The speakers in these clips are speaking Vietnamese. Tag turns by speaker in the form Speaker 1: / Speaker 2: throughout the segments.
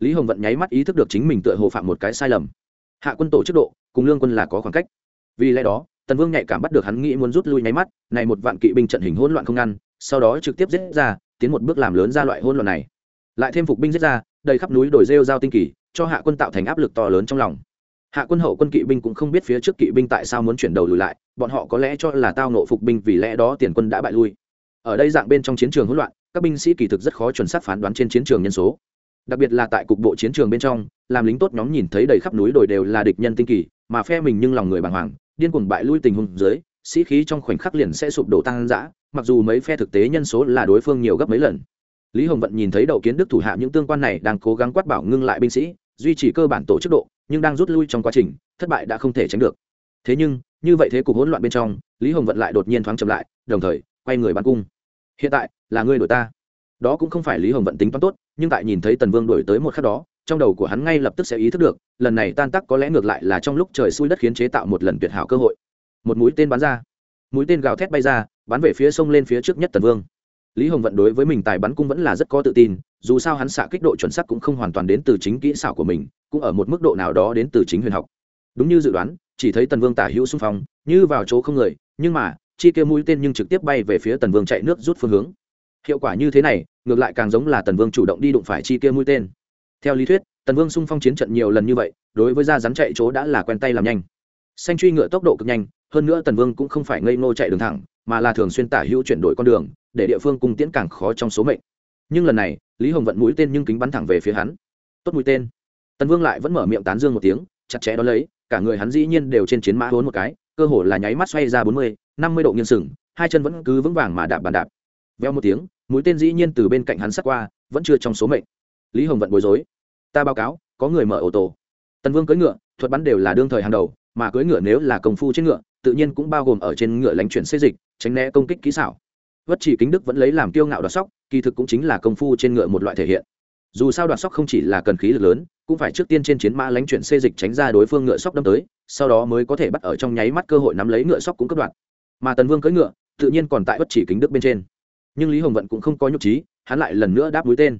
Speaker 1: lý hồng vận nháy mắt ý thức được chính mình tựa hồ phạm một cái sai lầm. Hạ quân tổ chức độ, cùng lương quân là có khoảng cách. Vì lẽ đó, tần vương nhạy cảm bắt được hắn nghĩ muốn rút lui nháy mắt, này một vạn kỵ binh trận hình hỗn loạn không ngăn, sau đó trực tiếp giết ra, tiến một bước làm lớn ra loại hỗn loạn này. Lại thêm phục binh giết ra, đầy khắp núi đồi rêu giao tinh kỳ, cho hạ quân tạo thành áp lực to lớn trong lòng. Hạ quân hậu quân kỵ binh cũng không biết phía trước kỵ binh tại sao muốn chuyển đầu lùi lại, bọn họ có lẽ cho là tao nộ phục binh vì lẽ đó tiền quân đã bại lui. Ở đây dạng bên trong chiến trường hỗn loạn, các binh sĩ kỳ thực rất khó chuẩn xác phán đoán trên chiến trường nhân số đặc biệt là tại cục bộ chiến trường bên trong, làm lính tốt nhóm nhìn thấy đầy khắp núi đồi đều là địch nhân tinh kỳ, mà phe mình nhưng lòng người bàng hoàng, điên cuồng bại lui tình huống dưới, sĩ khí trong khoảnh khắc liền sẽ sụp đổ tăng dã mặc dù mấy phe thực tế nhân số là đối phương nhiều gấp mấy lần. Lý hồng vận nhìn thấy đầu kiến đức thủ hạ những tương quan này đang cố gắng quát bảo ngưng lại binh sĩ, duy trì cơ bản tổ chức độ, nhưng đang rút lui trong quá trình, thất bại đã không thể tránh được. Thế nhưng, như vậy thế cục hỗn loạn bên trong, lý hồng vận lại đột nhiên thoáng chậm lại, đồng thời, quay người bắn cung. Hiện tại, là ngươi đổi ta đó cũng không phải lý hồng vận tính toán tốt, nhưng tại nhìn thấy tần vương đổi tới một khắc đó, trong đầu của hắn ngay lập tức sẽ ý thức được, lần này tan tắc có lẽ ngược lại là trong lúc trời xui đất khiến chế tạo một lần tuyệt hảo cơ hội. Một mũi tên bắn ra. Mũi tên gào thét bay ra, bắn về phía sông lên phía trước nhất tần vương. Lý hồng vận đối với mình tài bắn cung vẫn là rất có tự tin, dù sao hắn xạ kích độ chuẩn sắc cũng không hoàn toàn đến từ chính kỹ xảo của mình, cũng ở một mức độ nào đó đến từ chính huyền học. Đúng như dự đoán, chỉ thấy tần vương tả hữu xung phong, như vào chỗ không người, nhưng mà, chi kia mũi tên nhưng trực tiếp bay về phía tần vương chạy nước rút phương hướng. Hiệu quả như thế này ngược lại càng giống là tần vương chủ động đi đụng phải chi kia mũi tên. Theo lý thuyết, tần vương xung phong chiến trận nhiều lần như vậy, đối với da rắn chạy chỗ đã là quen tay làm nhanh. Xanh truy ngựa tốc độ cực nhanh, hơn nữa tần vương cũng không phải ngây ngô chạy đường thẳng, mà là thường xuyên tả hữu chuyển đổi con đường, để địa phương cung tiễn càng khó trong số mệnh. Nhưng lần này, lý hồng vận mũi tên nhưng kính bắn thẳng về phía hắn. Tốt mũi tên. Tần vương lại vẫn mở miệng tán dương một tiếng, chặt chẽ đón lấy, cả người hắn dĩ nhiên đều trên chiến mã vốn một cái, cơ hồ là nháy mắt xoay ra bốn mươi, năm mươi độ nghiêng sừng, hai chân vẫn cứ vững vàng mà đạp bàn đạp. Veo một tiếng mũi tên dĩ nhiên từ bên cạnh hắn sắt qua, vẫn chưa trong số mệnh. Lý hồng vận bối rối. Ta báo cáo, có người mở ô tô tần vương cưỡi ngựa, thuật bắn đều là đương thời hàng đầu, mà cưỡi ngựa nếu là công phu trên ngựa, tự nhiên cũng bao gồm ở trên ngựa lánh chuyển xê dịch, tránh né công kích kỹ xảo. Vất chỉ kính đức vẫn lấy làm kiêu ngạo đoạt sóc, kỳ thực cũng chính là công phu trên ngựa một loại thể hiện. Dù sao đoạt sóc không chỉ là cần khí lực lớn, cũng phải trước tiên trên chiến mã lánh chuyển xê dịch tránh ra đối phương ngựa sóc đâm tới, sau đó mới có thể bắt ở trong nháy mắt cơ hội nắm lấy ngựa sóc cũng cấp đoạn mà tần vương cưỡi ngựa, tự nhiên còn tại vất chỉ kính đức bên trên nhưng lý hồng vận cũng không có nhục trí, hắn lại lần nữa đáp mũi tên.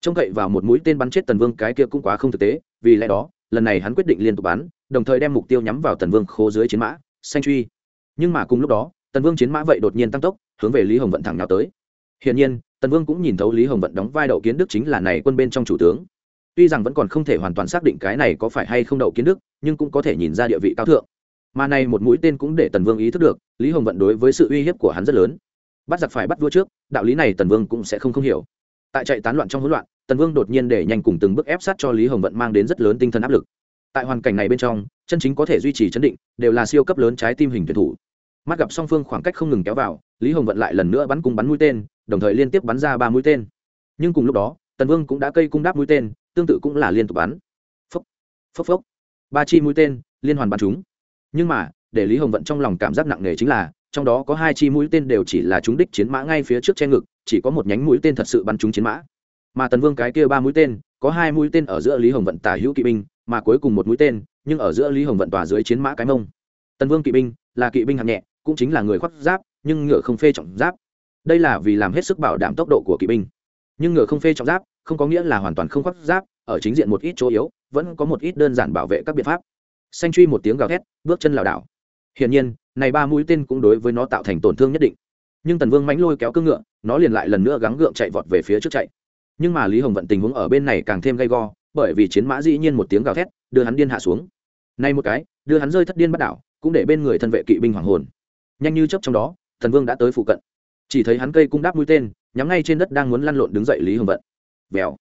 Speaker 1: Trông cậy vào một mũi tên bắn chết tần vương cái kia cũng quá không thực tế, vì lẽ đó, lần này hắn quyết định liên tục bắn, đồng thời đem mục tiêu nhắm vào tần vương khố dưới chiến mã xanh truy. Nhưng mà cùng lúc đó, tần vương chiến mã vậy đột nhiên tăng tốc, hướng về lý hồng vận thẳng nào tới. Hiển nhiên, tần vương cũng nhìn thấu lý hồng vận đóng vai đậu kiến đức chính là này quân bên trong chủ tướng. Tuy rằng vẫn còn không thể hoàn toàn xác định cái này có phải hay không đậu kiến đức, nhưng cũng có thể nhìn ra địa vị cao thượng. Mà này một mũi tên cũng để tần vương ý thức được, lý hồng vận đối với sự uy hiếp của hắn rất lớn bắt giặc phải bắt vua trước, đạo lý này tần vương cũng sẽ không không hiểu. Tại chạy tán loạn trong hỗn loạn, tần vương đột nhiên để nhanh cùng từng bước ép sát cho lý hồng vận mang đến rất lớn tinh thần áp lực. Tại hoàn cảnh này bên trong, chân chính có thể duy trì chấn định, đều là siêu cấp lớn trái tim hình tuyển thủ. Mắt gặp song phương khoảng cách không ngừng kéo vào, lý hồng vận lại lần nữa bắn cung bắn mũi tên, đồng thời liên tiếp bắn ra ba mũi tên. Nhưng cùng lúc đó, tần vương cũng đã cây cung đáp mũi tên, tương tự cũng là liên tục bắn. Phốc phốc phốc. Ba chi mũi tên liên hoàn bắn chúng. Nhưng mà, để lý hồng vận trong lòng cảm giác nặng nề chính là trong đó có hai chi mũi tên đều chỉ là trúng đích chiến mã ngay phía trước che ngực, chỉ có một nhánh mũi tên thật sự bắn trúng chiến mã. Mà tần vương cái kia ba mũi tên, có hai mũi tên ở giữa lý hồng vận tả hữu kỵ binh, mà cuối cùng một mũi tên, nhưng ở giữa lý hồng vận tỏa dưới chiến mã cái mông. Tần vương kỵ binh là kỵ binh hạng nhẹ, cũng chính là người khoác giáp, nhưng ngựa không phê trọng giáp. Đây là vì làm hết sức bảo đảm tốc độ của kỵ binh. Nhưng ngựa không phê trọng giáp, không có nghĩa là hoàn toàn không khoác giáp, ở chính diện một ít chỗ yếu, vẫn có một ít đơn giản bảo vệ các biện pháp. Xanh truy một tiếng gào thét, bước chân lảo đảo. Hiển nhiên này ba mũi tên cũng đối với nó tạo thành tổn thương nhất định. Nhưng tần vương mánh lôi kéo cương ngựa, nó liền lại lần nữa gắng gượng chạy vọt về phía trước chạy. Nhưng mà lý hồng vận tình huống ở bên này càng thêm gay go, bởi vì chiến mã dĩ nhiên một tiếng gào thét, đưa hắn điên hạ xuống. Nay một cái, đưa hắn rơi thất điên bắt đảo, cũng để bên người thân vệ kỵ binh hoàng hồn. Nhanh như chấp trong đó thần vương đã tới phụ cận. Chỉ thấy hắn cây cung đáp mũi tên, nhắm ngay trên đất đang muốn lăn lộn đứng dậy lý hồng vận. Vèo.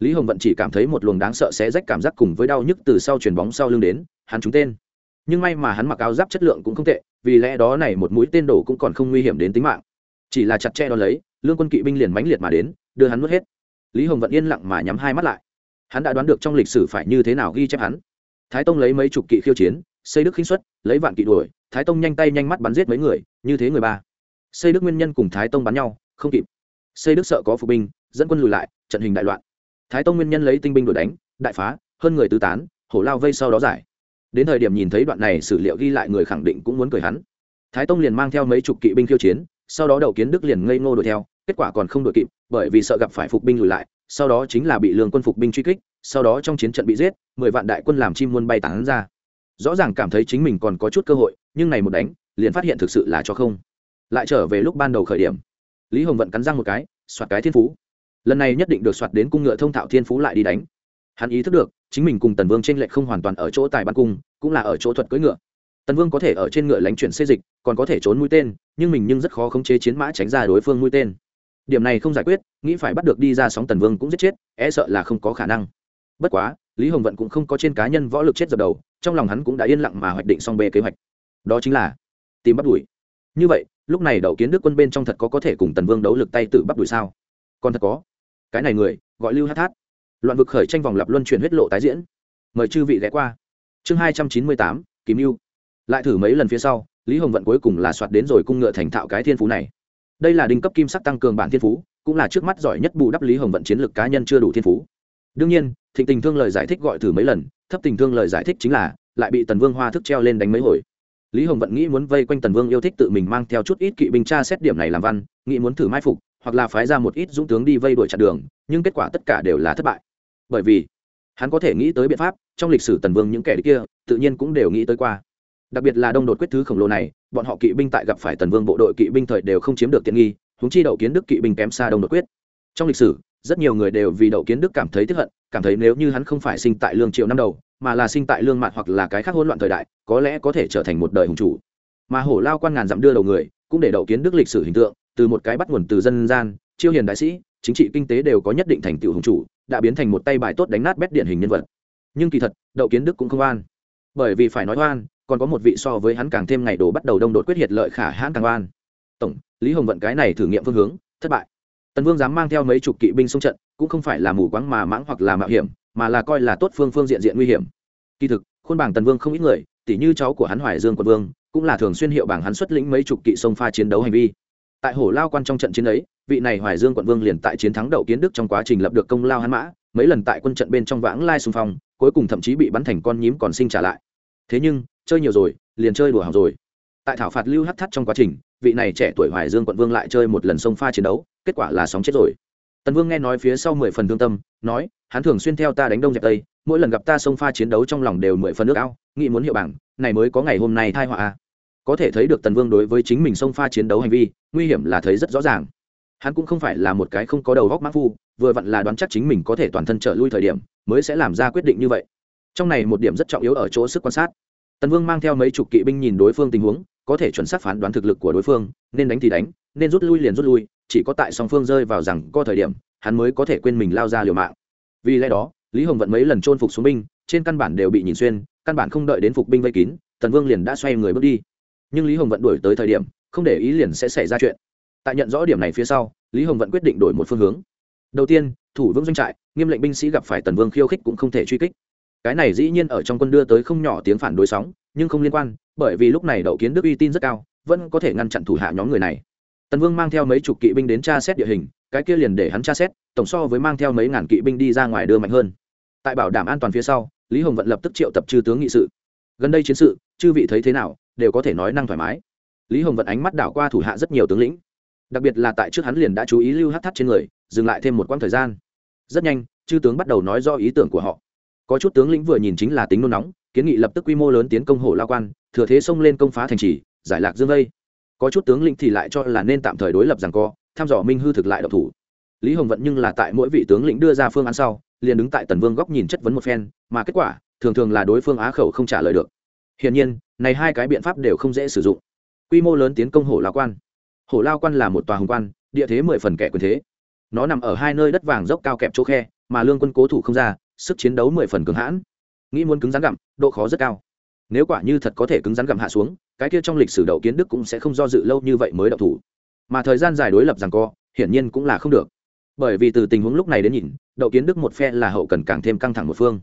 Speaker 1: Lý hồng vận chỉ cảm thấy một luồng đáng sợ xé rách cảm giác cùng với đau nhức từ sau chuyền bóng sau lưng đến, hắn trúng tên nhưng may mà hắn mặc áo giáp chất lượng cũng không tệ, vì lẽ đó này một mũi tên đổ cũng còn không nguy hiểm đến tính mạng. Chỉ là chặt che đón lấy, lương quân kỵ binh liền mãnh liệt mà đến, đưa hắn nuốt hết. Lý hồng vận yên lặng mà nhắm hai mắt lại. Hắn đã đoán được trong lịch sử phải như thế nào ghi chép hắn. Thái tông lấy mấy chục kỵ khiêu chiến, xây đức khinh xuất lấy vạn kỵ đuổi, thái tông nhanh tay nhanh mắt bắn giết mấy người, như thế người ba. Xây đức nguyên nhân cùng thái tông bắn nhau, không kịp. Xây đức sợ có phục binh, dẫn quân lùi lại, trận hình đại loạn. Thái tông nguyên nhân lấy tinh binh đuổi đánh, đại phá, hơn người tứ tán, hổ lao vây sau đó giải đến thời điểm nhìn thấy đoạn này sử liệu ghi lại người khẳng định cũng muốn cười hắn. Thái tông liền mang theo mấy chục kỵ binh khiêu chiến, sau đó đầu kiến đức liền ngây ngô đuổi theo, kết quả còn không đuổi kịp, bởi vì sợ gặp phải phục binh lùi lại, sau đó chính là bị lương quân phục binh truy kích, sau đó trong chiến trận bị giết, mười vạn đại quân làm chim muôn bay tán ra. Rõ ràng cảm thấy chính mình còn có chút cơ hội, nhưng này một đánh, liền phát hiện thực sự là cho không. Lại trở về lúc ban đầu khởi điểm. Lý hồng vận cắn răng một cái, soạt cái thiên phú. Lần này nhất định được soạt đến cung ngựa thông thạo thiên phú lại đi đánh hắn ý thức được, chính mình cùng tần vương t r ê n lệch không hoàn toàn ở chỗ tài bắn cung, cũng là ở chỗ thuật cưỡi ngựa. Tần vương có thể ở trên ngựa lánh chuyển xê dịch, còn có thể trốn mũi tên, nhưng mình nhưng rất khó khống chế chiến mã tránh ra đối phương mũi tên. Điểm này không giải quyết, nghĩ phải bắt được đi ra sóng tần vương cũng giết chết e sợ là không có khả năng. Bất quá, lý hồng vận cũng không có trên cá nhân võ lực chết dập đầu, trong lòng hắn cũng đã yên lặng mà hoạch định xong bê kế hoạch. Đó chính là tìm bắt đuổi. Như vậy, lúc này đậu kiến đức quân bên trong thật có có thể cùng tần vương đấu lực tay tự bắt đuổi sao? Còn thật có. Cái này người, gọi lưu hát thát loạn vực khởi tranh vòng lập luân chuyển huyết lộ tái diễn. Mời chư vị ghé qua. Chương hai trăm chín mươi tám kìm mưu lại thử mấy lần phía sau, lý hồng vận cuối cùng là soạt đến rồi cung ngựa thành thạo cái thiên phú này. Đây là đinh cấp kim sắc tăng cường bản thiên phú, cũng là trước mắt giỏi nhất bù đắp lý hồng vận chiến lược cá nhân chưa đủ thiên phú. Đương nhiên, thịnh tình thương lời giải thích gọi thử mấy lần, thấp tình thương lời giải thích chính là, lại bị tần vương hoa thức treo lên đánh mấy hồi. Lý hồng vận nghĩ muốn vây quanh tần vương yêu thích tự mình mang theo chút ít kỵ binh tra xét điểm này làm văn, nghĩ muốn thử mai phục, hoặc là phái ra một ít dũng tướng đi vây đuổi chặn đường, nhưng kết quả tất cả đều là thất bại bởi vì hắn có thể nghĩ tới biện pháp, trong lịch sử tần vương những kẻ kia, tự nhiên cũng đều nghĩ tới qua. Đặc biệt là đông đột quyết thứ khổng lồ này, bọn họ kỵ binh tại gặp phải tần vương bộ đội kỵ binh thời đều không chiếm được tiện nghi húng chi đậu kiến đức kỵ binh kém xa đông đột quyết. Trong lịch sử, rất nhiều người đều vì đậu kiến đức cảm thấy tiếp hận, cảm thấy nếu như hắn không phải sinh tại lương triệu năm đầu, mà là sinh tại lương mạn hoặc là cái khác hỗn loạn thời đại, có lẽ có thể trở thành một đời hùng chủ. Mà hổ lao quan ngàn dặm đưa đầu người, cũng để đậu kiến đức lịch sử hình tượng, từ một cái bắt nguồn từ dân gian, chiêu hiền đại sĩ, chính trị kinh tế đều có nhất định thành tựu hùng chủ đã biến thành một tay bài tốt đánh nát bét điển hình nhân vật. Nhưng kỳ thật, đậu kiến đức cũng không oan. Bởi vì phải nói oan, còn có một vị so với hắn càng thêm ngày đồ bắt đầu đông đột quyết hiệt lợi khả hãn càng oan. Tổng, lý hồng vận cái này thử nghiệm phương hướng, thất bại. Tần vương dám mang theo mấy chục kỵ binh xông trận, cũng không phải là mù quáng mà mãng hoặc là mạo hiểm, mà là coi là tốt phương phương diện diện nguy hiểm. Kỳ thực, khuôn bảng tần vương không ít người tỷ như cháu của hắn hoài dương quận vương, cũng là thường xuyên hiệu bảng hắn xuất lĩnh mấy chục kỵ sông pha chiến đấu hành vi tại hổ lao quan trong trận chiến ấy, vị này hoài dương quận vương liền tại chiến thắng đậu kiến đức trong quá trình lập được công lao hắn mã, mấy lần tại quân trận bên trong vãng lai xung phong, cuối cùng thậm chí bị bắn thành con nhím còn sinh trả lại. Thế nhưng, chơi nhiều rồi, liền chơi đùa hỏng rồi. Tại thảo phạt lưu hắt thắt trong quá trình, vị này trẻ tuổi hoài dương quận vương lại chơi một lần sông pha chiến đấu, kết quả là sóng chết rồi. Tần vương nghe nói phía sau mười phần thương tâm, nói, hắn thường xuyên theo ta đánh đông dẹp tây, mỗi lần gặp ta sông pha chiến đấu trong lòng đều mười phần nước ao, nghĩ muốn hiệu bảng, này mới có ngày hôm nay thai họa à có thể thấy được tần vương đối với chính mình sông pha chiến đấu hành vi, nguy hiểm là thấy rất rõ ràng. Hắn cũng không phải là một cái không có đầu góc mắc phu, vừa vặn là đoán chắc chính mình có thể toàn thân trở lui thời điểm, mới sẽ làm ra quyết định như vậy. Trong này một điểm rất trọng yếu ở chỗ sức quan sát. Tần vương mang theo mấy chục kỵ binh nhìn đối phương tình huống, có thể chuẩn xác phán đoán thực lực của đối phương, nên đánh thì đánh, nên rút lui liền rút lui, chỉ có tại song phương rơi vào rằng có thời điểm, hắn mới có thể quên mình lao ra liều mạng. Vì lẽ đó, lý hồng vận mấy lần trôn phục xuống binh, trên căn bản đều bị nhìn xuyên, căn bản không đợi đến phục binh vây kín, tần vương liền đã xoay người bước đi nhưng lý hồng vận đuổi tới thời điểm không để ý liền sẽ xảy ra chuyện tại nhận rõ điểm này phía sau lý hồng vận quyết định đổi một phương hướng đầu tiên thủ vương doanh trại nghiêm lệnh binh sĩ gặp phải tần vương khiêu khích cũng không thể truy kích cái này dĩ nhiên ở trong quân đưa tới không nhỏ tiếng phản đối sóng nhưng không liên quan bởi vì lúc này đậu kiến đức uy tin rất cao vẫn có thể ngăn chặn thủ hạ nhóm người này tần vương mang theo mấy chục kỵ binh đến tra xét địa hình cái kia liền để hắn tra xét tổng so với mang theo mấy ngàn kỵ binh đi ra ngoài đưa mạnh hơn tại bảo đảm an toàn phía sau lý hồng vận lập tức triệu tập chư tướng nghị sự gần đây chiến sự chư vị thấy thế nào đều có thể nói năng thoải mái. Lý hồng vận ánh mắt đảo qua thủ hạ rất nhiều tướng lĩnh. Đặc biệt là tại trước hắn liền đã chú ý lưu hát thắt trên người, dừng lại thêm một quãng thời gian. Rất nhanh, chư tướng bắt đầu nói do ý tưởng của họ. Có chút tướng lĩnh vừa nhìn chính là tính nôn nóng, kiến nghị lập tức quy mô lớn tiến công hổ lao quan, thừa thế xông lên công phá thành trì, giải lạc dương vây. Có chút tướng lĩnh thì lại cho là nên tạm thời đối lập rằng co thăm dò minh hư thực lại độc thủ. Lý hồng vận nhưng là tại mỗi vị tướng lĩnh đưa ra phương án sau, liền đứng tại tần vương góc nhìn chất vấn một phen, mà kết quả, thường thường là đối phương á khẩu không trả lời được hiển nhiên, này hai cái biện pháp đều không dễ sử dụng. Quy mô lớn tiến công hổ lao quan. Hổ lao quan là một tòa hùng quan, địa thế mười phần kẻ quyền thế. Nó nằm ở hai nơi đất vàng dốc cao kẹp chỗ khe, mà lương quân cố thủ không ra, sức chiến đấu mười phần cứng hãn. Nghĩ muốn cứng rắn gặm, độ khó rất cao. Nếu quả như thật có thể cứng rắn gặm hạ xuống, cái kia trong lịch sử đậu kiến đức cũng sẽ không do dự lâu như vậy mới đậu thủ. Mà thời gian dài đối lập rằng co, hiển nhiên cũng là không được. Bởi vì từ tình huống lúc này đến nhìn đậu kiến đức một phe là hậu cần càng thêm căng thẳng một phương.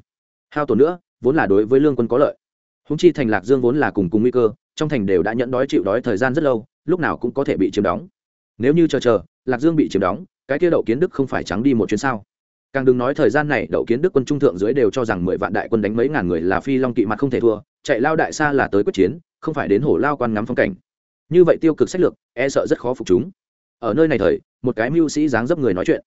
Speaker 1: Hao tổn nữa, vốn là đối với lương quân có lợi húng chi thành lạc dương vốn là cùng cùng nguy cơ, trong thành đều đã nhẫn đói chịu đói thời gian rất lâu, lúc nào cũng có thể bị chiếm đóng. Nếu như chờ chờ, lạc dương bị chiếm đóng, cái kia đậu kiến đức không phải trắng đi một chuyến sao? Càng đừng nói thời gian này, đậu kiến đức quân trung thượng dưới đều cho rằng mười vạn đại quân đánh mấy ngàn người là phi long kỵ mặt không thể thua, chạy lao đại xa là tới quyết chiến, không phải đến hổ lao quan ngắm phong cảnh. Như vậy tiêu cực sách lược e sợ rất khó phục chúng. Ở nơi này thời, một cái mưu sĩ dáng dấp người nói chuyện.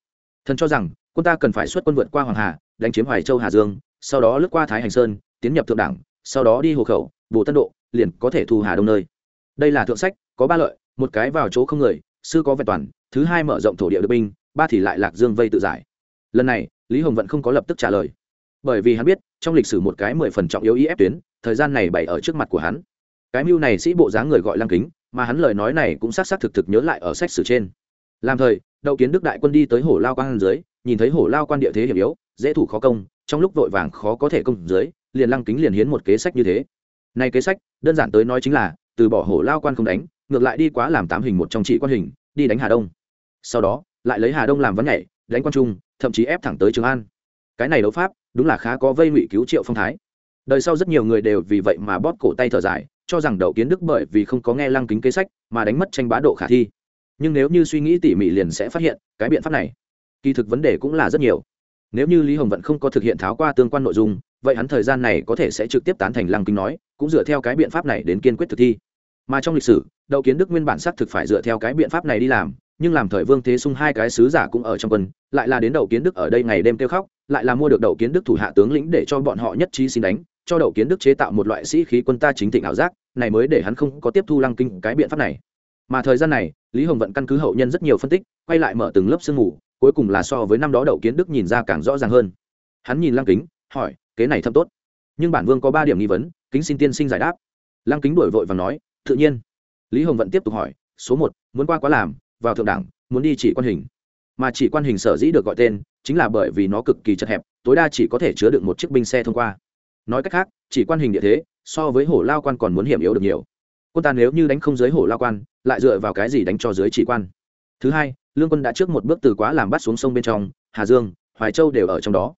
Speaker 1: Thần cho rằng, quân ta cần phải xuất quân vượt qua hoàng hà, đánh chiếm hoài châu hà dương, sau đó lướt qua thái hành sơn, tiến nhập thượng đảng sau đó đi hồ khẩu, bồ tân độ, liền có thể thu hà đông nơi. Đây là thượng sách, có ba lợi, một cái vào chỗ không người, sư có vẹn toàn, thứ hai mở rộng thổ địa được binh, ba thì lại lạc dương vây tự giải. Lần này, lý hồng vẫn không có lập tức trả lời. Bởi vì hắn biết, trong lịch sử một cái mười phần trọng yếu ý ép tuyến, thời gian này bày ở trước mặt của hắn. Cái mưu này sĩ bộ dáng người gọi lăng kính, mà hắn lời nói này cũng xác xác thực thực nhớ lại ở sách sử trên. Làm thời, đậu kiến đức đại quân đi tới hồ lao quan dưới, nhìn thấy hồ lao quan địa thế hiểm yếu, dễ thủ khó công, trong lúc vội vàng khó có thể công dưới liền lăng kính liền hiến một kế sách như thế. Này kế sách, đơn giản tới nói chính là, từ bỏ hồ lao quan không đánh, ngược lại đi quá làm tám hình một trong trị quan hình, đi đánh hà đông. Sau đó, lại lấy hà đông làm vấn nhảy, đánh quan trung, thậm chí ép thẳng tới trường an. Cái này đấu pháp, đúng là khá có vây ngụy cứu triệu phong thái. Đời sau rất nhiều người đều vì vậy mà bóp cổ tay thở dài, cho rằng đậu kiến đức bởi vì không có nghe lăng kính kế sách mà đánh mất tranh bá độ khả thi. Nhưng nếu như suy nghĩ tỉ mỉ liền sẽ phát hiện cái biện pháp này. Kỳ thực vấn đề cũng là rất nhiều nếu như lý hồng vận không có thực hiện tháo qua tương quan nội dung, vậy hắn thời gian này có thể sẽ trực tiếp tán thành lăng kính nói, cũng dựa theo cái biện pháp này đến kiên quyết thực thi. Mà trong lịch sử, đậu kiến đức nguyên bản xác thực phải dựa theo cái biện pháp này đi làm, nhưng làm thời vương thế sung hai cái sứ giả cũng ở trong quân, lại là đến đậu kiến đức ở đây ngày đêm kêu khóc, lại là mua được đậu kiến đức thủ hạ tướng lĩnh để cho bọn họ nhất trí xin đánh, cho đậu kiến đức chế tạo một loại sĩ khí quân ta chính thịnh ảo giác, này mới để hắn không có tiếp thu lăng kinh cái biện pháp này. Mà thời gian này, lý hồng vận căn cứ hậu nhân rất nhiều phân tích, quay lại mở từng lớp sương ngủ cuối cùng là so với năm đó đậu kiến đức nhìn ra càng rõ ràng hơn. Hắn nhìn lăng kính, hỏi, kế này thâm tốt. Nhưng bản vương có ba điểm nghi vấn, kính xin tiên sinh giải đáp. Lăng kính đổi vội và nói, tự nhiên. Lý hồng vận tiếp tục hỏi, số một, muốn qua quá làm, vào thượng đẳng, muốn đi chỉ quan hình. Mà chỉ quan hình sở dĩ được gọi tên, chính là bởi vì nó cực kỳ chật hẹp, tối đa chỉ có thể chứa được một chiếc binh xe thông qua. Nói cách khác, chỉ quan hình địa thế, so với hổ lao quan còn muốn hiểm yếu được nhiều. Quân ta nếu như đánh không dưới hổ lao quan, lại dựa vào cái gì đánh cho dưới chỉ quan? Thứ hai lương quân đã trước một bước từ quá làm bắt xuống sông bên trong, hà dương, hoài châu đều ở trong đó.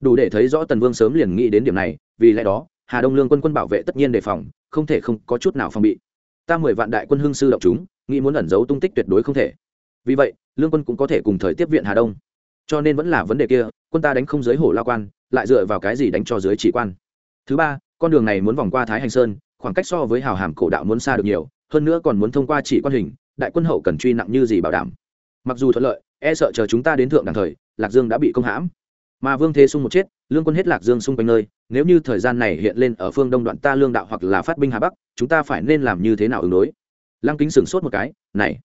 Speaker 1: Đủ để thấy rõ tần vương sớm liền nghĩ đến điểm này, vì lẽ đó, hà đông lương quân quân bảo vệ tất nhiên đề phòng, không thể không có chút nào phòng bị. Ta mười vạn đại quân hương sư động chúng, nghĩ muốn ẩn giấu tung tích tuyệt đối không thể. Vì vậy, lương quân cũng có thể cùng thời tiếp viện hà đông. Cho nên vẫn là vấn đề kia, quân ta đánh không dưới hổ lao quan, lại dựa vào cái gì đánh cho dưới chỉ quan? Thứ ba, con đường này muốn vòng qua thái hành sơn, khoảng cách so với hào hàm cổ đạo muốn xa được nhiều, hơn nữa còn muốn thông qua chỉ quan hình, đại quân hậu cần truy nặng như gì bảo đảm? Mặc dù thuận lợi e sợ chờ chúng ta đến thượng đẳng thời, lạc dương đã bị công hãm. Mà vương thế sung một chết, lương quân hết lạc dương xung quanh nơi, nếu như thời gian này hiện lên ở phương đông đoạn ta lương đạo hoặc là phát binh hà bắc, chúng ta phải nên làm như thế nào ứng đối? Lăng kính sửng sốt một cái, này!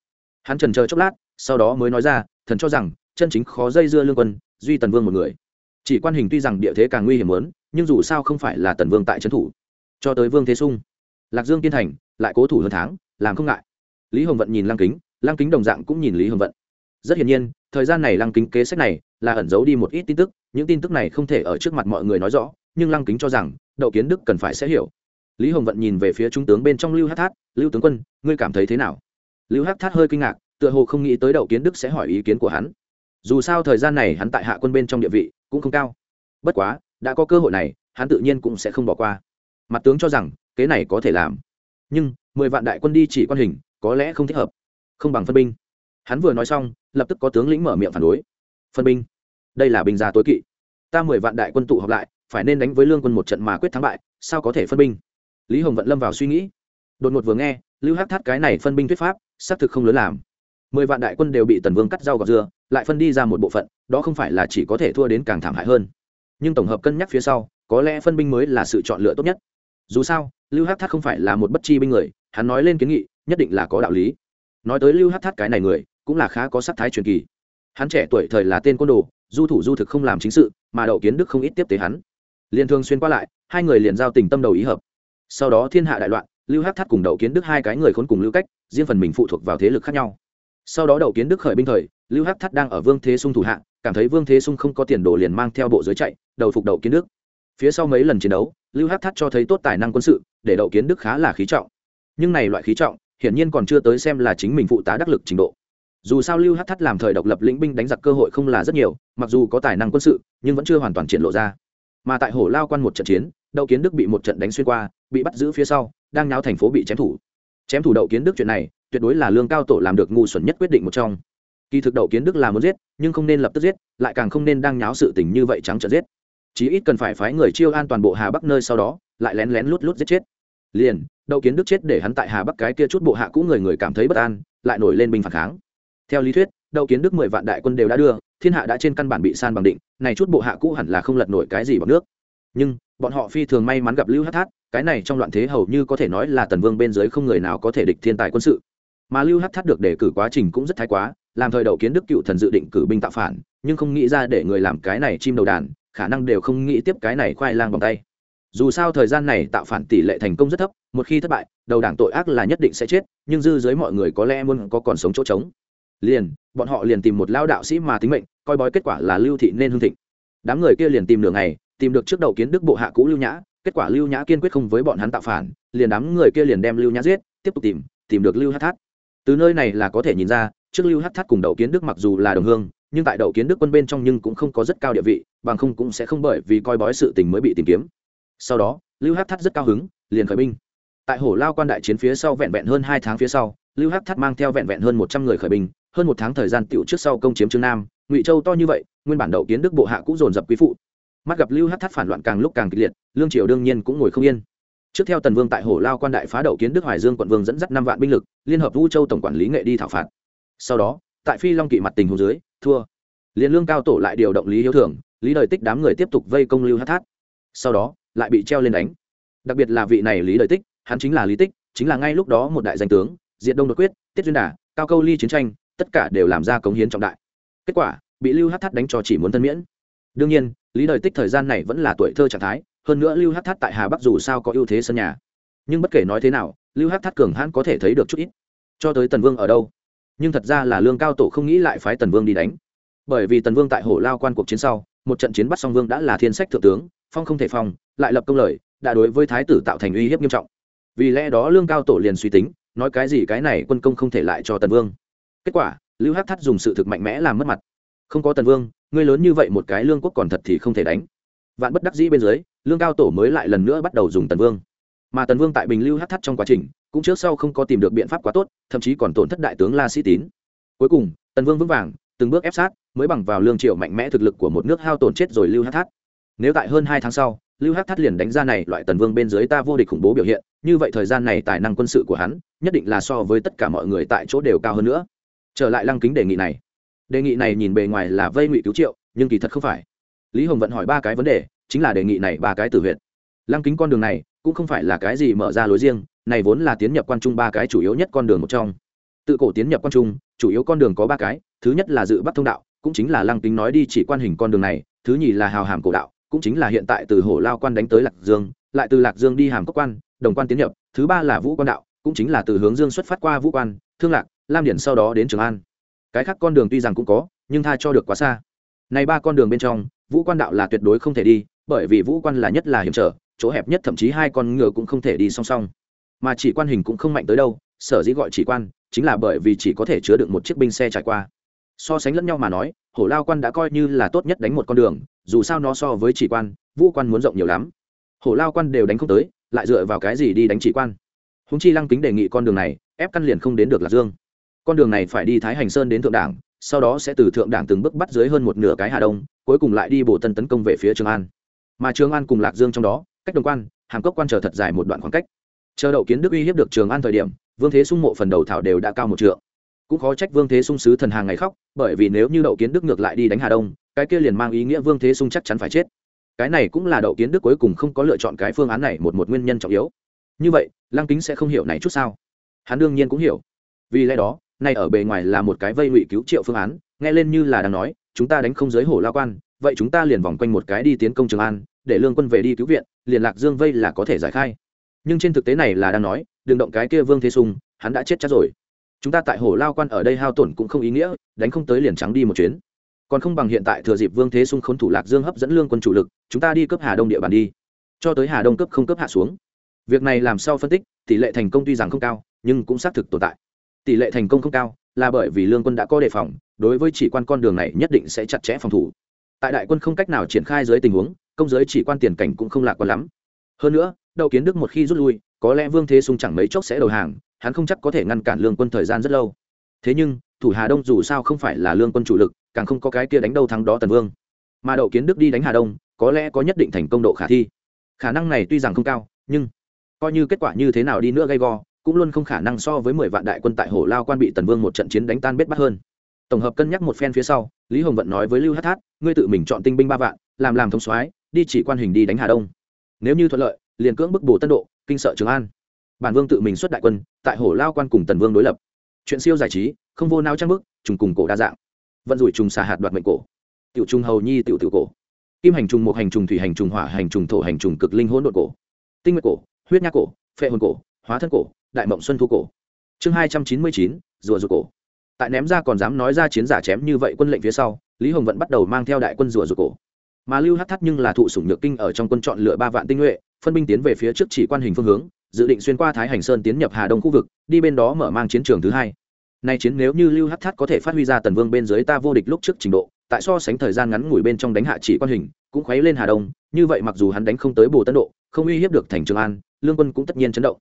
Speaker 1: Hắn trần chờ chốc lát, sau đó mới nói ra, thần cho rằng, chân chính khó dây dưa lương quân, duy tần vương một người. Chỉ quan hình tuy rằng địa thế càng nguy hiểm lớn, nhưng dù sao không phải là tần vương tại trấn thủ. Cho tới vương thế sung, lạc dương kiên thành, lại cố thủ hơn tháng, làm không ngại. Lý hồng vận nhìn lăng kính lăng kính đồng dạng cũng nhìn lý hồng vận rất hiển nhiên, thời gian này lăng kính kế sách này là ẩn giấu đi một ít tin tức, những tin tức này không thể ở trước mặt mọi người nói rõ, nhưng lăng kính cho rằng, đậu kiến đức cần phải sẽ hiểu. Lý hồng vận nhìn về phía trung tướng bên trong lưu hát thát, lưu tướng quân, ngươi cảm thấy thế nào? Lưu hát thát hơi kinh ngạc, tựa hồ không nghĩ tới đậu kiến đức sẽ hỏi ý kiến của hắn. Dù sao thời gian này hắn tại hạ quân bên trong địa vị cũng không cao. Bất quá, đã có cơ hội này, hắn tự nhiên cũng sẽ không bỏ qua. Mặt tướng cho rằng, kế này có thể làm. Nhưng, mười vạn đại quân đi chỉ quan hình, có lẽ không thích hợp. Không bằng phân binh hắn vừa nói xong, lập tức có tướng lĩnh mở miệng phản đối. Phân binh. Đây là binh gia tối kỵ. Ta mười vạn đại quân tụ họp lại, phải nên đánh với lương quân một trận mà quyết thắng bại, sao có thể phân binh? Lý hồng vận lâm vào suy nghĩ. Đột ngột vừa nghe, lưu hát thắt cái này phân binh thuyết pháp, xác thực không lớn làm. Mười vạn đại quân đều bị tần vương cắt rau gọt dưa, lại phân đi ra một bộ phận, đó không phải là chỉ có thể thua đến càng thảm hại hơn. Nhưng tổng hợp cân nhắc phía sau, có lẽ phân binh mới là sự chọn lựa tốt nhất. Dù sao, lưu hát thắt không phải là một bất chi binh người, hắn nói lên kiến nghị, nhất định là có đạo lý. Nói tới lưu hát thắt cái này người cũng là khá có sắc thái truyền kỳ. Hắn trẻ tuổi thời là tên côn đồ, du thủ du thực không làm chính sự, mà đậu kiến đức không ít tiếp tế hắn. Liền thường xuyên qua lại, hai người liền giao tình tâm đầu ý hợp. Sau đó thiên hạ đại loạn, lưu hát thắt cùng đậu kiến đức hai cái người khốn cùng lưu cách, riêng phần mình phụ thuộc vào thế lực khác nhau. Sau đó đậu kiến đức khởi binh thời, lưu hát thắt đang ở vương thế sung thủ hạ, cảm thấy vương thế sung không có tiền đồ liền mang theo bộ giới chạy, đầu phục đậu kiến đức. Phía sau mấy lần chiến đấu, lưu hát thắt cho thấy tốt tài năng quân sự, để đậu kiến đức khá là khí trọng. Nhưng này loại khí trọng, hiển nhiên còn chưa tới xem là chính mình phụ tá đắc lực trình độ dù sao lưu hát thắt làm thời độc lập lĩnh binh đánh giặc cơ hội không là rất nhiều, mặc dù có tài năng quân sự, nhưng vẫn chưa hoàn toàn triển lộ ra. Mà tại hồ lao quan một trận chiến, đậu kiến đức bị một trận đánh xuyên qua, bị bắt giữ phía sau, đang nháo thành phố bị chém thủ. Chém thủ đậu kiến đức chuyện này, tuyệt đối là lương cao tổ làm được ngu xuẩn nhất quyết định một trong. Kỳ thực đậu kiến đức là muốn giết, nhưng không nên lập tức giết, lại càng không nên đang nháo sự tình như vậy trắng trợn giết. Chí ít cần phải phái người chiêu an toàn bộ hà bắc nơi sau đó, lại lén lén lút lút giết chết. Liền, đậu kiến đức chết để hắn tại hà bắc cái kia chút bộ hạ cũ người người cảm thấy bất an, lại nổi lên binh phản kháng theo lý thuyết, đậu kiến đức mười vạn đại quân đều đã đưa, thiên hạ đã trên căn bản bị san bằng định, này chút bộ hạ cũ hẳn là không lật nổi cái gì bằng nước. Nhưng, bọn họ phi thường may mắn gặp lưu hát thát, cái này trong loạn thế hầu như có thể nói là tần vương bên dưới không người nào có thể địch thiên tài quân sự. Mà lưu hát thát được đề cử quá trình cũng rất thái quá, làm thời đầu kiến đức cựu thần dự định cử binh tạo phản, nhưng không nghĩ ra để người làm cái này chim đầu đàn, khả năng đều không nghĩ tiếp cái này khoai lang bằng tay. Dù sao thời gian này tạo phản tỷ lệ thành công rất thấp, một khi thất bại, đầu đảng tội ác là nhất định sẽ chết, nhưng dư dưới mọi người có lẽ muốn có còn sống chỗ trống liền, bọn họ liền tìm một lao đạo sĩ mà tính mệnh, coi bói kết quả là lưu thị nên hương thịnh. Đám người kia liền tìm đường này tìm được trước đầu kiến đức bộ hạ cũ lưu nhã, kết quả lưu nhã kiên quyết không với bọn hắn tạo phản, liền đám người kia liền đem lưu nhã giết, tiếp tục tìm tìm được lưu hát thát. Từ nơi này là có thể nhìn ra, trước lưu hát thát cùng đậu kiến đức mặc dù là đồng hương, nhưng tại đậu kiến đức quân bên trong nhưng cũng không có rất cao địa vị, bằng không cũng sẽ không bởi vì coi bói sự tình mới bị tìm kiếm. Sau đó, lưu hát thát rất cao hứng, liền khởi binh. Tại hổ lao quan đại chiến phía sau vẹn vẹn hơn hai tháng phía sau, lưu hát thát mang theo vẹn vẹn hơn một trăm người khởi binh hơn một tháng thời gian tiểu trước sau công chiếm trương nam, ngụy châu to như vậy, nguyên bản đậu kiến đức bộ hạ cũng dồn dập quý phụ. Mắt gặp lưu hát thát phản loạn càng lúc càng kịch liệt, lương triều đương nhiên cũng ngồi không yên. Trước theo tần vương tại hồ lao quan đại phá đậu kiến đức hoài dương quận vương dẫn dắt năm vạn binh lực, liên hợp vũ châu tổng quản lý nghệ đi thảo phạt. Sau đó, tại phi long kỵ mặt tình hồ dưới, thua. Liền lương cao tổ lại điều động lý hiếu thường, lý đời tích đám người tiếp tục vây công lưu hát thát sau đó, lại bị treo lên đánh. Đặc biệt là vị này lý đời tích, hắn chính là lý tích, chính là ngay lúc đó một đại danh tướng diện đông đột quyết, tiết duyên đà, cao câu ly chiến tranh tất cả đều làm ra cống hiến trọng đại. Kết quả, bị lưu hát thắt đánh cho chỉ muốn thân miễn. Đương nhiên, lý đời tích thời gian này vẫn là tuổi thơ trạng thái, hơn nữa lưu hát thắt tại hà bắc dù sao có ưu thế sân nhà. Nhưng bất kể nói thế nào, lưu hát thắt cường hãn có thể thấy được chút ít. Cho tới tần vương ở đâu? Nhưng thật ra là lương cao tổ không nghĩ lại phái tần vương đi đánh. Bởi vì tần vương tại hổ lao quan cuộc chiến sau, một trận chiến bắt song vương đã là thiên sách thượng tướng, phong không thể phong, lại lập công lời, đã đối với thái tử tạo thành uy hiếp nghiêm trọng. Vì lẽ đó lương cao tổ liền suy tính, nói cái gì cái này quân công không thể lại cho tần vương kết quả, lưu hắc thắt dùng sự thực mạnh mẽ làm mất mặt. Không có tần vương, ngươi lớn như vậy một cái lương quốc còn thật thì không thể đánh. Vạn bất đắc dĩ bên dưới, lương cao tổ mới lại lần nữa bắt đầu dùng tần vương. Mà tần vương tại bình lưu hắc thắt trong quá trình, cũng trước sau không có tìm được biện pháp quá tốt, thậm chí còn tổn thất đại tướng la sĩ tín. Cuối cùng, tần vương vững vàng, từng bước ép sát, mới bằng vào lương triệu mạnh mẽ thực lực của một nước hao tổn chết rồi lưu hắc thắt. Nếu tại hơn hai tháng sau, lưu hắc thắt liền đánh ra này, loại tần vương bên dưới ta vô địch khủng bố biểu hiện, như vậy thời gian này tài năng quân sự của hắn, nhất định là so với tất cả mọi người tại chỗ đều cao hơn nữa trở lại lăng kính đề nghị này. Đề nghị này nhìn bề ngoài là vây ngụy cứu triệu, nhưng kỳ thật không phải. Lý hồng vận hỏi ba cái vấn đề, chính là đề nghị này ba cái tử huyệt. Lăng kính con đường này, cũng không phải là cái gì mở ra lối riêng, này vốn là tiến nhập quan trung ba cái chủ yếu nhất con đường một trong. Tự cổ tiến nhập quan trung, chủ yếu con đường có ba cái, thứ nhất là dự bắt thông đạo, cũng chính là lăng kính nói đi chỉ quan hình con đường này, thứ nhì là hào hàm cổ đạo, cũng chính là hiện tại từ hổ lao quan đánh tới lạc dương, lại từ lạc dương đi hàm cốc quan, đồng quan tiến nhập, thứ ba là vũ quan đạo, cũng chính là từ hướng dương xuất phát qua vũ quan, thương lạc lam điển sau đó đến trường an. Cái khác con đường tuy rằng cũng có, nhưng tha cho được quá xa. Này ba con đường bên trong, vũ quan đạo là tuyệt đối không thể đi, bởi vì vũ quan là nhất là hiểm trở, chỗ hẹp nhất thậm chí hai con ngựa cũng không thể đi song song. Mà chỉ quan hình cũng không mạnh tới đâu, sở dĩ gọi chỉ quan, chính là bởi vì chỉ có thể chứa được một chiếc binh xe trải qua. So sánh lẫn nhau mà nói, hổ lao quan đã coi như là tốt nhất đánh một con đường, dù sao nó so với chỉ quan, vũ quan muốn rộng nhiều lắm. Hổ lao quan đều đánh không tới, lại dựa vào cái gì đi đánh chỉ quan? Húng chi lăng kính đề nghị con đường này, ép căn liền không đến được lạc dương con đường này phải đi thái hành sơn đến thượng đảng, sau đó sẽ từ thượng đảng từng bước bắt dưới hơn một nửa cái hà đông, cuối cùng lại đi bộ tân tấn công về phía trường an. Mà trường an cùng lạc dương trong đó, cách đồng quan, hàm cốc quan chờ thật dài một đoạn khoảng cách. Chờ đậu kiến đức uy hiếp được trường an thời điểm, vương thế sung mộ phần đầu thảo đều đã cao một trượng. Cũng khó trách vương thế sung sứ thần hàng ngày khóc, bởi vì nếu như đậu kiến đức ngược lại đi đánh hà đông, cái kia liền mang ý nghĩa vương thế sung chắc chắn phải chết. Cái này cũng là đậu kiến đức cuối cùng không có lựa chọn cái phương án này một một nguyên nhân trọng yếu. Như vậy, lăng kính sẽ không hiểu này chút sao? Hắn đương nhiên cũng hiểu. Vì lẽ đó nay ở bề ngoài là một cái vây ngụy cứu triệu phương án, nghe lên như là đang nói, chúng ta đánh không giới hổ lao quan, vậy chúng ta liền vòng quanh một cái đi tiến công trường an, để lương quân về đi cứu viện, liền lạc dương vây là có thể giải khai. Nhưng trên thực tế này là đang nói, đừng động cái kia vương thế sung, hắn đã chết chắc rồi. Chúng ta tại hổ lao quan ở đây hao tổn cũng không ý nghĩa, đánh không tới liền trắng đi một chuyến. Còn không bằng hiện tại thừa dịp vương thế sung khốn thủ lạc dương hấp dẫn lương quân chủ lực, chúng ta đi cấp hà đông địa bàn đi. Cho tới hà đông cấp không cấp hạ xuống. Việc này làm sao phân tích, tỷ lệ thành công tuy rằng không cao, nhưng cũng xác thực tồn tại tỷ lệ thành công không cao, là bởi vì lương quân đã có đề phòng, đối với chỉ quan con đường này nhất định sẽ chặt chẽ phòng thủ. Tại đại quân không cách nào triển khai dưới tình huống, công giới chỉ quan tiền cảnh cũng không lạc quan lắm. Hơn nữa, đậu kiến đức một khi rút lui, có lẽ vương thế sung chẳng mấy chốc sẽ đầu hàng, hắn không chắc có thể ngăn cản lương quân thời gian rất lâu. Thế nhưng, thủ hà đông dù sao không phải là lương quân chủ lực, càng không có cái kia đánh đâu thắng đó tần vương. Mà đậu kiến đức đi đánh hà đông, có lẽ có nhất định thành công độ khả thi. Khả năng này tuy rằng không cao, nhưng coi như kết quả như thế nào đi nữa gay go cũng luôn không khả năng so với mười vạn đại quân tại hồ lao quan bị tần vương một trận chiến đánh tan bết bắt hơn. Tổng hợp cân nhắc một phen phía sau, lý hồng vận nói với lưu hát thát, ngươi tự mình chọn tinh binh ba vạn, làm làm thống soái, đi chỉ quan hình đi đánh hà đông. Nếu như thuận lợi, liền cưỡng bức bồ tân độ, kinh sợ trường an. Bản vương tự mình xuất đại quân, tại hồ lao quan cùng tần vương đối lập. Chuyện siêu giải trí, không vô nao trang bức, trùng cùng cổ đa dạng. Vận rủi trùng xà hạt đoạt mệnh cổ. Tiểu trùng hầu nhi tiểu tiểu cổ. Kim hành trùng một hành trùng, thủy hành trùng, hỏa hành trùng, thổ hành trùng, cực linh hỗn độn cổ. Tinh nguyệt cổ, huyết nha cổ, phệ hồn cổ, hóa thân cổ đại mộng xuân thu cổ. Chương hai trăm chín mươi chín, rùa rùa cổ. Tại ném ra còn dám nói ra chiến giả chém như vậy quân lệnh phía sau, lý hồng vẫn bắt đầu mang theo đại quân rùa rùa cổ. Mà lưu hát thắt nhưng là thụ sủng nhược kinh ở trong quân chọn lựa ba vạn tinh nhuệ, phân binh tiến về phía trước chỉ quan hình phương hướng, dự định xuyên qua thái hành sơn tiến nhập hà đông khu vực, đi bên đó mở mang chiến trường thứ hai. Nay chiến nếu như lưu hát thắt có thể phát huy ra tần vương bên dưới ta vô địch lúc trước trình độ, tại so sánh thời gian ngắn ngủi bên trong đánh hạ chỉ quan hình, cũng khuấy lên hà đông, như vậy mặc dù hắn đánh không tới bồ tân độ, không uy hiếp được thành trường an, lương quân cũng tất nhiên chấn động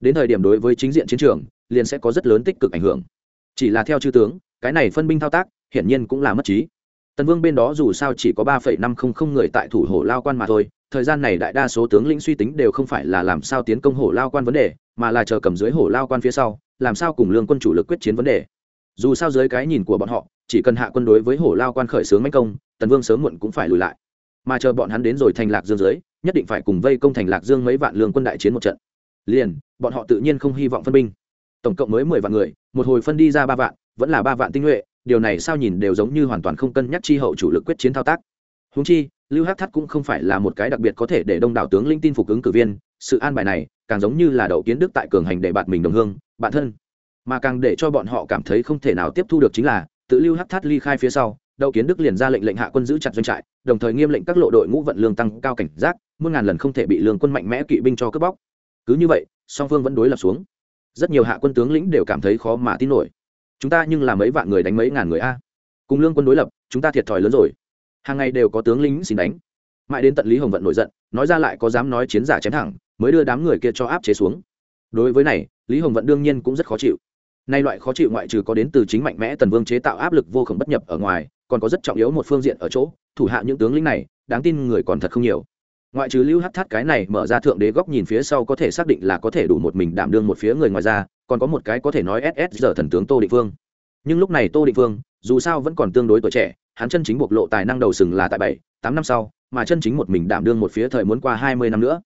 Speaker 1: đến thời điểm đối với chính diện chiến trường, liền sẽ có rất lớn tích cực ảnh hưởng. Chỉ là theo chư tướng, cái này phân binh thao tác, hiển nhiên cũng là mất trí. Tần vương bên đó dù sao chỉ có ba phẩy năm không không người tại thủ hồ lao quan mà thôi, thời gian này đại đa số tướng lĩnh suy tính đều không phải là làm sao tiến công hồ lao quan vấn đề, mà là chờ cầm dưới hồ lao quan phía sau, làm sao cùng lương quân chủ lực quyết chiến vấn đề. Dù sao dưới cái nhìn của bọn họ, chỉ cần hạ quân đối với hồ lao quan khởi xướng mánh công, tần vương sớm muộn cũng phải lùi lại. Mà chờ bọn hắn đến rồi thành lạc dương dưới, nhất định phải cùng vây công thành lạc dương mấy vạn lương quân đại chiến một trận liền, bọn họ tự nhiên không hy vọng phân binh. Tổng cộng mới mười vạn người, một hồi phân đi ra ba vạn, vẫn là ba vạn tinh nhuệ, điều này sao nhìn đều giống như hoàn toàn không cân nhắc chi hậu chủ lực quyết chiến thao tác. Húng chi, lưu hắc thắt cũng không phải là một cái đặc biệt có thể để đông đảo tướng linh tin phục ứng cử viên, sự an bài này, càng giống như là đậu kiến đức tại cường hành để bạn mình đồng hương, bạn thân. Mà càng để cho bọn họ cảm thấy không thể nào tiếp thu được chính là, tự lưu hắc thắt ly khai phía sau, đậu kiến đức liền ra lệnh lệnh hạ quân giữ chặt doanh trại, đồng thời nghiêm lệnh các lộ đội ngũ vận lương tăng cao cảnh giác, muôn ngàn lần không thể bị lương quân mạnh mẽ kỵ binh cho cướp bóc cứ như vậy, song phương vẫn đối lập xuống. Rất nhiều hạ quân tướng lĩnh đều cảm thấy khó mà tin nổi. Chúng ta nhưng là mấy vạn người đánh mấy ngàn người a. Cùng lương quân đối lập, chúng ta thiệt thòi lớn rồi. Hàng ngày đều có tướng lĩnh xin đánh. Mãi đến tận lý hồng vận nổi giận, nói ra lại có dám nói chiến giả chém thẳng, mới đưa đám người kia cho áp chế xuống. Đối với này, lý hồng vận đương nhiên cũng rất khó chịu. Nay loại khó chịu ngoại trừ có đến từ chính mạnh mẽ tần vương chế tạo áp lực vô khổng bất nhập ở ngoài, còn có rất trọng yếu một phương diện ở chỗ, thủ hạ những tướng lĩnh này, đáng tin người còn thật không nhiều ngoại trừ lưu hát thắt cái này mở ra thượng đế góc nhìn phía sau có thể xác định là có thể đủ một mình đảm đương một phía người ngoài ra, còn có một cái có thể nói ss giờ thần tướng tô định vương nhưng lúc này tô định vương dù sao vẫn còn tương đối tuổi trẻ, hắn chân chính bộc lộ tài năng đầu sừng là tại bảy, tám năm sau, mà chân chính một mình đảm đương một phía thời muốn qua hai mươi năm nữa.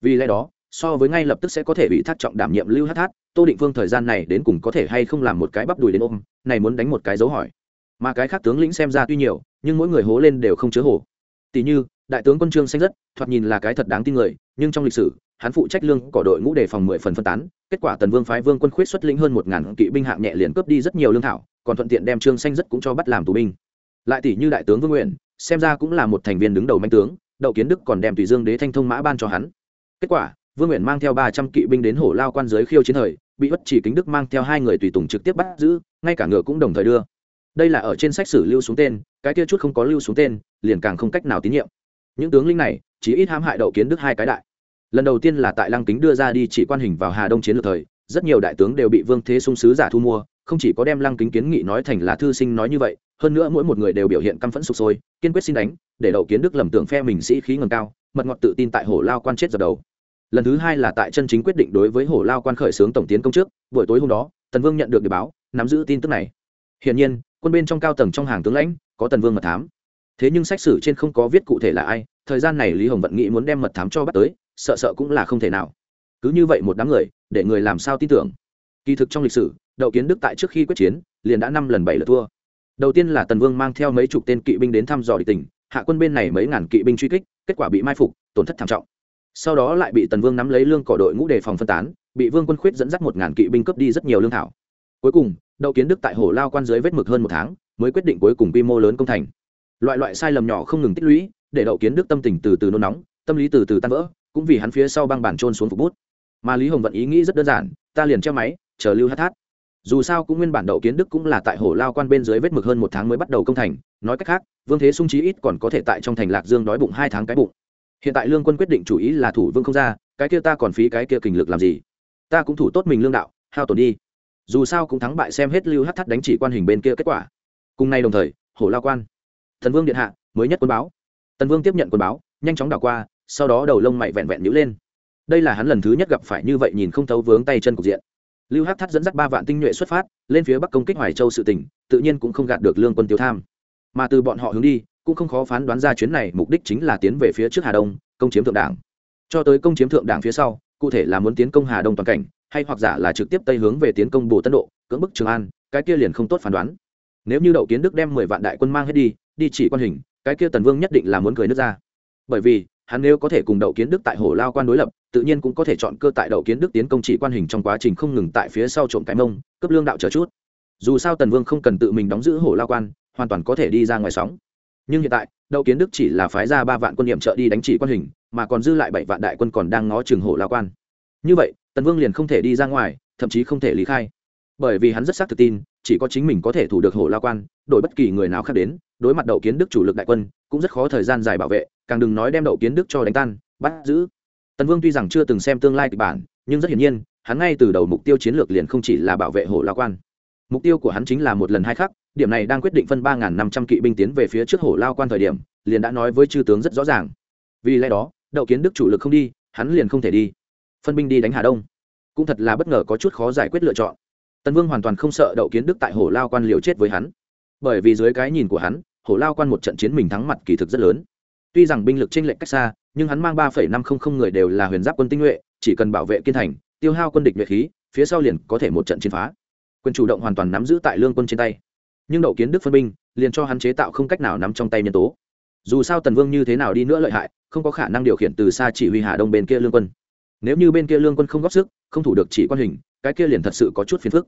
Speaker 1: Vì lẽ đó, so với ngay lập tức sẽ có thể bị thác trọng đảm nhiệm lưu hát Hát tô định vương thời gian này đến cùng có thể hay không làm một cái bắp đùi đến ôm, này muốn đánh một cái dấu hỏi. Mà cái khác tướng lĩnh xem ra tuy nhiều, nhưng mỗi người hố lên đều không chứa hồ tỷ như đại tướng quân trương xanh rất, thoạt nhìn là cái thật đáng tin người, nhưng trong lịch sử, hắn phụ trách lương cỏ đội ngũ đề phòng mười phần phân tán, kết quả tần vương phái vương quân khuyết xuất lĩnh hơn một ngàn kỵ binh hạng nhẹ liền cướp đi rất nhiều lương thảo, còn thuận tiện đem trương xanh rất cũng cho bắt làm tù binh. Lại tỷ như đại tướng vương nguyện xem ra cũng là một thành viên đứng đầu manh tướng, đậu kiến đức còn đem tùy dương đế thanh thông mã ban cho hắn. Kết quả, vương nguyện mang theo ba trăm kỵ binh đến hổ lao quan giới khiêu chiến thời, bị bất chỉ kính đức mang theo hai người tùy tùng trực tiếp bắt giữ, ngay cả ngựa cũng đồng thời đưa. Đây là ở trên sách sử lưu xuống tên, cái kia chút không có lưu xuống tên, liền càng không cách nào tín nhiệm những tướng linh này chỉ ít hãm hại đậu kiến đức hai cái đại. Lần đầu tiên là tại lăng kính đưa ra đi chỉ quan hình vào hà đông chiến lược thời, rất nhiều đại tướng đều bị vương thế sung sứ giả thu mua, không chỉ có đem lăng kính kiến nghị nói thành là thư sinh nói như vậy, hơn nữa mỗi một người đều biểu hiện căm phẫn sụp sôi, kiên quyết xin đánh, để đậu kiến đức lầm tưởng phe mình sĩ khí ngầm cao, mật ngọt tự tin tại hổ lao quan chết dập đầu. Lần thứ hai là tại chân chính quyết định đối với hổ lao quan khởi xướng tổng tiến công trước, buổi tối hôm đó, tần vương nhận được điệp báo, nắm giữ tin tức này. Hiển nhiên, quân bên trong cao tầng trong hàng tướng lãnh, có tần vương mật thám thế nhưng sách sử trên không có viết cụ thể là ai, thời gian này lý hồng vận nghĩ muốn đem mật thám cho bắt tới, sợ sợ cũng là không thể nào. Cứ như vậy một đám người, để người làm sao tin tưởng? Kỳ thực trong lịch sử, đậu kiến đức tại trước khi quyết chiến, liền đã năm lần bảy lượt thua. Đầu tiên là tần vương mang theo mấy chục tên kỵ binh đến thăm dò địch tỉnh, hạ quân bên này mấy ngàn kỵ binh truy kích, kết quả bị mai phục, tổn thất thảm trọng. Sau đó lại bị tần vương nắm lấy lương cỏ đội ngũ đề phòng phân tán, bị vương quân khuyết dẫn dắt một ngàn kỵ binh cướp đi rất nhiều lương thảo. Cuối cùng, đậu kiến đức tại hồ lao quan dưới vết mực hơn một tháng, mới quyết định cuối cùng quy mô lớn công thành loại loại sai lầm nhỏ không ngừng tích lũy, để đậu kiến đức tâm tình từ từ nôn nóng, tâm lý từ từ tan vỡ, cũng vì hắn phía sau băng bản trôn xuống phục bút. Mà lý hồng vận ý nghĩ rất đơn giản, ta liền treo máy, chờ lưu hát hát dù sao cũng nguyên bản đậu kiến đức cũng là tại hồ lao quan bên dưới vết mực hơn một tháng mới bắt đầu công thành, nói cách khác, vương thế sung trí ít còn có thể tại trong thành lạc dương đói bụng hai tháng cái bụng. Hiện tại lương quân quyết định chủ ý là thủ vương không ra, cái kia ta còn phí cái kia kình lực làm gì? Ta cũng thủ tốt mình lương đạo, hao tổn đi. Dù sao cũng thắng bại xem hết lưu hát thắt đánh chỉ quan hình bên kia kết quả. Cùng nay đồng thời hồ lao quan thần vương điện hạ, mới nhất quân báo. Tần vương tiếp nhận quân báo, nhanh chóng đảo qua, sau đó đầu lông mày vẹn vẹn nhữ lên. Đây là hắn lần thứ nhất gặp phải như vậy nhìn không thấu vướng tay chân cục diện. Lưu hắc thắt dẫn dắt ba vạn tinh nhuệ xuất phát, lên phía bắc công kích hoài châu sự tỉnh, tự nhiên cũng không gạt được lương quân tiêu tham. Mà từ bọn họ hướng đi, cũng không khó phán đoán ra chuyến này mục đích chính là tiến về phía trước hà đông, công chiếm thượng đảng. Cho tới công chiếm thượng đảng phía sau, cụ thể là muốn tiến công hà đông toàn cảnh, hay hoặc giả là trực tiếp tây hướng về tiến công bồ tân độ, cưỡng bức trường an, cái kia liền không tốt phán đoán. Nếu như đậu kiến đức đem mười vạn đại quân mang hết đi đi chỉ quan hình, cái kia tần vương nhất định là muốn cười nước ra. Bởi vì, hắn nếu có thể cùng đậu kiến đức tại hồ lao quan đối lập, tự nhiên cũng có thể chọn cơ tại đậu kiến đức tiến công chỉ quan hình trong quá trình không ngừng tại phía sau trộm cái mông cấp lương đạo chờ chút. Dù sao tần vương không cần tự mình đóng giữ hồ lao quan, hoàn toàn có thể đi ra ngoài sóng. Nhưng hiện tại, đậu kiến đức chỉ là phái ra ba vạn quân nhiệm trợ đi đánh chỉ quan hình, mà còn dư lại bảy vạn đại quân còn đang ngó chừng hồ lao quan. Như vậy, tần vương liền không thể đi ra ngoài, thậm chí không thể lý khai. Bởi vì hắn rất xác thực tin, chỉ có chính mình có thể thủ được hồ lao quan, đổi bất kỳ người nào khác đến đối mặt đậu kiến đức chủ lực đại quân, cũng rất khó thời gian dài bảo vệ, càng đừng nói đem đậu kiến đức cho đánh tan, bắt giữ. Tần vương tuy rằng chưa từng xem tương lai kịch bản, nhưng rất hiển nhiên, hắn ngay từ đầu mục tiêu chiến lược liền không chỉ là bảo vệ hồ lạc quan. Mục tiêu của hắn chính là một lần hai khắc, điểm này đang quyết định phân ba năm trăm kỵ binh tiến về phía trước hồ lao quan thời điểm, liền đã nói với chư tướng rất rõ ràng. Vì lẽ đó, đậu kiến đức chủ lực không đi, hắn liền không thể đi. Phân binh đi đánh hà đông. Cũng thật là bất ngờ có chút khó giải quyết lựa chọn. Tần vương hoàn toàn không sợ đậu kiến đức tại hồ lao quan liều chết với hắn. Bởi vì dưới cái nhìn của hắn Hổ lao quan một trận chiến mình thắng mặt kỳ thực rất lớn. Tuy rằng binh lực t r ê n lệch cách xa, nhưng hắn mang ba năm không không người đều là huyền giáp quân tinh nhuệ, chỉ cần bảo vệ kiên thành, tiêu hao quân địch nhuệ khí, phía sau liền có thể một trận chiến phá. Quyền chủ động hoàn toàn nắm giữ tại lương quân trên tay. Nhưng đậu kiến đức phân binh, liền cho hắn chế tạo không cách nào nắm trong tay nhân tố. Dù sao tần vương như thế nào đi nữa lợi hại, không có khả năng điều khiển từ xa chỉ huy hà đông bên kia lương quân. Nếu như bên kia lương quân không góp sức, không thủ được chỉ quan hình, cái kia liền thật sự có chút phiền phức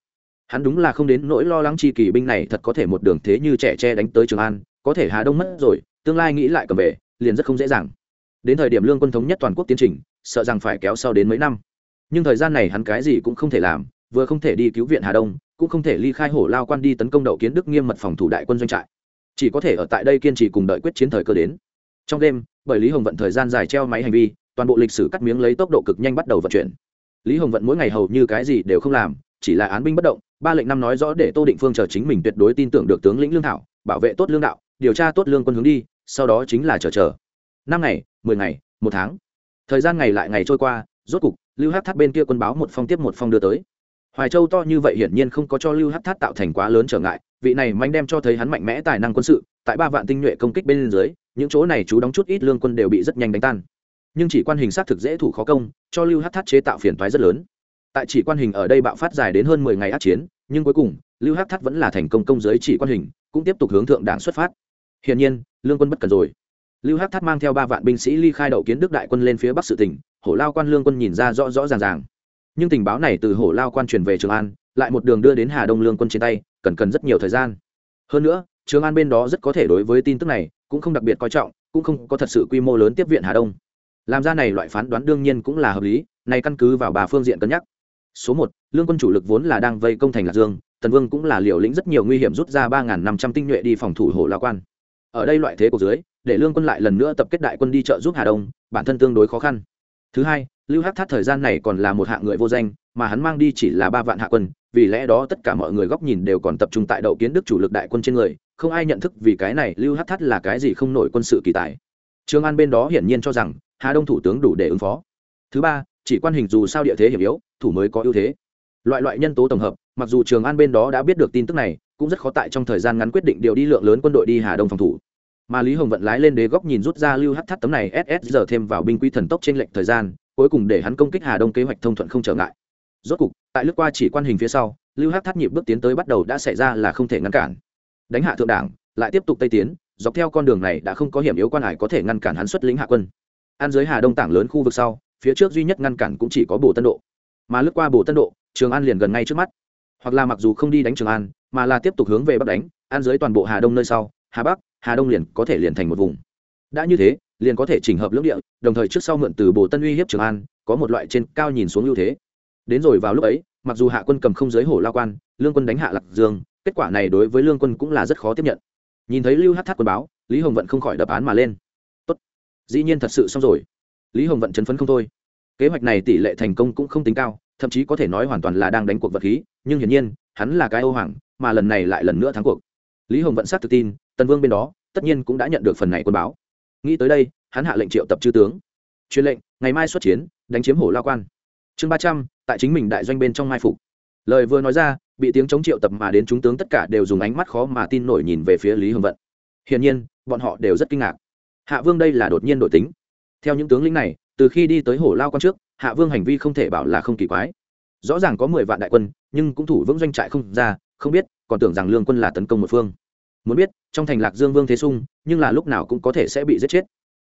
Speaker 1: hắn đúng là không đến nỗi lo lắng chi kỳ binh này thật có thể một đường thế như trẻ tre đánh tới trường an, có thể hà đông mất rồi, tương lai nghĩ lại cầm về, liền rất không dễ dàng. Đến thời điểm lương quân thống nhất toàn quốc tiến trình, sợ rằng phải kéo sau đến mấy năm. Nhưng thời gian này hắn cái gì cũng không thể làm, vừa không thể đi cứu viện hà đông, cũng không thể ly khai hổ lao quan đi tấn công đậu kiến đức nghiêm mật phòng thủ đại quân doanh trại. Chỉ có thể ở tại đây kiên trì cùng đợi quyết chiến thời cơ đến. Trong đêm, bởi lý hồng vận thời gian dài treo máy hành vi, toàn bộ lịch sử cắt miếng lấy tốc độ cực nhanh bắt đầu vận chuyển. Lý hồng vận mỗi ngày hầu như cái gì đều không làm, chỉ là án binh bất động ba lệnh năm nói rõ để tô định phương chờ chính mình tuyệt đối tin tưởng được tướng lĩnh lương thảo, bảo vệ tốt lương đạo, điều tra tốt lương quân hướng đi, sau đó chính là chờ chờ. Năm ngày, mười ngày, một tháng. Thời gian ngày lại ngày trôi qua, rốt cục, lưu hát tháp bên kia quân báo một phong tiếp một phong đưa tới. Hoài châu to như vậy hiển nhiên không có cho lưu hát tháp tạo thành quá lớn trở ngại, vị này manh đem cho thấy hắn mạnh mẽ tài năng quân sự, tại ba vạn tinh nhuệ công kích bên dưới, những chỗ này chú đóng chút ít lương quân đều bị rất nhanh đánh tan. Nhưng chỉ quan hình xác thực dễ thủ khó công, cho lưu hát tháp chế tạo phiền toái rất lớn tại chỉ quan hình ở đây bạo phát dài đến hơn mười ngày át chiến, nhưng cuối cùng, lưu Hắc thắt vẫn là thành công công giới chỉ quan hình, cũng tiếp tục hướng thượng đảng xuất phát. Hiển nhiên, lương quân bất cần rồi. Lưu Hắc thắt mang theo ba vạn binh sĩ ly khai đậu kiến đức đại quân lên phía bắc sự tỉnh, hổ lao quan lương quân nhìn ra rõ rõ ràng ràng. Nhưng tình báo này từ hổ lao quan truyền về trường an, lại một đường đưa đến hà đông lương quân trên tay, cần cần rất nhiều thời gian. Hơn nữa, trường an bên đó rất có thể đối với tin tức này, cũng không đặc biệt coi trọng, cũng không có thật sự quy mô lớn tiếp viện hà đông. Làm ra này loại phán đoán đương nhiên cũng là hợp lý, này căn cứ vào bà phương diện cân nhắc số một, lương quân chủ lực vốn là đang vây công thành lạc dương, tần vương cũng là liều lĩnh rất nhiều nguy hiểm rút ra ba năm trăm tinh nhuệ đi phòng thủ hồ la quan. Ở đây loại thế của dưới, để lương quân lại lần nữa tập kết đại quân đi trợ giúp hà đông, bản thân tương đối khó khăn. Thứ hai, lưu hắc thát thời gian này còn là một hạng người vô danh, mà hắn mang đi chỉ là ba vạn hạ quân, vì lẽ đó tất cả mọi người góc nhìn đều còn tập trung tại đậu kiến đức chủ lực đại quân trên người, không ai nhận thức vì cái này lưu hắc thát là cái gì không nổi quân sự kỳ tài. Trương an bên đó hiển nhiên cho rằng hà đông thủ tướng đủ để ứng phó. Thứ ba chỉ quan hình dù sao địa thế hiểm yếu, thủ mới có ưu thế. Loại loại nhân tố tổng hợp, mặc dù trường an bên đó đã biết được tin tức này, cũng rất khó tại trong thời gian ngắn quyết định điều đi lượng lớn quân đội đi hà đông phòng thủ. Mà lý hồng vận lái lên đế góc nhìn rút ra lưu hắt thắt tấm này ss giờ thêm vào binh quy thần tốc trên lệnh thời gian, cuối cùng để hắn công kích hà đông kế hoạch thông thuận không trở ngại. Rốt cục, tại lướt qua chỉ quan hình phía sau, lưu hắt thắt nhịp bước tiến tới bắt đầu đã xảy ra là không thể ngăn cản. Đánh hạ thượng đảng, lại tiếp tục tây tiến, dọc theo con đường này đã không có hiểm yếu quan hải có thể ngăn cản hắn xuất lính hạ quân. An dưới hà đông tảng lớn khu vực sau phía trước duy nhất ngăn cản cũng chỉ có bồ tân độ. Mà lướt qua bồ tân độ, trường an liền gần ngay trước mắt. Hoặc là mặc dù không đi đánh trường an, mà là tiếp tục hướng về bắc đánh, an dưới toàn bộ hà đông nơi sau, hà bắc, hà đông liền có thể liền thành một vùng. Đã như thế, liền có thể chỉnh hợp lưỡng địa, đồng thời trước sau mượn từ bồ tân uy hiếp trường an, có một loại trên cao nhìn xuống ưu thế. Đến rồi vào lúc ấy, mặc dù hạ quân cầm không giới hổ lao quan, lương quân đánh hạ lạc dương, kết quả này đối với lương quân cũng là rất khó tiếp nhận. Nhìn thấy lưu hát thác quân báo, lý hồng vận không khỏi đập án mà lên. Tốt, dĩ nhiên thật sự xong rồi lý hồng vận chấn phấn không thôi. Kế hoạch này tỷ lệ thành công cũng không tính cao, thậm chí có thể nói hoàn toàn là đang đánh cuộc vật khí, nhưng hiển nhiên, hắn là cái ô hoàng, mà lần này lại lần nữa thắng cuộc. Lý hồng vận xác tự tin, tần vương bên đó, tất nhiên cũng đã nhận được phần này quân báo. Nghĩ tới đây, hắn hạ lệnh triệu tập chư tướng. Truyền lệnh, ngày mai xuất chiến, đánh chiếm hổ lao quan. Chương ba trăm, tại chính mình đại doanh bên trong mai phục. Lời vừa nói ra, bị tiếng chống triệu tập mà đến chúng tướng tất cả đều dùng ánh mắt khó mà tin nổi nhìn về phía lý hồng vận. Hiển nhiên, bọn họ đều rất kinh ngạc. Hạ vương đây là đột nhiên đổi tính theo những tướng lĩnh này, từ khi đi tới hổ lao quan trước, hạ vương hành vi không thể bảo là không kỳ quái. Rõ ràng có mười vạn đại quân, nhưng cũng thủ vững doanh trại không ra, không biết, còn tưởng rằng lương quân là tấn công một phương. Muốn biết, trong thành lạc dương vương thế sung, nhưng là lúc nào cũng có thể sẽ bị giết chết.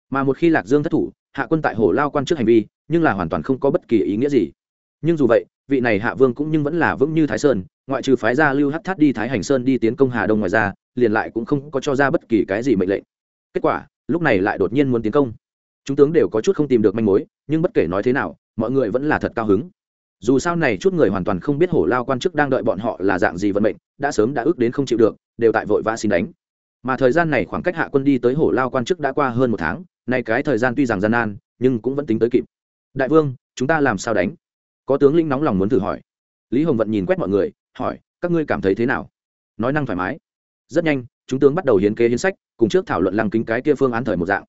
Speaker 1: Mà một khi lạc dương thất thủ, hạ quân tại hổ lao quan trước hành vi, nhưng là hoàn toàn không có bất kỳ ý nghĩa gì. Nhưng dù vậy, vị này hạ vương cũng nhưng vẫn là vững như thái sơn, ngoại trừ phái gia lưu hắc thát đi thái hành sơn đi tiến công hà đông ngoài ra, liền lại cũng không có cho ra bất kỳ cái gì mệnh lệnh. Kết quả, lúc này lại đột nhiên muốn tiến công chúng tướng đều có chút không tìm được manh mối, nhưng bất kể nói thế nào, mọi người vẫn là thật cao hứng. Dù sao này chút người hoàn toàn không biết hổ lao quan chức đang đợi bọn họ là dạng gì vận mệnh, đã sớm đã ước đến không chịu được, đều tại vội vã xin đánh. Mà thời gian này khoảng cách hạ quân đi tới hổ lao quan chức đã qua hơn một tháng, nay cái thời gian tuy rằng gian nan, nhưng cũng vẫn tính tới kịp. Đại vương, chúng ta làm sao đánh? Có tướng lĩnh nóng lòng muốn thử hỏi. Lý hồng vận nhìn quét mọi người, hỏi, các ngươi cảm thấy thế nào? Nói năng thoải mái. Rất nhanh, chúng tướng bắt đầu hiến kế hiến sách, cùng trước thảo luận lăng kính cái kia phương án thời một dạng.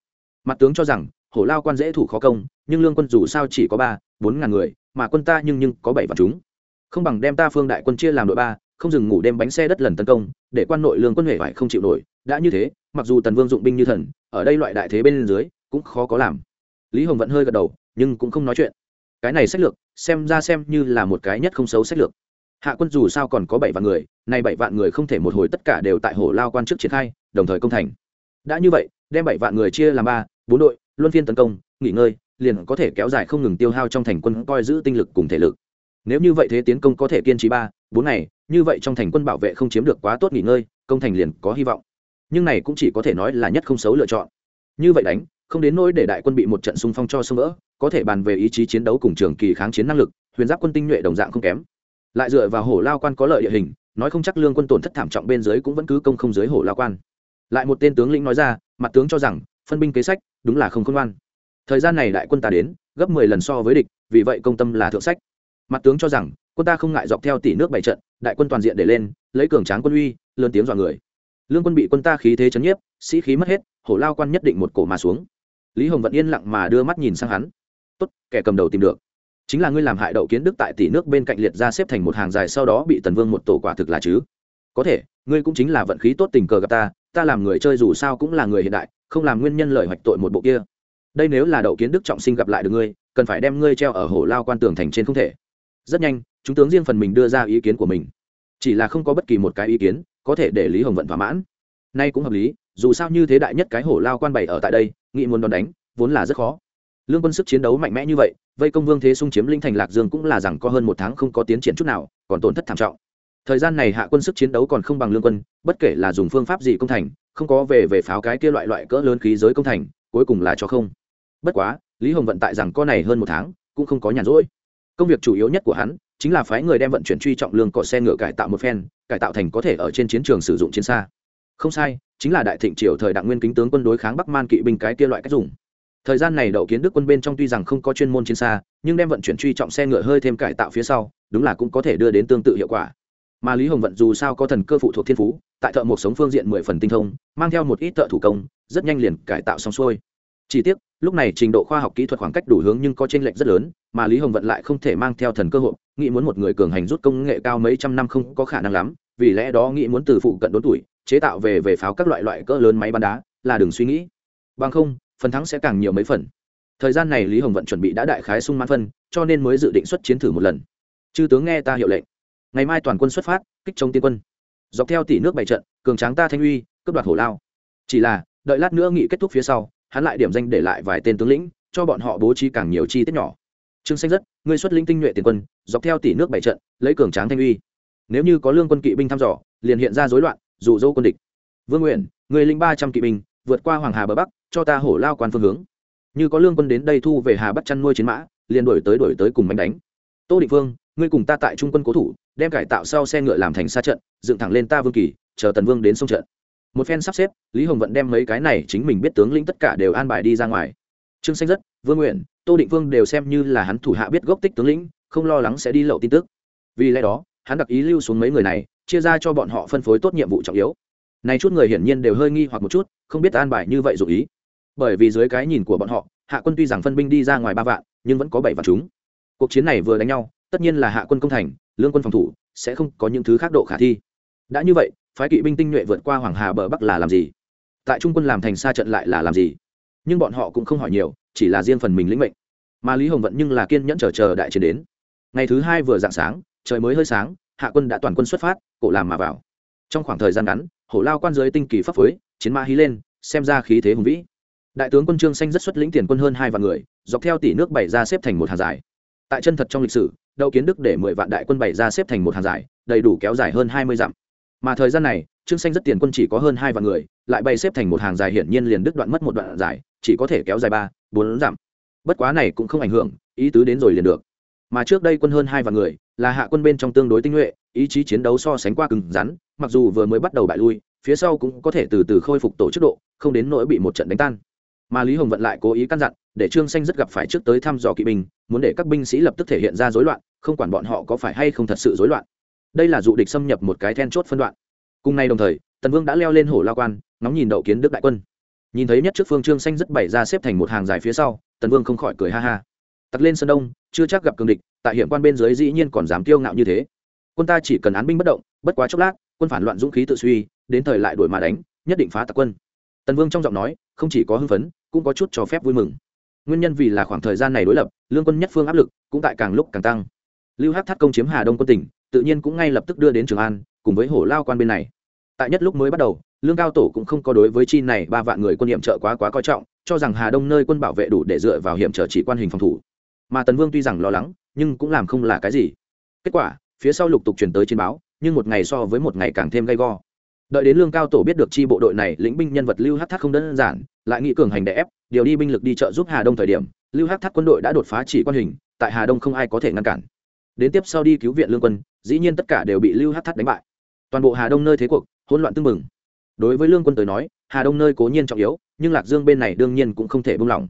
Speaker 1: Mặt tướng cho rằng hổ lao quan dễ thủ khó công, nhưng lương quân dù sao chỉ có ba, bốn ngàn người, mà quân ta nhưng nhưng có bảy vạn chúng. Không bằng đem ta phương đại quân chia làm đội ba, không dừng ngủ đem bánh xe đất lần tấn công, để quan nội lương quân huệ phải không chịu nổi. Đã như thế, mặc dù tần vương dụng binh như thần, ở đây loại đại thế bên dưới, cũng khó có làm. Lý hồng vẫn hơi gật đầu, nhưng cũng không nói chuyện. Cái này sách lược, xem ra xem như là một cái nhất không xấu sách lược. Hạ quân dù sao còn có bảy vạn người, nay bảy vạn người không thể một hồi tất cả đều tại hồ lao quan trước triển khai, đồng thời công thành. Đã như vậy, đem bảy vạn người chia làm ba, bốn đội luân phiên tấn công, nghỉ ngơi, liền có thể kéo dài không ngừng tiêu hao trong thành quân coi giữ tinh lực cùng thể lực. Nếu như vậy thế tiến công có thể kiên trì ba, bốn ngày, như vậy trong thành quân bảo vệ không chiếm được quá tốt nghỉ ngơi, công thành liền có hy vọng. Nhưng này cũng chỉ có thể nói là nhất không xấu lựa chọn. Như vậy đánh, không đến nỗi để đại quân bị một trận xung phong cho sông vỡ, có thể bàn về ý chí chiến đấu cùng trường kỳ kháng chiến năng lực, huyền giáp quân tinh nhuệ đồng dạng không kém. Lại dựa vào hổ lao quan có lợi địa hình, nói không chắc lương quân tổn thất thảm trọng bên dưới cũng vẫn cứ công không dưới hổ lao quan. Lại một tên tướng lĩnh nói ra, mặt tướng cho rằng phân binh kế sách, đúng là không khôn ngoan. Thời gian này đại quân ta đến, gấp mười lần so với địch, vì vậy công tâm là thượng sách. Mặt tướng cho rằng, quân ta không ngại dọc theo tỷ nước bảy trận, đại quân toàn diện để lên, lấy cường tráng quân uy, lớn tiếng dọa người. Lương quân bị quân ta khí thế chấn nhiếp, sĩ khí mất hết, hổ lao quan nhất định một cổ mà xuống. Lý hồng vẫn yên lặng mà đưa mắt nhìn sang hắn. Tốt, kẻ cầm đầu tìm được. Chính là ngươi làm hại đậu kiến đức tại tỷ nước bên cạnh liệt ra xếp thành một hàng dài, sau đó bị tần vương một tổ quả thực là chứ. Có thể, ngươi cũng chính là vận khí tốt tình cờ gặp ta ta làm người chơi dù sao cũng là người hiện đại, không làm nguyên nhân lời hoạch tội một bộ kia. Đây nếu là đậu kiến đức trọng sinh gặp lại được ngươi, cần phải đem ngươi treo ở hổ lao quan tường thành trên không thể. Rất nhanh, chúng tướng riêng phần mình đưa ra ý kiến của mình. Chỉ là không có bất kỳ một cái ý kiến, có thể để lý hồng vận thỏa mãn. Nay cũng hợp lý, dù sao như thế đại nhất cái hổ lao quan bày ở tại đây, nghị muốn đón đánh, vốn là rất khó. Lương quân sức chiến đấu mạnh mẽ như vậy, vây công vương thế xung chiếm linh thành lạc dương cũng là rằng có hơn một tháng không có tiến triển chút nào, còn tổn thất thảm trọng thời gian này hạ quân sức chiến đấu còn không bằng lương quân, bất kể là dùng phương pháp gì công thành, không có về về pháo cái kia loại loại cỡ lớn khí giới công thành, cuối cùng là cho không. Bất quá, lý hồng vận tại rằng con này hơn một tháng, cũng không có nhàn rỗi. Công việc chủ yếu nhất của hắn, chính là phái người đem vận chuyển truy trọng lương cỏ xe ngựa cải tạo một phen, cải tạo thành có thể ở trên chiến trường sử dụng chiến xa. Không sai, chính là đại thịnh triều thời đặng nguyên kính tướng quân đối kháng bắc man kỵ binh cái kia loại cách dùng. Thời gian này đậu kiến đức quân bên trong tuy rằng không có chuyên môn chiến xa, nhưng đem vận chuyển truy trọng xe ngựa hơi thêm cải tạo phía sau, đúng là cũng có thể đưa đến tương tự hiệu quả mà lý hồng vận dù sao có thần cơ phụ thuộc thiên phú, tại thợ một sống phương diện mười phần tinh thông, mang theo một ít thợ thủ công, rất nhanh liền cải tạo xong xuôi. Chỉ tiếc, lúc này trình độ khoa học kỹ thuật khoảng cách đủ hướng nhưng có chênh lệch rất lớn, mà lý hồng vận lại không thể mang theo thần cơ hội nghĩ muốn một người cường hành rút công nghệ cao mấy trăm năm không có khả năng lắm, vì lẽ đó nghĩ muốn từ phụ cận đốn tuổi, chế tạo về về pháo các loại loại cỡ lớn máy bắn đá, là đừng suy nghĩ. Bằng không, phần thắng sẽ càng nhiều mấy phần. Thời gian này lý hồng vận chuẩn bị đã đại khái sung mãn phân, cho nên mới dự định xuất chiến thử một lần. Chư tướng nghe ta hiệu lệnh ngày mai toàn quân xuất phát, kích chống tiên quân. Dọc theo tỷ nước bảy trận, cường tráng ta thanh uy, cướp đoạt hổ lao. Chỉ là, đợi lát nữa nghị kết thúc phía sau, hắn lại điểm danh để lại vài tên tướng lĩnh, cho bọn họ bố trí càng nhiều chi tiết nhỏ. Trương xanh rất, ngươi xuất linh tinh nhuệ tiền quân, dọc theo tỷ nước bảy trận, lấy cường tráng thanh uy. Nếu như có lương quân kỵ binh thăm dò, liền hiện ra rối loạn, dụ dỗ quân địch. Vương nguyện người linh ba trăm kỵ binh, vượt qua hoàng hà bờ bắc, cho ta hổ lao quan phương hướng. Như có lương quân đến đây thu về hà bắc chăn nuôi chiến mã, liền đổi tới đổi tới cùng bánh đánh. Tô định vương ngươi cùng ta tại trung quân cố thủ đem cải tạo sau xe ngựa làm thành xa trận, dựng thẳng lên ta vương kỳ, chờ tần vương đến sông trận. Một phen sắp xếp, lý hồng vận đem mấy cái này chính mình biết tướng lĩnh tất cả đều an bài đi ra ngoài. Trương xanh rất, vương nguyện, tô định vương đều xem như là hắn thủ hạ biết gốc tích tướng lĩnh, không lo lắng sẽ đi lậu tin tức. Vì lẽ đó, hắn đặc ý lưu xuống mấy người này, chia ra cho bọn họ phân phối tốt nhiệm vụ trọng yếu. Này chút người hiển nhiên đều hơi nghi hoặc một chút, không biết an bài như vậy dù ý. Bởi vì dưới cái nhìn của bọn họ, hạ quân tuy rằng phân binh đi ra ngoài ba vạn, nhưng vẫn có bảy vạn chúng. Cuộc chiến này vừa đánh nhau, tất nhiên là hạ quân công thành lương quân phòng thủ, sẽ không có những thứ khác độ khả thi. Đã như vậy, phái kỵ binh tinh nhuệ vượt qua hoàng hà bờ bắc là làm gì? Tại trung quân làm thành xa trận lại là làm gì? Nhưng bọn họ cũng không hỏi nhiều, chỉ là riêng phần mình lĩnh mệnh. Mà lý hồng vận nhưng là kiên nhẫn chờ chờ đại chiến đến. Ngày thứ hai vừa dạng sáng, trời mới hơi sáng, hạ quân đã toàn quân xuất phát, cổ làm mà vào. Trong khoảng thời gian ngắn, hổ lao quan giới tinh kỳ pháp phối, chiến ma hí lên, xem ra khí thế hùng vĩ. Đại tướng quân trương xanh rất xuất lĩnh tiền quân hơn hai vạn người, dọc theo tỷ nước bảy ra xếp thành một hàng dài. Tại chân thật trong lịch sử đậu kiến đức để mười vạn đại quân bày ra xếp thành một hàng dài, đầy đủ kéo dài hơn hai mươi dặm. Mà thời gian này, trương xanh rất tiền quân chỉ có hơn hai vạn người, lại bày xếp thành một hàng dài hiển nhiên liền đứt đoạn mất một đoạn dài, chỉ có thể kéo dài ba, bốn dặm. Bất quá này cũng không ảnh hưởng, ý tứ đến rồi liền được. Mà trước đây quân hơn hai vạn người, là hạ quân bên trong tương đối tinh nhuệ, ý chí chiến đấu so sánh qua cứng rắn, mặc dù vừa mới bắt đầu bại lui, phía sau cũng có thể từ từ khôi phục tổ chức độ, không đến nỗi bị một trận đánh tan. Mà lý hồng vận lại cố ý căn dặn, để trương xanh rất gặp phải trước tới thăm dò kỵ binh, muốn để các binh sĩ lập tức thể hiện ra rối loạn không quản bọn họ có phải hay không thật sự rối loạn. Đây là dụ địch xâm nhập một cái then chốt phân đoạn. Cùng ngày đồng thời, tần vương đã leo lên hổ la quan, ngóng nhìn đậu kiến đức đại quân. Nhìn thấy nhất trước phương trương xanh rất bày ra xếp thành một hàng dài phía sau, tần vương không khỏi cười ha ha. Tặc lên sân đông, chưa chắc gặp cường địch, tại hiểm quan bên dưới dĩ nhiên còn dám kiêu ngạo như thế. Quân ta chỉ cần án binh bất động, bất quá chốc lát, quân phản loạn dũng khí tự suy, đến thời lại đuổi mà đánh, nhất định phá tặc quân. Tần vương trong giọng nói, không chỉ có hưng phấn, cũng có chút cho phép vui mừng. Nguyên nhân vì là khoảng thời gian này đối lập, lương quân nhất phương áp lực cũng tại càng lúc càng tăng lưu hắc thắt công chiếm hà đông quân tỉnh, tự nhiên cũng ngay lập tức đưa đến trường an, cùng với hổ lao quan bên này. Tại nhất lúc mới bắt đầu, lương cao tổ cũng không có đối với chi này ba vạn người quân hiểm trợ quá quá coi trọng, cho rằng hà đông nơi quân bảo vệ đủ để dựa vào hiểm trợ chỉ quan hình phòng thủ. Mà tần vương tuy rằng lo lắng, nhưng cũng làm không là cái gì. Kết quả, phía sau lục tục truyền tới chiến báo, nhưng một ngày so với một ngày càng thêm gay go. Đợi đến lương cao tổ biết được chi bộ đội này lĩnh binh nhân vật lưu hát thắt không đơn giản, lại nghĩ cường hành đẻ ép, điều đi binh lực đi trợ giúp hà đông thời điểm, lưu hát thắt quân đội đã đột phá chỉ quan hình, tại hà đông không ai có thể ngăn cản đến tiếp sau đi cứu viện lương quân, dĩ nhiên tất cả đều bị lưu hát thắt đánh bại. Toàn bộ hà đông nơi thế cuộc, hỗn loạn tưng bừng. Đối với lương quân tới nói, hà đông nơi cố nhiên trọng yếu, nhưng lạc dương bên này đương nhiên cũng không thể buông lỏng.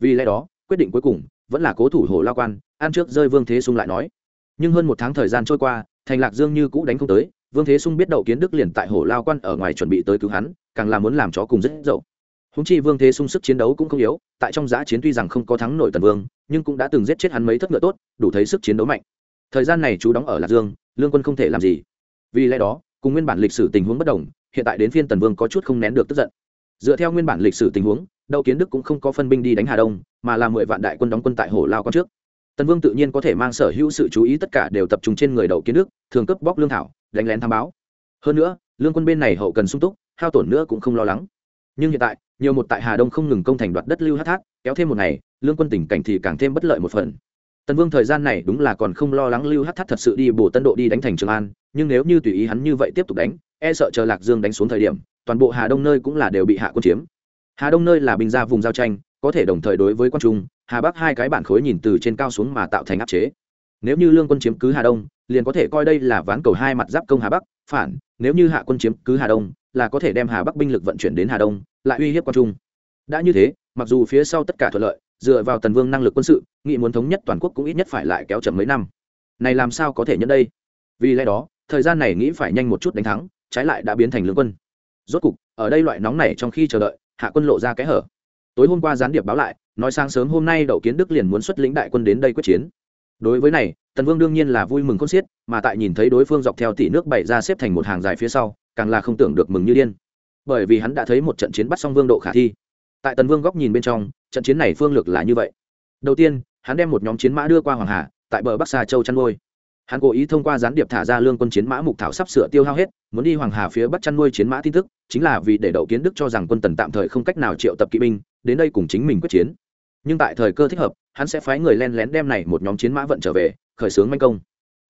Speaker 1: Vì lẽ đó, quyết định cuối cùng, vẫn là cố thủ hồ lao quan an trước rơi vương thế sung lại nói. Nhưng hơn một tháng thời gian trôi qua, thành lạc dương như cũ đánh không tới, vương thế sung biết đậu kiến đức liền tại hồ lao quan ở ngoài chuẩn bị tới cứu hắn, càng là muốn làm chó cùng rất dậu. Húng chi vương thế sung sức chiến đấu cũng không yếu, tại trong giã chiến tuy rằng không có thắng nổi tần vương, nhưng cũng đã từng giết chết hắn mấy thất ngựa tốt, đủ thấy sức chiến đấu mạnh thời gian này chú đóng ở lạc dương, lương quân không thể làm gì. Vì lẽ đó, cùng nguyên bản lịch sử tình huống bất đồng, hiện tại đến phiên tần vương có chút không nén được tức giận. Dựa theo nguyên bản lịch sử tình huống, đậu kiến đức cũng không có phân binh đi đánh hà đông, mà là mười vạn đại quân đóng quân tại hồ lao con trước. Tần vương tự nhiên có thể mang sở hữu sự chú ý tất cả đều tập trung trên người đậu kiến đức, thường cấp bóc lương thảo, đánh lén tham báo. Hơn nữa, lương quân bên này hậu cần sung túc, hao tổn nữa cũng không lo lắng. Nhưng hiện tại, nhiều một tại hà đông không ngừng công thành đoạt đất lưu hát thác, kéo thêm một ngày, lương quân tình cảnh thì càng thêm bất lợi một phần tần vương thời gian này đúng là còn không lo lắng lưu hát thác thật sự đi bổ tân độ đi đánh thành trường an, nhưng nếu như tùy ý hắn như vậy tiếp tục đánh e sợ chờ lạc dương đánh xuống thời điểm, toàn bộ hà đông nơi cũng là đều bị hạ quân chiếm. Hà đông nơi là bình gia vùng giao tranh, có thể đồng thời đối với quan trung, hà bắc hai cái bản khối nhìn từ trên cao xuống mà tạo thành áp chế. Nếu như lương quân chiếm cứ hà đông, liền có thể coi đây là ván cầu hai mặt giáp công hà bắc, phản, nếu như hạ quân chiếm cứ hà đông, là có thể đem hà bắc binh lực vận chuyển đến hà đông, lại uy hiếp quan trung. Đã như thế, mặc dù phía sau tất cả thuận lợi dựa vào tần vương năng lực quân sự nghị muốn thống nhất toàn quốc cũng ít nhất phải lại kéo chậm mấy năm. Này làm sao có thể nhận đây? Vì lẽ đó, thời gian này nghĩ phải nhanh một chút đánh thắng, trái lại đã biến thành lương quân. Rốt cục, ở đây loại nóng này trong khi chờ đợi, hạ quân lộ ra cái hở. Tối hôm qua gián điệp báo lại, nói sáng sớm hôm nay đậu kiến đức liền muốn xuất lĩnh đại quân đến đây quyết chiến. Đối với này, tần vương đương nhiên là vui mừng con xiết, mà tại nhìn thấy đối phương dọc theo tỷ nước bảy ra xếp thành một hàng dài phía sau, càng là không tưởng được mừng như điên. Bởi vì hắn đã thấy một trận chiến bắt xong vương độ khả thi tại tần vương góc nhìn bên trong, trận chiến này phương lược là như vậy. Đầu tiên, hắn đem một nhóm chiến mã đưa qua hoàng hà, tại bờ bắc xa châu chăn nuôi. Hắn cố ý thông qua gián điệp thả ra lương quân chiến mã mục thảo sắp sửa tiêu hao hết, muốn đi hoàng hà phía bắc chăn nuôi chiến mã tin tức, chính là vì để đậu kiến đức cho rằng quân tần tạm thời không cách nào triệu tập kỵ binh, đến đây cùng chính mình quyết chiến. Nhưng tại thời cơ thích hợp, hắn sẽ phái người len lén đem này một nhóm chiến mã vận trở về, khởi xướng manh công.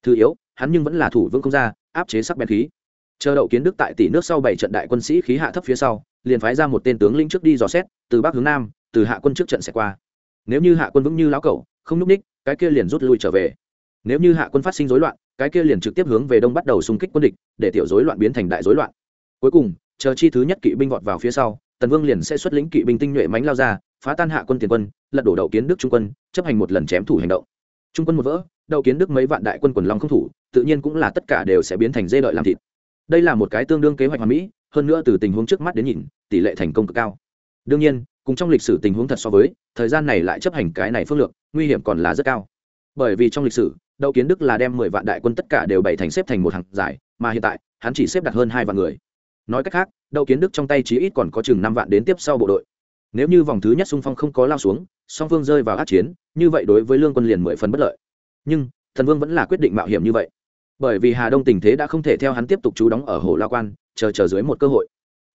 Speaker 1: Thứ yếu, hắn nhưng vẫn là thủ vương không ra, áp chế sắc bén khí. Chờ đậu kiến đức tại tỷ nước sau bảy trận đại quân sĩ khí hạ thấp phía sau, liền phái ra một tên tướng lĩnh trước đi dò xét từ bắc hướng nam, từ hạ quân trước trận sẽ qua. Nếu như hạ quân vững như lão cẩu, không núp ních, cái kia liền rút lui trở về. Nếu như hạ quân phát sinh rối loạn, cái kia liền trực tiếp hướng về đông bắt đầu xung kích quân địch, để tiểu rối loạn biến thành đại rối loạn. Cuối cùng, chờ chi thứ nhất kỵ binh vọt vào phía sau, tần vương liền sẽ xuất lĩnh kỵ binh tinh nhuệ mánh lao ra, phá tan hạ quân tiền quân, lật đổ đậu kiến đức trung quân, chấp hành một lần chém thủ hành động. Trung quân một vỡ, đậu kiến đức mấy vạn đại quân quần long không thủ, tự nhiên cũng là tất cả đều sẽ biến thành dê đợi làm thịt. Đây là một cái tương đương kế hoạch hoàn mỹ, hơn nữa từ tình huống trước mắt đến nhìn, tỷ lệ thành công cực cao đương nhiên, cùng trong lịch sử tình huống thật so với, thời gian này lại chấp hành cái này phương lược, nguy hiểm còn là rất cao. Bởi vì trong lịch sử, đậu kiến đức là đem mười vạn đại quân tất cả đều bày thành xếp thành một hàng dài, mà hiện tại, hắn chỉ xếp đặt hơn hai vạn người. Nói cách khác, đậu kiến đức trong tay chí ít còn có chừng năm vạn đến tiếp sau bộ đội. Nếu như vòng thứ nhất xung phong không có lao xuống, song phương rơi vào át chiến, như vậy đối với lương quân liền mười phần bất lợi. Nhưng, thần vương vẫn là quyết định mạo hiểm như vậy. Bởi vì hà đông tình thế đã không thể theo hắn tiếp tục trú đóng ở hồ lao quan, chờ chờ dưới một cơ hội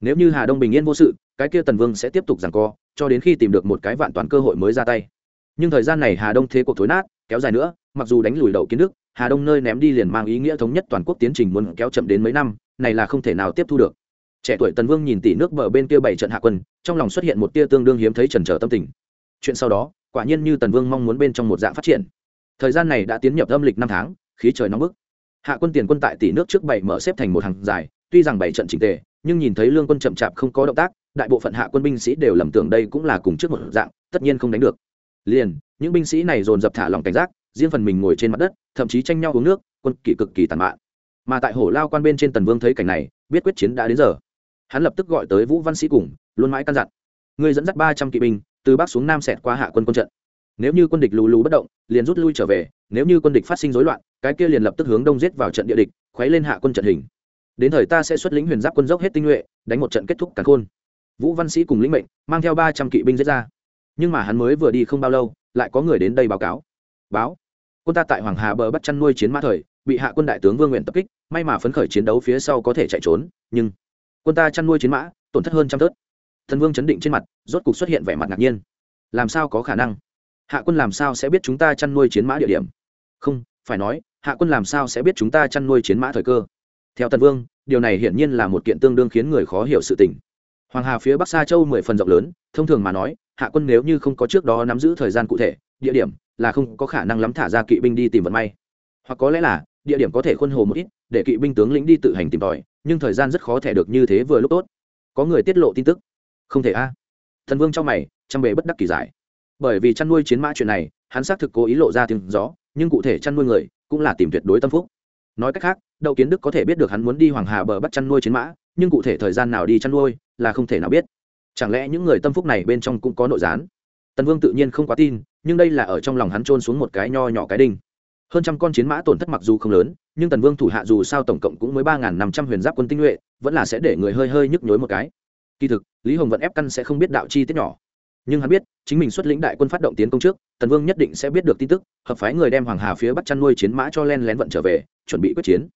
Speaker 1: nếu như hà đông bình yên vô sự, cái kia tần vương sẽ tiếp tục giằng co, cho đến khi tìm được một cái vạn toàn cơ hội mới ra tay. Nhưng thời gian này hà đông thế cuộc thối nát, kéo dài nữa, mặc dù đánh lùi đậu kiến đức, hà đông nơi ném đi liền mang ý nghĩa thống nhất toàn quốc tiến trình muốn kéo chậm đến mấy năm, này là không thể nào tiếp thu được. Trẻ tuổi tần vương nhìn tỷ nước bờ bên kia bảy trận hạ quân, trong lòng xuất hiện một tia tương đương hiếm thấy trần trở tâm tình. Chuyện sau đó, quả nhiên như tần vương mong muốn bên trong một dạng phát triển. Thời gian này đã tiến nhập âm lịch năm tháng, khí trời nóng bức. Hạ quân tiền quân tại tỷ nước trước bảy mở xếp thành một hàng dài, tuy rằng bảy trận chỉnh tề nhưng nhìn thấy lương quân chậm chạp không có động tác, đại bộ phận hạ quân binh sĩ đều lầm tưởng đây cũng là cùng trước một dạng, tất nhiên không đánh được. Liền, những binh sĩ này dồn dập thả lòng cảnh giác, riêng phần mình ngồi trên mặt đất, thậm chí tranh nhau uống nước, quân kỷ cực kỳ tàn mạn. Mà tại hổ lao quan bên trên tần vương thấy cảnh này, biết quyết chiến đã đến giờ. Hắn lập tức gọi tới vũ văn sĩ cùng, luôn mãi căn dặn. Người dẫn dắt ba trăm kỵ binh, từ bắc xuống nam xẹt qua hạ quân quân trận. Nếu như quân địch lù lù bất động, liền rút lui trở về, nếu như quân địch phát sinh rối loạn, cái kia liền lập tức hướng đông giết vào trận địa địch, khuấy lên hạ quân trận hình đến thời ta sẽ xuất lĩnh huyền giáp quân dốc hết tinh nhuệ, đánh một trận kết thúc càn khôn. Vũ văn sĩ cùng lĩnh mệnh, mang theo ba trăm kỵ binh giết ra. Nhưng mà hắn mới vừa đi không bao lâu, lại có người đến đây báo cáo. Báo. Quân ta tại hoàng hà bờ bắt chăn nuôi chiến mã thời, bị hạ quân đại tướng vương nguyện tập kích, may mà phấn khởi chiến đấu phía sau có thể chạy trốn, nhưng quân ta chăn nuôi chiến mã, tổn thất hơn trăm tớt thần vương chấn định trên mặt, rốt cục xuất hiện vẻ mặt ngạc nhiên. Làm sao có khả năng? Hạ quân làm sao sẽ biết chúng ta chăn nuôi chiến mã địa điểm? Không, phải nói, hạ quân làm sao sẽ biết chúng ta chăn nuôi chiến mã thời cơ? Theo tần vương, điều này hiển nhiên là một kiện tương đương khiến người khó hiểu sự tình. Hoàng hà phía bắc xa châu mười phần rộng lớn, thông thường mà nói, hạ quân nếu như không có trước đó nắm giữ thời gian cụ thể, địa điểm là không có khả năng lắm thả ra kỵ binh đi tìm vận may. Hoặc có lẽ là, địa điểm có thể khuôn hồ một ít, để kỵ binh tướng lĩnh đi tự hành tìm tòi, nhưng thời gian rất khó thể được như thế vừa lúc tốt. Có người tiết lộ tin tức. Không thể a. Thần vương trong mày chăm bề bất đắc kỳ giải. Bởi vì chăn nuôi chiến mã chuyện này, hắn xác thực cố ý lộ ra tiếng gió, nhưng cụ thể chăn nuôi người cũng là tìm tuyệt đối tâm phúc nói cách khác, đậu kiến đức có thể biết được hắn muốn đi hoàng hà bờ bắt chăn nuôi chiến mã, nhưng cụ thể thời gian nào đi chăn nuôi là không thể nào biết. Chẳng lẽ những người tâm phúc này bên trong cũng có nội gián? Tần vương tự nhiên không quá tin, nhưng đây là ở trong lòng hắn trôn xuống một cái nho nhỏ cái đinh. Hơn trăm con chiến mã tổn thất mặc dù không lớn, nhưng tần vương thủ hạ dù sao tổng cộng cũng mới ba năm trăm huyền giáp quân tinh nhuệ, vẫn là sẽ để người hơi hơi nhức nhối một cái. Kỳ thực, lý hồng vẫn ép căn sẽ không biết đạo chi tiết nhỏ nhưng hắn biết, chính mình xuất lĩnh đại quân phát động tiến công trước, tần vương nhất định sẽ biết được tin tức, hợp phái người đem hoàng hà phía bắc chăn nuôi chiến mã cho len lén vận trở về, chuẩn bị quyết chiến.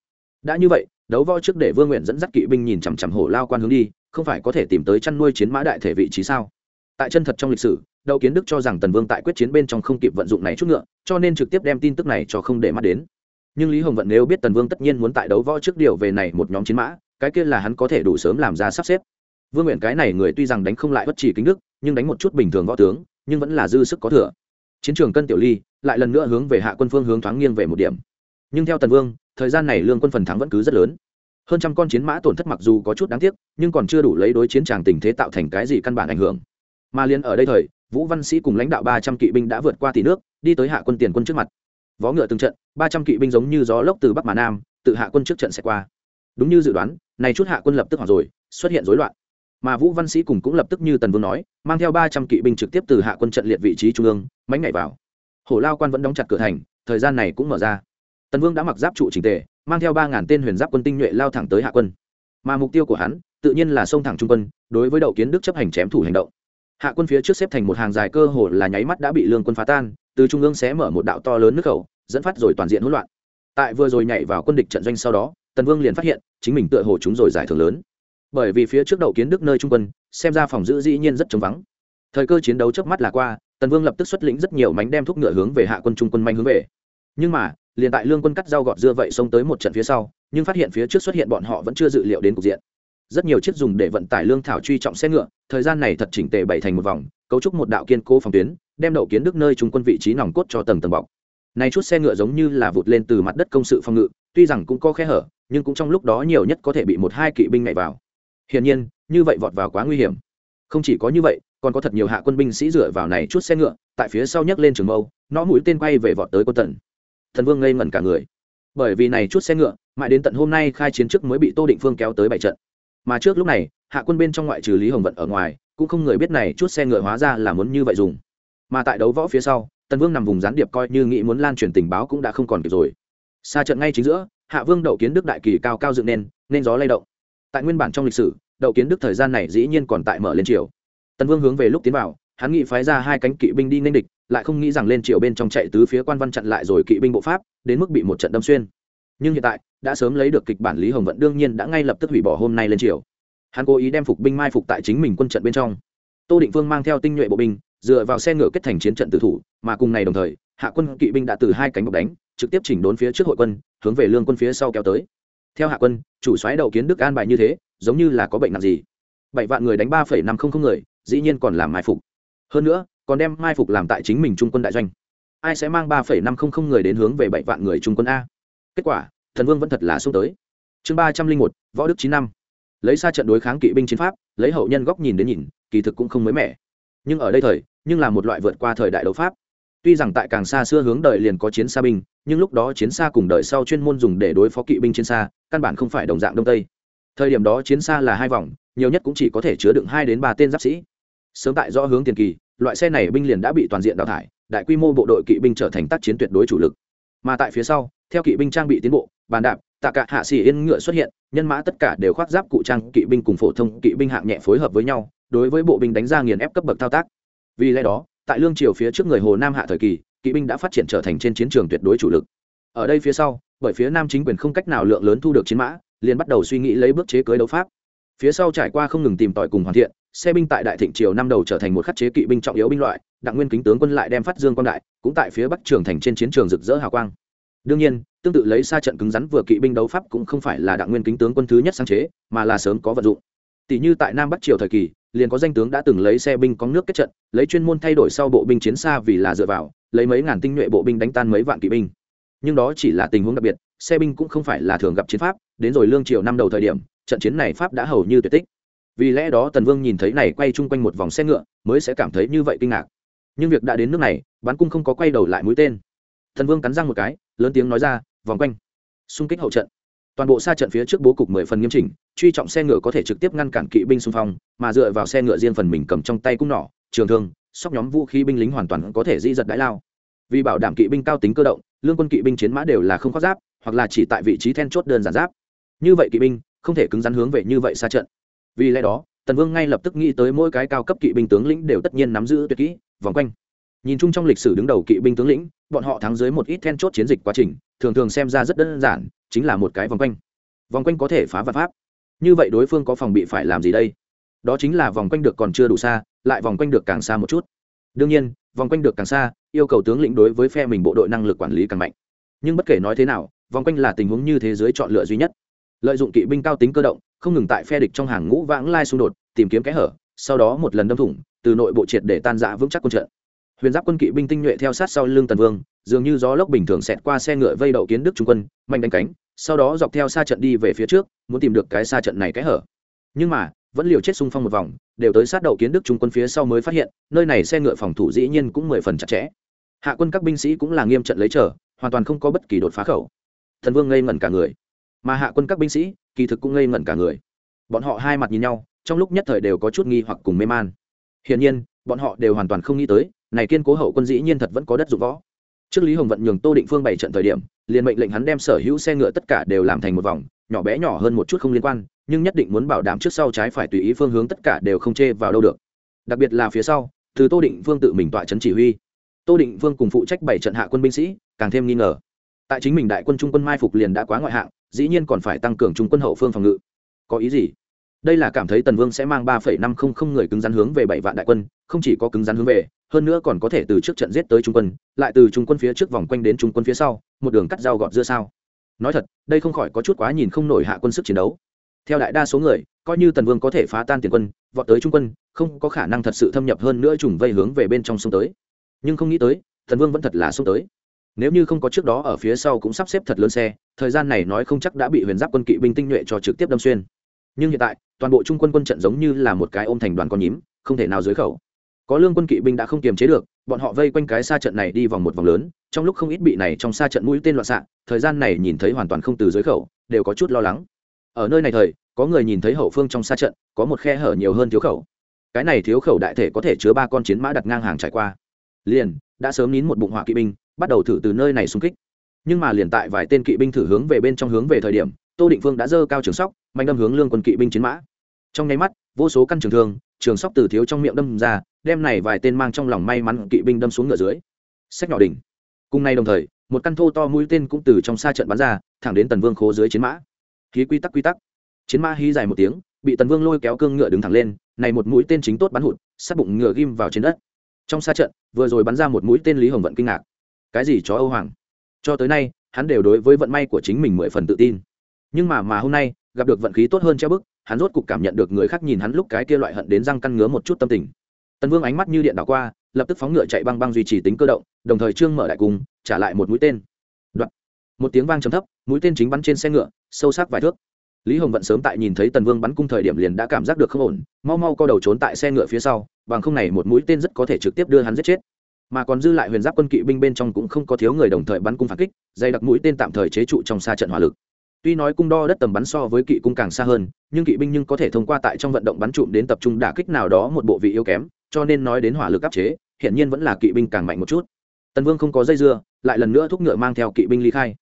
Speaker 1: Đã như vậy, đấu võ trước để vương nguyện dẫn dắt kỵ binh nhìn chằm chằm hổ lao quan hướng đi, không phải có thể tìm tới chăn nuôi chiến mã đại thể vị trí sao? Tại chân thật trong lịch sử, đậu kiến đức cho rằng tần vương tại quyết chiến bên trong không kịp vận dụng này chút ngựa, cho nên trực tiếp đem tin tức này cho không để mắt đến. Nhưng lý hồng vận nếu biết tần vương tất nhiên muốn tại đấu võ trước điều về này một nhóm chiến mã, cái kia là hắn có thể đủ sớm làm ra sắp xếp vương nguyện cái này người tuy rằng đánh không lại bất chỉ kính đức, nhưng đánh một chút bình thường võ tướng, nhưng vẫn là dư sức có thừa. Chiến trường cân tiểu ly lại lần nữa hướng về hạ quân phương hướng thoáng nghiêng về một điểm. Nhưng theo tần vương, thời gian này lương quân phần thắng vẫn cứ rất lớn. Hơn trăm con chiến mã tổn thất mặc dù có chút đáng tiếc, nhưng còn chưa đủ lấy đối chiến tràng tình thế tạo thành cái gì căn bản ảnh hưởng. Mà liên ở đây thời, vũ văn sĩ cùng lãnh đạo ba trăm kỵ binh đã vượt qua tỷ nước, đi tới hạ quân tiền quân trước mặt. Vó ngựa từng trận, ba trăm kỵ binh giống như gió lốc từ bắc mà nam, tự hạ quân trước trận sẽ qua. Đúng như dự đoán, này chút hạ quân lập tức hoặc rồi, xuất hiện rối loạn mà vũ văn sĩ cùng cũng lập tức như tần vương nói, mang theo ba trăm kỵ binh trực tiếp từ hạ quân trận liệt vị trí trung ương mánh nhảy vào. Hổ lao quan vẫn đóng chặt cửa thành, thời gian này cũng mở ra. Tần vương đã mặc giáp trụ trình tề, mang theo ba ngàn tên huyền giáp quân tinh nhuệ lao thẳng tới hạ quân. Mà mục tiêu của hắn, tự nhiên là xông thẳng trung quân, đối với đậu kiến đức chấp hành chém thủ hành động. Hạ quân phía trước xếp thành một hàng dài cơ hồ là nháy mắt đã bị lương quân phá tan, từ trung ương sẽ mở một đạo to lớn nước khẩu, dẫn phát rồi toàn diện hỗn loạn. Tại vừa rồi nhảy vào quân địch trận doanh sau đó, tần vương liền phát hiện, chính mình tựa hồ chúng rồi giải thưởng lớn bởi vì phía trước đậu kiến đức nơi trung quân, xem ra phòng giữ dĩ nhiên rất trống vắng. Thời cơ chiến đấu trước mắt là qua, tần vương lập tức xuất lĩnh rất nhiều mánh đem thúc ngựa hướng về hạ quân trung quân manh hướng về. Nhưng mà, liền tại lương quân cắt rau gọt dưa vậy xông tới một trận phía sau, nhưng phát hiện phía trước xuất hiện bọn họ vẫn chưa dự liệu đến cục diện. Rất nhiều chiếc dùng để vận tải lương thảo truy trọng xe ngựa, thời gian này thật chỉnh tề bảy thành một vòng, cấu trúc một đạo kiên cố phòng tuyến, đem đậu kiến đức nơi trung quân vị trí nòng cốt cho tầng tầng bọc. Này chút xe ngựa giống như là vụt lên từ mặt đất công sự phòng ngự, tuy rằng cũng có khe hở, nhưng cũng trong lúc đó nhiều nhất có thể bị một hai kỵ binh nhảy vào hiển nhiên, như vậy vọt vào quá nguy hiểm. Không chỉ có như vậy, còn có thật nhiều hạ quân binh sĩ dựa vào này chút xe ngựa, tại phía sau nhấc lên trường mâu, nó mũi tên quay về vọt tới quân tần thần vương ngây ngẩn cả người. Bởi vì này chút xe ngựa, mãi đến tận hôm nay khai chiến trước mới bị tô định phương kéo tới bảy trận. Mà trước lúc này, hạ quân bên trong ngoại trừ lý hồng vận ở ngoài, cũng không người biết này chút xe ngựa hóa ra là muốn như vậy dùng. Mà tại đấu võ phía sau, tần vương nằm vùng gián điệp coi như nghĩ muốn lan truyền tình báo cũng đã không còn kịp rồi. Xa trận ngay chính giữa, hạ vương đậu kiến đức đại kỳ cao cao dựng nên nên gió lay động tại nguyên bản trong lịch sử, đậu kiến đức thời gian này dĩ nhiên còn tại mở lên triều. Tần vương hướng về lúc tiến vào, hắn nghĩ phái ra hai cánh kỵ binh đi nên địch, lại không nghĩ rằng lên triều bên trong chạy tứ phía quan văn chặn lại rồi kỵ binh bộ pháp, đến mức bị một trận đâm xuyên. Nhưng hiện tại, đã sớm lấy được kịch bản lý hồng vận đương nhiên đã ngay lập tức hủy bỏ hôm nay lên triều. Hắn cố ý đem phục binh mai phục tại chính mình quân trận bên trong. Tô định vương mang theo tinh nhuệ bộ binh, dựa vào xe ngựa kết thành chiến trận tử thủ, mà cùng ngày đồng thời, hạ quân kỵ binh đã từ hai cánh bọc đánh, trực tiếp chỉnh đốn phía trước hội quân, hướng về lương quân phía sau kéo tới theo hạ quân, chủ xoáy đầu kiến đức an bài như thế, giống như là có bệnh nặng gì. Bảy vạn người đánh ba phẩy năm không không người, dĩ nhiên còn làm mai phục. Hơn nữa, còn đem mai phục làm tại chính mình trung quân đại doanh. Ai sẽ mang ba phẩy năm không không người đến hướng về bảy vạn người trung quân a? Kết quả, thần vương vẫn thật là xuống tới. Chương ba trăm linh một, võ đức chín năm. Lấy xa trận đối kháng kỵ binh chiến pháp, lấy hậu nhân góc nhìn đến nhìn, kỳ thực cũng không mới mẻ. Nhưng ở đây thời, nhưng là một loại vượt qua thời đại đấu pháp. Tuy rằng tại càng xa xưa hướng đời liền có chiến xa binh, nhưng lúc đó chiến xa cùng đời sau chuyên môn dùng để đối phó kỵ binh chiến xa căn bản không phải đồng dạng đông tây. Thời điểm đó chiến xa là hai vòng, nhiều nhất cũng chỉ có thể chứa đựng hai đến ba tên giáp sĩ. Sớm tại do hướng tiền kỳ, loại xe này binh liền đã bị toàn diện đào thải, đại quy mô bộ đội kỵ binh trở thành tác chiến tuyệt đối chủ lực. Mà tại phía sau, theo kỵ binh trang bị tiến bộ, bàn đạp, tạ cả hạ xỉ yên ngựa xuất hiện, nhân mã tất cả đều khoác giáp cụ trang, kỵ binh cùng phổ thông kỵ binh hạng nhẹ phối hợp với nhau, đối với bộ binh đánh ra nghiền ép cấp bậc thao tác. Vì lẽ đó, tại lương triều phía trước người hồ nam hạ thời kỳ, kỵ binh đã phát triển trở thành trên chiến trường tuyệt đối chủ lực. Ở đây phía sau bởi phía nam chính quyền không cách nào lượng lớn thu được chiến mã, liền bắt đầu suy nghĩ lấy bước chế cưới đấu pháp. Phía sau trải qua không ngừng tìm tòi cùng hoàn thiện, xe binh tại đại thịnh triều năm đầu trở thành một khắc chế kỵ binh trọng yếu binh loại, đặng nguyên kính tướng quân lại đem phát dương quang đại, cũng tại phía bắc trường thành trên chiến trường rực rỡ hào quang. Đương nhiên, tương tự lấy xa trận cứng rắn vừa kỵ binh đấu pháp cũng không phải là đặng nguyên kính tướng quân thứ nhất sáng chế, mà là sớm có vận dụng. Tỷ như tại nam bắc triều thời kỳ, liền có danh tướng đã từng lấy xe binh có nước kết trận, lấy chuyên môn thay đổi sau bộ binh chiến xa vì là dựa vào, lấy mấy ngàn tinh nhuệ bộ binh đánh tan mấy vạn kỵ binh nhưng đó chỉ là tình huống đặc biệt, xe binh cũng không phải là thường gặp chiến pháp, đến rồi lương triều năm đầu thời điểm, trận chiến này pháp đã hầu như tuyệt tích. Vì lẽ đó tần vương nhìn thấy này quay chung quanh một vòng xe ngựa, mới sẽ cảm thấy như vậy kinh ngạc. Nhưng việc đã đến nước này bắn cung không có quay đầu lại mũi tên. Thần vương cắn răng một cái, lớn tiếng nói ra, vòng quanh. Xung kích hậu trận. Toàn bộ xa trận phía trước bố cục mười phần nghiêm chỉnh, truy trọng xe ngựa có thể trực tiếp ngăn cản kỵ binh xung phong, mà dựa vào xe ngựa riêng phần mình cầm trong tay cung nỏ, trường thương, sóc nhóm vũ khí binh lính hoàn toàn có thể di giật đãi lao. Vì bảo đảm kỵ binh cao tính cơ động lương quân kỵ binh chiến mã đều là không có giáp, hoặc là chỉ tại vị trí then chốt đơn giản giáp. Như vậy kỵ binh, không thể cứng rắn hướng về như vậy xa trận. Vì lẽ đó, tần vương ngay lập tức nghĩ tới mỗi cái cao cấp kỵ binh tướng lĩnh đều tất nhiên nắm giữ tuyệt kỹ, vòng quanh. Nhìn chung trong lịch sử đứng đầu kỵ binh tướng lĩnh, bọn họ thắng dưới một ít then chốt chiến dịch quá trình, thường thường xem ra rất đơn giản, chính là một cái vòng quanh. Vòng quanh có thể phá vật pháp. Như vậy đối phương có phòng bị phải làm gì đây? Đó chính là vòng quanh được còn chưa đủ xa, lại vòng quanh được càng xa một chút đương nhiên, vòng quanh được càng xa, yêu cầu tướng lĩnh đối với phe mình bộ đội năng lực quản lý càng mạnh. Nhưng bất kể nói thế nào, vòng quanh là tình huống như thế giới chọn lựa duy nhất. Lợi dụng kỵ binh cao tính cơ động, không ngừng tại phe địch trong hàng ngũ vãng lai xung đột, tìm kiếm kẽ hở, sau đó một lần đâm thủng, từ nội bộ triệt để tan rã vững chắc quân trận. Huyền giáp quân kỵ binh tinh nhuệ theo sát sau lưng tần vương, dường như gió lốc bình thường xẹt qua xe ngựa vây đậu kiến đức trung quân, mạnh đánh cánh, sau đó dọc theo xa trận đi về phía trước, muốn tìm được cái xa trận này kẽ hở. Nhưng mà vẫn liều chết xung phong một vòng, đều tới sát đầu kiến đức trung quân phía sau mới phát hiện, nơi này xe ngựa phòng thủ dĩ nhiên cũng mười phần chặt chẽ. Hạ quân các binh sĩ cũng là nghiêm trận lấy trở hoàn toàn không có bất kỳ đột phá khẩu. Thần vương ngây ngẩn cả người. Mà hạ quân các binh sĩ, kỳ thực cũng ngây ngẩn cả người. Bọn họ hai mặt nhìn nhau, trong lúc nhất thời đều có chút nghi hoặc cùng mê man. Hiển nhiên, bọn họ đều hoàn toàn không nghĩ tới, này kiên cố hậu quân dĩ nhiên thật vẫn có đất dụng võ. Trước lý hồng vận nhường tô định phương bảy trận thời điểm, liền mệnh lệnh hắn đem sở hữu xe ngựa tất cả đều làm thành một vòng, nhỏ bé nhỏ hơn một chút không liên quan nhưng nhất định muốn bảo đảm trước sau trái phải tùy ý phương hướng tất cả đều không chê vào đâu được. Đặc biệt là phía sau, từ tô định vương tự mình tọa chấn chỉ huy. Tô định vương cùng phụ trách bảy trận hạ quân binh sĩ, càng thêm nghi ngờ. Tại chính mình đại quân trung quân mai phục liền đã quá ngoại hạng, dĩ nhiên còn phải tăng cường trung quân hậu phương phòng ngự. Có ý gì? Đây là cảm thấy tần vương sẽ mang ba phẩy năm không không người cứng rắn hướng về bảy vạn đại quân, không chỉ có cứng rắn hướng về, hơn nữa còn có thể từ trước trận giết tới trung quân, lại từ trung quân phía trước vòng quanh đến trung quân phía sau, một đường cắt dao gọt dưa sao. Nói thật, đây không khỏi có chút quá nhìn không nổi hạ quân sức chiến đấu theo đại đa số người, coi như tần vương có thể phá tan tiền quân, vọt tới trung quân, không có khả năng thật sự thâm nhập hơn nữa trùng vây hướng về bên trong sông tới. Nhưng không nghĩ tới, tần vương vẫn thật là sông tới. Nếu như không có trước đó ở phía sau cũng sắp xếp thật lớn xe, thời gian này nói không chắc đã bị huyền giáp quân kỵ binh tinh nhuệ cho trực tiếp đâm xuyên. Nhưng hiện tại, toàn bộ trung quân quân trận giống như là một cái ôm thành đoàn con nhím, không thể nào dưới khẩu. Có lương quân kỵ binh đã không kiềm chế được, bọn họ vây quanh cái xa trận này đi vòng một vòng lớn, trong lúc không ít bị này trong xa trận mũi tên loạn xạ, thời gian này nhìn thấy hoàn toàn không từ dưới khẩu, đều có chút lo lắng ở nơi này thời, có người nhìn thấy hậu phương trong xa trận, có một khe hở nhiều hơn thiếu khẩu. Cái này thiếu khẩu đại thể có thể chứa ba con chiến mã đặt ngang hàng trải qua. Liền, đã sớm nín một bụng hỏa kỵ binh, bắt đầu thử từ nơi này xung kích. Nhưng mà liền tại vài tên kỵ binh thử hướng về bên trong hướng về thời điểm, tô định phương đã dơ cao trường sóc, mạnh đâm hướng lương quân kỵ binh chiến mã. Trong nháy mắt, vô số căn trường thương, trường sóc từ thiếu trong miệng đâm ra, đem này vài tên mang trong lòng may mắn kỵ binh đâm xuống ngựa dưới. Sách nhỏ đỉnh. Cùng nay đồng thời, một căn thô to mũi tên cũng từ trong xa trận bắn ra, thẳng đến tần vương khố dưới chiến mã hí quy tắc quy tắc. Chiến ma hí dài một tiếng, bị tần vương lôi kéo cương ngựa đứng thẳng lên, này một mũi tên chính tốt bắn hụt sát bụng ngựa ghim vào trên đất. Trong xa trận, vừa rồi bắn ra một mũi tên lý hồng vận kinh ngạc. Cái gì chó âu hoàng? Cho tới nay, hắn đều đối với vận may của chính mình mười phần tự tin. Nhưng mà mà hôm nay, gặp được vận khí tốt hơn treo bức, hắn rốt cục cảm nhận được người khác nhìn hắn lúc cái kia loại hận đến răng căn ngứa một chút tâm tình. Tần vương ánh mắt như điện đảo qua, lập tức phóng ngựa chạy băng băng duy trì tính cơ động, đồng thời trương mở đại cung, trả lại một mũi tên. Đoạn. một tiếng vang trầm thấp, mũi tên chính bắn trên xe ngựa sâu sắc vài thước. Lý hồng vận sớm tại nhìn thấy tần vương bắn cung thời điểm liền đã cảm giác được không ổn, mau mau co đầu trốn tại xe ngựa phía sau, bằng không này một mũi tên rất có thể trực tiếp đưa hắn giết chết. Mà còn dư lại huyền giáp quân kỵ binh bên trong cũng không có thiếu người đồng thời bắn cung phản kích, dày đặc mũi tên tạm thời chế trụ trong xa trận hỏa lực. Tuy nói cung đo đất tầm bắn so với kỵ cung càng xa hơn, nhưng kỵ binh nhưng có thể thông qua tại trong vận động bắn trụm đến tập trung đả kích nào đó một bộ vị yếu kém, cho nên nói đến hỏa lực áp chế hiện nhiên vẫn là kỵ binh càng mạnh một chút. Tần vương không có dây dưa, lại lần nữa thúc ngựa mang theo kỵ binh ly khai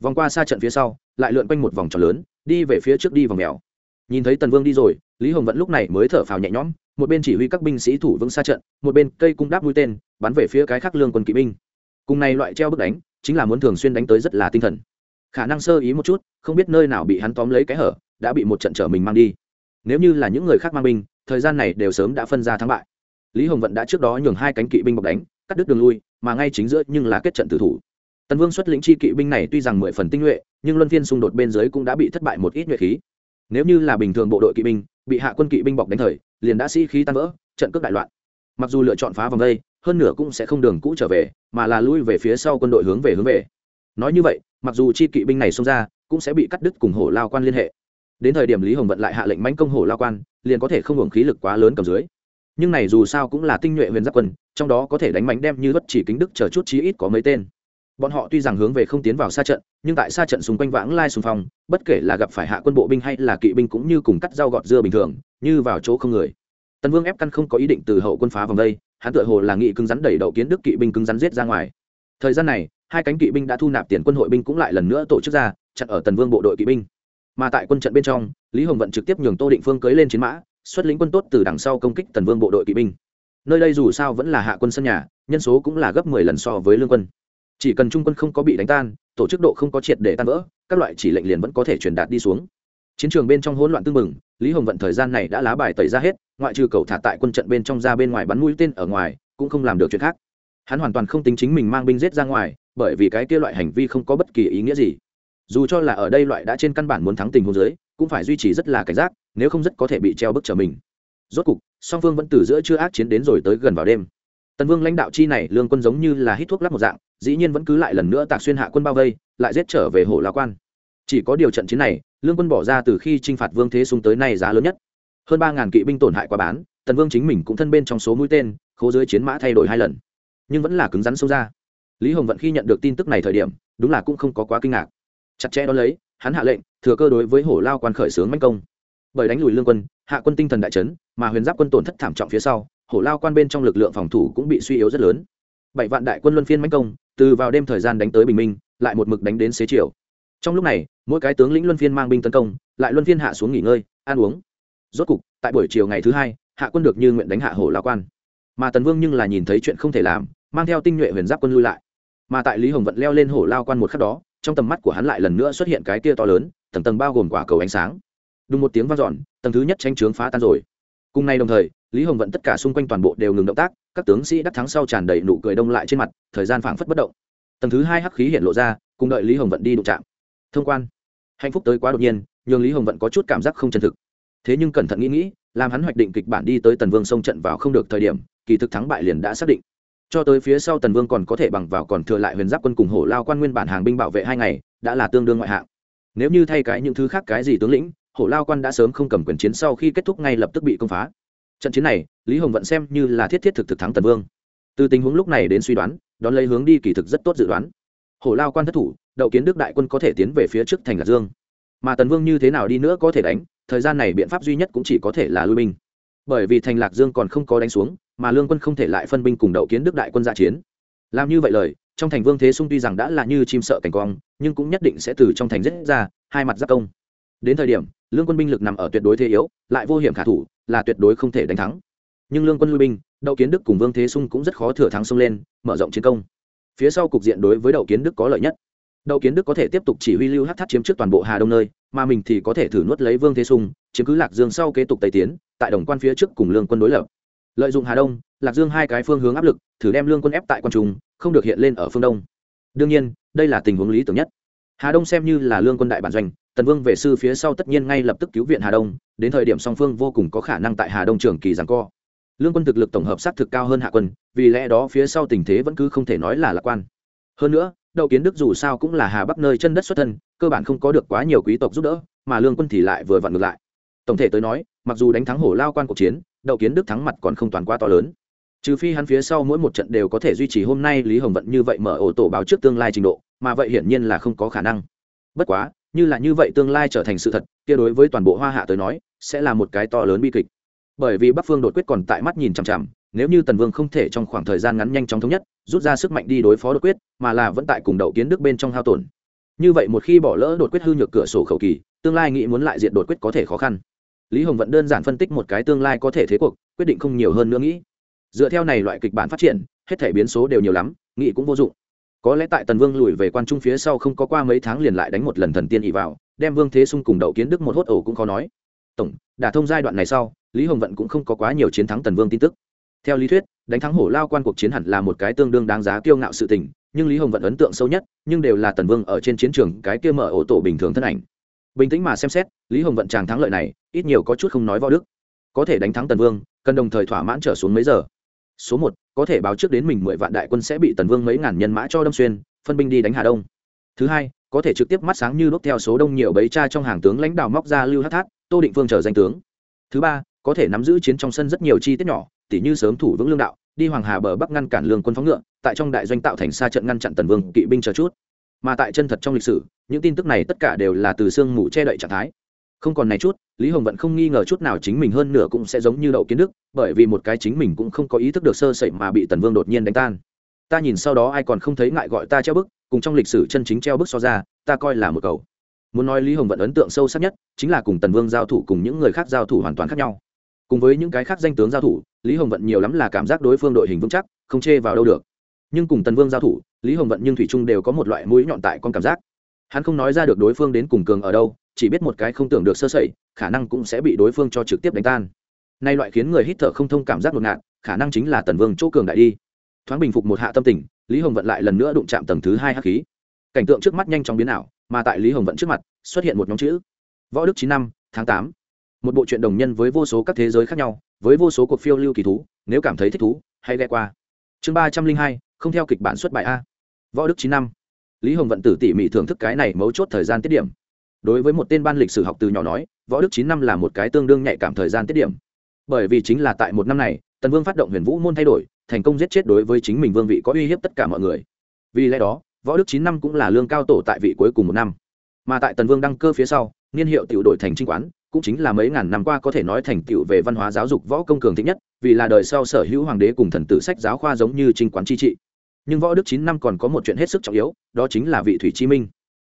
Speaker 1: vòng qua xa trận phía sau, lại lượn quanh một vòng tròn lớn, đi về phía trước đi vòng mèo. Nhìn thấy tần vương đi rồi, lý hồng vẫn lúc này mới thở phào nhẹ nhõm, một bên chỉ huy các binh sĩ thủ vững xa trận, một bên cây cung đáp mũi tên, bắn về phía cái khác lương quân kỵ binh. Cùng này loại treo bức đánh, chính là muốn thường xuyên đánh tới rất là tinh thần. Khả năng sơ ý một chút, không biết nơi nào bị hắn tóm lấy cái hở, đã bị một trận trở mình mang đi. Nếu như là những người khác mang binh, thời gian này đều sớm đã phân ra thắng bại. Lý hồng vận đã trước đó nhường hai cánh kỵ binh bọc đánh, cắt đứt đường lui, mà ngay chính giữa nhưng là kết trận tử thủ tần vương xuất lĩnh chi kỵ binh này tuy rằng mười phần tinh nhuệ, nhưng luân phiên xung đột bên dưới cũng đã bị thất bại một ít nhuệ khí. Nếu như là bình thường bộ đội kỵ binh, bị hạ quân kỵ binh bọc đánh thời, liền đã sĩ khí tan vỡ, trận cướp đại loạn. Mặc dù lựa chọn phá vòng đây, hơn nửa cũng sẽ không đường cũ trở về, mà là lui về phía sau quân đội hướng về hướng về. Nói như vậy, mặc dù chi kỵ binh này xông ra, cũng sẽ bị cắt đứt cùng hổ lao quan liên hệ. Đến thời điểm lý hồng vận lại hạ lệnh mánh công hổ lao quan, liền có thể không hưởng khí lực quá lớn cầm dưới. Nhưng này dù sao cũng là tinh nhuệ huyền giáp quân, trong đó có thể đánh mánh đem như bất chỉ kính đức chờ chút chí ít có mấy tên bọn họ tuy rằng hướng về không tiến vào xa trận, nhưng tại xa trận xung quanh vãng lai xung phong, bất kể là gặp phải hạ quân bộ binh hay là kỵ binh cũng như cùng cắt rau gọt dưa bình thường, như vào chỗ không người. Tần vương ép căn không có ý định từ hậu quân phá vòng đây, hắn tựa hồ là nghị cứng rắn đẩy đậu kiến đức kỵ binh cứng rắn giết ra ngoài. Thời gian này, hai cánh kỵ binh đã thu nạp tiền quân hội binh cũng lại lần nữa tổ chức ra, chặn ở tần vương bộ đội kỵ binh. Mà tại quân trận bên trong, lý hồng vận trực tiếp nhường tô định phương cưới lên chiến mã, xuất lĩnh quân tốt từ đằng sau công kích tần vương bộ đội kỵ binh. Nơi đây dù sao vẫn là hạ quân sân nhà, nhân số cũng là gấp mười lần so với lương quân chỉ cần trung quân không có bị đánh tan, tổ chức độ không có triệt để tan vỡ, các loại chỉ lệnh liền vẫn có thể truyền đạt đi xuống. Chiến trường bên trong hỗn loạn tương mừng lý hồng vận thời gian này đã lá bài tẩy ra hết, ngoại trừ cầu thả tại quân trận bên trong ra bên ngoài bắn mũi tên ở ngoài, cũng không làm được chuyện khác. Hắn hoàn toàn không tính chính mình mang binh giết ra ngoài, bởi vì cái kia loại hành vi không có bất kỳ ý nghĩa gì. Dù cho là ở đây loại đã trên căn bản muốn thắng tình hôn giới cũng phải duy trì rất là cảnh giác, nếu không rất có thể bị treo bức trở mình. Rốt cục, song phương vẫn từ giữa chưa ác chiến đến rồi tới gần vào đêm tần vương lãnh đạo chi này lương quân giống như là hít thuốc lắc một dạng, dĩ nhiên vẫn cứ lại lần nữa tạc xuyên hạ quân bao vây, lại giết trở về hồ lao quan. Chỉ có điều trận chiến này, lương quân bỏ ra từ khi t r i n h phạt vương thế súng tới nay giá lớn nhất. Hơn ba ngàn kỵ binh tổn hại quá bán, tần vương chính mình cũng thân bên trong số mũi tên, khố dưới chiến mã thay đổi hai lần. Nhưng vẫn là cứng rắn sâu ra. Lý hồng vận khi nhận được tin tức này thời điểm, đúng là cũng không có quá kinh ngạc. Chặt chẽ đ ó lấy, hắn hạ lệnh, thừa cơ đối với hổ lao quan khởi xướng manh công. Bởi đánh lùi lương quân, hạ quân tinh thần đại trấn mà huyền giáp quân tổn thất thảm trọng phía sau hổ lao quan bên trong lực lượng phòng thủ cũng bị suy yếu rất lớn. Bảy vạn đại quân luân phiên mánh công, từ vào đêm thời gian đánh tới bình minh, lại một mực đánh đến xế chiều. Trong lúc này, mỗi cái tướng lĩnh luân phiên mang binh tấn công, lại luân phiên hạ xuống nghỉ ngơi, ăn uống. Rốt cục, tại buổi chiều ngày thứ hai, hạ quân được như nguyện đánh hạ hổ lao quan. Mà tần vương nhưng là nhìn thấy chuyện không thể làm, mang theo tinh nhuệ huyền giáp quân lui lại. Mà tại lý hồng vận leo lên hổ lao quan một khắc đó, trong tầm mắt của hắn lại lần nữa xuất hiện cái kia to lớn, tầng tầng bao gồm quả cầu ánh sáng. Đúng một tiếng vang dọn, tầng thứ nhất tranh trướng phá tan rồi cùng nay đồng thời, lý hồng vận tất cả xung quanh toàn bộ đều ngừng động tác, các tướng sĩ đắc thắng sau tràn đầy nụ cười đông lại trên mặt, thời gian phảng phất bất động. Tầng thứ hai hắc khí hiện lộ ra, cùng đợi lý hồng vận đi đụng chạm. Thông quan. Hạnh phúc tới quá đột nhiên, nhường lý hồng vận có chút cảm giác không chân thực. Thế nhưng cẩn thận nghĩ nghĩ, làm hắn hoạch định kịch bản đi tới tần vương sông trận vào không được thời điểm, kỳ thực thắng bại liền đã xác định. Cho tới phía sau tần vương còn có thể bằng vào còn thừa lại huyền giáp quân cùng hổ lao quan nguyên bản hàng binh bảo vệ hai ngày, đã là tương đương ngoại hạng. Nếu như thay cái những thứ khác cái gì tướng lĩnh hổ lao quan đã sớm không cầm quyền chiến sau khi kết thúc ngay lập tức bị công phá. Trận chiến này, lý hồng vận xem như là thiết thiết thực thực thắng tần vương. Từ tình huống lúc này đến suy đoán, đón lấy hướng đi kỳ thực rất tốt dự đoán. Hổ lao quan thất thủ, đậu kiến đức đại quân có thể tiến về phía trước thành lạc dương. Mà tần vương như thế nào đi nữa có thể đánh, thời gian này biện pháp duy nhất cũng chỉ có thể là lui binh. Bởi vì thành lạc dương còn không có đánh xuống, mà lương quân không thể lại phân binh cùng đậu kiến đức đại quân ra chiến. Làm như vậy lời, trong thành vương thế sung tuy rằng đã là như chim sợ cảnh quang nhưng cũng nhất định sẽ từ trong thành giết ra, hai mặt giáp công đến thời điểm, lương quân binh lực nằm ở tuyệt đối thế yếu, lại vô hiểm khả thủ, là tuyệt đối không thể đánh thắng. Nhưng lương quân lui binh, đậu kiến đức cùng vương thế sung cũng rất khó thừa thắng xông lên, mở rộng chiến công. Phía sau cục diện đối với đậu kiến đức có lợi nhất. Đậu kiến đức có thể tiếp tục chỉ huy lưu hát thắt chiếm trước toàn bộ hà đông nơi, mà mình thì có thể thử nuốt lấy vương thế sung, chiếm cứ lạc dương sau kế tục tây tiến, tại đồng quan phía trước cùng lương quân đối lập. Lợi dụng hà đông, lạc dương hai cái phương hướng áp lực, thử đem lương quân ép tại quan trung, không được hiện lên ở phương đông. Đương nhiên, đây là tình huống lý tưởng nhất. Hà đông xem như là lương quân đại bản doanh tần vương về sư phía sau tất nhiên ngay lập tức cứu viện hà đông đến thời điểm song phương vô cùng có khả năng tại hà đông trường kỳ giằng co lương quân thực lực tổng hợp xác thực cao hơn hạ quân vì lẽ đó phía sau tình thế vẫn cứ không thể nói là lạc quan hơn nữa đậu kiến đức dù sao cũng là hà bắc nơi chân đất xuất thân cơ bản không có được quá nhiều quý tộc giúp đỡ mà lương quân thì lại vừa vặn ngược lại tổng thể tới nói mặc dù đánh thắng hổ lao quan cuộc chiến đậu kiến đức thắng mặt còn không toàn quá to lớn trừ phi hắn phía sau mỗi một trận đều có thể duy trì hôm nay lý hồng vận như vậy mở ổ tổ báo trước tương lai trình độ mà vậy hiển nhiên là không có khả năng bất quá như là như vậy tương lai trở thành sự thật, kia đối với toàn bộ hoa hạ tới nói, sẽ là một cái to lớn bi kịch. Bởi vì bắc phương đột quyết còn tại mắt nhìn chằm chằm, nếu như tần vương không thể trong khoảng thời gian ngắn nhanh chóng thống nhất, rút ra sức mạnh đi đối phó đột quyết, mà là vẫn tại cùng đậu kiến đức bên trong hao tổn. Như vậy một khi bỏ lỡ đột quyết hư nhược cửa sổ khẩu kỳ, tương lai nghĩ muốn lại diện đột quyết có thể khó khăn. Lý hồng vẫn đơn giản phân tích một cái tương lai có thể thế cuộc, quyết định không nhiều hơn nữa nghĩ. Dựa theo này loại kịch bản phát triển, hết thể biến số đều nhiều lắm, nghĩ cũng vô dụng có lẽ tại tần vương lùi về quan trung phía sau không có qua mấy tháng liền lại đánh một lần thần tiên ỵ vào, đem vương thế sung cùng đậu kiến đức một hốt ổ cũng khó nói. Tổng đả thông giai đoạn này sau, lý hồng vận cũng không có quá nhiều chiến thắng tần vương tin tức. Theo lý thuyết, đánh thắng hổ lao quan cuộc chiến hẳn là một cái tương đương đáng giá kiêu ngạo sự tình, nhưng lý hồng vận ấn tượng sâu nhất, nhưng đều là tần vương ở trên chiến trường cái kia mở ổ tổ bình thường thân ảnh. Bình tĩnh mà xem xét, lý hồng vận chàng thắng lợi này, ít nhiều có chút không nói võ đức. Có thể đánh thắng tần vương, cần đồng thời thỏa mãn trở xuống mấy giờ số một, có thể báo trước đến mình mười vạn đại quân sẽ bị tần vương mấy ngàn nhân mã cho đâm xuyên, phân binh đi đánh hà đông. Thứ hai, có thể trực tiếp mắt sáng như đốt theo số đông nhiều bấy cha trong hàng tướng lãnh đạo móc ra lưu hát thát, tô định vương trở danh tướng. Thứ ba, có thể nắm giữ chiến trong sân rất nhiều chi tiết nhỏ, tỉ như sớm thủ vững lương đạo, đi hoàng hà bờ bắc ngăn cản lương quân phóng ngựa, tại trong đại doanh tạo thành xa trận ngăn chặn tần vương kỵ binh chờ chút. Mà tại chân thật trong lịch sử, những tin tức này tất cả đều là từ sương mù che đậy trạng thái không còn này chút, lý hồng vẫn không nghi ngờ chút nào chính mình hơn nửa cũng sẽ giống như đậu kiến đức, bởi vì một cái chính mình cũng không có ý thức được sơ sẩy mà bị tần vương đột nhiên đánh tan. Ta nhìn sau đó ai còn không thấy ngại gọi ta treo bức, cùng trong lịch sử chân chính treo bức so ra, ta coi là một cầu. Muốn nói lý hồng vận ấn tượng sâu sắc nhất, chính là cùng tần vương giao thủ cùng những người khác giao thủ hoàn toàn khác nhau. Cùng với những cái khác danh tướng giao thủ, lý hồng vận nhiều lắm là cảm giác đối phương đội hình vững chắc, không chê vào đâu được. Nhưng cùng tần vương giao thủ, lý hồng vận nhưng thủy trung đều có một loại mũi nhọn tại con cảm giác. Hắn không nói ra được đối phương đến cùng cường ở đâu chỉ biết một cái không tưởng được sơ sẩy, khả năng cũng sẽ bị đối phương cho trực tiếp đánh tan. Nay loại khiến người hít thở không thông cảm giác ngột ngạt, khả năng chính là tần vương chỗ cường đại đi. Thoáng bình phục một hạ tâm tình, lý hồng vận lại lần nữa đụng chạm tầng thứ hai hắc khí. Cảnh tượng trước mắt nhanh chóng biến ảo, mà tại lý hồng vận trước mặt, xuất hiện một nhóm chữ. Võ đức chín năm, tháng tám. Một bộ truyện đồng nhân với vô số các thế giới khác nhau, với vô số cuộc phiêu lưu kỳ thú, nếu cảm thấy thích thú, hãy ghe qua. Chương ba trăm linh hai, không theo kịch bản xuất bài a. Võ đức chín năm. Lý hồng vận tử tỉ mỉ thưởng thức cái này mấu chốt thời gian tiết điểm đối với một tên ban lịch sử học từ nhỏ nói, võ đức chín năm là một cái tương đương nhạy cảm thời gian tiết điểm. Bởi vì chính là tại một năm này, tần vương phát động huyền vũ môn thay đổi, thành công giết chết đối với chính mình vương vị có uy hiếp tất cả mọi người. Vì lẽ đó, võ đức chín năm cũng là lương cao tổ tại vị cuối cùng một năm. Mà tại tần vương đăng cơ phía sau, niên hiệu tiểu đổi thành trinh quán, cũng chính là mấy ngàn năm qua có thể nói thành tựu về văn hóa giáo dục võ công cường thích nhất, vì là đời sau sở hữu hoàng đế cùng thần tử sách giáo khoa giống như trinh quán chi trị. Nhưng võ đức chín năm còn có một chuyện hết sức trọng yếu, đó chính là vị thủy chi minh.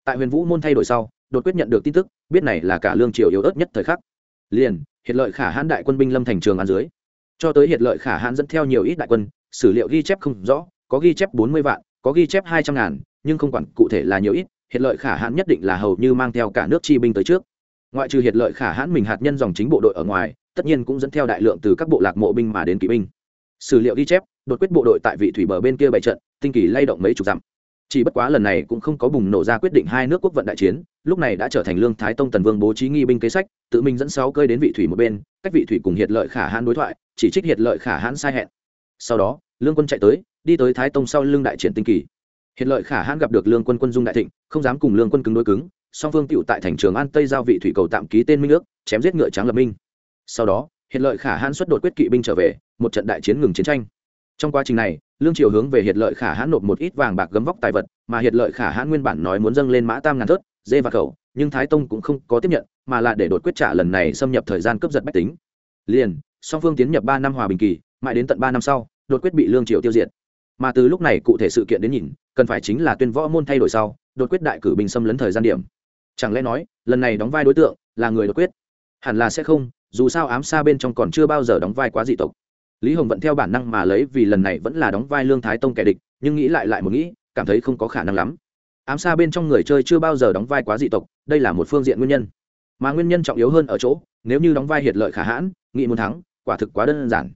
Speaker 1: Tại huyền vũ môn thay đổi sau đột quyết nhận được tin tức, biết này là cả lương triều yếu ớt nhất thời khắc. Liền hiện lợi khả hãn đại quân binh lâm thành trường an dưới. Cho tới hiện lợi khả hãn dẫn theo nhiều ít đại quân, sử liệu ghi chép không rõ, có ghi chép bốn mươi vạn, có ghi chép hai trăm ngàn, nhưng không quản, cụ thể là nhiều ít hiện lợi khả hãn nhất định là hầu như mang theo cả nước chi binh tới trước. Ngoại trừ hiện lợi khả hãn mình hạt nhân dòng chính bộ đội ở ngoài, tất nhiên cũng dẫn theo đại lượng từ các bộ lạc mộ binh mà đến kỵ binh. Sử liệu ghi chép, đột quyết bộ đội tại vị thủy bờ bên kia bày trận, tinh kỳ lay động mấy chục dặm chỉ bất quá lần này cũng không có bùng nổ ra quyết định hai nước quốc vận đại chiến, lúc này đã trở thành lương thái tông tần vương bố trí nghi binh kế sách, tự mình dẫn sáu cơi đến vị thủy một bên, cách vị thủy cùng hiệt lợi khả hãn đối thoại, chỉ trích hiệt lợi khả hãn sai hẹn. Sau đó, lương quân chạy tới, đi tới thái tông sau lương đại triển tinh kỳ. Hiệt lợi khả hãn gặp được lương quân quân dung đại thịnh, không dám cùng lương quân cứng đối cứng, song phương tựu tại thành trường an tây giao vị thủy cầu tạm ký tên minh ước, chém giết ngựa trắng lập minh. Sau đó, hiệt lợi khả hãn xuất đột quyết kỵ binh trở về, một trận đại chiến ngừng chiến tranh. Trong quá trình này lương triều hướng về hiệt lợi khả hãn nộp một ít vàng bạc gấm vóc tài vật, mà hiệt lợi khả hãn nguyên bản nói muốn dâng lên mã tam ngàn thớt, dê và khẩu, nhưng thái tông cũng không có tiếp nhận, mà là để đột quyết trả lần này xâm nhập thời gian cướp giật bách tính. Liền, song phương tiến nhập ba năm hòa bình kỳ, mãi đến tận ba năm sau, đột quyết bị lương triều tiêu diệt. Mà từ lúc này cụ thể sự kiện đến nhìn, cần phải chính là tuyên võ môn thay đổi sau, đột quyết đại cử bình xâm lấn thời gian điểm. Chẳng lẽ nói, lần này đóng vai đối tượng là người đột quyết? Hẳn là sẽ không, dù sao ám xa bên trong còn chưa bao giờ đóng vai quá dị tộc lý hồng vẫn theo bản năng mà lấy vì lần này vẫn là đóng vai lương thái tông kẻ địch, nhưng nghĩ lại lại một nghĩ, cảm thấy không có khả năng lắm. Ám xa bên trong người chơi chưa bao giờ đóng vai quá dị tộc, đây là một phương diện nguyên nhân. Mà nguyên nhân trọng yếu hơn ở chỗ, nếu như đóng vai hiệt lợi khả hãn, nghị muốn thắng, quả thực quá đơn giản.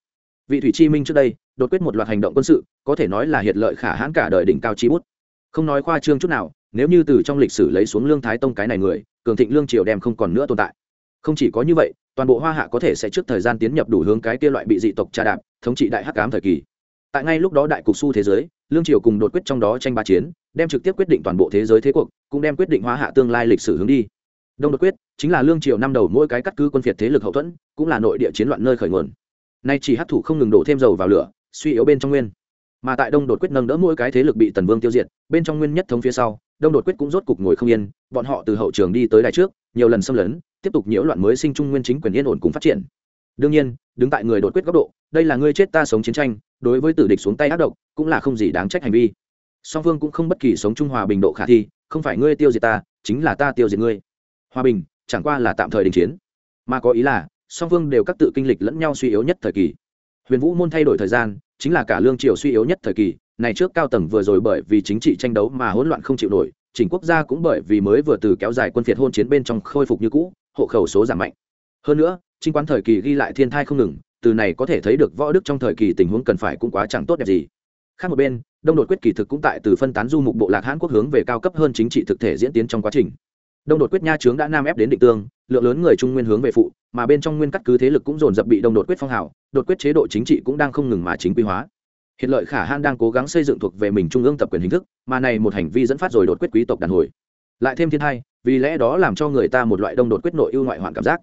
Speaker 1: Vị thủy chi minh trước đây, đột quyết một loạt hành động quân sự, có thể nói là hiệt lợi khả hãn cả đời đỉnh cao chi bút. Không nói khoa trương chút nào, nếu như từ trong lịch sử lấy xuống lương thái tông cái này người, cường thịnh lương triều đem không còn nữa tồn tại không chỉ có như vậy, toàn bộ hoa hạ có thể sẽ trước thời gian tiến nhập đủ hướng cái kia loại bị dị tộc trà đạp, thống trị đại hắc cám thời kỳ. Tại ngay lúc đó đại cục su thế giới, lương triều cùng đột quyết trong đó tranh ba chiến, đem trực tiếp quyết định toàn bộ thế giới thế cuộc, cũng đem quyết định hoa hạ tương lai lịch sử hướng đi. Đông đột quyết chính là lương triều năm đầu mỗi cái cắt cứ quân phiệt thế lực hậu thuẫn, cũng là nội địa chiến loạn nơi khởi nguồn. Nay chỉ hấp thụ không ngừng đổ thêm dầu vào lửa, suy yếu bên trong nguyên. Mà tại đông đột quyết nâng đỡ mỗi cái thế lực bị tần vương tiêu diệt, bên trong nguyên nhất thống phía sau, đông đột quyết cũng rốt cục ngồi không yên, bọn họ từ hậu trường đi tới đài trước, nhiều lần xâm lấn tiếp tục nhiễu loạn mới sinh trung nguyên chính quyền yên ổn cùng phát triển. Đương nhiên, đứng tại người đột quyết góc độ, đây là ngươi chết ta sống chiến tranh, đối với tử địch xuống tay ác độc, cũng là không gì đáng trách hành vi. Song phương cũng không bất kỳ sống trung hòa bình độ khả thi, không phải ngươi tiêu diệt ta, chính là ta tiêu diệt ngươi. Hòa bình, chẳng qua là tạm thời đình chiến. Mà có ý là, song phương đều các tự kinh lịch lẫn nhau suy yếu nhất thời kỳ. Huyền vũ môn thay đổi thời gian, chính là cả lương triều suy yếu nhất thời kỳ, này trước cao tầng vừa rồi bởi vì chính trị tranh đấu mà hỗn loạn không chịu nổi chỉnh quốc gia cũng bởi vì mới vừa từ kéo dài quân phiệt hôn chiến bên trong khôi phục như cũ, hộ khẩu số giảm mạnh. Hơn nữa, trinh quán thời kỳ ghi lại thiên thai không ngừng, từ này có thể thấy được võ đức trong thời kỳ tình huống cần phải cũng quá chẳng tốt đẹp gì. Khác một bên, đông đột quyết kỳ thực cũng tại từ phân tán du mục bộ lạc hãn quốc hướng về cao cấp hơn chính trị thực thể diễn tiến trong quá trình. Đông đột quyết nha trướng đã nam ép đến định tương, lượng lớn người trung nguyên hướng về phụ, mà bên trong nguyên cắt cứ thế lực cũng dồn dập bị đông đột quyết phong hào, đột quyết chế độ chính trị cũng đang không ngừng mà chính quy hóa hiện lợi khả han đang cố gắng xây dựng thuộc về mình trung ương tập quyền hình thức, mà này một hành vi dẫn phát rồi đột quyết quý tộc đàn hồi. Lại thêm thiên hai, vì lẽ đó làm cho người ta một loại đông đột quyết nội ưu ngoại hoạn cảm giác.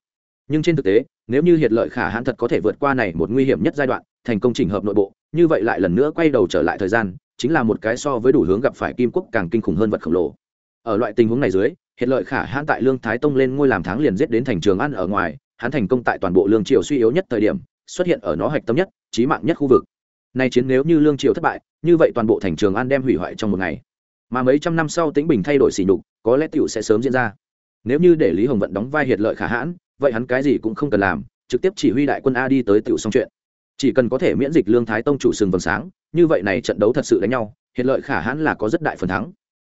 Speaker 1: Nhưng trên thực tế, nếu như hiện lợi khả hãn thật có thể vượt qua này một nguy hiểm nhất giai đoạn, thành công chỉnh hợp nội bộ, như vậy lại lần nữa quay đầu trở lại thời gian, chính là một cái so với đủ hướng gặp phải kim quốc càng kinh khủng hơn vật khổng lồ. Ở loại tình huống này dưới, hiện lợi khả hãn tại lương thái tông lên ngôi làm tháng liền giết đến thành trường ăn ở ngoài, hắn thành công tại toàn bộ lương triều suy yếu nhất thời điểm, xuất hiện ở nó hạch tâm nhất trí mạng nhất khu vực nay chiến nếu như lương triều thất bại, như vậy toàn bộ thành trường an đem hủy hoại trong một ngày. Mà mấy trăm năm sau tĩnh bình thay đổi xỉ nhục, có lẽ tựu sẽ sớm diễn ra. Nếu như để lý hồng vận đóng vai hiệt lợi khả hãn, vậy hắn cái gì cũng không cần làm, trực tiếp chỉ huy đại quân a đi tới tựu xong chuyện. Chỉ cần có thể miễn dịch lương thái tông chủ sừng vầng sáng, như vậy này trận đấu thật sự đánh nhau, hiệt lợi khả hãn là có rất đại phần thắng.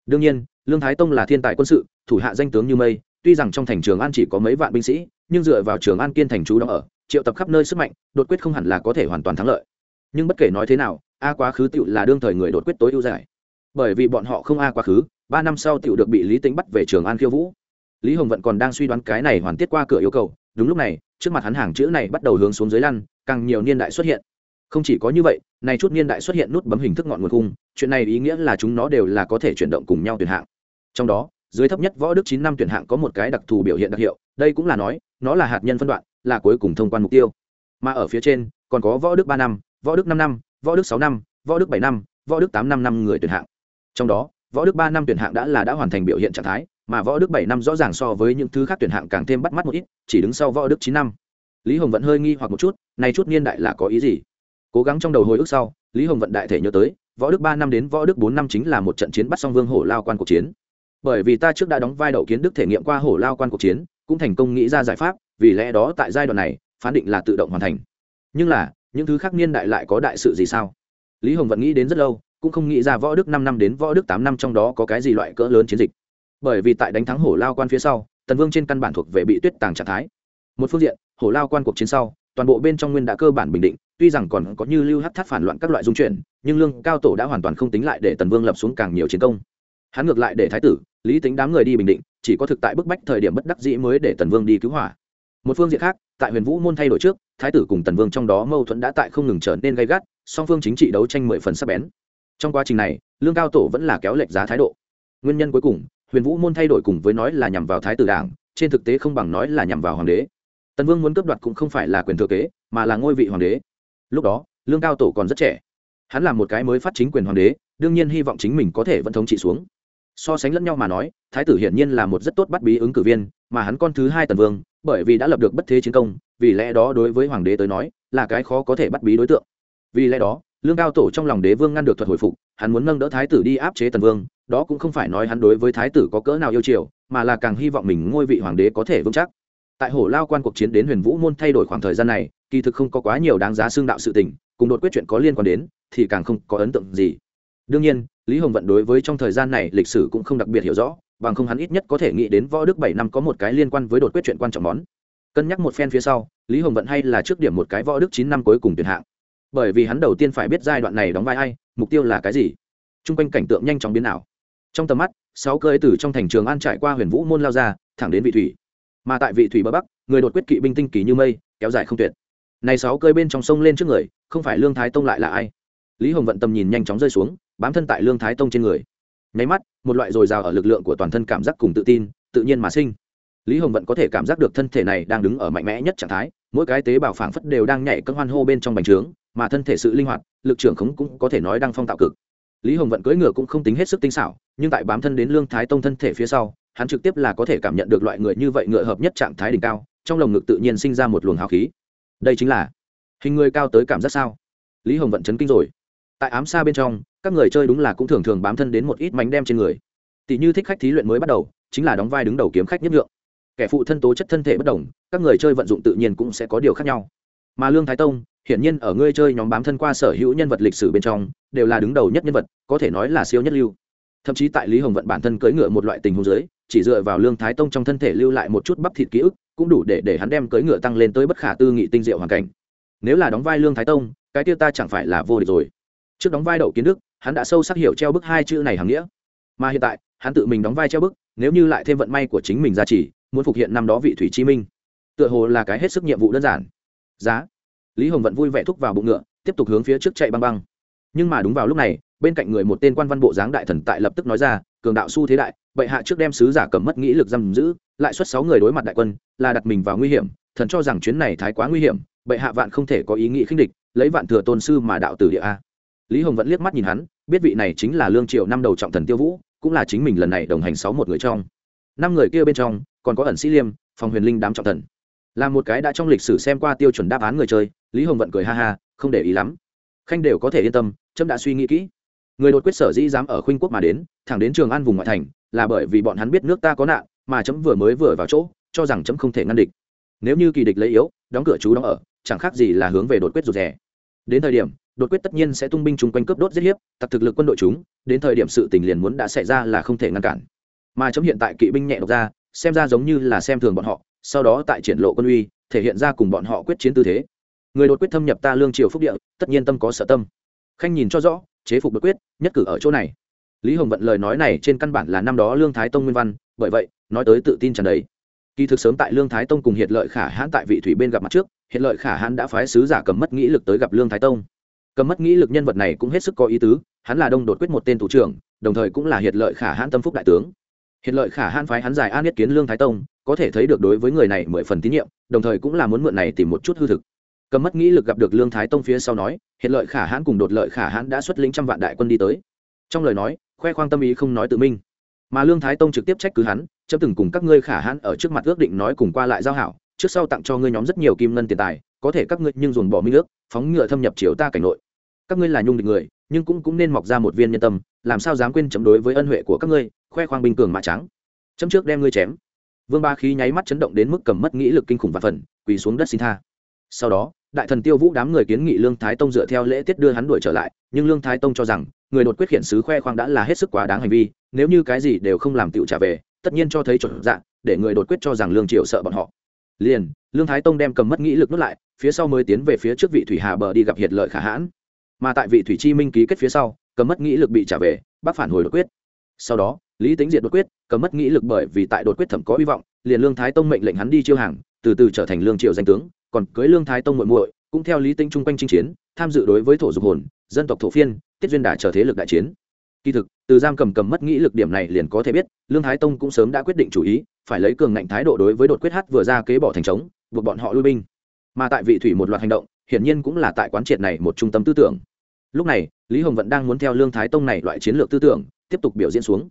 Speaker 1: Đương nhiên, lương thái tông là thiên tài quân sự, thủ hạ danh tướng như mây, tuy rằng trong thành trường an chỉ có mấy vạn binh sĩ, nhưng dựa vào trường an kiên thành chú đó ở, triệu tập khắp nơi sức mạnh, đột quyết không hẳn là có thể hoàn toàn thắng lợi nhưng bất kể nói thế nào, a quá khứ tựu là đương thời người đột quyết tối ưu giải. Bởi vì bọn họ không a quá khứ, ba năm sau tựu được bị lý tính bắt về trường an khiêu vũ. Lý hồng vận còn đang suy đoán cái này hoàn tiết qua cửa yêu cầu, đúng lúc này, trước mặt hắn hàng chữ này bắt đầu hướng xuống dưới lăn, càng nhiều niên đại xuất hiện. Không chỉ có như vậy, này chút niên đại xuất hiện nút bấm hình thức ngọn nguồn cung chuyện này ý nghĩa là chúng nó đều là có thể chuyển động cùng nhau tuyển hạng. Trong đó, dưới thấp nhất võ đức chín năm tuyển hạng có một cái đặc thù biểu hiện đặc hiệu, đây cũng là nói, nó là hạt nhân phân đoạn, là cuối cùng thông quan mục tiêu. Mà ở phía trên, còn có võ đức ba năm võ đức năm năm, võ đức sáu năm, võ đức bảy năm, võ đức tám năm năm người tuyển hạng. Trong đó, võ đức ba năm tuyển hạng đã là đã hoàn thành biểu hiện trạng thái, mà võ đức bảy năm rõ ràng so với những thứ khác tuyển hạng càng thêm bắt mắt một ít, chỉ đứng sau võ đức chín năm. Lý hồng vận hơi nghi hoặc một chút này chút niên đại là có ý gì? Cố gắng trong đầu hồi ức sau, lý hồng vận đại thể nhớ tới, võ đức ba năm đến võ đức bốn năm chính là một trận chiến bắt song vương hổ lao quan cuộc chiến. Bởi vì ta trước đã đóng vai đậu kiến đức thể nghiệm qua hổ lao quan cuộc chiến, cũng thành công nghĩ ra giải pháp, vì lẽ đó tại giai đoạn này, phán định là tự động hoàn thành. Nhưng là những thứ khác niên đại lại có đại sự gì sao? Lý hồng vẫn nghĩ đến rất lâu, cũng không nghĩ ra võ đức năm năm đến võ đức tám năm trong đó có cái gì loại cỡ lớn chiến dịch. Bởi vì tại đánh thắng hổ lao quan phía sau, tần vương trên căn bản thuộc về bị tuyết tàng trạng thái. Một phương diện, hổ lao quan cuộc chiến sau, toàn bộ bên trong nguyên đã cơ bản bình định, tuy rằng còn có như lưu hát thắt phản loạn các loại dung chuyển, nhưng lương cao tổ đã hoàn toàn không tính lại để tần vương lập xuống càng nhiều chiến công. Hắn ngược lại để thái tử, lý tính đám người đi bình định, chỉ có thực tại bức bách thời điểm bất đắc dĩ mới để tần vương đi cứu hỏa. Một phương diện khác, tại huyền vũ môn thay đổi trước thái tử cùng tần vương trong đó mâu thuẫn đã tại không ngừng trở nên gay gắt, song phương chính trị đấu tranh mười phần sắc bén. Trong quá trình này, lương cao tổ vẫn là kéo lệch giá thái độ. Nguyên nhân cuối cùng, huyền vũ môn thay đổi cùng với nói là nhằm vào thái tử đảng, trên thực tế không bằng nói là nhằm vào hoàng đế. Tần vương muốn cướp đoạt cũng không phải là quyền thừa kế, mà là ngôi vị hoàng đế. Lúc đó, lương cao tổ còn rất trẻ. Hắn là một cái mới phát chính quyền hoàng đế, đương nhiên hy vọng chính mình có thể vẫn thống trị xuống. So sánh lẫn nhau mà nói, thái tử hiển nhiên là một rất tốt bắt bí ứng cử viên, mà hắn con thứ hai tần vương bởi vì đã lập được bất thế chiến công, vì lẽ đó đối với hoàng đế tới nói, là cái khó có thể bắt bí đối tượng. Vì lẽ đó, lương cao tổ trong lòng đế vương ngăn được thuật hồi phục, hắn muốn nâng đỡ thái tử đi áp chế tần vương, đó cũng không phải nói hắn đối với thái tử có cỡ nào yêu chiều, mà là càng hy vọng mình ngôi vị hoàng đế có thể vững chắc. Tại hổ lao quan cuộc chiến đến huyền vũ môn thay đổi khoảng thời gian này, kỳ thực không có quá nhiều đáng giá xương đạo sự tình, cùng đột quyết chuyện có liên quan đến, thì càng không có ấn tượng gì. Đương nhiên, lý hồng vận đối với trong thời gian này lịch sử cũng không đặc biệt hiểu rõ bằng không hắn ít nhất có thể nghĩ đến võ đức bảy năm có một cái liên quan với đột quyết chuyện quan trọng món. Cân nhắc một phen phía sau, lý hồng vận hay là trước điểm một cái võ đức chín năm cuối cùng tuyển hạng. Bởi vì hắn đầu tiên phải biết giai đoạn này đóng vai ai, mục tiêu là cái gì. T r u n g quanh cảnh tượng nhanh chóng biến ảo. Trong tầm mắt, sáu cơi từ trong thành trường an trải qua huyền vũ môn lao ra, thẳng đến vị thủy. Mà tại vị thủy bờ bắc, người đột quyết kỵ binh tinh kỳ như mây, kéo dài không tuyệt. Này sáu cơi bên trong sông lên trước người, không phải lương thái tông lại là ai? Lý hồng vận tầm nhìn nhanh chóng rơi xuống, bám thân tại lương thái tông trên người. Nháy mắt một loại dồi dào ở lực lượng của toàn thân cảm giác cùng tự tin, tự nhiên mà sinh. Lý hồng vận có thể cảm giác được thân thể này đang đứng ở mạnh mẽ nhất trạng thái, mỗi cái tế bào phảng phất đều đang nhảy cân hoan hô bên trong bành trướng, mà thân thể sự linh hoạt, lực trưởng khống cũng có thể nói đang phong tạo cực. Lý hồng vận cưỡi ngựa cũng không tính hết sức tinh xảo, nhưng tại bám thân đến lương thái tông thân thể phía sau, hắn trực tiếp là có thể cảm nhận được loại người như vậy ngựa hợp nhất trạng thái đỉnh cao, trong lồng ngực tự nhiên sinh ra một luồng hào khí. Đây chính là hình người cao tới cảm giác sao? Lý hồng vận chấn kinh rồi. Tại ám xa bên trong các người chơi đúng là cũng thường thường bám thân đến một ít mánh đem trên người. Tỷ như thích khách thí luyện mới bắt đầu, chính là đóng vai đứng đầu kiếm khách nhất lượng kẻ phụ thân tố chất thân thể bất đồng, các người chơi vận dụng tự nhiên cũng sẽ có điều khác nhau. Mà lương thái tông, hiển nhiên ở ngươi chơi nhóm bám thân qua sở hữu nhân vật lịch sử bên trong, đều là đứng đầu nhất nhân vật, có thể nói là siêu nhất lưu. Thậm chí tại lý hồng vận bản thân cưỡi ngựa một loại tình huống giới chỉ dựa vào lương thái tông trong thân thể lưu lại một chút bắp thịt ký ức, cũng đủ để để hắn đem cưỡi ngựa tăng lên tới bất khả tư nghị tinh diệu hoàn cảnh. Nếu là đóng vai lương thái tông, cái tiêu ta chẳng phải là vô địch rồi. Trước đóng vai đậu kiến đức hắn đã sâu sắc hiểu treo bức hai chữ này hàng nghĩa. Mà hiện tại, hắn tự mình đóng vai treo bức, nếu như lại thêm vận may của chính mình ra chỉ, muốn phục hiện năm đó vị thủy chí minh. Tựa hồ là cái hết sức nhiệm vụ đơn giản. Giá. Lý hồng vận vui vẻ thúc vào bụng ngựa, tiếp tục hướng phía trước chạy băng băng. Nhưng mà đúng vào lúc này, bên cạnh người một tên quan văn bộ dáng đại thần tại lập tức nói ra, cường đạo su thế đại, bệ hạ trước đem sứ giả cầm mất nghĩ lực giam giữ, lại xuất sáu người đối mặt đại quân, là đặt mình vào nguy hiểm, thần cho rằng chuyến này thái quá nguy hiểm, bệ hạ vạn không thể có ý nghĩ khinh địch, lấy vạn thừa tôn sư mà đạo tử địa a lý hồng vẫn liếc mắt nhìn hắn, biết vị này chính là lương triệu năm đầu trọng thần tiêu vũ, cũng là chính mình lần này đồng hành sáu một người trong. Năm người kia bên trong, còn có ẩn sĩ liêm, phòng huyền linh đám trọng thần. Là một cái đã trong lịch sử xem qua tiêu chuẩn đáp án người chơi, lý hồng vận cười ha ha, không để ý lắm. Khanh đều có thể yên tâm trâm đã suy nghĩ kỹ. Người đột quyết sở dĩ dám ở khuynh quốc mà đến, thẳng đến trường an vùng ngoại thành, là bởi vì bọn hắn biết nước ta có nạn, mà chấm vừa mới vừa vào chỗ, cho rằng chấm không thể ngăn địch. Nếu như kỳ địch lấy yếu, đóng cửa chú đóng ở, chẳng khác gì là hướng về đột quyết rụt rè đến thời điểm, đột quyết tất nhiên sẽ tung binh chung quanh cướp đốt giết hiếp, tặc thực lực quân đội chúng, đến thời điểm sự tình liền muốn đã xảy ra là không thể ngăn cản. Mà chấm hiện tại kỵ binh nhẹ độc ra, xem ra giống như là xem thường bọn họ, sau đó tại triển lộ quân uy, thể hiện ra cùng bọn họ quyết chiến tư thế. Người đột quyết thâm nhập ta lương triều phúc địa, tất nhiên tâm có sợ tâm. Khanh nhìn cho rõ, chế phục đột quyết, nhất cử ở chỗ này. Lý hồng vận lời nói này trên căn bản là năm đó lương thái tông nguyên văn, bởi vậy, nói tới tự tin tràn đầy. Kỳ thực sớm tại lương thái tông cùng hiệt lợi khả hãn tại vị thủy bên gặp mặt trước hiện lợi khả hãn đã phái sứ giả cầm mất nghĩ lực tới gặp lương thái tông. Cầm mất nghĩ lực nhân vật này cũng hết sức có ý tứ, hắn là đông đột quyết một tên thủ trưởng, đồng thời cũng là hiện lợi khả hãn tâm phúc đại tướng. Hiện lợi khả hãn phái hắn giải an nhất kiến lương thái tông, có thể thấy được đối với người này mười phần tín nhiệm, đồng thời cũng là muốn mượn này tìm một chút hư thực. Cầm mất nghĩ lực gặp được lương thái tông phía sau nói, hiện lợi khả hãn cùng đột lợi khả hãn đã xuất lĩnh trăm vạn đại quân đi tới. Trong lời nói, khoe khoang tâm ý không nói tự minh. Mà lương thái tông trực tiếp trách cứ hắn, chấm từng cùng các ngươi khả hãn ở trước mặt ước định nói cùng qua lại giao hảo trước sau tặng cho ngươi nhóm rất nhiều kim ngân tiền tài, có thể các ngươi nhưng dồn bỏ minh nước, phóng ngựa thâm nhập chiếu ta cảnh nội. Các ngươi là nhung địch người, nhưng cũng cũng nên mọc ra một viên nhân tâm, làm sao dám quên chấm đối với ân huệ của các ngươi, khoe khoang bình cường mã trắng. Chấm trước đem ngươi chém. Vương ba khí nháy mắt chấn động đến mức cầm mất nghĩ lực kinh khủng và phần, quỳ xuống đất xin tha. Sau đó, đại thần tiêu vũ đám người kiến nghị lương thái tông dựa theo lễ tiết đưa hắn đuổi trở lại, nhưng lương thái tông cho rằng, người đột quyết hiện sứ khoe khoang đã là hết sức quá đáng hành vi, nếu như cái gì đều không làm tựu trả về, tất nhiên cho thấy chuẩn dạng để người đột quyết cho rằng lương triều sợ bọn họ liền, lương thái tông đem cầm mất nghĩ lực nuốt lại, phía sau mới tiến về phía trước vị thủy hà bờ đi gặp hiệt lợi khả hãn. Mà tại vị thủy chi minh ký kết phía sau, cầm mất nghĩ lực bị trả về, bác phản hồi đột quyết. Sau đó, lý tính diệt đột quyết, cầm mất nghĩ lực bởi vì tại đột quyết thẩm có hy vọng, liền lương thái tông mệnh lệnh hắn đi chiêu hàng, từ từ trở thành lương triều danh tướng, còn cưới lương thái tông muội muội, cũng theo lý tính chung quanh chinh chiến, tham dự đối với thổ dục hồn, dân tộc thổ phiên, tiết duyên đả trở thế lực đại chiến. Kỳ thực, từ giam cầm cầm mất nghĩ lực điểm này liền có thể biết, lương thái tông cũng sớm đã quyết định chủ ý phải lấy cường ngạnh thái độ đối với đột quyết hát vừa ra kế bỏ thành trống, buộc bọn họ lui binh. Mà tại vị thủy một loạt hành động, hiển nhiên cũng là tại quán triệt này một trung tâm tư tưởng. Lúc này, lý hồng vận đang muốn theo lương thái tông này loại chiến lược tư tưởng, tiếp tục biểu diễn xuống.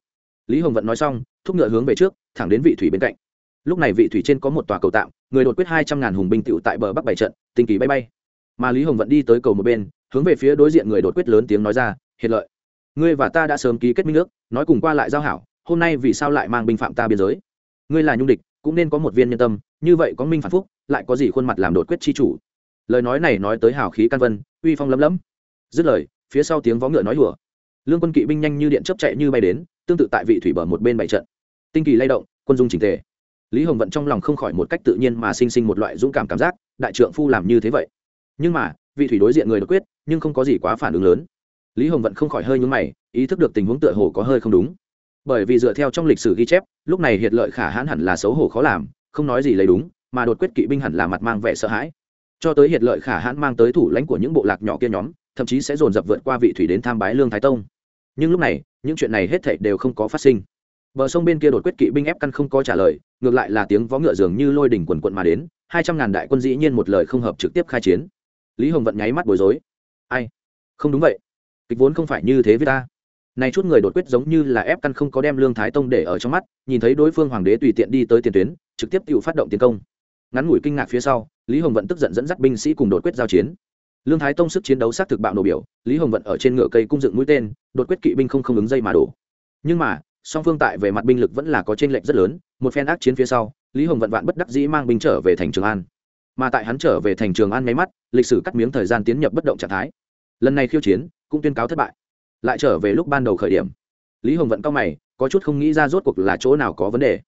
Speaker 1: Lý hồng vận nói xong, thúc ngựa hướng về trước, thẳng đến vị thủy bên cạnh. Lúc này vị thủy trên có một tòa cầu tạm, người đột quyết hai trăm ngàn hùng binh tựu tại bờ bắc bảy trận, tinh kỳ bay bay. Mà lý hồng vận đi tới cầu một bên, hướng về phía đối diện người đột quyết lớn tiếng nói ra hiện lợi! Ngươi và ta đã sớm ký kết minh nước nói cùng qua lại giao hảo, hôm nay vì sao lại mang binh phạm ta biên giới? Ngươi là nhung địch, cũng nên có một viên nhân tâm, như vậy có minh phản phúc, lại có gì khuôn mặt làm đột quyết chi chủ. Lời nói này nói tới hào khí căn vân, uy phong lấm lấm. Dứt lời, phía sau tiếng vó ngựa nói hùa. Lương quân kỵ binh nhanh như điện chấp chạy như bay đến, tương tự tại vị thủy bờ một bên bảy trận. Tinh kỳ lay động, quân dung trình tề. Lý hồng vận trong lòng không khỏi một cách tự nhiên mà sinh sinh một loại dũng cảm cảm giác, đại trượng phu làm như thế vậy. Nhưng mà, vị thủy đối diện người đột quyết, nhưng không có gì quá phản ứng lớn. Lý hồng vận không khỏi hơi nhúng mày, ý thức được tình huống tựa hồ có hơi không đúng bởi vì dựa theo trong lịch sử ghi chép, lúc này hiệt lợi khả hãn hẳn là xấu hổ khó làm, không nói gì lấy đúng, mà đột quyết kỵ binh hẳn là mặt mang vẻ sợ hãi. Cho tới hiệt lợi khả hãn mang tới thủ lãnh của những bộ lạc nhỏ kia nhóm, thậm chí sẽ dồn dập vượt qua vị thủy đến tham bái lương thái tông. Nhưng lúc này, những chuyện này hết thảy đều không có phát sinh. Bờ sông bên kia đột quyết kỵ binh ép căn không có trả lời, ngược lại là tiếng vó ngựa dường như lôi đỉnh quần quận mà đến, hai trăm ngàn đại quân dĩ nhiên một lời không hợp trực tiếp khai chiến. Lý hồng vận nháy mắt bối rối. Ai? Không đúng vậy. Kịch vốn không phải như thế với ta nay chút người đột quyết giống như là ép căn không có đem lương thái tông để ở trong mắt, nhìn thấy đối phương hoàng đế tùy tiện đi tới tiền tuyến, trực tiếp tự phát động tiến công. Ngắn ngủi kinh ngạc phía sau, lý hồng vận tức giận dẫn dắt binh sĩ cùng đột quyết giao chiến. Lương thái tông sức chiến đấu xác thực bạo nổ biểu, lý hồng vận ở trên ngựa cây cung dựng mũi tên, đột quyết kỵ binh không không ứng dây mà đổ. Nhưng mà, song phương tại về mặt binh lực vẫn là có trên lệch rất lớn, một phen ác chiến phía sau, lý hồng vận vạn bất đắc dĩ mang binh trở về thành trường an. Mà tại hắn trở về thành trường an máy mắt, lịch sử cắt miếng thời gian tiến nhập bất động trạng thái. Lần này khiêu chiến, cũng tuyên cáo thất bại lại trở về lúc ban đầu khởi điểm. Lý hồng vận cao mày, có chút không nghĩ ra rốt cuộc là chỗ nào có vấn đề.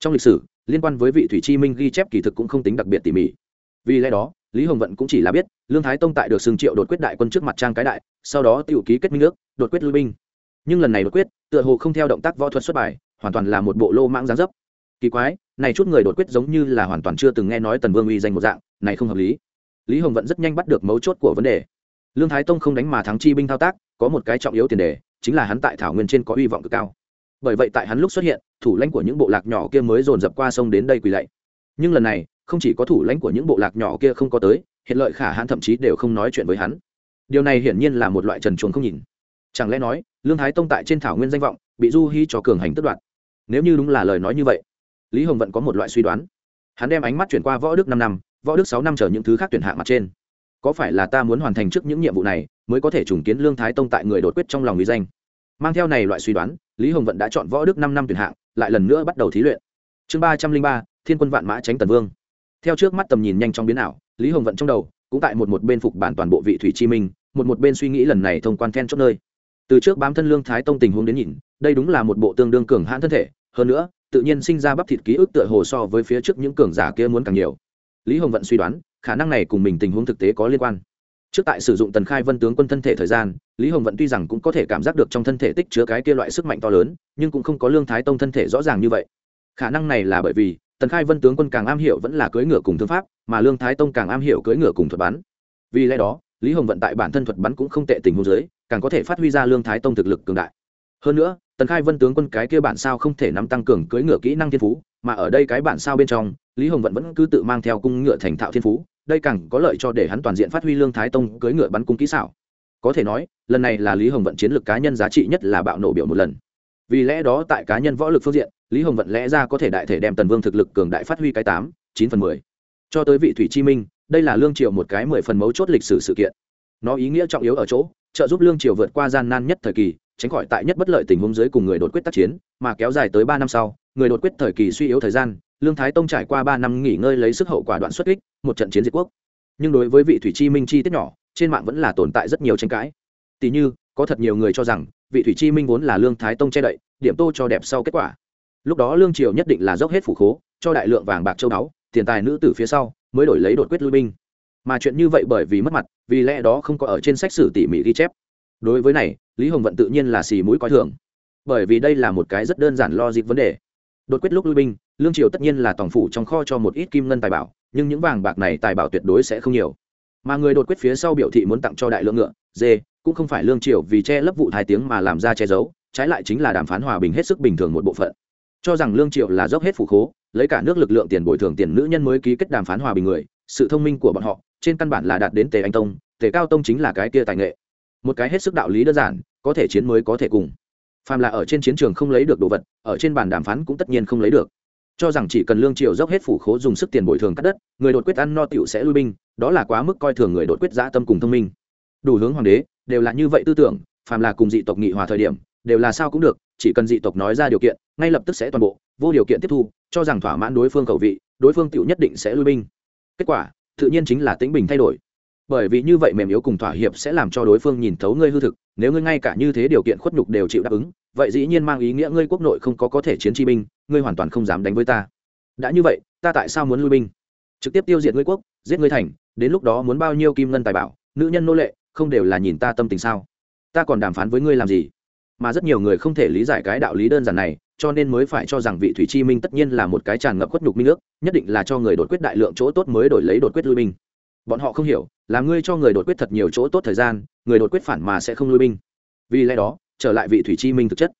Speaker 1: Trong lịch sử, liên quan với vị thủy chi minh ghi chép kỳ thực cũng không tính đặc biệt tỉ mỉ. Vì lẽ đó, lý hồng vận cũng chỉ là biết, lương thái tông tại được xưng triệu đột quyết đại quân trước mặt trang cái đại, sau đó tự ký kết minh nước đột quyết lui binh. Nhưng lần này đột quyết, tựa hồ không theo động tác võ thuật xuất bài, hoàn toàn là một bộ lô mãng gián dấp. Kỳ quái, này chút người đột quyết giống như là hoàn toàn chưa từng nghe nói tần vương uy danh một dạng, này không hợp lý. Lý hồng vận rất nhanh bắt được mấu chốt của vấn đề. Lương thái tông không đánh mà thắng chi binh thao tác có một cái trọng yếu tiền đề, chính là hắn tại thảo nguyên trên có hy vọng cực cao. Bởi vậy tại hắn lúc xuất hiện, thủ lãnh của những bộ lạc nhỏ kia mới dồn dập qua sông đến đây quỳ lạy. Nhưng lần này, không chỉ có thủ lãnh của những bộ lạc nhỏ kia không có tới, hiện lợi khả hãn thậm chí đều không nói chuyện với hắn. Điều này hiển nhiên là một loại trần chuồng không nhìn. Chẳng lẽ nói, lương thái tông tại trên thảo nguyên danh vọng, bị du hy cho cường hành tất đoạt? nếu như đúng là lời nói như vậy, lý hồng vẫn có một loại suy đoán. Hắn đem ánh mắt chuyển qua võ đức năm năm, võ đức sáu năm chờ những thứ khác tuyển hạ mặt trên có phải là ta muốn hoàn thành trước những nhiệm vụ này mới có thể trùng kiến lương thái tông tại người đột quyết trong lòng lý danh mang theo này loại suy đoán lý hồng vận đã chọn võ đức năm năm tuyển hạng lại lần nữa bắt đầu thí luyện chương ba trăm linh ba thiên quân vạn mã tránh tần vương theo trước mắt tầm nhìn nhanh trong biến ảo lý hồng vận trong đầu cũng tại một một bên phục bản toàn bộ vị thủy chi minh một một bên suy nghĩ lần này thông quan then chốt nơi từ trước bám thân lương thái tông tình huống đến nhìn đây đúng là một bộ tương đương cường hãn thân thể hơn nữa tự nhiên sinh ra bắp thịt ký ức tựa hồ so với phía trước những cường giả kia muốn càng nhiều lý hồng vận suy đoán khả năng này cùng mình tình huống thực tế có liên quan. Trước tại sử dụng tần khai vân tướng quân thân thể thời gian, lý hồng vận tuy rằng cũng có thể cảm giác được trong thân thể tích chứa cái kia loại sức mạnh to lớn, nhưng cũng không có lương thái tông thân thể rõ ràng như vậy. Khả năng này là bởi vì, tần khai vân tướng quân càng am hiểu vẫn là cưỡi ngựa cùng thương pháp, mà lương thái tông càng am hiểu cưỡi ngựa cùng thuật bắn. Vì lẽ đó, lý hồng vận tại bản thân thuật bắn cũng không tệ tình huống giới càng có thể phát huy ra lương thái tông thực lực cường đại. Hơn nữa tần khai vân tướng quân cái kia bản sao không thể nắm tăng cường cưỡi ngựa kỹ năng thiên phú, mà ở đây cái bản sao bên trong, lý hồng vận vẫn cứ tự mang theo cung ngựa thành thạo thiên phú, đây càng có lợi cho để hắn toàn diện phát huy lương thái tông cưỡi ngựa bắn cung kỹ xảo. Có thể nói, lần này là lý hồng vận chiến lược cá nhân giá trị nhất là bạo nổ biểu một lần. Vì lẽ đó tại cá nhân võ lực phương diện, lý hồng vận lẽ ra có thể đại thể đem tần vương thực lực cường đại phát huy cái tám, chín phần mười. Cho tới vị thủy chi minh, đây là lương triều một cái mười phần mấu chốt lịch sử sự kiện. Nó ý nghĩa trọng yếu ở chỗ, trợ giúp lương triều vượt qua gian nan nhất thời kỳ tránh khỏi tại nhất bất lợi tình huống dưới cùng người đột quyết tác chiến, mà kéo dài tới ba năm sau, người đột quyết thời kỳ suy yếu thời gian, lương thái tông trải qua ba năm nghỉ ngơi lấy sức hậu quả đoạn xuất kích, một trận chiến diệt quốc. Nhưng đối với vị thủy chi minh chi tiết nhỏ, trên mạng vẫn là tồn tại rất nhiều tranh cãi. Tỷ như, có thật nhiều người cho rằng, vị thủy chi minh vốn là lương thái tông che đậy, điểm tô cho đẹp sau kết quả. Lúc đó lương triều nhất định là dốc hết phủ khố, cho đại lượng vàng bạc châu báu, tiền tài nữ tử phía sau, mới đổi lấy đột quyết lui binh. Mà chuyện như vậy bởi vì mất mặt, vì lẽ đó không có ở trên sách sử tỉ mỉ ghi chép. Đối với này lý hồng vận tự nhiên là xì mũi coi thường. Bởi vì đây là một cái rất đơn giản lo dịp vấn đề. Đột quyết lúc lui binh, lương triều tất nhiên là tổng phủ trong kho cho một ít kim ngân tài bảo, nhưng những vàng bạc này tài bảo tuyệt đối sẽ không nhiều. Mà người đột quyết phía sau biểu thị muốn tặng cho đại lượng ngựa, dê, cũng không phải lương triều vì che lấp vụ thái tiếng mà làm ra che giấu, trái lại chính là đàm phán hòa bình hết sức bình thường một bộ phận. Cho rằng lương triều là dốc hết phủ khố, lấy cả nước lực lượng tiền bồi thường tiền nữ nhân mới ký kết đàm phán hòa bình người, sự thông minh của bọn họ, trên căn bản là đạt đến tề anh tông, tề cao tông chính là cái kia tài nghệ một cái hết sức đạo lý đơn giản, có thể chiến mới có thể cùng. Phàm là ở trên chiến trường không lấy được đồ vật, ở trên bàn đàm phán cũng tất nhiên không lấy được. Cho rằng chỉ cần lương triều dốc hết phủ khố dùng sức tiền bồi thường cắt đất, người đột quyết ăn no tiểu sẽ lui binh, đó là quá mức coi thường người đột quyết dã tâm cùng thông minh. Đủ hướng hoàng đế, đều là như vậy tư tưởng, phàm là cùng dị tộc nghị hòa thời điểm, đều là sao cũng được, chỉ cần dị tộc nói ra điều kiện, ngay lập tức sẽ toàn bộ, vô điều kiện tiếp thu, cho rằng thỏa mãn đối phương cầu vị, đối phương tựu nhất định sẽ lui binh. Kết quả, tự nhiên chính là tính bình thay đổi bởi vì như vậy mềm yếu cùng thỏa hiệp sẽ làm cho đối phương nhìn thấu ngươi hư thực, nếu ngươi ngay cả như thế điều kiện khuất nhục đều chịu đáp ứng, vậy dĩ nhiên mang ý nghĩa ngươi quốc nội không có có thể chiến chi binh, ngươi hoàn toàn không dám đánh với ta. Đã như vậy, ta tại sao muốn lui binh? Trực tiếp tiêu diệt ngươi quốc, giết ngươi thành, đến lúc đó muốn bao nhiêu kim ngân tài bảo, nữ nhân nô lệ, không đều là nhìn ta tâm tình sao? Ta còn đàm phán với ngươi làm gì? Mà rất nhiều người không thể lý giải cái đạo lý đơn giản này, cho nên mới phải cho rằng vị thủy chi minh tất nhiên là một cái tràn ngập khuất nhục minh ước, nhất định là cho người đột quyết đại lượng chỗ tốt mới đổi lấy đột quyết lui binh bọn họ không hiểu, là ngươi cho người đột quyết thật nhiều chỗ tốt thời gian, người đột quyết phản mà sẽ không lui binh. Vì lẽ đó, trở lại vị thủy chi minh thực chất.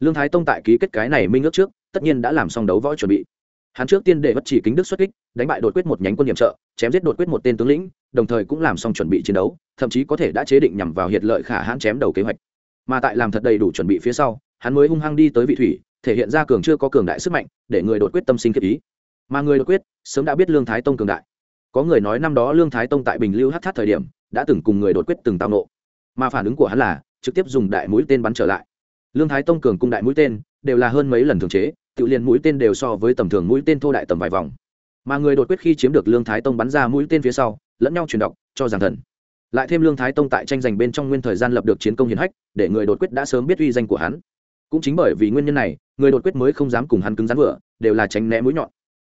Speaker 1: Lương thái tông tại ký kết cái này minh ước trước, tất nhiên đã làm xong đấu võ chuẩn bị. Hắn trước tiên để bất chỉ kính đức xuất kích, đánh bại đột quyết một nhánh quân nhiệm trợ, chém giết đột quyết một tên tướng lĩnh, đồng thời cũng làm xong chuẩn bị chiến đấu, thậm chí có thể đã chế định nhằm vào hiệt lợi khả hãn chém đầu kế hoạch. Mà tại làm thật đầy đủ chuẩn bị phía sau, hắn mới hung hăng đi tới vị thủy, thể hiện ra cường chưa có cường đại sức mạnh, để người đột quyết tâm sinh kiệt ý. Mà người đột quyết, sớm đã biết lương thái tông cường đại có người nói năm đó lương thái tông tại bình lưu hát thát thời điểm, đã từng cùng người đột quyết từng tao nộ. Mà phản ứng của hắn là, trực tiếp dùng đại mũi tên bắn trở lại. Lương thái tông cường cung đại mũi tên, đều là hơn mấy lần thường chế, tự liền mũi tên đều so với tầm thường mũi tên thô đại tầm vài vòng. Mà người đột quyết khi chiếm được lương thái tông bắn ra mũi tên phía sau, lẫn nhau truyền đọc, cho rằng thần. Lại thêm lương thái tông tại tranh giành bên trong nguyên thời gian lập được chiến công hiển hách, để người đột quyết đã sớm biết uy danh của hắn. Cũng chính bởi vì nguyên nhân này, người đột quyết mới không dám cùng hắn cứng rắn vựa đều là tránh né mũi nhọn.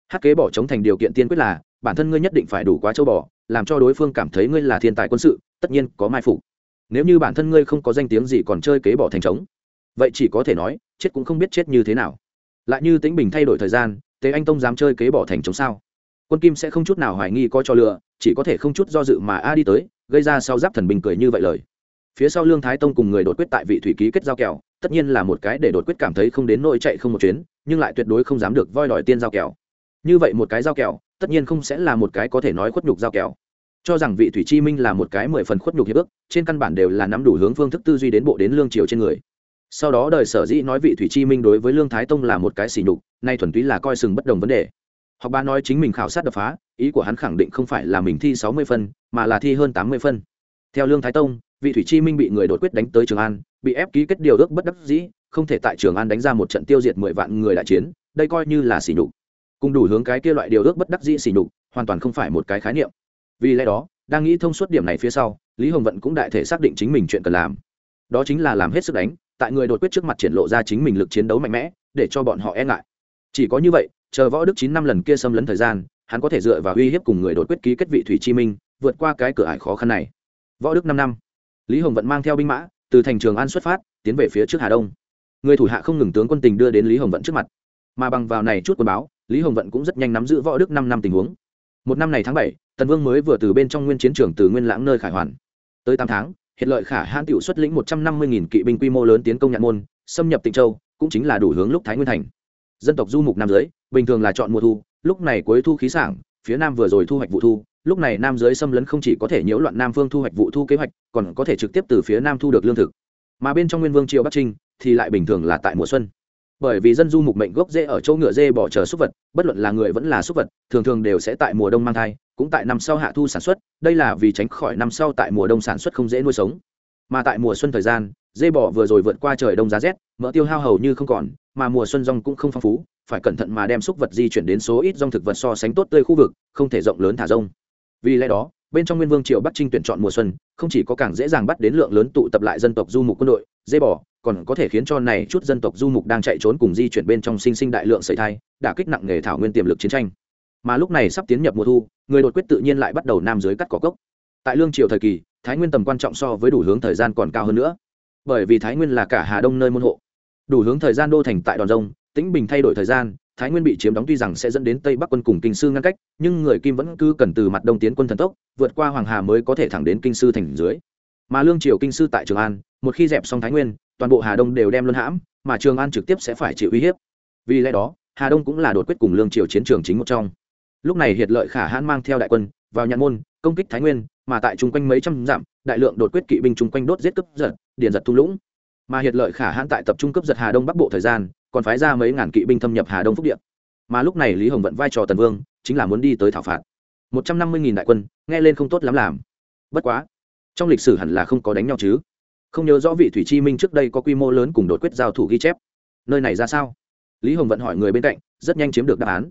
Speaker 1: Hắc kế bỏ chống thành điều kiện tiên quyết là bản thân ngươi nhất định phải đủ quá châu bò, làm cho đối phương cảm thấy ngươi là thiên tài quân sự, tất nhiên có mai phục. Nếu như bản thân ngươi không có danh tiếng gì còn chơi kế bỏ thành trống, vậy chỉ có thể nói, chết cũng không biết chết như thế nào. Lại như tĩnh bình thay đổi thời gian, tế anh tông dám chơi kế bỏ thành trống sao? Quân kim sẽ không chút nào hoài nghi có cho lựa, chỉ có thể không chút do dự mà a đi tới, gây ra sau giáp thần bình cười như vậy lời. Phía sau lương thái tông cùng người đột quyết tại vị thủy ký kết giao kèo tất nhiên là một cái để đột quyết cảm thấy không đến nỗi chạy không một chuyến, nhưng lại tuyệt đối không dám được voi đòi tiên giao kèo như vậy một cái giao kèo tất nhiên không sẽ là một cái có thể nói khuất nhục giao kèo cho rằng vị thủy chi minh là một cái mười phần khuất nhục hiệp ước, trên căn bản đều là nắm đủ hướng phương thức tư duy đến bộ đến lương triều trên người. Sau đó đời sở dĩ nói vị thủy chi minh đối với lương thái tông là một cái xỉ nhục, nay thuần túy là coi sừng bất đồng vấn đề. Học ba nói chính mình khảo sát đập phá, ý của hắn khẳng định không phải là mình thi sáu mươi phân, mà là thi hơn tám mươi phân. Theo lương thái tông, vị thủy chi minh bị người đột quyết đánh tới trường an, bị ép ký kết điều ước bất đắc dĩ, không thể tại trường an đánh ra một trận tiêu diệt mười vạn người đại chiến, đây coi như là xỉ nhục cùng đủ hướng cái kia loại điều ước bất đắc dĩ xỉ nhục, hoàn toàn không phải một cái khái niệm. Vì lẽ đó, đang nghĩ thông suốt điểm này phía sau, lý hồng vận cũng đại thể xác định chính mình chuyện cần làm. Đó chính là làm hết sức đánh, tại người đột quyết trước mặt triển lộ ra chính mình lực chiến đấu mạnh mẽ, để cho bọn họ e ngại. Chỉ có như vậy, chờ võ đức chín năm lần kia xâm lấn thời gian, hắn có thể dựa vào uy hiếp cùng người đột quyết ký kết vị thủy chi minh, vượt qua cái cửa ải khó khăn này. Võ đức năm năm, lý hồng vận mang theo binh mã, từ thành trường an xuất phát, tiến về phía trước hà đông. Người thủ hạ không ngừng tướng quân tình đưa đến lý hồng vận trước mặt. Mà bằng vào này chút quân báo lý hồng vận cũng rất nhanh nắm giữ võ đức năm năm tình huống. Một năm này tháng bảy, tần vương mới vừa từ bên trong nguyên chiến trường từ nguyên lãng nơi khải hoàn. Tới tám tháng hiện lợi khả hãn tiểu xuất lĩnh một trăm năm mươi nghìn kỵ binh quy mô lớn tiến công nhạn môn, xâm nhập tịnh châu, cũng chính là đủ hướng lúc thái nguyên thành. Dân tộc du mục nam giới, bình thường là chọn mùa thu, lúc này cuối thu khí sảng, phía nam vừa rồi thu hoạch vụ thu, lúc này nam giới xâm lấn không chỉ có thể nhiễu loạn nam phương thu hoạch vụ thu kế hoạch, còn có thể trực tiếp từ phía nam thu được lương thực. Mà bên trong nguyên vương triều bắc trinh, thì lại bình thường là tại mùa xuân bởi vì dân du mục mệnh gốc dễ ở chỗ ngựa dê bỏ chờ súc vật, bất luận là người vẫn là súc vật, thường thường đều sẽ tại mùa đông mang thai, cũng tại năm sau hạ thu sản xuất, đây là vì tránh khỏi năm sau tại mùa đông sản xuất không dễ nuôi sống. Mà tại mùa xuân thời gian dê bò vừa rồi vượt qua trời đông giá rét, mỡ tiêu hao hầu như không còn, mà mùa xuân rong cũng không phong phú, phải cẩn thận mà đem súc vật di chuyển đến số ít rong thực vật so sánh tốt tươi khu vực, không thể rộng lớn thả rông. Vì lẽ đó bên trong nguyên vương triều bắc trinh tuyển chọn mùa xuân, không chỉ có càng dễ dàng bắt đến lượng lớn tụ tập lại dân tộc du mục quân đội, dê bò, còn có thể khiến cho này chút dân tộc du mục đang chạy trốn cùng di chuyển bên trong sinh sinh đại lượng sợi thai đã kích nặng nghề thảo nguyên tiềm lực chiến tranh. Mà lúc này sắp tiến nhập mùa thu, người đột quyết tự nhiên lại bắt đầu nam dưới cắt cỏ cốc. Tại lương triều thời kỳ, thái nguyên tầm quan trọng so với đủ hướng thời gian còn cao hơn nữa. Bởi vì thái nguyên là cả hà đông nơi môn hộ. Đủ hướng thời gian đô thành tại đòn rông, tĩnh bình thay đổi thời gian thái nguyên bị chiếm đóng tuy rằng sẽ dẫn đến tây bắc quân cùng kinh sư ngăn cách, nhưng người kim vẫn cứ cần từ mặt đông tiến quân thần tốc, vượt qua hoàng hà mới có thể thẳng đến kinh sư thành dưới. Mà lương triều kinh sư tại trường an, một khi dẹp xong thái nguyên, toàn bộ hà đông đều đem luân hãm, mà trường an trực tiếp sẽ phải chịu uy hiếp. Vì lẽ đó, hà đông cũng là đột quyết cùng lương triều chiến trường chính một trong. Lúc này hiệt lợi khả hãn mang theo đại quân vào nhạn môn, công kích thái nguyên, mà tại chung quanh mấy trăm dặm, đại lượng đột quyết kỵ binh chung quanh đốt giết cướp giật, điện giật thung lũng. Mà hiệt lợi khả hãn tại tập trung cướp giật hà đông bắc bộ thời gian còn phái ra mấy ngàn kỵ binh thâm nhập hà đông phúc điện mà lúc này lý hồng vận vai trò tần vương, chính là muốn đi tới thảo phạt. Một trăm năm mươi nghìn đại quân, nghe lên không tốt lắm làm. Bất quá, trong lịch sử hẳn là không có đánh nhau chứ. Không nhớ rõ vị thủy chi minh trước đây có quy mô lớn cùng đột quyết giao thủ ghi chép. Nơi này ra sao? Lý hồng vận hỏi người bên cạnh, rất nhanh chiếm được đáp án.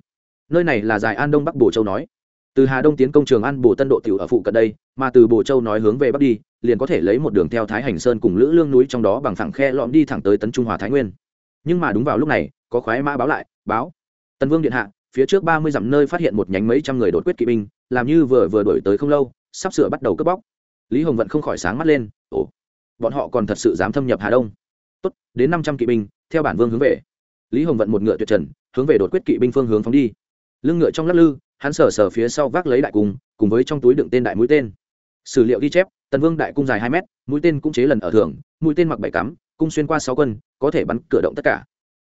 Speaker 1: Nơi này là dài an đông bắc bồ châu nói. Từ hà đông tiến công trường an bồ tân độ tiểu ở phụ cận đây, mà từ bồ châu nói hướng về bắc đi, liền có thể lấy một đường theo thái hành sơn cùng lữ lương núi trong đó bằng thẳng khe lõm đi thẳng tới tấn trung hòa thái nguyên nhưng mà đúng vào lúc này, có khoái mã báo lại, báo. Tần vương điện hạ, phía trước ba mươi dặm nơi phát hiện một nhánh mấy trăm người đột quyết kỵ binh, làm như vừa vừa đổi tới không lâu, sắp sửa bắt đầu cướp bóc. Lý hồng vận không khỏi sáng mắt lên, ồ, bọn họ còn thật sự dám thâm nhập hà đông? Tốt, đến năm trăm kỵ binh, theo bản vương hướng về. Lý hồng vận một ngựa tuyệt trần, hướng về đột quyết kỵ binh phương hướng phóng đi. Lưng ngựa trong lắc lư, hắn sờ sờ phía sau vác lấy đại cung, cùng với trong túi đựng tên đại mũi tên. Sử liệu ghi chép, tần vương đại cung dài hai mét, mũi tên cũng chế lần ở thường mũi tên mặc bảy cắm, cung xuyên qua sáu quân có thể bắn cửa động tất cả.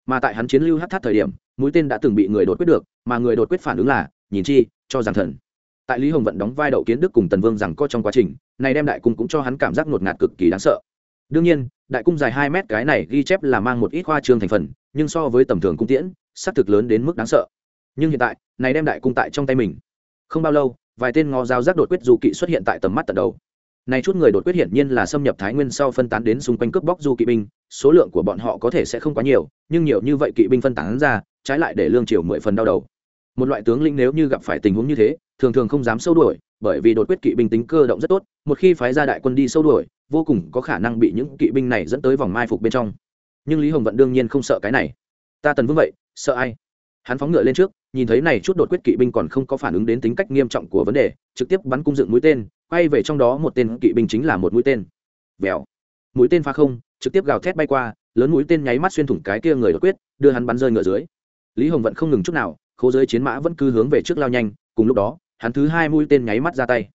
Speaker 1: Mà tại hắn chiến lưu hát thắt thời điểm, mũi tên đã từng bị người đột quyết được, mà người đột quyết phản ứng là, nhìn chi, cho rằng thần. Tại lý hồng vận đóng vai đậu kiến đức cùng tần vương rằng có trong quá trình, này đem đại cung cũng cho hắn cảm giác ngột ngạt cực kỳ đáng sợ. Đương nhiên, đại cung dài hai mét cái này ghi chép là mang một ít khoa trương thành phần, nhưng so với tầm thường cung tiễn s c thực lớn đến mức đáng sợ. Nhưng hiện tại, này đem đại cung tại trong tay mình. Không bao lâu, vài tên ngò dao giác đột quyết du kỵ xuất hiện tại tầm mắt tận đầu này chút người đột quyết hiển nhiên là xâm nhập thái nguyên sau phân tán đến xung quanh cướp bóc du kỵ binh, số lượng của bọn họ có thể sẽ không quá nhiều, nhưng nhiều như vậy kỵ binh phân tán ra, trái lại để lương triều mười phần đau đầu. Một loại tướng lĩnh nếu như gặp phải tình huống như thế, thường thường không dám sâu đuổi, bởi vì đột quyết kỵ binh tính cơ động rất tốt, một khi phái ra đại quân đi sâu đuổi, vô cùng có khả năng bị những kỵ binh này dẫn tới vòng mai phục bên trong. Nhưng lý hồng vận đương nhiên không sợ cái này. Ta tần vương vậy, sợ ai? Hắn phóng ngựa lên trước, nhìn thấy này chút đột quyết kỵ binh còn không có phản ứng đến tính cách nghiêm trọng của vấn đề, trực tiếp bắn cung dựng mũi tên, quay về trong đó một tên kỵ binh chính là một mũi tên. Vèo. Mũi tên phá không, trực tiếp gào thét bay qua, lớn mũi tên nháy mắt xuyên thủng cái kia người đột quyết, đưa hắn bắn rơi ngựa dưới. Lý hồng vận không ngừng chút nào, khố giới chiến mã vẫn cứ hướng về trước lao nhanh, cùng lúc đó, hắn thứ hai mũi tên nháy mắt ra tay.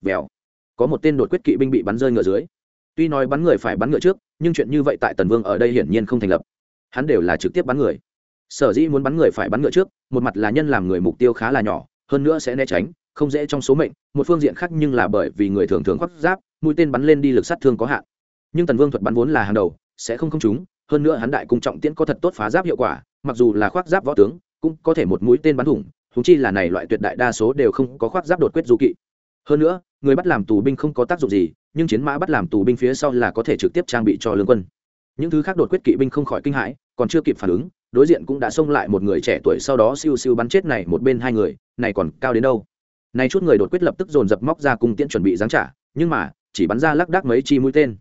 Speaker 1: Vèo. Có một tên đột quyết kỵ binh bị bắn rơi ngựa dưới. Tuy nói bắn người phải bắn ngựa trước, nhưng chuyện như vậy tại tần vương ở đây hiển nhiên không thành lập. Hắn đều là trực tiếp bắn người sở dĩ muốn bắn người phải bắn ngựa trước, một mặt là nhân làm người mục tiêu khá là nhỏ, hơn nữa sẽ né tránh, không dễ trong số mệnh, một phương diện khác nhưng là bởi vì người thường thường khoác giáp, mũi tên bắn lên đi lực sát thương có hạn. Nhưng tần vương thuật bắn vốn là hàng đầu, sẽ không không trúng, hơn nữa hắn đại cung trọng tiễn có thật tốt phá giáp hiệu quả, mặc dù là khoác giáp võ tướng, cũng có thể một mũi tên bắn thủng thúng chi là này loại tuyệt đại đa số đều không có khoác giáp đột quyết du kỵ. Hơn nữa, người bắt làm tù binh không có tác dụng gì, nhưng chiến mã bắt làm tù binh phía sau là có thể trực tiếp trang bị cho lương quân. Những thứ khác đột quyết kỵ binh không khỏi kinh hãi, còn chưa kịp phản ứng đối diện cũng đã xông lại một người trẻ tuổi sau đó siêu siêu bắn chết này một bên hai người, này còn cao đến đâu? Này chút người đột quyết lập tức dồn dập móc ra cung tiễn chuẩn bị giáng trả, nhưng mà, chỉ bắn ra lác đác mấy chi mũi tên.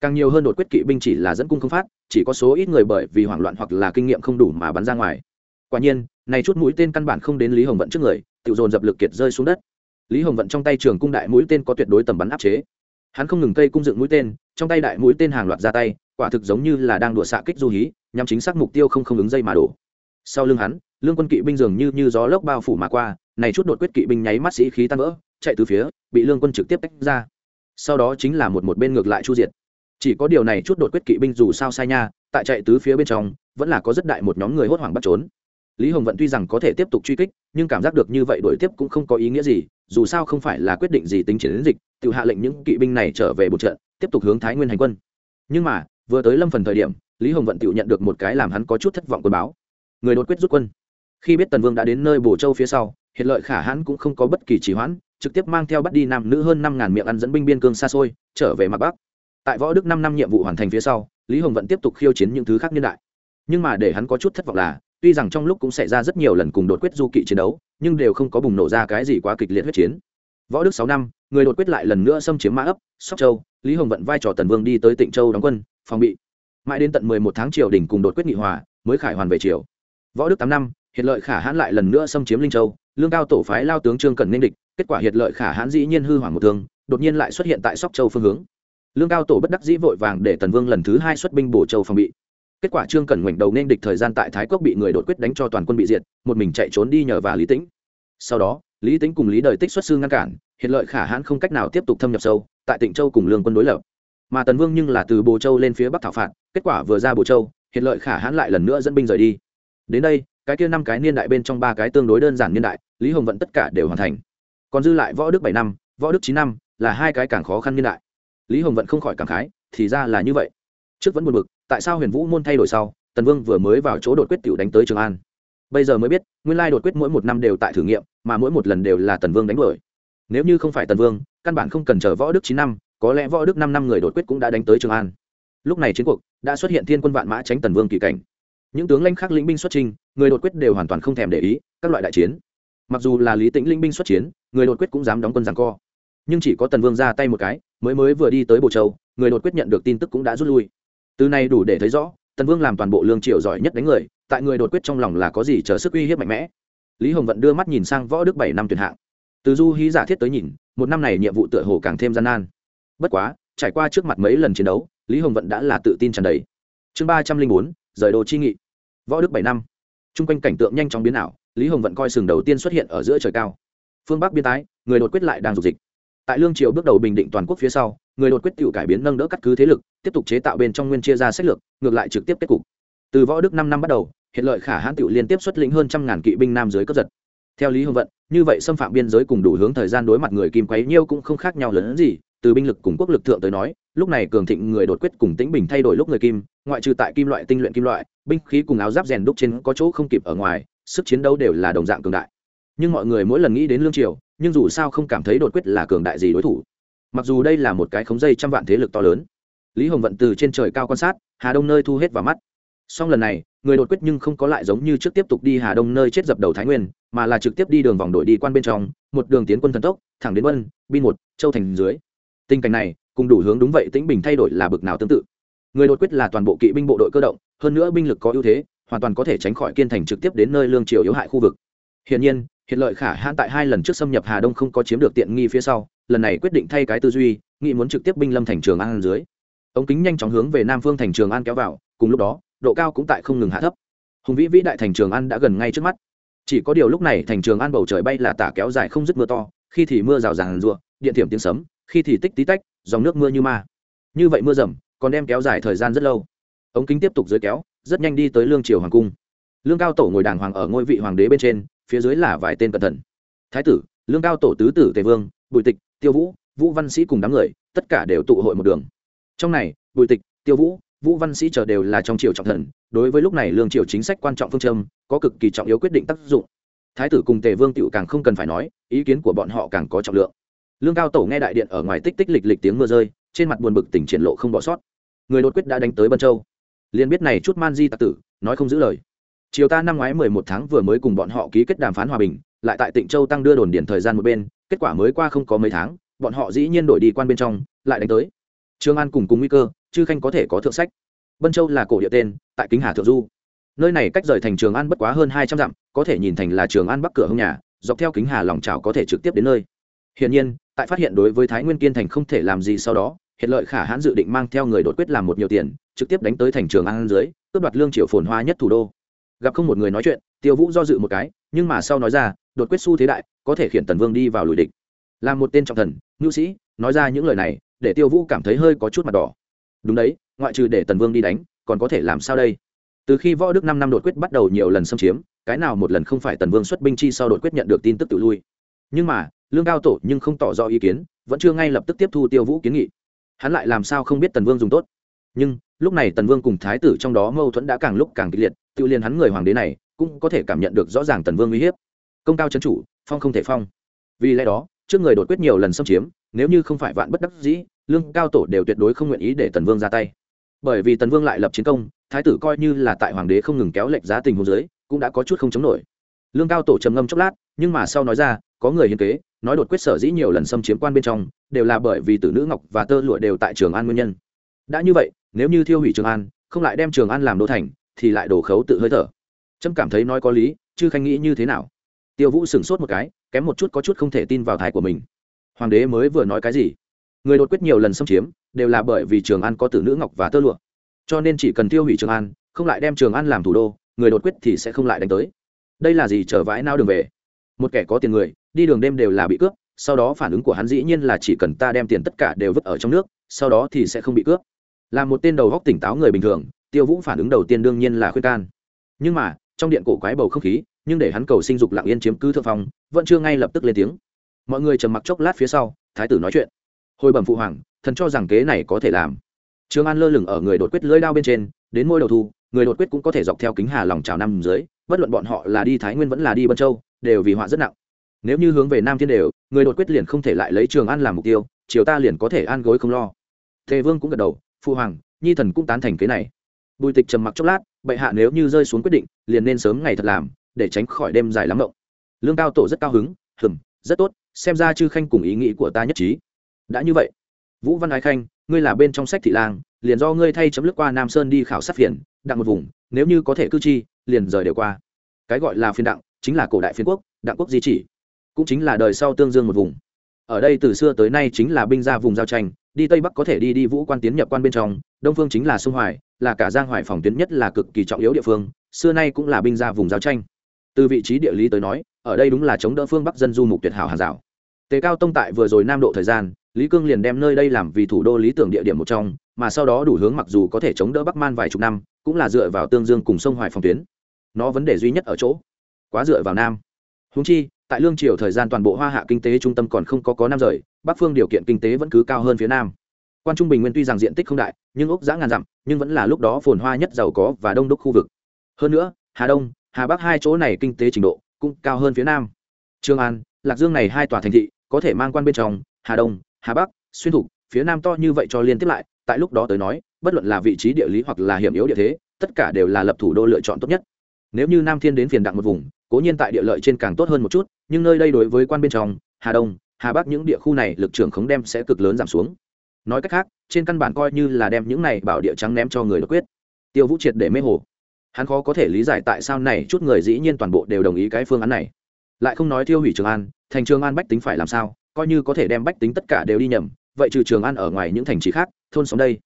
Speaker 1: Càng nhiều hơn đột quyết kỵ binh chỉ là dẫn cung không phát, chỉ có số ít người bởi vì hoảng loạn hoặc là kinh nghiệm không đủ mà bắn ra ngoài. Quả nhiên, này chút mũi tên căn bản không đến lý hồng vận trước người tự dồn dập lực kiệt rơi xuống đất. Lý hồng vận trong tay trường cung đại mũi tên có tuyệt đối tầm bắn áp chế hắn không ngừng cây cung dựng mũi tên, trong tay đại mũi tên hàng loạt ra tay, quả thực giống như là đang đùa xạ kích du hí nhằm chính xác mục tiêu không không ứng dây mà đổ. Sau lưng hắn, lương quân kỵ binh dường như như gió lốc bao phủ mà qua, này chút đột quyết kỵ binh nháy mắt sĩ khí tan vỡ, chạy từ phía, bị lương quân trực tiếp tách ra. Sau đó chính là một một bên ngược lại chu diệt. Chỉ có điều này chút đột quyết kỵ binh dù sao sai nha, tại chạy tứ phía bên trong, vẫn là có rất đại một nhóm người hốt hoảng bắt trốn lý hồng vận tuy rằng có thể tiếp tục truy kích, nhưng cảm giác được như vậy đuổi tiếp cũng không có ý nghĩa gì, dù sao không phải là quyết định gì tính chiến dịch, tự hạ lệnh những kỵ binh này trở về bộ trận, tiếp tục hướng thái nguyên hành quân. Nhưng mà, vừa tới lâm phần thời điểm, lý hồng vận tự nhận được một cái làm hắn có chút thất vọng quân báo. Người đột quyết rút quân. Khi biết tần vương đã đến nơi bổ châu phía sau, hiện lợi khả hãn cũng không có bất kỳ trì hoãn, trực tiếp mang theo bắt đi nam nữ hơn năm ngàn miệng ăn dẫn binh biên cương xa xôi, trở về mặt bắc. Tại võ đức năm năm nhiệm vụ hoàn thành phía sau, lý hồng vẫn tiếp tục khiêu chiến những thứ khác nhân đại. Nhưng mà để hắn có chút thất vọng là tuy rằng trong lúc cũng xảy ra rất nhiều lần cùng đột quyết du kỵ chiến đấu, nhưng đều không có bùng nổ ra cái gì quá kịch liệt huyết chiến. Võ đức sáu năm, người đột quyết lại lần nữa xâm chiếm mã ấp, sóc châu, lý hồng vận vai trò tần vương đi tới tịnh châu đóng quân, phòng bị. Mãi đến tận mười một tháng triều đình cùng đột quyết nghị hòa, mới khải hoàn về triều. Võ đức tám năm hiện lợi khả hãn lại lần nữa xâm chiếm linh châu, lương cao tổ phái lao tướng trương cần ninh địch, kết quả hiện lợi khả hãn dĩ nhiên hư hoảng một thương, đột nhiên lại xuất hiện tại sóc châu phương hướng. Lương cao tổ bất đắc dĩ vội vàng để tần vương lần thứ hai xuất binh bổ châu phòng bị kết quả trương cẩn ngoảnh đầu nên địch thời gian tại thái quốc bị người đột quyết đánh cho toàn quân bị diệt, một mình chạy trốn đi nhờ và lý tĩnh. Sau đó, lý tĩnh cùng lý đời tích xuất sư ngăn cản, hiện lợi khả hãn không cách nào tiếp tục thâm nhập sâu, tại tịnh châu cùng lương quân đối lập. Mà tần vương nhưng là từ bồ châu lên phía bắc thảo phạt, kết quả vừa ra bồ châu, hiện lợi khả hãn lại lần nữa dẫn binh rời đi. Đến đây, cái kia năm cái niên đại bên trong ba cái tương đối đơn giản niên đại, lý hồng vận tất cả đều hoàn thành. Còn dư lại võ đức bảy năm, võ đức chín năm là hai cái càng khó khăn niên đại. Lý hồng vận không khỏi cảm khái, thì ra là như vậy. Trước vẫn buồn bực tại sao huyền vũ môn thay đổi sau, tần vương vừa mới vào chỗ đột quyết t đánh tới trường an. Bây giờ mới biết, nguyên lai đột quyết mỗi một năm đều tại thử nghiệm, mà mỗi một lần đều là tần vương đánh đổi nếu như không phải tần vương, căn bản không cần chờ võ đức chín năm, có lẽ võ đức năm năm người đột quyết cũng đã đánh tới trường an. Lúc này chiến cuộc đã xuất hiện thiên quân vạn mã tránh tần vương kỳ cảnh. Những tướng lãnh khác lĩnh binh xuất trình người đột quyết đều hoàn toàn không thèm để ý, các loại đại chiến. Mặc dù là lý tĩnh linh binh xuất chiến, người đột quyết cũng dám đóng quân rằng co. Nhưng chỉ có tần vương ra tay một cái, mới mới vừa đi tới bồ châu, người đột quyết nhận được tin tức cũng đã rút lui từ này đủ để thấy rõ, tần vương làm toàn bộ lương triều giỏi nhất đánh người, tại người đột quyết trong lòng là có gì chờ sức uy hiếp mạnh mẽ. Lý hồng vận đưa mắt nhìn sang võ đức bảy năm tuyển hạng. Từ du hí giả thiết tới nhìn, một năm này nhiệm vụ tựa hồ càng thêm gian nan. Bất quá, trải qua trước mặt mấy lần chiến đấu, lý hồng vận đã là tự tin tràn đầy. Chương ba trăm linh bốn, rời đồ chi nghị. Võ đức bảy năm. T r u n g quanh cảnh tượng nhanh chóng biến ảo, lý hồng vận coi sừng đầu tiên xuất hiện ở giữa trời cao. Phương bắc biên tái, người đột quyết lại đang dục dịch. Tại lương triều bước đầu bình định toàn quốc phía sau người đột quyết tự cải biến nâng đỡ cắt cứ thế lực, tiếp tục chế tạo bên trong nguyên chia ra sách lược, ngược lại trực tiếp kết cục. Từ võ đức năm năm bắt đầu, hiện lợi khả hãn tự liên tiếp xuất lĩnh hơn trăm ngàn kỵ binh nam giới cấp giật. Theo lý hồng vận, như vậy xâm phạm biên giới cùng đủ hướng thời gian đối mặt người kim quấy nhiêu cũng không khác nhau lớn hơn gì, từ binh lực cùng quốc lực thượng tới nói, lúc này cường thịnh người đột quyết cùng tĩnh bình thay đổi lúc người kim, ngoại trừ tại kim loại tinh luyện kim loại, binh khí cùng áo giáp rèn đúc trên có chỗ không kịp ở ngoài, sức chiến đấu đều là đồng dạng cường đại. Nhưng mọi người mỗi lần nghĩ đến lương triều, nhưng dù sao không cảm thấy đột quyết là cường đại gì đối thủ mặc dù đây là một cái khống dây trăm vạn thế lực to lớn, lý hồng vận từ trên trời cao quan sát, hà đông nơi thu hết vào mắt. Song lần này, người đột quyết nhưng không có lại giống như trước tiếp tục đi hà đông nơi chết dập đầu thái nguyên, mà là trực tiếp đi đường vòng đội đi quan bên trong, một đường tiến quân thần tốc, thẳng đến vân bin một, châu thành dưới. Tình cảnh này, cùng đủ hướng đúng vậy tĩnh bình thay đổi là bực nào tương tự. Người đột quyết là toàn bộ kỵ binh bộ đội cơ động, hơn nữa binh lực có ưu thế, hoàn toàn có thể tránh khỏi kiên thành trực tiếp đến nơi lương triều yếu hại khu vực. Hiện nhiên hiện lợi khả hãn tại hai lần trước xâm nhập hà đông không có chiếm được tiện nghi phía sau, lần này quyết định thay cái tư duy, nghĩ muốn trực tiếp binh lâm thành trường an dưới. Ống kính nhanh chóng hướng về nam phương thành trường an kéo vào, cùng lúc đó, độ cao cũng tại không ngừng hạ thấp. Hùng vĩ vĩ đại thành trường an đã gần ngay trước mắt. Chỉ có điều lúc này thành trường an bầu trời bay là tả kéo dài không dứt mưa to, khi thì mưa rào ràng rụa, điện thiểm tiếng sấm, khi thì tích tí tách, dòng nước mưa như ma. Như vậy mưa rầm, còn đem kéo dài thời gian rất lâu. Ống kính tiếp tục dưới kéo, rất nhanh đi tới lương triều hoàng cung. Lương cao tổ ngồi đàng hoàng ở ngôi vị hoàng đế bên trên phía dưới là vài tên cẩn thận. Thái tử, lương cao tổ tứ tử tề vương, bùi tịch, tiêu vũ vũ văn sĩ cùng đám người, tất cả đều tụ hội một đường. Trong này, bùi tịch, tiêu vũ vũ văn sĩ chờ đều là trong triều trọng thần, đối với lúc này lương triều chính sách quan trọng phương châm, có cực kỳ trọng yếu quyết định tác dụng. Thái tử cùng tề vương tựu càng không cần phải nói, ý kiến của bọn họ càng có trọng lượng. Lương cao tổ nghe đại điện ở ngoài tích tích lịch lịch tiếng mưa rơi, trên mặt buồn bực tỉnh triển lộ không bỏ sót. Người đột quyết đã đánh tới bân châu. Liền biết này chút man di tặc tử, nói không giữ lời chiều ta năm ngoái mười một tháng vừa mới cùng bọn họ ký kết đàm phán hòa bình, lại tại tịnh châu tăng đưa đồn điển thời gian một bên, kết quả mới qua không có mấy tháng, bọn họ dĩ nhiên đổi đi quan bên trong, lại đánh tới. Trương an cùng cùng nguy cơ, chư khanh có thể có thượng sách. Bân châu là cổ địa tên, tại kính hà thượng du. Nơi này cách rời thành trường an bất quá hơn hai trăm dặm, có thể nhìn thành là trường an bắc cửa hông nhà, dọc theo kính hà lòng trào có thể trực tiếp đến nơi. Hiện nhiên, tại phát hiện đối với thái nguyên kiên thành không thể làm gì sau đó hiện lợi khả hãn dự định mang theo người đột quyết làm một nhiều tiền, trực tiếp đánh tới thành trường an dưới, cướp đoạt lương triệu phồn hoa nhất thủ đô gặp không một người nói chuyện, tiêu vũ do dự một cái, nhưng mà sau nói ra, đột quyết su thế đại, có thể khiển tần vương đi vào lùi địch. Là một tên trọng thần ngưu sĩ, nói ra những lời này, để tiêu vũ cảm thấy hơi có chút mặt đỏ. Đúng đấy, ngoại trừ để tần vương đi đánh, còn có thể làm sao đây? Từ khi võ đức năm năm đột quyết bắt đầu nhiều lần xâm chiếm, cái nào một lần không phải tần vương xuất binh chi sau đột quyết nhận được tin tức tự lui. Nhưng mà, lương cao tổ nhưng không tỏ rõ ý kiến, vẫn chưa ngay lập tức tiếp thu tiêu vũ kiến nghị. Hắn lại làm sao không biết tần vương dùng tốt? Nhưng, lúc này tần vương cùng thái tử trong đó mâu thuẫn đã càng lúc càng kịch liệt tự liền hắn người hoàng đế này cũng có thể cảm nhận được rõ ràng tần vương uy hiếp. Công cao c chủ, phong không thể phong. Vì lẽ đó, trước người đột quyết nhiều lần xâm chiếm, nếu như không phải vạn bất đắc dĩ, lương cao tổ đều tuyệt đối không nguyện ý để tần vương ra tay. Bởi vì tần vương lại lập chiến công, thái tử coi như là tại hoàng đế không ngừng kéo lệnh giá tình hồ dưới, cũng đã có chút không chống nổi. Lương cao tổ trầm ngâm chốc lát, nhưng mà sau nói ra, có người hiến kế, nói đột quyết sở dĩ nhiều lần xâm chiếm quan bên trong, đều là bởi vì tử nữ ngọc và tơ lụa đều tại trường an nguyên nhân. Đã như vậy, nếu như thiêu hủy trường an, không lại đem trường an làm đô thành thì lại đổ khấu tự hơi thở. Trâm cảm thấy nói có lý, chứ khanh nghĩ như thế nào? Tiêu vũ sửng sốt một cái, kém một chút có chút không thể tin vào thái của mình. Hoàng đế mới vừa nói cái gì? Người đột quyết nhiều lần xâm chiếm, đều là bởi vì trường an có tử nữ ngọc và tơ lụa. Cho nên chỉ cần tiêu hủy trường an, không lại đem trường an làm thủ đô, người đột quyết thì sẽ không lại đánh tới. Đây là gì trở vãi nao đường về? Một kẻ có tiền người, đi đường đêm đều là bị cướp, sau đó phản ứng của hắn dĩ nhiên là chỉ cần ta đem tiền tất cả đều vứt ở trong nước, sau đó thì sẽ không bị cướp. Là một tên đầu góc tỉnh táo người bình thường tiêu vũ phản ứng đầu tiên đương nhiên là khuyên can. Nhưng mà, trong điện cổ quái bầu không khí, nhưng để hắn cầu sinh dục lặng yên chiếm cứ thượng phong, vẫn chưa ngay lập tức lên tiếng. Mọi người trầm mặc chốc lát phía sau, thái tử nói chuyện. Hồi bẩm phụ hoàng, thần cho rằng kế này có thể làm. Trường an lơ lửng ở người đột quyết lưỡi đao bên trên, đến môi đầu thu, người đột quyết cũng có thể dọc theo kính hà lòng trào năm dưới, bất luận bọn họ là đi thái nguyên vẫn là đi bân châu, đều vì họa rất nặng. Nếu như hướng về nam thiên đều, người đột quyết liền không thể lại lấy trường an làm mục tiêu chiều ta liền có thể an gối không lo. Tề vương cũng gật đầu, phụ hoàng, nhi thần cũng tán thành kế này bùi tịch trầm mặc chốc lát, bệ hạ nếu như rơi xuống quyết định, liền nên sớm ngày thật làm, để tránh khỏi đêm dài lắm mộng. Lương cao tổ rất cao hứng, hừm, rất tốt, xem ra chư khanh cùng ý nghĩ của ta nhất trí. Đã như vậy, vũ văn ái khanh, ngươi là bên trong sách thị lang, liền do ngươi thay chấm lướt qua nam sơn đi khảo sát phiền, đặng một vùng, nếu như có thể cư chi, liền rời đều qua. Cái gọi là phiên đặng, chính là cổ đại phiên quốc, đặng quốc di chỉ, cũng chính là đời sau tương dương một vùng. Ở đây từ xưa tới nay chính là binh ra vùng giao tranh, đi tây bắc có thể đi đi vũ quan tiến nhập quan bên trong, đông phương chính là sông hoài là cả giang hoài phòng tuyến nhất là cực kỳ trọng yếu địa phương, xưa nay cũng là binh ra vùng giao tranh. Từ vị trí địa lý tới nói, ở đây đúng là chống đỡ phương bắc dân du mục tuyệt hảo hàng rào. Tề cao tông tại vừa rồi nam độ thời gian, lý cương liền đem nơi đây làm vì thủ đô lý tưởng địa điểm một trong, mà sau đó đủ hướng mặc dù có thể chống đỡ bắc man vài chục năm, cũng là dựa vào tương dương cùng sông hoài phòng tuyến. Nó vấn đề duy nhất ở chỗ, quá dựa vào nam. Húng chi, tại lương triều thời gian toàn bộ hoa hạ kinh tế trung tâm còn không có có Nam rời, bắc phương điều kiện kinh tế vẫn cứ cao hơn phía nam quan trung bình nguyên tuy rằng diện tích không đại, nhưng ốc giã ngàn dặm, nhưng vẫn là lúc đó phồn hoa nhất giàu có và đông đúc khu vực. Hơn nữa, hà đông, hà bắc hai chỗ này kinh tế trình độ cũng cao hơn phía nam. Trường an, lạc dương này hai tòa thành thị có thể mang quan bên trong, hà đông, hà bắc, xuyên thục, phía nam to như vậy cho liên tiếp lại, tại lúc đó tới nói, bất luận là vị trí địa lý hoặc là hiểm yếu địa thế, tất cả đều là lập thủ đô lựa chọn tốt nhất. Nếu như nam thiên đến phiền đặng một vùng, cố nhiên tại địa lợi trên càng tốt hơn một chút, nhưng nơi đây đối với quan bên trong, hà đông, hà bắc những địa khu này lực trưởng khống đem sẽ cực lớn giảm xuống nói cách khác, trên căn bản coi như là đem những này bảo địa trắng ném cho người đột quyết. Tiêu vũ triệt để mê hồ. Hắn khó có thể lý giải tại sao này chút người dĩ nhiên toàn bộ đều đồng ý cái phương án này. Lại không nói tiêu hủy trường an, thành trường an bách tính phải làm sao, coi như có thể đem bách tính tất cả đều đi nhầm, vậy trừ trường an ở ngoài những thành trì khác, thôn sống đây,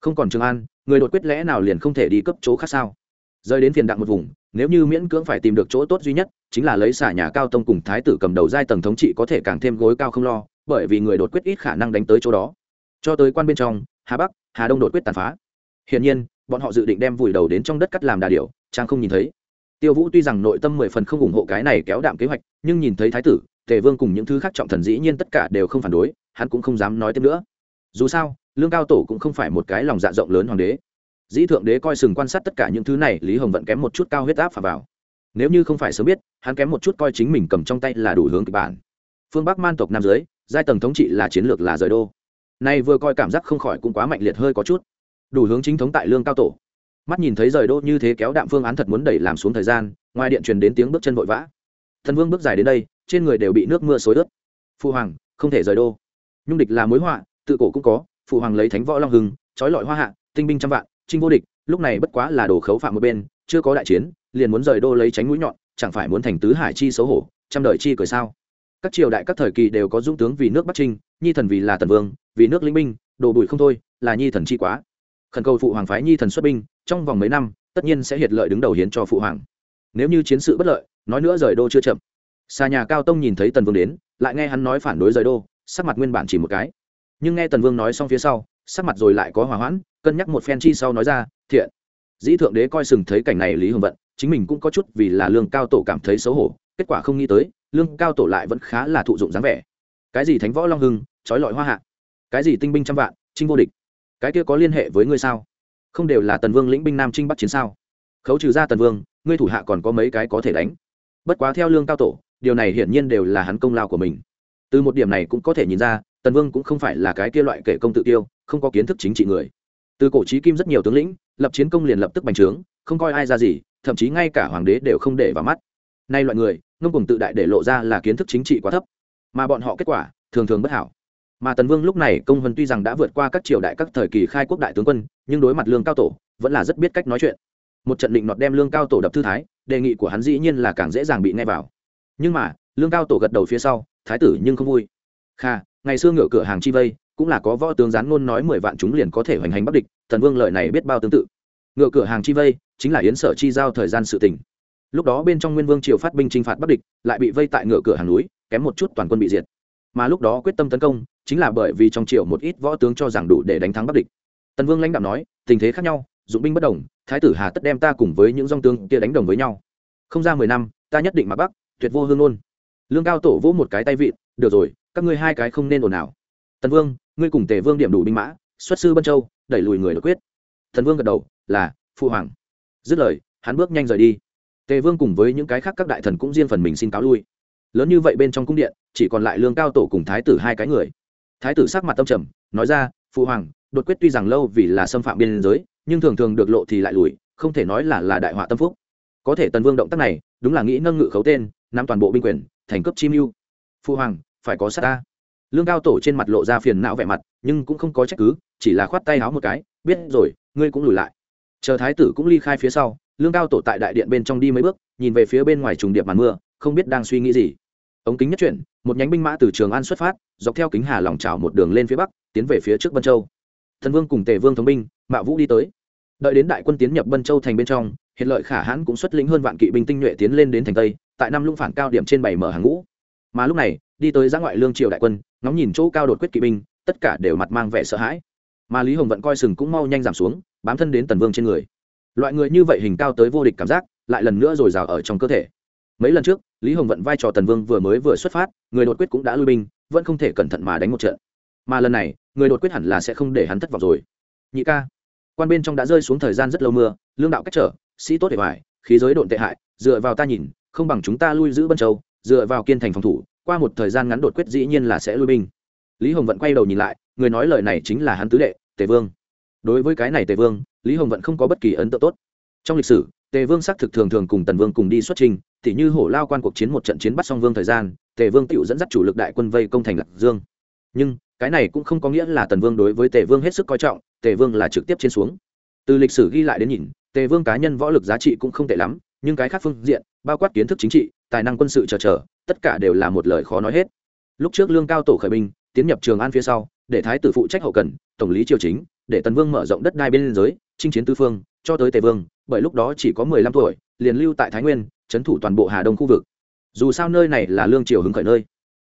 Speaker 1: không còn trường an, người đột quyết lẽ nào liền không thể đi cấp chỗ khác sao? Rơi đến phiền đặng một vùng, nếu như miễn cưỡng phải tìm được chỗ tốt duy nhất, chính là lấy xả nhà cao tông cùng thái tử cầm đầu giai tầng thống trị có thể càng thêm gối cao không lo, bởi vì người đột quyết ít khả năng đánh tới chỗ đó cho tới quan bên trong, hà bắc, hà đông đột quyết tàn phá. Hiển nhiên, bọn họ dự định đem vùi đầu đến trong đất cắt làm đà điểu, trang không nhìn thấy. Tiêu vũ tuy rằng nội tâm mười phần không ủng hộ cái này kéo đạm kế hoạch, nhưng nhìn thấy thái tử, tề vương cùng những thứ khác trọng thần dĩ nhiên tất cả đều không phản đối, hắn cũng không dám nói tiếp nữa. Dù sao, lương cao tổ cũng không phải một cái lòng dạ rộng lớn hoàng đế. Dĩ thượng đế coi sừng quan sát tất cả những thứ này, lý hồng vẫn kém một chút cao huyết áp phà vào. Nếu như không phải sớm biết, hắn kém một chút coi chính mình cầm trong tay là đủ hướng kịch bản. Phương bắc man tộc nam giới, giai tầng thống trị là chiến lược là rời đô nay vừa coi cảm giác không khỏi cũng quá mạnh liệt hơi có chút. Đủ hướng chính thống tại lương cao tổ. Mắt nhìn thấy rời đô như thế kéo đạm phương án thật muốn đẩy làm xuống thời gian, ngoài điện truyền đến tiếng bước chân vội vã. Thần vương bước dài đến đây, trên người đều bị nước mưa xối ướt. Phụ hoàng, không thể rời đô. Nhung địch là mối họa, tự cổ cũng có phụ hoàng lấy thánh võ long hưng, trói lọi hoa hạ, tinh binh trăm vạn, trinh vô địch, lúc này bất quá là đồ khấu phạm một bên, chưa có đại chiến, liền muốn rời đô lấy tránh mũi nhọn, chẳng phải muốn thành tứ hải chi xấu hổ, trăm đời chi cười sao? Các triều đại các thời kỳ đều có dũng tướng vì nước bắc trinh nhi thần vì là tần vương, vì nước linh binh đồ bụi không thôi, là nhi thần chi quá. Khẩn cầu phụ hoàng phái nhi thần xuất binh, trong vòng mấy năm, tất nhiên sẽ hiệt lợi đứng đầu hiến cho phụ hoàng. Nếu như chiến sự bất lợi, nói nữa rời đô chưa chậm. Xa nhà cao tông nhìn thấy tần vương đến, lại nghe hắn nói phản đối rời đô, sắc mặt nguyên bản chỉ một cái. Nhưng nghe tần vương nói xong phía sau, sắc mặt rồi lại có hòa hoãn, cân nhắc một phen chi sau nói ra, thiện. Dĩ thượng đế coi sừng thấy cảnh này lý hưởng vận, chính mình cũng có chút vì là lương cao tổ cảm thấy xấu hổ, kết quả không nghĩ tới, lương cao tổ lại vẫn khá là thụ dụng dáng vẻ cái gì thánh võ long hưng, trói lọi hoa hạ? Cái gì tinh binh trăm vạn, trinh vô địch? Cái kia có liên hệ với ngươi sao? Không đều là tần vương lĩnh binh nam trinh bắt chiến sao? Khấu trừ ra tần vương, ngươi thủ hạ còn có mấy cái có thể đánh. Bất quá theo lương cao tổ, điều này hiển nhiên đều là hắn công lao của mình. Từ một điểm này cũng có thể nhìn ra, tần vương cũng không phải là cái kia loại kể công tự tiêu, không có kiến thức chính trị người. Từ cổ trí kim rất nhiều tướng lĩnh, lập chiến công liền lập tức bành trướng, không coi ai ra gì, thậm chí ngay cả hoàng đế đều không để vào mắt. Nay loại người, ngông cùng tự đại để lộ ra là kiến thức chính trị quá thấp mà bọn họ kết quả thường thường bất hảo. Mà tần vương lúc này công vân tuy rằng đã vượt qua các triều đại các thời kỳ khai quốc đại tướng quân, nhưng đối mặt lương cao tổ, vẫn là rất biết cách nói chuyện. Một trận định nọt đem lương cao tổ đập thư thái, đề nghị của hắn dĩ nhiên là càng dễ dàng bị nghe vào. Nhưng mà, lương cao tổ gật đầu phía sau, thái tử nhưng không vui. Kha, ngày xưa ngựa cửa hàng chi vây, cũng là có võ tướng gián ngôn nói mười vạn chúng liền có thể hoành hành bắc địch thần vương lợi này biết bao tương tự. Ngựa cửa hàng chi vây, chính là yến sở chi giao thời gian sự tỉnh lúc đó bên trong nguyên vương triều phát binh chinh phạt bắc địch, lại bị vây tại ngựa cửa hàng núi kém một chút toàn quân bị diệt. Mà lúc đó quyết tâm tấn công, chính là bởi vì trong triều một ít võ tướng cho rằng đủ để đánh thắng bắc địch. Tần vương lãnh đạo nói, tình thế khác nhau, dụng binh bất đồng, thái tử hà tất đem ta cùng với những dòng tướng kia đánh đồng với nhau. Không ra mười năm, ta nhất định mặc bắc, tuyệt vô hương ôn lương cao tổ vỗ một cái tay vịn, được rồi, các ngươi hai cái không nên ồn ào. Tần vương, ngươi cùng tề vương điểm đủ binh mã, xuất sư bân châu, đẩy lùi người đột quyết. Thần vương gật đầu, là, phụ hoàng. Dứt lời, hắn bước nhanh rời đi. Tề vương cùng với những cái khác các đại thần cũng riêng phần mình xin cáo lui lớn như vậy bên trong cung điện, chỉ còn lại lương cao tổ cùng thái tử hai cái người. Thái tử sắc mặt tâm trầm, nói ra, phụ hoàng, đột quyết tuy rằng lâu vì là xâm phạm biên giới, nhưng thường thường được lộ thì lại lùi, không thể nói là là đại họa tâm phúc. Có thể tần vương động tác này, đúng là nghĩ nâng ngự khấu tên, nắm toàn bộ binh quyền, thành cấp chim mưu phụ hoàng, phải có sát ta. Lương cao tổ trên mặt lộ ra phiền não vẻ mặt, nhưng cũng không có trách cứ, chỉ là khoát tay háo một cái, biết rồi, ngươi cũng lùi lại. Chờ thái tử cũng ly khai phía sau, lương cao tổ tại đại điện bên trong đi mấy bước, nhìn về phía bên ngoài trùng điệp màn mưa, không biết đang suy nghĩ gì ống kính nhất chuyển, một nhánh binh mã từ trường an xuất phát, dọc theo kính hà lòng trào một đường lên phía bắc, tiến về phía trước bân châu. Thần vương cùng tề vương thống binh, mạ vũ đi tới. Đợi đến đại quân tiến nhập bân châu thành bên trong, hiện lợi khả hãn cũng xuất lĩnh hơn vạn kỵ binh tinh nhuệ tiến lên đến thành tây, tại năm lũng phản cao điểm trên bảy mở hàng ngũ. Mà lúc này, đi tới giã ngoại lương triều đại quân, ngóng nhìn chỗ cao đột quyết kỵ binh, tất cả đều mặt mang vẻ sợ hãi. Mà lý hồng vận coi sừng cũng mau nhanh giảm xuống, bám thân đến tần vương trên người. Loại người như vậy hình cao tới vô địch cảm giác, lại lần nữa rồi rào ở trong cơ thể mấy lần trước, lý hồng vận vai trò tần vương vừa mới vừa xuất phát, người đột quyết cũng đã lui binh, vẫn không thể cẩn thận mà đánh một trận. Mà lần này, người đột quyết hẳn là sẽ không để hắn thất vọng rồi. Nhị ca, quan bên trong đã rơi xuống thời gian rất lâu mưa, lương đạo cách trở, sĩ tốt để hoài, khí giới độn tệ hại, dựa vào ta nhìn, không bằng chúng ta lui giữ bân châu, dựa vào kiên thành phòng thủ, qua một thời gian ngắn đột quyết dĩ nhiên là sẽ lui binh. Lý hồng vận quay đầu nhìn lại, người nói lời này chính là hắn tứ đệ, tề vương. Đối với cái này tề vương, lý hồng vận không có bất kỳ ấn tượng tốt. Trong lịch sử tề vương xác thực thường thường cùng tần vương cùng đi xuất trình thì như hổ lao quan cuộc chiến một trận chiến bắt song vương thời gian, tề vương tự dẫn dắt chủ lực đại quân vây công thành lạc dương. Nhưng, cái này cũng không có nghĩa là tần vương đối với tề vương hết sức coi trọng, tề vương là trực tiếp trên xuống. Từ lịch sử ghi lại đến nhìn, tề vương cá nhân võ lực giá trị cũng không tệ lắm, nhưng cái khác phương diện, bao quát kiến thức chính trị, tài năng quân sự chờ chờ, tất cả đều là một lời khó nói hết. Lúc trước lương cao tổ khởi binh, tiến nhập trường an phía sau, để thái tử phụ trách hậu cần, tổng lý triều chính để tần vương mở rộng đất đai bên giới, chinh chiến tư phương, cho tới tề vương, bởi lúc đó chỉ có mười lăm tuổi, liền lưu tại thái nguyên, trấn thủ toàn bộ hà đông khu vực. Dù sao nơi này là lương triều hứng khởi nơi.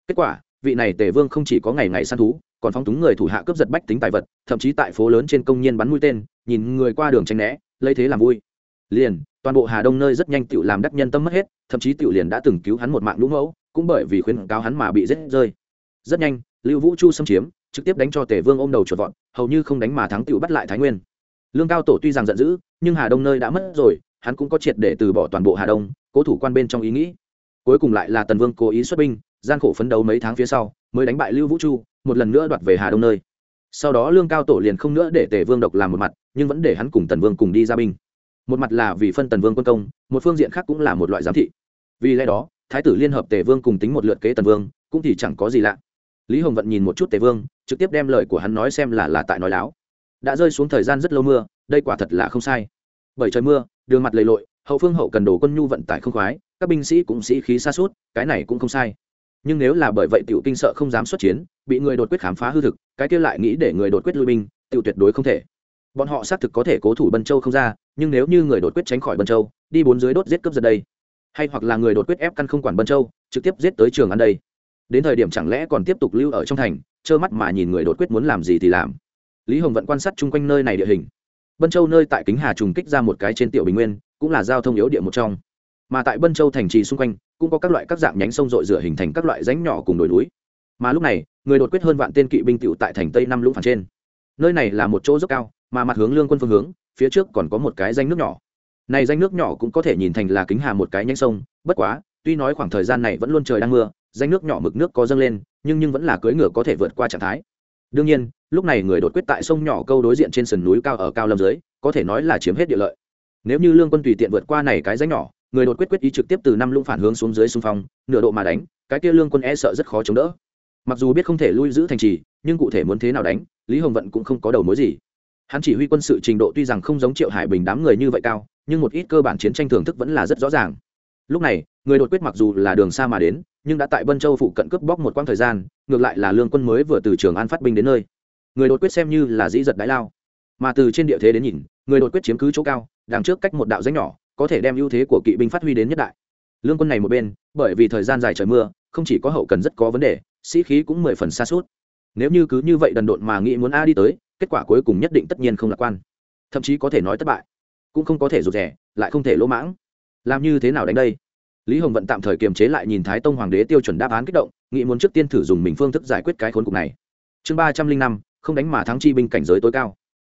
Speaker 1: Kết quả, vị này tề vương không chỉ có ngày ngày săn thú, còn phóng túng người thủ hạ cướp giật bách tính tài vật, thậm chí tại phố lớn trên công nhiên bắn mũi tên, nhìn người qua đường tranh né, lấy thế làm vui. Liền, toàn bộ hà đông nơi rất nhanh tự làm đắc nhân tâm mất hết, thậm chí tự liền đã từng cứu hắn một mạng lũ mẫu, cũng bởi vì khuyến cáo hắn mà bị rết rơi. Rất nhanh, lưu vũ chu xâm chiếm trực tiếp đánh cho tề vương ôm đầu chuột vọt, hầu như không đánh mà thắng tự bắt lại thái nguyên. Lương cao tổ tuy rằng giận dữ, nhưng hà đông nơi đã mất rồi, hắn cũng có triệt để từ bỏ toàn bộ hà đông, cố thủ quan bên trong ý nghĩ. Cuối cùng lại là tần vương cố ý xuất binh, gian khổ phấn đấu mấy tháng phía sau, mới đánh bại lưu vũ chu, một lần nữa đoạt về hà đông nơi. Sau đó lương cao tổ liền không nữa để tề vương độc làm một mặt, nhưng vẫn để hắn cùng tần vương cùng đi ra binh. Một mặt là vì phân tần vương quân công, một phương diện khác cũng là một loại giám thị. Vì lẽ đó, thái tử liên hợp tề vương cùng tính một lượt kế tần vương, cũng thì chẳng có gì lạ lý hồng vận nhìn một chút tề vương, trực tiếp đem lời của hắn nói xem là là tại nói láo. Đã rơi xuống thời gian rất lâu mưa, đây quả thật là không sai. Bởi trời mưa, đường mặt lầy lội, hậu phương hậu cần đồ quân nhu vận tải không khoái, các binh sĩ cũng sĩ khí xa suốt cái này cũng không sai. Nhưng nếu là bởi vậy tiểu kinh sợ không dám xuất chiến, bị người đột quyết khám phá hư thực, cái kia lại nghĩ để người đột quyết lui binh, tiểu tuyệt đối không thể. Bọn họ xác thực có thể cố thủ bân châu không ra, nhưng nếu như người đột quyết tránh khỏi bân châu, đi bốn dưới đốt giết cướp giật đây. Hay hoặc là người đột quyết ép căn không quản bân châu, trực tiếp giết tới trường ăn đây đến thời điểm chẳng lẽ còn tiếp tục lưu ở trong thành, trơ mắt mà nhìn người đột quyết muốn làm gì thì làm. Lý hồng vẫn quan sát chung quanh nơi này địa hình. Bân châu nơi tại kính hà trùng kích ra một cái trên tiểu bình nguyên, cũng là giao thông yếu địa một trong. Mà tại bân châu thành trì xung quanh, cũng có các loại các dạng nhánh sông rội rửa hình thành các loại ránh nhỏ cùng đồi núi. Mà lúc này, người đột quyết hơn vạn tên kỵ binh tựu tại thành tây năm lũng phản trên. Nơi này là một chỗ dốc cao, mà mặt hướng lương quân phương hướng, phía trước còn có một cái danh nước nhỏ. Này danh nước nhỏ cũng có thể nhìn thành là kính hà một cái nhánh sông, bất quá, tuy nói khoảng thời gian này vẫn luôn trời đang mưa danh nước nhỏ mực nước có dâng lên, nhưng nhưng vẫn là cưỡi ngựa có thể vượt qua trạng thái. Đương nhiên, lúc này người đột quyết tại sông nhỏ câu đối diện trên sườn núi cao ở cao lâm dưới, có thể nói là chiếm hết địa lợi. Nếu như lương quân tùy tiện vượt qua này cái danh nhỏ, người đột quyết quyết ý trực tiếp từ năm lũng phản hướng xuống dưới xung phong, nửa độ mà đánh, cái kia lương quân e sợ rất khó chống đỡ. Mặc dù biết không thể lui giữ thành trì, nhưng cụ thể muốn thế nào đánh, lý hồng vận cũng không có đầu mối gì. Hắn chỉ huy quân sự trình độ tuy rằng không giống triệu hải bình đám người như vậy cao, nhưng một ít cơ bản chiến tranh thưởng thức vẫn là rất rõ ràng. Lúc này, người đột quyết mặc dù là đường xa mà đến nhưng đã tại bân châu phụ cận cướp bóc một quãng thời gian, ngược lại là lương quân mới vừa từ trường an phát binh đến nơi. Người đột quyết xem như là dĩ giật đái lao. Mà từ trên địa thế đến nhìn, người đột quyết chiếm cứ chỗ cao, đằng trước cách một đạo danh nhỏ, có thể đem ưu thế của kỵ binh phát huy đến nhất đại. Lương quân này một bên, bởi vì thời gian dài trời mưa, không chỉ có hậu cần rất có vấn đề, sĩ khí cũng mười phần xa suốt. Nếu như cứ như vậy đần độn mà nghĩ muốn a đi tới, kết quả cuối cùng nhất định tất nhiên không lạc quan. Thậm chí có thể nói thất bại, cũng không có thể rụt rẻ lại không thể lỗ mãng. Làm như thế nào đánh đây? Lý hồng vận tạm thời kiềm chế lại nhìn thái tông hoàng đế tiêu chuẩn đáp án kích động, nghĩ muốn trước tiên thử dùng mình phương thức giải quyết cái khốn cục này. Chương ba trăm linh năm, không đánh mà thắng chi binh cảnh giới tối cao.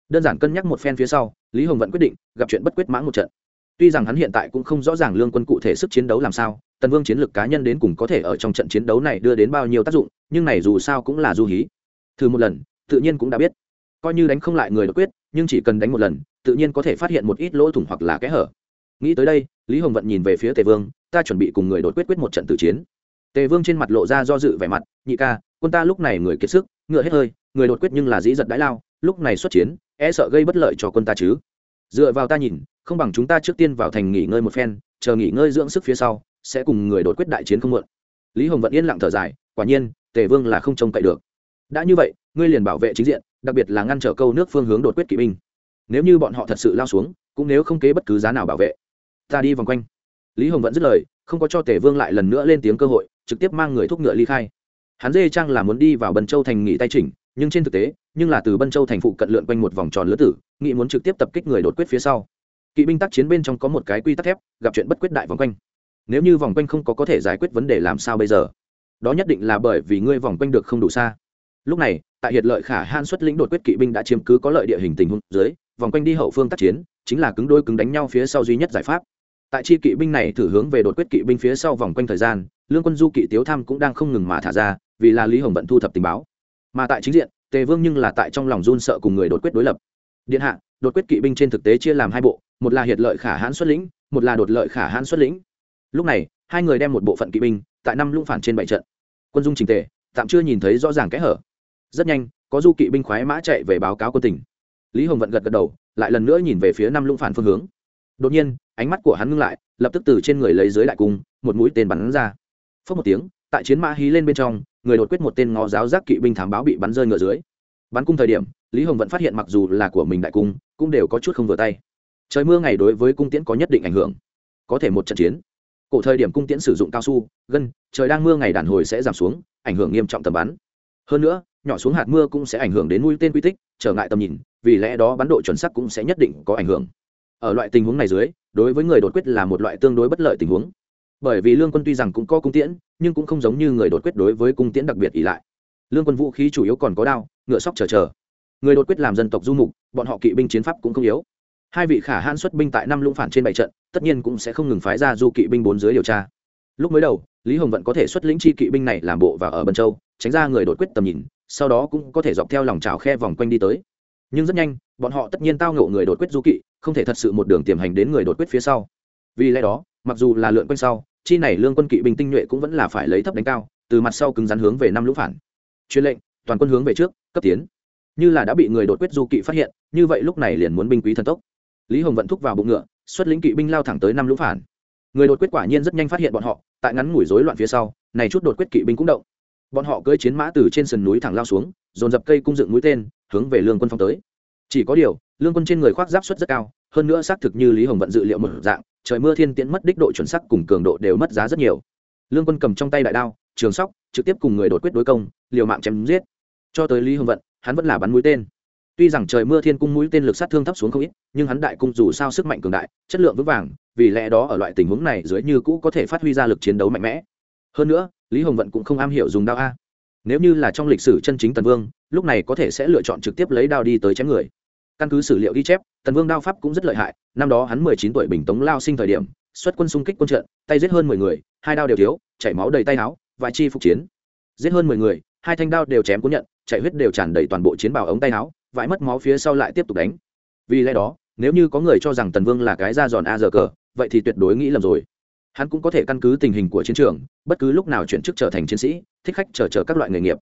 Speaker 1: Đơn giản cân nhắc một phen phía sau, lý hồng vận quyết định, gặp chuyện bất quyết mãn một trận. Tuy rằng hắn hiện tại cũng không rõ ràng lương quân cụ thể sức chiến đấu làm sao, tần vương chiến lược cá nhân đến cùng có thể ở trong trận chiến đấu này đưa đến bao nhiêu tác dụng, nhưng này dù sao cũng là du hí. Thử một lần, tự nhiên cũng đã biết. Coi như đánh không lại người đột quyết, nhưng chỉ cần đánh một lần, tự nhiên có thể phát hiện một ít lỗ thủng hoặc là kẽ hở. Nghĩ tới đây, lý hồng vận nhìn về phía tề vương ta chuẩn bị cùng người đột quyết quyết một trận tử chiến. Tề vương trên mặt lộ ra do dự vẻ mặt, nhị ca, quân ta lúc này người kiệt sức, ngựa hết hơi, người đột quyết nhưng là dĩ giật đãi lao, lúc này xuất chiến e sợ gây bất lợi cho quân ta chứ. Dựa vào ta nhìn, không bằng chúng ta trước tiên vào thành nghỉ ngơi một phen, chờ nghỉ ngơi dưỡng sức phía sau, sẽ cùng người đột quyết đại chiến không muộn. Lý hồng vận yên lặng thở dài, quả nhiên, tề vương là không trông cậy được. Đã như vậy, ngươi liền bảo vệ chính diện, đặc biệt là ngăn trở câu nước phương hướng đột quyết kỵ binh. Nếu như bọn họ thật sự lao xuống, cũng nếu không kế bất cứ giá nào bảo vệ, ta đi vòng quanh lý hồng vẫn dứt lời, không có cho tề vương lại lần nữa lên tiếng cơ hội, trực tiếp mang người thúc ngựa ly khai. Hắn dê trang là muốn đi vào bần châu thành nghỉ tay chỉnh, nhưng trên thực tế, nhưng là từ bân châu thành phụ cận lượn quanh một vòng tròn lứa tử nghị muốn trực tiếp tập kích người đột quyết phía sau. Kỵ binh tác chiến bên trong có một cái quy tắc thép, gặp chuyện bất quyết đại vòng quanh. Nếu như vòng quanh không có có thể giải quyết vấn đề làm sao bây giờ? Đó nhất định là bởi vì ngươi vòng quanh được không đủ xa. Lúc này, tại hiệt lợi khả han xuất lĩnh đột quyết kỵ binh đã chiếm cứ có lợi địa hình tình huống dưới, vòng quanh đi hậu phương tác chiến, chính là cứng đôi cứng đánh nhau phía sau duy nhất giải pháp tại chi kỵ binh này thử hướng về đột quyết kỵ binh phía sau vòng quanh thời gian, lương quân du kỵ tiếu tham cũng đang không ngừng mà thả ra, vì là lý hồng vận thu thập tình báo. Mà tại chính diện, tề vương nhưng là tại trong lòng run sợ cùng người đột quyết đối lập. Điện hạ, đột quyết kỵ binh trên thực tế chia làm hai bộ, một là hiệt lợi khả hãn xuất lĩnh, một là đột lợi khả hãn xuất lĩnh. Lúc này, hai người đem một bộ phận kỵ binh, tại năm lũng phản trên bảy trận. Quân dung trình tề, tạm chưa nhìn thấy rõ ràng kẽ hở. Rất nhanh, có du kỵ binh khoái mã chạy về báo cáo quân tỉnh. Lý hồng vận gật gật đầu, lại lần nữa nhìn về phía năm lũng phản phương hướng. Đột nhiên ánh mắt của hắn ngưng lại, lập tức từ trên người lấy dưới đại cung, một mũi tên bắn ra. Phớt một tiếng, tại chiến mã hí lên bên trong, người đột quyết một tên ngó giáo giác kỵ binh thám báo bị bắn rơi ngựa dưới. Bắn cung thời điểm, lý hồng vẫn phát hiện mặc dù là của mình đại cung, cũng đều có chút không vừa tay. Trời mưa ngày đối với cung tiễn có nhất định ảnh hưởng. Có thể một trận chiến, cổ thời điểm cung tiễn sử dụng cao su, gân, trời đang mưa ngày đàn hồi sẽ giảm xuống, ảnh hưởng nghiêm trọng tầm bắn. Hơn nữa, nhỏ xuống hạt mưa cũng sẽ ảnh hưởng đến mũi tên quy tích, trở ngại tầm nhìn, vì lẽ đó bắn độ chuẩn sắc cũng sẽ nhất định có ảnh hưởng ở loại tình huống này dưới, đối với người đột quyết là một loại tương đối bất lợi tình huống. Bởi vì lương quân tuy rằng cũng có cung tiễn, nhưng cũng không giống như người đột quyết đối với cung tiễn đặc biệt ỷ lại. Lương quân vũ khí chủ yếu còn có đao, ngựa sóc chờ chờ. Người đột quyết làm dân tộc du mục, bọn họ kỵ binh chiến pháp cũng không yếu. Hai vị khả hãn xuất binh tại năm lũng phản trên bảy trận, tất nhiên cũng sẽ không ngừng phái ra du kỵ binh bốn dưới điều tra. Lúc mới đầu, lý hồng vận có thể xuất lĩnh chi kỵ binh này làm bộ và ở bân châu, tránh ra người đột quyết tầm nhìn, sau đó cũng có thể dọc theo lòng trào khe vòng quanh đi tới. Nhưng rất nhanh bọn họ tất nhiên tao ngộ người đột quyết du kỵ, không thể thật sự một đường tiềm hành đến người đột quyết phía sau. Vì lẽ đó, mặc dù là lượn quanh sau, chi này lương quân kỵ binh tinh nhuệ cũng vẫn là phải lấy thấp đánh cao, từ mặt sau cứng rắn hướng về năm lũ phản. Truyền lệnh, toàn quân hướng về trước, cấp tiến. Như là đã bị người đột quyết du kỵ phát hiện, như vậy lúc này liền muốn binh quý thần tốc. Lý hồng vận thúc vào bụng ngựa, xuất lĩnh kỵ binh lao thẳng tới năm lũ phản. Người đột quyết quả nhiên rất nhanh phát hiện bọn họ, tại ngắn ngủi rối loạn phía sau, này chút đột quyết kỵ binh cũng động. Bọn họ cưỡi chiến mã từ trên sườn núi thẳng lao xuống, dồn dập cây cung dựng mũi tên, hướng về lương quân phong tới chỉ có điều, lương quân trên người khoác giáp suất rất cao, hơn nữa xác thực như lý hồng vận dự liệu một dạng, trời mưa thiên tiễn mất đích độ chuẩn sắc cùng cường độ đều mất giá rất nhiều. Lương quân cầm trong tay đại đao, trường sóc, trực tiếp cùng người đột quyết đối công, liều mạng chém giết. Cho tới lý hồng vận, hắn vẫn là bắn mũi tên. Tuy rằng trời mưa thiên cung mũi tên lực sát thương thấp xuống không ít, nhưng hắn đại cung dù sao sức mạnh cường đại, chất lượng vững vàng, vì lẽ đó ở loại tình huống này dưới như cũ có thể phát huy ra lực chiến đấu mạnh mẽ. Hơn nữa, lý hồng vận cũng không am hiểu dùng đao a. Nếu như là trong lịch sử chân chính tần vương, lúc này có thể sẽ lựa chọn trực tiếp lấy đao đi tới chém người căn cứ sử liệu ghi chép, tần vương đao pháp cũng rất lợi hại. Năm đó hắn mười chín tuổi bình tống lao sinh thời điểm, xuất quân xung kích quân trận, tay giết hơn mười người, hai đao đều thiếu, chảy máu đầy tay áo, vài chi phục chiến. Giết hơn mười người, hai thanh đao đều chém cuốn nhận chạy huyết đều tràn đầy toàn bộ chiến bào ống tay áo, vãi mất máu phía sau lại tiếp tục đánh. Vì lẽ đó, nếu như có người cho rằng tần vương là cái ra giòn a giờ cờ, vậy thì tuyệt đối nghĩ lầm rồi. Hắn cũng có thể căn cứ tình hình của chiến trường, bất cứ lúc nào chuyển chức trở thành chiến sĩ, thích khách chờ chờ các loại nghề nghiệp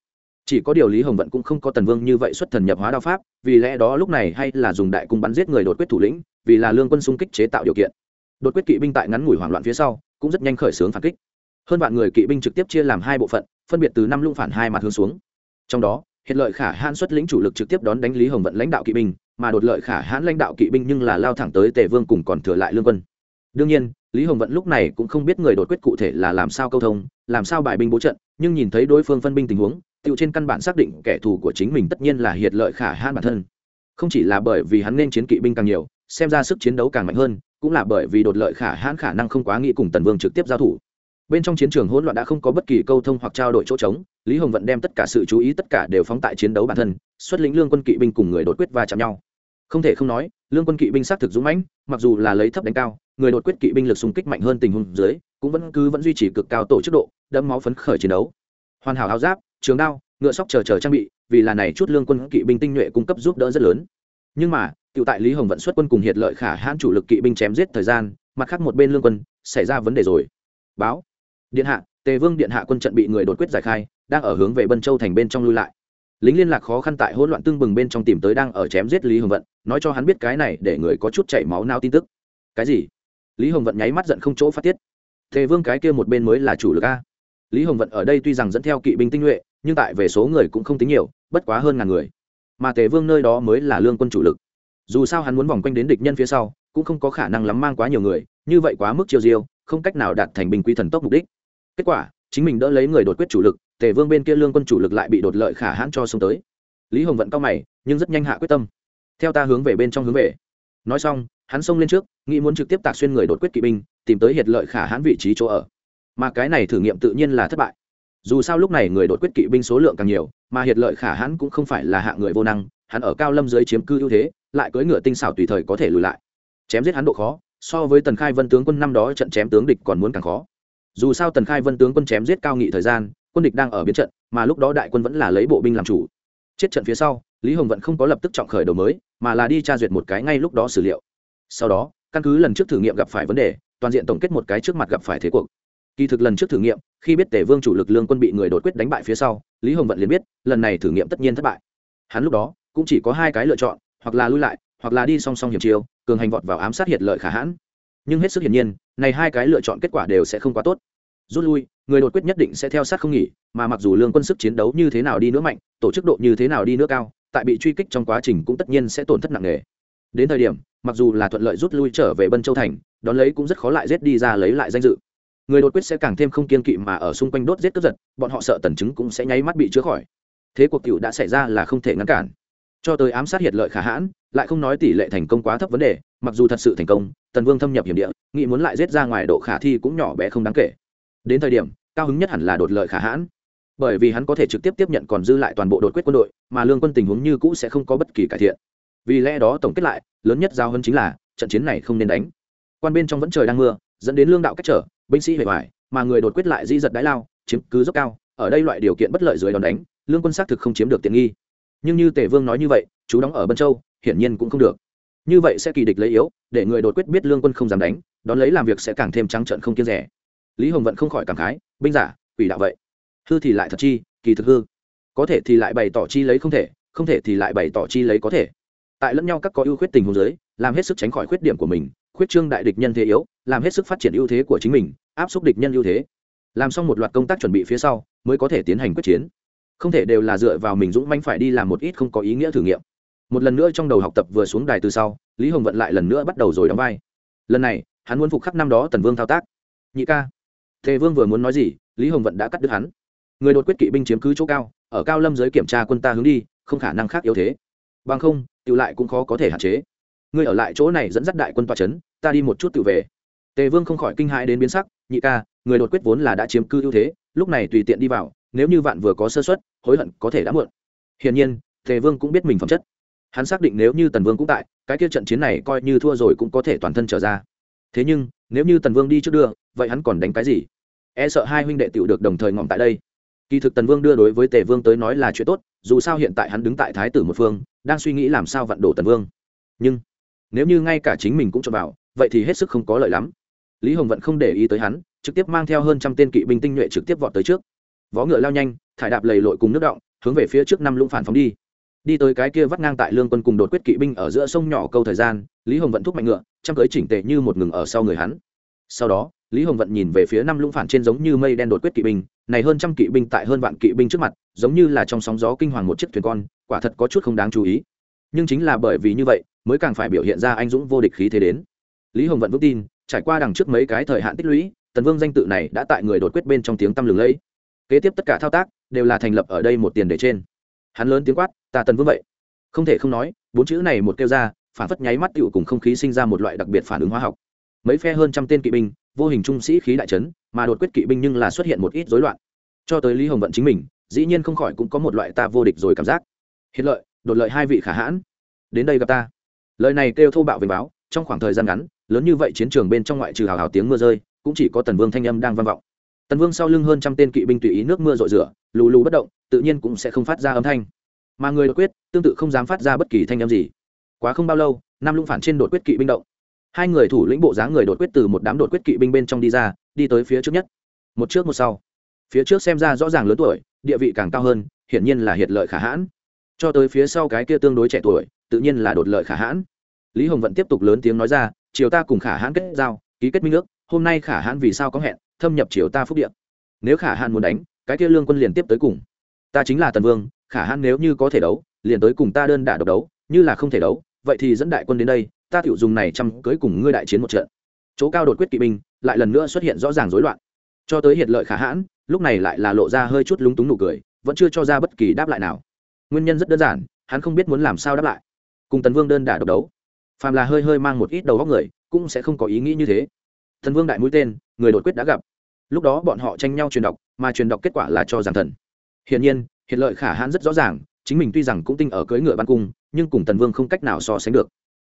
Speaker 1: chỉ có điều lý hồng vận cũng không có tần vương như vậy xuất thần nhập hóa đao pháp, vì lẽ đó lúc này hay là dùng đại cung bắn giết người đột quyết thủ lĩnh, vì là lương quân xung kích chế tạo điều kiện. Đột quyết kỵ binh tại ngắn ngủi hoảng loạn phía sau, cũng rất nhanh khởi xướng phản kích. Hơn vạn người kỵ binh trực tiếp chia làm hai bộ phận, phân biệt từ năm lũng phản hai mặt hướng xuống. Trong đó hiện lợi khả hãn xuất lĩnh chủ lực trực tiếp đón đánh lý hồng vận lãnh đạo kỵ binh, mà đột lợi khả hãn lãnh đạo kỵ binh nhưng là lao thẳng tới tề vương cùng còn thừa lại lương quân. Đương nhiên, lý hồng vận lúc này cũng không biết người đột quyết cụ thể là làm sao câu thông, làm sao bài binh bố trận, nhưng nhìn thấy đối phương phân binh tình huống tựu trên căn bản xác định kẻ thù của chính mình tất nhiên là hiệt lợi khả hãn bản thân. Không chỉ là bởi vì hắn nên chiến kỵ binh càng nhiều, xem ra sức chiến đấu càng mạnh hơn, cũng là bởi vì đột lợi khả hãn khả năng không quá nghĩ cùng tần vương trực tiếp giao thủ. Bên trong chiến trường hỗn loạn đã không có bất kỳ câu thông hoặc trao đổi chỗ trống, lý hồng vận đem tất cả sự chú ý tất cả đều phóng tại chiến đấu bản thân, xuất lĩnh lương quân kỵ binh cùng người đột quyết va chạm nhau. Không thể không nói, lương quân kỵ binh xác thực dũng mãnh, mặc dù là lấy thấp đánh cao, người đột quyết kỵ binh lực xung kích mạnh hơn tình huống dưới, cũng vẫn cứ vẫn duy trì cực cao tổ chức độ, đẫm máu phấn khởi chiến đấu. Hoàn hảo áo giáp trường đao, ngựa sóc chờ chờ trang bị, vì là này chút lương quân kỵ binh tinh nhuệ cung cấp giúp đỡ rất lớn. Nhưng mà tự tại lý hồng vận xuất quân cùng hiệt lợi khả hãn chủ lực kỵ binh chém giết thời gian, mặt khác một bên lương quân, xảy ra vấn đề rồi. Báo, điện hạ, tề vương điện hạ quân trận bị người đột quyết giải khai, đang ở hướng về bân châu thành bên trong lui lại. Lính liên lạc khó khăn tại hỗn loạn tương bừng bên trong tìm tới đang ở chém giết lý hồng vận, nói cho hắn biết cái này để người có chút chảy máu nao tin tức. Cái gì? Lý hồng vận nháy mắt giận không chỗ phát tiết. Tề vương cái kia một bên mới là chủ lực a lý hồng vận ở đây tuy rằng dẫn theo kỵ binh tinh nhuệ, nhưng tại về số người cũng không tính nhiều, bất quá hơn ngàn người. Mà tề vương nơi đó mới là lương quân chủ lực. Dù sao hắn muốn vòng quanh đến địch nhân phía sau, cũng không có khả năng lắm mang quá nhiều người, như vậy quá mức chiêu diêu, không cách nào đạt thành bình quy thần tốc mục đích. Kết quả, chính mình đỡ lấy người đột quyết chủ lực, tề vương bên kia lương quân chủ lực lại bị đột lợi khả hãn cho xông tới. Lý hồng vận cao mày, nhưng rất nhanh hạ quyết tâm. Theo ta hướng về bên trong hướng về. Nói xong, hắn xông lên trước, nghĩ muốn trực tiếp tạc xuyên người đột quyết kỵ binh, tìm tới hiệt lợi khả hãn vị trí chỗ ở mà cái này thử nghiệm tự nhiên là thất bại. Dù sao lúc này người đột quyết kỵ binh số lượng càng nhiều, mà hiệt lợi khả hãn cũng không phải là hạ người vô năng, hắn ở cao lâm dưới chiếm cư ưu thế, lại cưỡi ngựa tinh xảo tùy thời có thể lùi lại. Chém giết hắn độ khó, so với tần khai vân tướng quân năm đó trận chém tướng địch còn muốn càng khó. Dù sao tần khai vân tướng quân chém giết cao nghị thời gian, quân địch đang ở biến trận, mà lúc đó đại quân vẫn là lấy bộ binh làm chủ. Chết trận phía sau, lý hồng vẫn không có lập tức trọng khởi đầu mới, mà là đi tra duyệt một cái ngay lúc đó xử liệu. Sau đó, căn cứ lần trước thử nghiệm gặp phải vấn đề, toàn diện tổng kết một cái trước mặt gặp phải thế cuộc kỳ thực lần trước thử nghiệm, khi biết Tề vương chủ lực lương quân bị người đột quyết đánh bại phía sau, lý hồng vận liền biết, lần này thử nghiệm tất nhiên thất bại. Hắn lúc đó, cũng chỉ có hai cái lựa chọn, hoặc là lui lại, hoặc là đi song song hiểm chiêu, cường hành vọt vào ám sát hiệt lợi khả hãn. Nhưng hết sức hiển nhiên, này hai cái lựa chọn kết quả đều sẽ không quá tốt. Rút lui, người đột quyết nhất định sẽ theo sát không nghỉ, mà mặc dù lương quân sức chiến đấu như thế nào đi nữa mạnh, tổ chức độ như thế nào đi nữa cao, tại bị truy kích trong quá trình cũng tất nhiên sẽ tổn thất nặng nề. Đến thời điểm, mặc dù là thuận lợi rút lui trở về bân châu thành, đón lấy cũng rất khó lại giết đi ra lấy lại danh dự người đột quyết sẽ càng thêm không kiên kỵ mà ở xung quanh đốt giết cướp giật, bọn họ sợ tần chứng cũng sẽ nháy mắt bị chữa khỏi. Thế cuộc cựu đã xảy ra là không thể ngăn cản. Cho tới ám sát hiệt lợi khả hãn, lại không nói tỷ lệ thành công quá thấp vấn đề, mặc dù thật sự thành công, tần vương thâm nhập hiểm địa, nghĩ muốn lại giết ra ngoài độ khả thi cũng nhỏ bé không đáng kể. Đến thời điểm, cao hứng nhất hẳn là đột lợi khả hãn. Bởi vì hắn có thể trực tiếp tiếp nhận còn dư lại toàn bộ đột quyết quân đội, mà lương quân tình huống như cũ sẽ không có bất kỳ cải thiện. Vì lẽ đó tổng kết lại, lớn nhất giao hơn chính là, trận chiến này không nên đánh. Quan bên trong vẫn trời đang mưa, dẫn đến lương đạo cách trở binh sĩ hề hoài, mà người đột quyết lại di giật đái lao, chiếm cứ dốc cao, ở đây loại điều kiện bất lợi dưới đòn đánh, lương quân xác thực không chiếm được tiện nghi. Nhưng như tề vương nói như vậy, chú đóng ở bân châu, hiển nhiên cũng không được. Như vậy sẽ kỳ địch lấy yếu, để người đột quyết biết lương quân không dám đánh, đón lấy làm việc sẽ càng thêm trắng trợn không kiên rẻ. Lý hồng vận không khỏi cảm khái, binh giả, quỷ đạo vậy. Hư thì lại thật chi, kỳ thực hư. Có thể thì lại bày tỏ chi lấy không thể không thể thì lại bày tỏ chi lấy có thể tại lẫn nhau các có ưu khuyết tình huống giới làm hết sức tránh khỏi khuyết điểm của mình, khuyết trương đại địch nhân thế yếu, làm hết sức phát triển ưu thế của chính mình, áp xúc địch nhân ưu thế. Làm xong một loạt công tác chuẩn bị phía sau, mới có thể tiến hành quyết chiến. Không thể đều là dựa vào mình dũng manh phải đi làm một ít không có ý nghĩa thử nghiệm. Một lần nữa trong đầu học tập vừa xuống đài từ sau, lý hồng vận lại lần nữa bắt đầu rồi đóng vai. Lần này, hắn muốn phục khắc năm đó tần vương thao tác. Nhị ca. Thế vương vừa muốn nói gì, lý hồng vận đã cắt đứt hắn. Người đột quyết kỵ binh chiếm cứ chỗ cao, ở cao lâm giới kiểm tra quân ta hướng đi, không khả năng khác yếu thế. Bằng không tự lại cũng khó có thể hạn chế. Ngươi ở lại chỗ này dẫn dắt đại quân tòa c h ấ n ta đi một chút tự về. Tề vương không khỏi kinh hãi đến biến sắc, nhị ca, người đột quyết vốn là đã chiếm cư ưu thế, lúc này tùy tiện đi vào, nếu như vạn vừa có sơ xuất hối hận có thể đã muộn. Hiển nhiên, tề vương cũng biết mình phẩm chất. Hắn xác định nếu như tần vương cũng tại, cái kia trận chiến này coi như thua rồi cũng có thể toàn thân trở ra. Thế nhưng, nếu như tần vương đi trước đưa, vậy hắn còn đánh cái gì? E sợ hai huynh đệ tựu được đồng thời ngỏm tại đây. Kỳ thực tần vương đưa đối với tề vương tới nói là chuyện tốt, dù sao hiện tại hắn đứng tại thái tử một phương đang suy nghĩ làm sao vặn đổ tần vương. Nhưng, nếu như ngay cả chính mình cũng cho vào, vậy thì hết sức không có lợi lắm. Lý hồng vẫn không để ý tới hắn, trực tiếp mang theo hơn trăm tên kỵ binh tinh nhuệ trực tiếp vọt tới trước. Vó ngựa lao nhanh, thải đạp lầy lội cùng nước động, hướng về phía trước năm lũng phản phóng đi. Đi tới cái kia vắt ngang tại lương quân cùng đột quyết kỵ binh ở giữa sông nhỏ câu thời gian, lý hồng vẫn thúc mạnh ngựa chăm cưới chỉnh tệ như một ngừng ở sau người hắn. Sau đó lý hồng vận nhìn về phía năm lũng phản trên giống như mây đen đột quyết kỵ binh, này hơn trăm kỵ binh tại hơn vạn kỵ binh trước mặt, giống như là trong sóng gió kinh hoàng một chiếc thuyền con, quả thật có chút không đáng chú ý. Nhưng chính là bởi vì như vậy, mới càng phải biểu hiện ra anh dũng vô địch khí thế đến. Lý hồng vận vững tin, trải qua đằng trước mấy cái thời hạn tích lũy, tần vương danh tự này đã tại người đột quyết bên trong tiếng tăm lừng lẫy. Kế tiếp tất cả thao tác, đều là thành lập ở đây một tiền đề trên. Hắn lớn tiếng quát, ta tần vương vậy. Không thể không nói, bốn chữ này một kêu ra, phản phất nháy mắt tựu cùng không khí sinh ra một loại đặc biệt phản ứng hóa học. Mấy phe hơn trăm tên kỵ binh vô hình trung sĩ khí đại trấn mà đột quyết kỵ binh nhưng là xuất hiện một ít rối loạn. Cho tới lý hồng vận chính mình, dĩ nhiên không khỏi cũng có một loại ta vô địch rồi cảm giác. Hiện lợi, đột lợi hai vị khả hãn. Đến đây gặp ta. Lời này kêu thô bạo về báo, trong khoảng thời gian ngắn, lớn như vậy chiến trường bên trong ngoại trừ hào hào tiếng mưa rơi, cũng chỉ có tần vương thanh âm đang vang vọng. Tần vương sau lưng hơn trăm tên kỵ binh tùy ý nước mưa rội rửa, lù lù bất động, tự nhiên cũng sẽ không phát ra âm thanh. Mà người đột quyết, tương tự không dám phát ra bất kỳ thanh âm gì. Quá không bao lâu nam lũng phản trên đột quyết kỵ binh động hai người thủ lĩnh bộ dáng người đột quyết từ một đám đột quyết kỵ binh bên trong đi ra, đi tới phía trước nhất. Một trước một sau. Phía trước xem ra rõ ràng lớn tuổi, địa vị càng cao hơn, hiển nhiên là hiệt lợi khả hãn. Cho tới phía sau cái kia tương đối trẻ tuổi, tự nhiên là đột lợi khả hãn. Lý hồng vẫn tiếp tục lớn tiếng nói ra chiều ta cùng khả hãn kết giao, ký kết minh ước, hôm nay khả hãn vì sao có hẹn, thâm nhập chiều ta phúc điện nếu khả hãn muốn đánh, cái kia lương quân liền tiếp tới cùng. Ta chính là tần vương, khả hãn nếu như có thể đấu, liền tới cùng ta đơn đả độc đấu, như là không thể đấu, vậy thì dẫn đại quân đến đây ta tiểu dùng này chăm cưới cùng ngươi đại chiến một trận. Chỗ cao đột quyết kỵ binh lại lần nữa xuất hiện rõ ràng rối loạn. Cho tới hiện lợi khả hãn, lúc này lại là lộ ra hơi chút lúng túng nụ cười, vẫn chưa cho ra bất kỳ đáp lại nào. Nguyên nhân rất đơn giản, hắn không biết muốn làm sao đáp lại. Cùng tần vương đơn đả độc đấu, phàm là hơi hơi mang một ít đầu góc người, cũng sẽ không có ý nghĩ như thế. Thần vương đại mũi tên, người đột quyết đã gặp. Lúc đó bọn họ tranh nhau truyền đọc mà truyền đọc kết quả là cho giảng thần. Hiển nhiên, hiện lợi khả hãn rất rõ ràng, chính mình tuy rằng cũng tinh ở cưỡi ngựa ban cung, nhưng cùng tần vương không cách nào so sánh được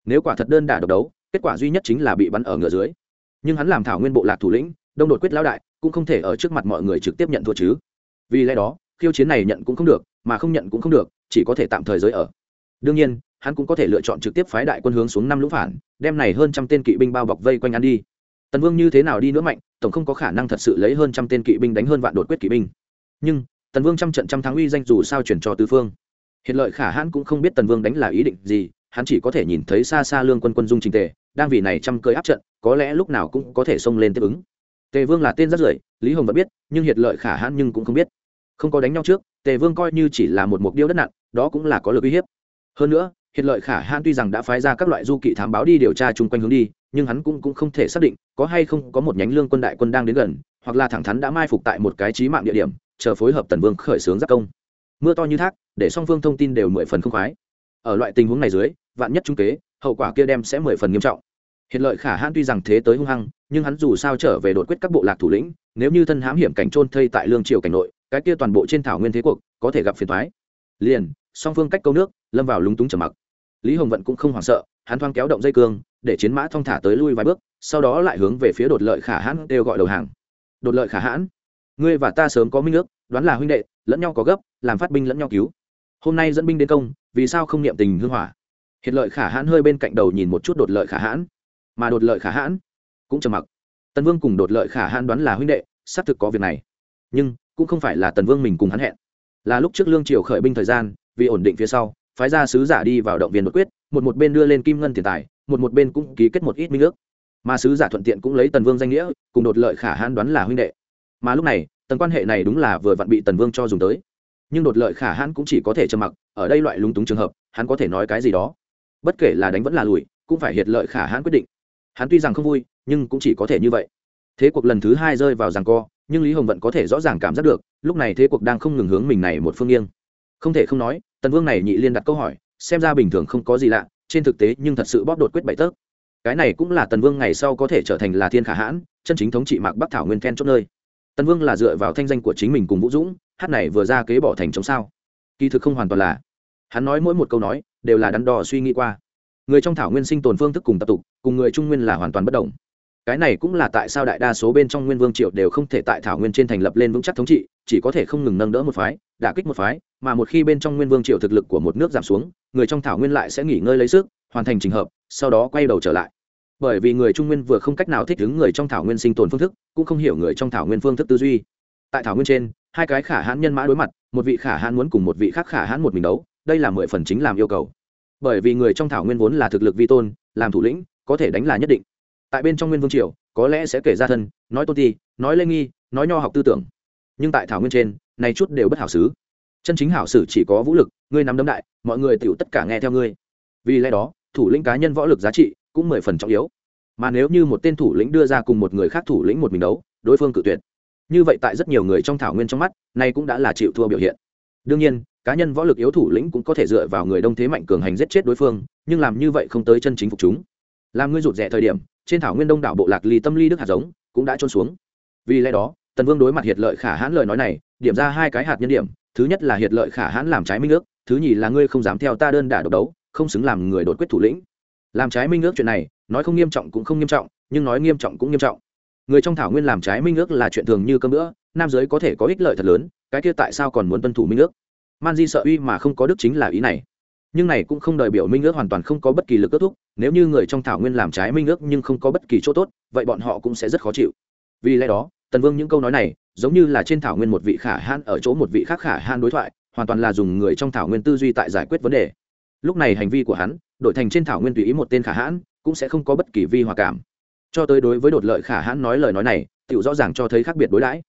Speaker 1: nếu quả thật đơn đả độc đấu, kết quả duy nhất chính là bị bắn ở ngựa dưới. Nhưng hắn làm thảo nguyên bộ lạc thủ lĩnh, đông đột quyết lão đại, cũng không thể ở trước mặt mọi người trực tiếp nhận thua chứ. Vì lẽ đó, khiêu chiến này nhận cũng không được, mà không nhận cũng không được, chỉ có thể tạm thời giới ở. Đương nhiên, hắn cũng có thể lựa chọn trực tiếp phái đại quân hướng xuống năm lũng phản, đem này hơn trăm tên kỵ binh bao bọc vây quanh ăn đi. Tần vương như thế nào đi nữa mạnh, tổng không có khả năng thật sự lấy hơn trăm tên kỵ binh đánh hơn vạn đột quyết kỵ binh. Nhưng, tần vương trăm trận trăm thắng uy danh dù sao chuyển cho tứ phương. Hiện lợi khả hãn cũng không biết tần vương đánh là ý định gì hắn chỉ có thể nhìn thấy xa xa lương quân quân dung trình tề đang vì này chăm cơi áp trận có lẽ lúc nào cũng có thể xông lên tiếp ứng. Tề vương là tên rất rưởi lý hồng vẫn biết nhưng Hiệt lợi khả hãn nhưng cũng không biết. Không có đánh nhau trước tề vương coi như chỉ là một mục tiêu đất nặng đó cũng là có lực uy hiếp. Hơn nữa hiện lợi khả hãn tuy rằng đã phái ra các loại du kỵ thám báo đi điều tra chung quanh hướng đi nhưng hắn cũng, cũng không thể xác định có hay không có một nhánh lương quân đại quân đang đến gần hoặc là thẳng thắn đã mai phục tại một cái trí mạng địa điểm chờ phối hợp tần vương khởi xướng giáp công. Mưa to như thác để song phương thông tin đều mười phần không khoái ở loại tình huống này dưới, vạn nhất trung kế, hậu quả kia đem sẽ mười phần nghiêm trọng. Hiện lợi khả hãn tuy rằng thế tới hung hăng, nhưng hắn dù sao trở về đột quyết các bộ lạc thủ lĩnh, nếu như thân hãm hiểm cảnh trôn thây tại lương triều cảnh nội, cái kia toàn bộ trên thảo nguyên thế cuộc, có thể gặp phiền thoái liền, song phương cách câu nước, lâm vào lúng túng trầm mặc. Lý hồng vận cũng không hoảng sợ, hắn thoáng kéo động dây cương, để chiến mã thong thả tới lui vài bước, sau đó lại hướng về phía đột lợi khả hãn đều gọi đầu hàng. Đột lợi khả hãn, ngươi và ta sớm có minh nước đoán là huynh đệ, lẫn nhau có gấp, làm phát binh lẫn nhau cứu hôm nay dẫn binh đến công, vì sao không niệm tình hương hỏa? Hiện lợi khả hãn hơi bên cạnh đầu nhìn một chút đột lợi khả hãn. Mà đột lợi khả hãn cũng trầm mặc. Tần vương cùng đột lợi khả hãn đoán là huynh đệ, xác thực có việc này. Nhưng, cũng không phải là tần vương mình cùng hắn hẹn. Là lúc trước lương triều khởi binh thời gian, vì ổn định phía sau, phái ra sứ giả đi vào động viên đột quyết, một một bên đưa lên kim ngân tiền tài, một một bên cũng ký kết một ít minh ước. Mà sứ giả thuận tiện cũng lấy tần vương danh nghĩa, cùng đột lợi khả hãn đoán là huynh đệ. Mà lúc này tần quan hệ này đúng là vừa vặn bị tần vương cho dùng tới nhưng đột lợi khả hãn cũng chỉ có thể trầm mặc, ở đây loại lúng túng trường hợp, hắn có thể nói cái gì đó. Bất kể là đánh vẫn là lùi, cũng phải hiệt lợi khả hãn quyết định. Hắn tuy rằng không vui, nhưng cũng chỉ có thể như vậy. Thế cuộc lần thứ hai rơi vào ràng co, nhưng lý hồng vẫn có thể rõ ràng cảm giác được, lúc này thế cuộc đang không ngừng hướng mình này một phương nghiêng. Không thể không nói, tần vương này nhị liên đặt câu hỏi, xem ra bình thường không có gì lạ, trên thực tế nhưng thật sự bóp đột quyết bậy tớp cái này cũng là tần vương ngày sau có thể trở thành là thiên khả hãn, chân chính thống trị mạc bắc thảo nguyên then chốt nơi. Tần vương là dựa vào thanh danh của chính mình cùng vũ dũng hát này vừa ra kế bỏ thành chống sao? Kỳ thực không hoàn toàn là. Hắn nói mỗi một câu nói đều là đắn đo suy nghĩ qua. Người trong thảo nguyên sinh tồn phương thức cùng tập tục, cùng người trung nguyên là hoàn toàn bất đồng. Cái này cũng là tại sao đại đa số bên trong nguyên vương triệu đều không thể tại thảo nguyên trên thành lập lên vững chắc thống trị, chỉ có thể không ngừng nâng đỡ một phái, đả kích một phái, mà một khi bên trong nguyên vương triệu thực lực của một nước giảm xuống, người trong thảo nguyên lại sẽ nghỉ ngơi lấy sức, hoàn thành trình hợp, sau đó quay đầu trở lại. Bởi vì người trung nguyên vừa không cách nào thích ứng người trong thảo nguyên sinh tồn phương thức, cũng không hiểu người trong thảo nguyên phương thức tư duy. Tại thảo nguyên trên hai cái khả hãn nhân mã đối mặt một vị khả hãn muốn cùng một vị khác khả hãn một mình đấu đây là mười phần chính làm yêu cầu. Bởi vì người trong thảo nguyên vốn là thực lực vi tôn làm thủ lĩnh có thể đánh là nhất định. Tại bên trong nguyên vương triều có lẽ sẽ kể ra thân nói tôn ti nói lê nghi nói nho học tư tưởng. Nhưng tại thảo nguyên trên này chút đều bất hảo sứ, chân chính hảo sử chỉ có vũ lực ngươi nắm đấm đại mọi người tựu tất cả nghe theo ngươi. Vì lẽ đó thủ lĩnh cá nhân võ lực giá trị cũng mười phần trọng yếu. Mà nếu như một tên thủ lĩnh đưa ra cùng một người khác thủ lĩnh một mình đấu đối phương cự tuyệt như vậy tại rất nhiều người trong thảo nguyên trong mắt, nay cũng đã là chịu thua biểu hiện. Đương nhiên, cá nhân võ lực yếu thủ lĩnh cũng có thể dựa vào người đông thế mạnh cường hành giết chết đối phương, nhưng làm như vậy không tới chân chính phục chúng. Làm ngươi rụt rẻ thời điểm, trên thảo nguyên đông đảo bộ lạc ly tâm ly đức hạt giống cũng đã trôn xuống. Vì lẽ đó, tần vương đối mặt hiệt lợi khả hãn lời nói này, điểm ra hai cái hạt nhân điểm, thứ nhất là hiệt lợi khả hãn làm trái minh ước, thứ nhì là ngươi không dám theo ta đơn đả độc đấu, không xứng làm người đột quyết thủ lĩnh. Làm trái minh ước chuyện này, nói không nghiêm trọng cũng không nghiêm trọng, nhưng nói nghiêm trọng cũng nghiêm trọng người trong thảo nguyên làm trái minh ước là chuyện thường như cơm nữa nam giới có thể có ích lợi thật lớn, cái kia tại sao còn muốn tuân thủ minh ước? Man di sợ uy mà không có đức chính là ý này. Nhưng này cũng không đợi biểu minh ước hoàn toàn không có bất kỳ lực kết thúc, nếu như người trong thảo nguyên làm trái minh ước nhưng không có bất kỳ chỗ tốt, vậy bọn họ cũng sẽ rất khó chịu. Vì lẽ đó, tần vương những câu nói này, giống như là trên thảo nguyên một vị khả han ở chỗ một vị khác khả han đối thoại, hoàn toàn là dùng người trong thảo nguyên tư duy tại giải quyết vấn đề. Lúc này hành vi của hắn, đổi thành trên thảo nguyên tùy ý một tên khả hãn, cũng sẽ không có bất kỳ vi hòa cảm cho tới đối với đột lợi khả hãn nói lời nói này tự rõ ràng cho thấy khác biệt đối đãi.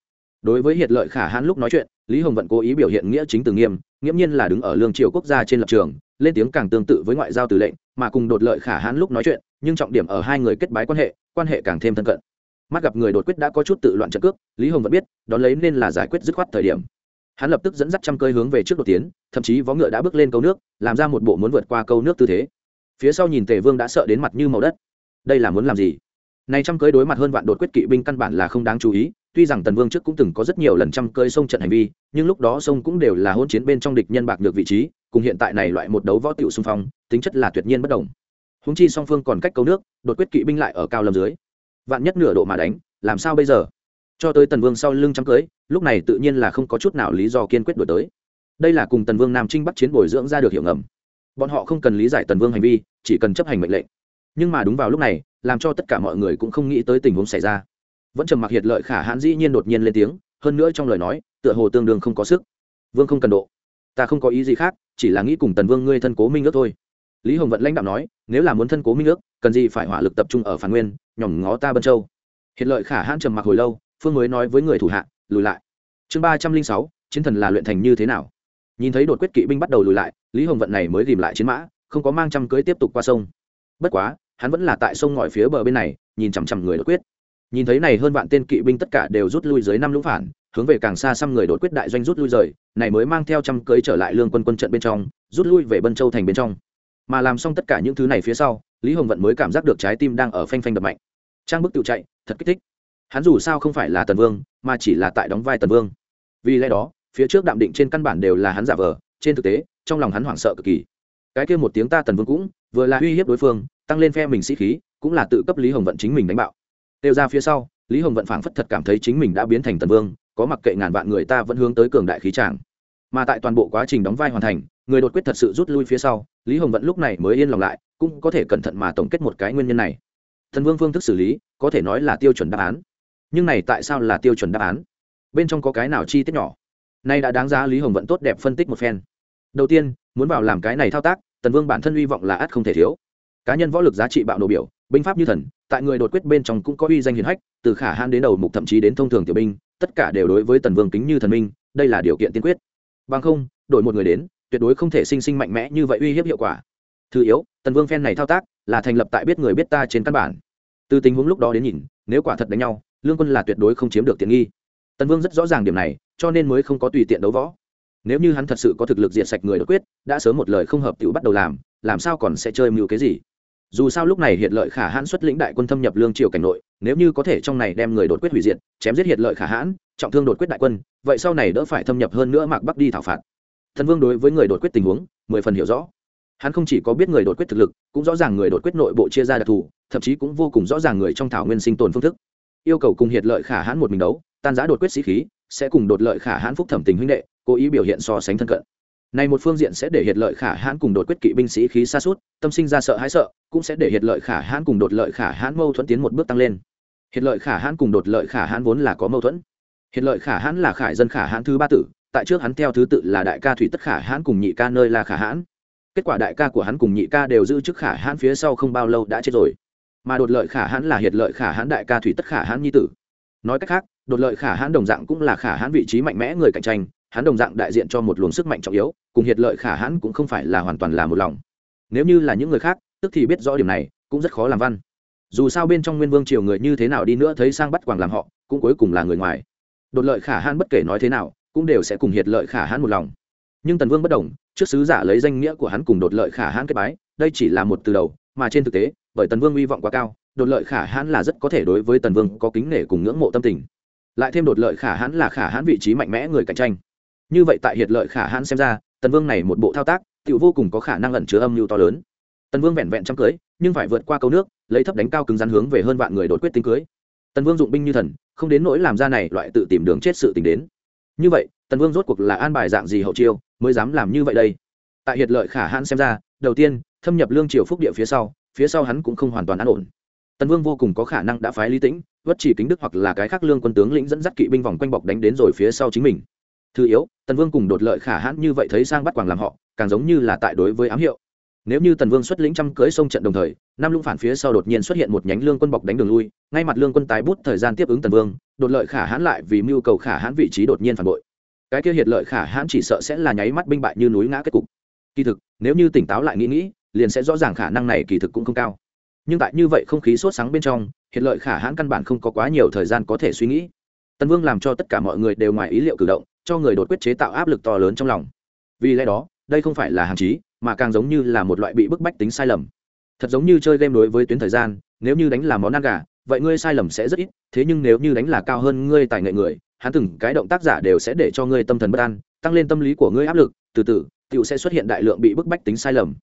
Speaker 1: Đối với hiệt lợi khả hãn lúc nói chuyện, lý hồng vận cố ý biểu hiện nghĩa chính từ nghiêm, nghiễm nhiên là đứng ở lương triều quốc gia trên lập trường, lên tiếng càng tương tự với ngoại giao từ lệnh, mà cùng đột lợi khả hãn lúc nói chuyện, nhưng trọng điểm ở hai người kết bái quan hệ quan hệ càng thêm thân cận. Mắt gặp người đột quyết đã có chút tự loạn trận cước, lý hồng vẫn biết, đón lấy nên là giải quyết dứt khoát thời điểm. Hắn lập tức dẫn dắt trăm cơi hướng về trước đột tiến, thậm chí vó ngựa đã bước lên câu nước, làm ra một bộ muốn vượt qua câu nước tư thế. Phía sau nhìn tề vương đã sợ đến mặt như màu đất. Đây là muốn làm gì? Này trăm cưới đối mặt hơn vạn đột quyết kỵ binh căn bản là không đáng chú ý, tuy rằng tần vương trước cũng từng có rất nhiều lần trăm cưới sông trận hành vi, nhưng lúc đó sông cũng đều là hôn chiến bên trong địch nhân bạc được vị trí, cùng hiện tại này loại một đấu võ tiểu xung phong, tính chất là tuyệt nhiên bất đồng. Húng chi song phương còn cách câu nước, đột quyết kỵ binh lại ở cao lâm dưới. Vạn nhất nửa độ mà đánh, làm sao bây giờ? Cho tới tần vương sau lưng trăm cưới, lúc này tự nhiên là không có chút nào lý do kiên quyết đổi tới. Đây là cùng tần vương nam trinh bắc chiến bồi dưỡng ra được hiểu ngầm. Bọn họ không cần lý giải tần vương hành vi, chỉ cần chấp hành mệnh lệnh. Nhưng mà đúng vào lúc này làm cho tất cả mọi người cũng không nghĩ tới tình huống xảy ra. Vẫn trầm mặc hiệt lợi khả hãn dĩ nhiên đột nhiên lên tiếng, hơn nữa trong lời nói, tựa hồ tương đương không có sức. Vương không cần độ. Ta không có ý gì khác, chỉ là nghĩ cùng tần vương ngươi thân cố minh ước thôi. Lý hồng vận lãnh đạo nói, nếu là muốn thân cố minh ước, cần gì phải hỏa lực tập trung ở phản nguyên nhỏm ngó ta bân châu. Hiện lợi khả hãn trầm mặc hồi lâu, phương mới nói với người thủ hạ, lùi lại. Chương ba trăm linh sáu, chiến thần là luyện thành như thế nào? Nhìn thấy đột quyết kỵ binh bắt đầu lùi lại, lý hồng vận này mới tìm lại chiến mã, không có mang trăm cưới tiếp tục qua sông. Bất quá hắn vẫn là tại sông ngòi phía bờ bên này, nhìn chằm chằm người đột quyết. Nhìn thấy này hơn vạn tên kỵ binh tất cả đều rút lui dưới năm lũng phản, hướng về càng xa xăm người đột quyết đại doanh rút lui rời, này mới mang theo trăm cưới trở lại lương quân quân trận bên trong, rút lui về bân châu thành bên trong. Mà làm xong tất cả những thứ này phía sau, lý hồng vận mới cảm giác được trái tim đang ở phanh phanh đập mạnh. Trang bức tự chạy, thật kích thích. Hắn dù sao không phải là tần vương, mà chỉ là tại đóng vai tần vương. Vì lẽ đó, phía trước đạm định trên căn bản đều là hắn giả vờ, trên thực tế, trong lòng hắn hoảng sợ cực kỳ. Cái kia một tiếng ta tần vương cũng, vừa là uy hiếp đối phương tăng lên phe mình sĩ khí, cũng là tự cấp lý hồng vận chính mình đánh bạo. Tiêu ra phía sau, lý hồng vận phảng phất thật cảm thấy chính mình đã biến thành tần vương, có mặc kệ ngàn vạn người ta vẫn hướng tới cường đại khí tràng. Mà tại toàn bộ quá trình đóng vai hoàn thành, người đột quyết thật sự rút lui phía sau, lý hồng vận lúc này mới yên lòng lại, cũng có thể cẩn thận mà tổng kết một cái nguyên nhân này. Thần vương phương thức xử lý, có thể nói là tiêu chuẩn đáp án. Nhưng này tại sao là tiêu chuẩn đáp án? Bên trong có cái nào chi tiết nhỏ? Nay đã đáng giá lý hồng vận tốt đẹp phân tích một phen. Đầu tiên, muốn vào làm cái này thao tác, tần vương bản thân hy vọng là ắt không thể thiếu cá nhân võ lực giá trị bạo nổ biểu, binh pháp như thần, tại người đột quyết bên trong cũng có uy danh hiền hách, từ khả han đến đầu mục thậm chí đến thông thường tiểu binh, tất cả đều đối với tần vương kính như thần minh, đây là điều kiện tiên quyết. Bằng không, đổi một người đến, tuyệt đối không thể sinh sinh mạnh mẽ như vậy uy hiếp hiệu quả. Thứ yếu, tần vương phen này thao tác là thành lập tại biết người biết ta trên căn bản. Từ tình huống lúc đó đến nhìn, nếu quả thật đánh nhau, lương quân là tuyệt đối không chiếm được tiện nghi. Tần vương rất rõ ràng điểm này, cho nên mới không có tùy tiện đấu võ. Nếu như hắn thật sự có thực lực diệt sạch người đột quyết, đã sớm một lời không hợp tự bắt đầu làm làm sao còn sẽ chơi mưu cái gì? Dù sao lúc này hiện lợi khả hãn xuất lĩnh đại quân thâm nhập lương triều cảnh nội, nếu như có thể trong này đem người đột quyết hủy diệt, chém giết hiện lợi khả hãn, trọng thương đột quyết đại quân, vậy sau này đỡ phải thâm nhập hơn nữa mạc bắc đi thảo phạt. Thần vương đối với người đột quyết tình huống, mười phần hiểu rõ. Hắn không chỉ có biết người đột quyết thực lực, cũng rõ ràng người đột quyết nội bộ chia ra đặc thù, thậm chí cũng vô cùng rõ ràng người trong thảo nguyên sinh tồn phương thức. Yêu cầu cùng hiện lợi khả hãn một mình đấu, tan giá đột quyết sĩ khí, sẽ cùng đột lợi khả hãn phúc thẩm tình huynh đệ, cố ý biểu hiện so sánh thân cận này một phương diện sẽ để hiệt lợi khả hãn cùng đột quyết kỵ binh sĩ khí xa suốt tâm sinh ra sợ hãi sợ cũng sẽ để hiệt lợi khả hãn cùng đột lợi khả hãn mâu thuẫn tiến một bước tăng lên hiệt lợi khả hãn cùng đột lợi khả hãn vốn là có mâu thuẫn hiệt lợi khả hãn là khải dân khả hãn thứ ba tử tại trước hắn theo thứ tự là đại ca thủy tất khả hãn cùng nhị ca nơi là khả hãn kết quả đại ca của hắn cùng nhị ca đều giữ chức khả hãn phía sau không bao lâu đã chết rồi mà đột lợi khả hãn là hiệt lợi khả hãn đại ca thủy tất khả hãn nhi tử nói cách khác đột lợi khả hãn đồng dạng cũng là khả hãn vị trí mạnh mẽ người cạnh tranh hắn đồng dạng đại diện cho một luồng sức mạnh trọng yếu, cùng hiệt lợi khả hãn cũng không phải là hoàn toàn là một lòng. Nếu như là những người khác, tức thì biết rõ điểm này, cũng rất khó làm văn. Dù sao bên trong nguyên vương triều người như thế nào đi nữa thấy sang bắt quàng làm họ, cũng cuối cùng là người ngoài. Đột lợi khả hãn bất kể nói thế nào, cũng đều sẽ cùng hiệt lợi khả hãn một lòng. Nhưng tần vương bất đồng, trước sứ giả lấy danh nghĩa của hắn cùng đột lợi khả hãn kết bái, đây chỉ là một từ đầu, mà trên thực tế, bởi tần vương hy vọng quá cao, đột lợi khả hãn là rất có thể đối với tần vương có kính nể cùng ngưỡng mộ tâm tình. Lại thêm đột lợi khả hãn là khả hãn vị trí mạnh mẽ người cạnh tranh như vậy tại hiệt lợi khả hãn xem ra, tần vương này một bộ thao tác tự vô cùng có khả năng ẩn chứa âm mưu to lớn. Tần vương vẹn vẹn trăm cưới, nhưng phải vượt qua câu nước, lấy thấp đánh cao cứng rắn hướng về hơn vạn người đột quyết tinh cưới. Tần vương dụng binh như thần, không đến nỗi làm ra này loại tự tìm đường chết sự tình đến. Như vậy, tần vương rốt cuộc là an bài dạng gì hậu chiêu, mới dám làm như vậy đây? Tại hiệt lợi khả hãn xem ra, đầu tiên, thâm nhập lương triều phúc địa phía sau phía sau hắn cũng không hoàn toàn an ổn. Tần vương vô cùng có khả năng đã phái lý tĩnh, vất chỉ kính đức hoặc là cái khác lương quân tướng lĩnh dẫn dắt kỵ binh vòng quanh bọc đánh đến rồi phía sau chính mình thứ yếu, tần vương cùng đột lợi khả hãn như vậy thấy sang bắt quảng làm họ, càng giống như là tại đối với ám hiệu. Nếu như tần vương xuất lĩnh trăm cưới sông trận đồng thời nam lũng phản phía sau đột nhiên xuất hiện một nhánh lương quân bọc đánh đường lui, ngay mặt lương quân tái bút thời gian tiếp ứng tần vương, đột lợi khả hãn lại vì mưu cầu khả hãn vị trí đột nhiên phản bội. Cái kia hiệt lợi khả hãn chỉ sợ sẽ là nháy mắt binh bại như núi ngã kết cục. Kỳ thực, nếu như tỉnh táo lại nghĩ nghĩ, liền sẽ rõ ràng khả năng này kỳ thực cũng không cao. Nhưng tại như vậy không khí sốt sáng bên trong hiện lợi khả hãn căn bản không có quá nhiều thời gian có thể suy nghĩ. Tần vương làm cho tất cả mọi người đều ngoài ý liệu cử động cho người đột quyết chế tạo áp lực to lớn trong lòng. Vì lẽ đó, đây không phải là hàng chí mà càng giống như là một loại bị bức bách tính sai lầm. Thật giống như chơi game đối với tuyến thời gian, nếu như đánh là món ăn gà, vậy ngươi sai lầm sẽ rất ít, thế nhưng nếu như đánh là cao hơn ngươi tài nghệ người, hắn từng cái động tác giả đều sẽ để cho ngươi tâm thần bất an, tăng lên tâm lý của ngươi áp lực, từ từ, tựu sẽ xuất hiện đại lượng bị bức bách tính sai lầm.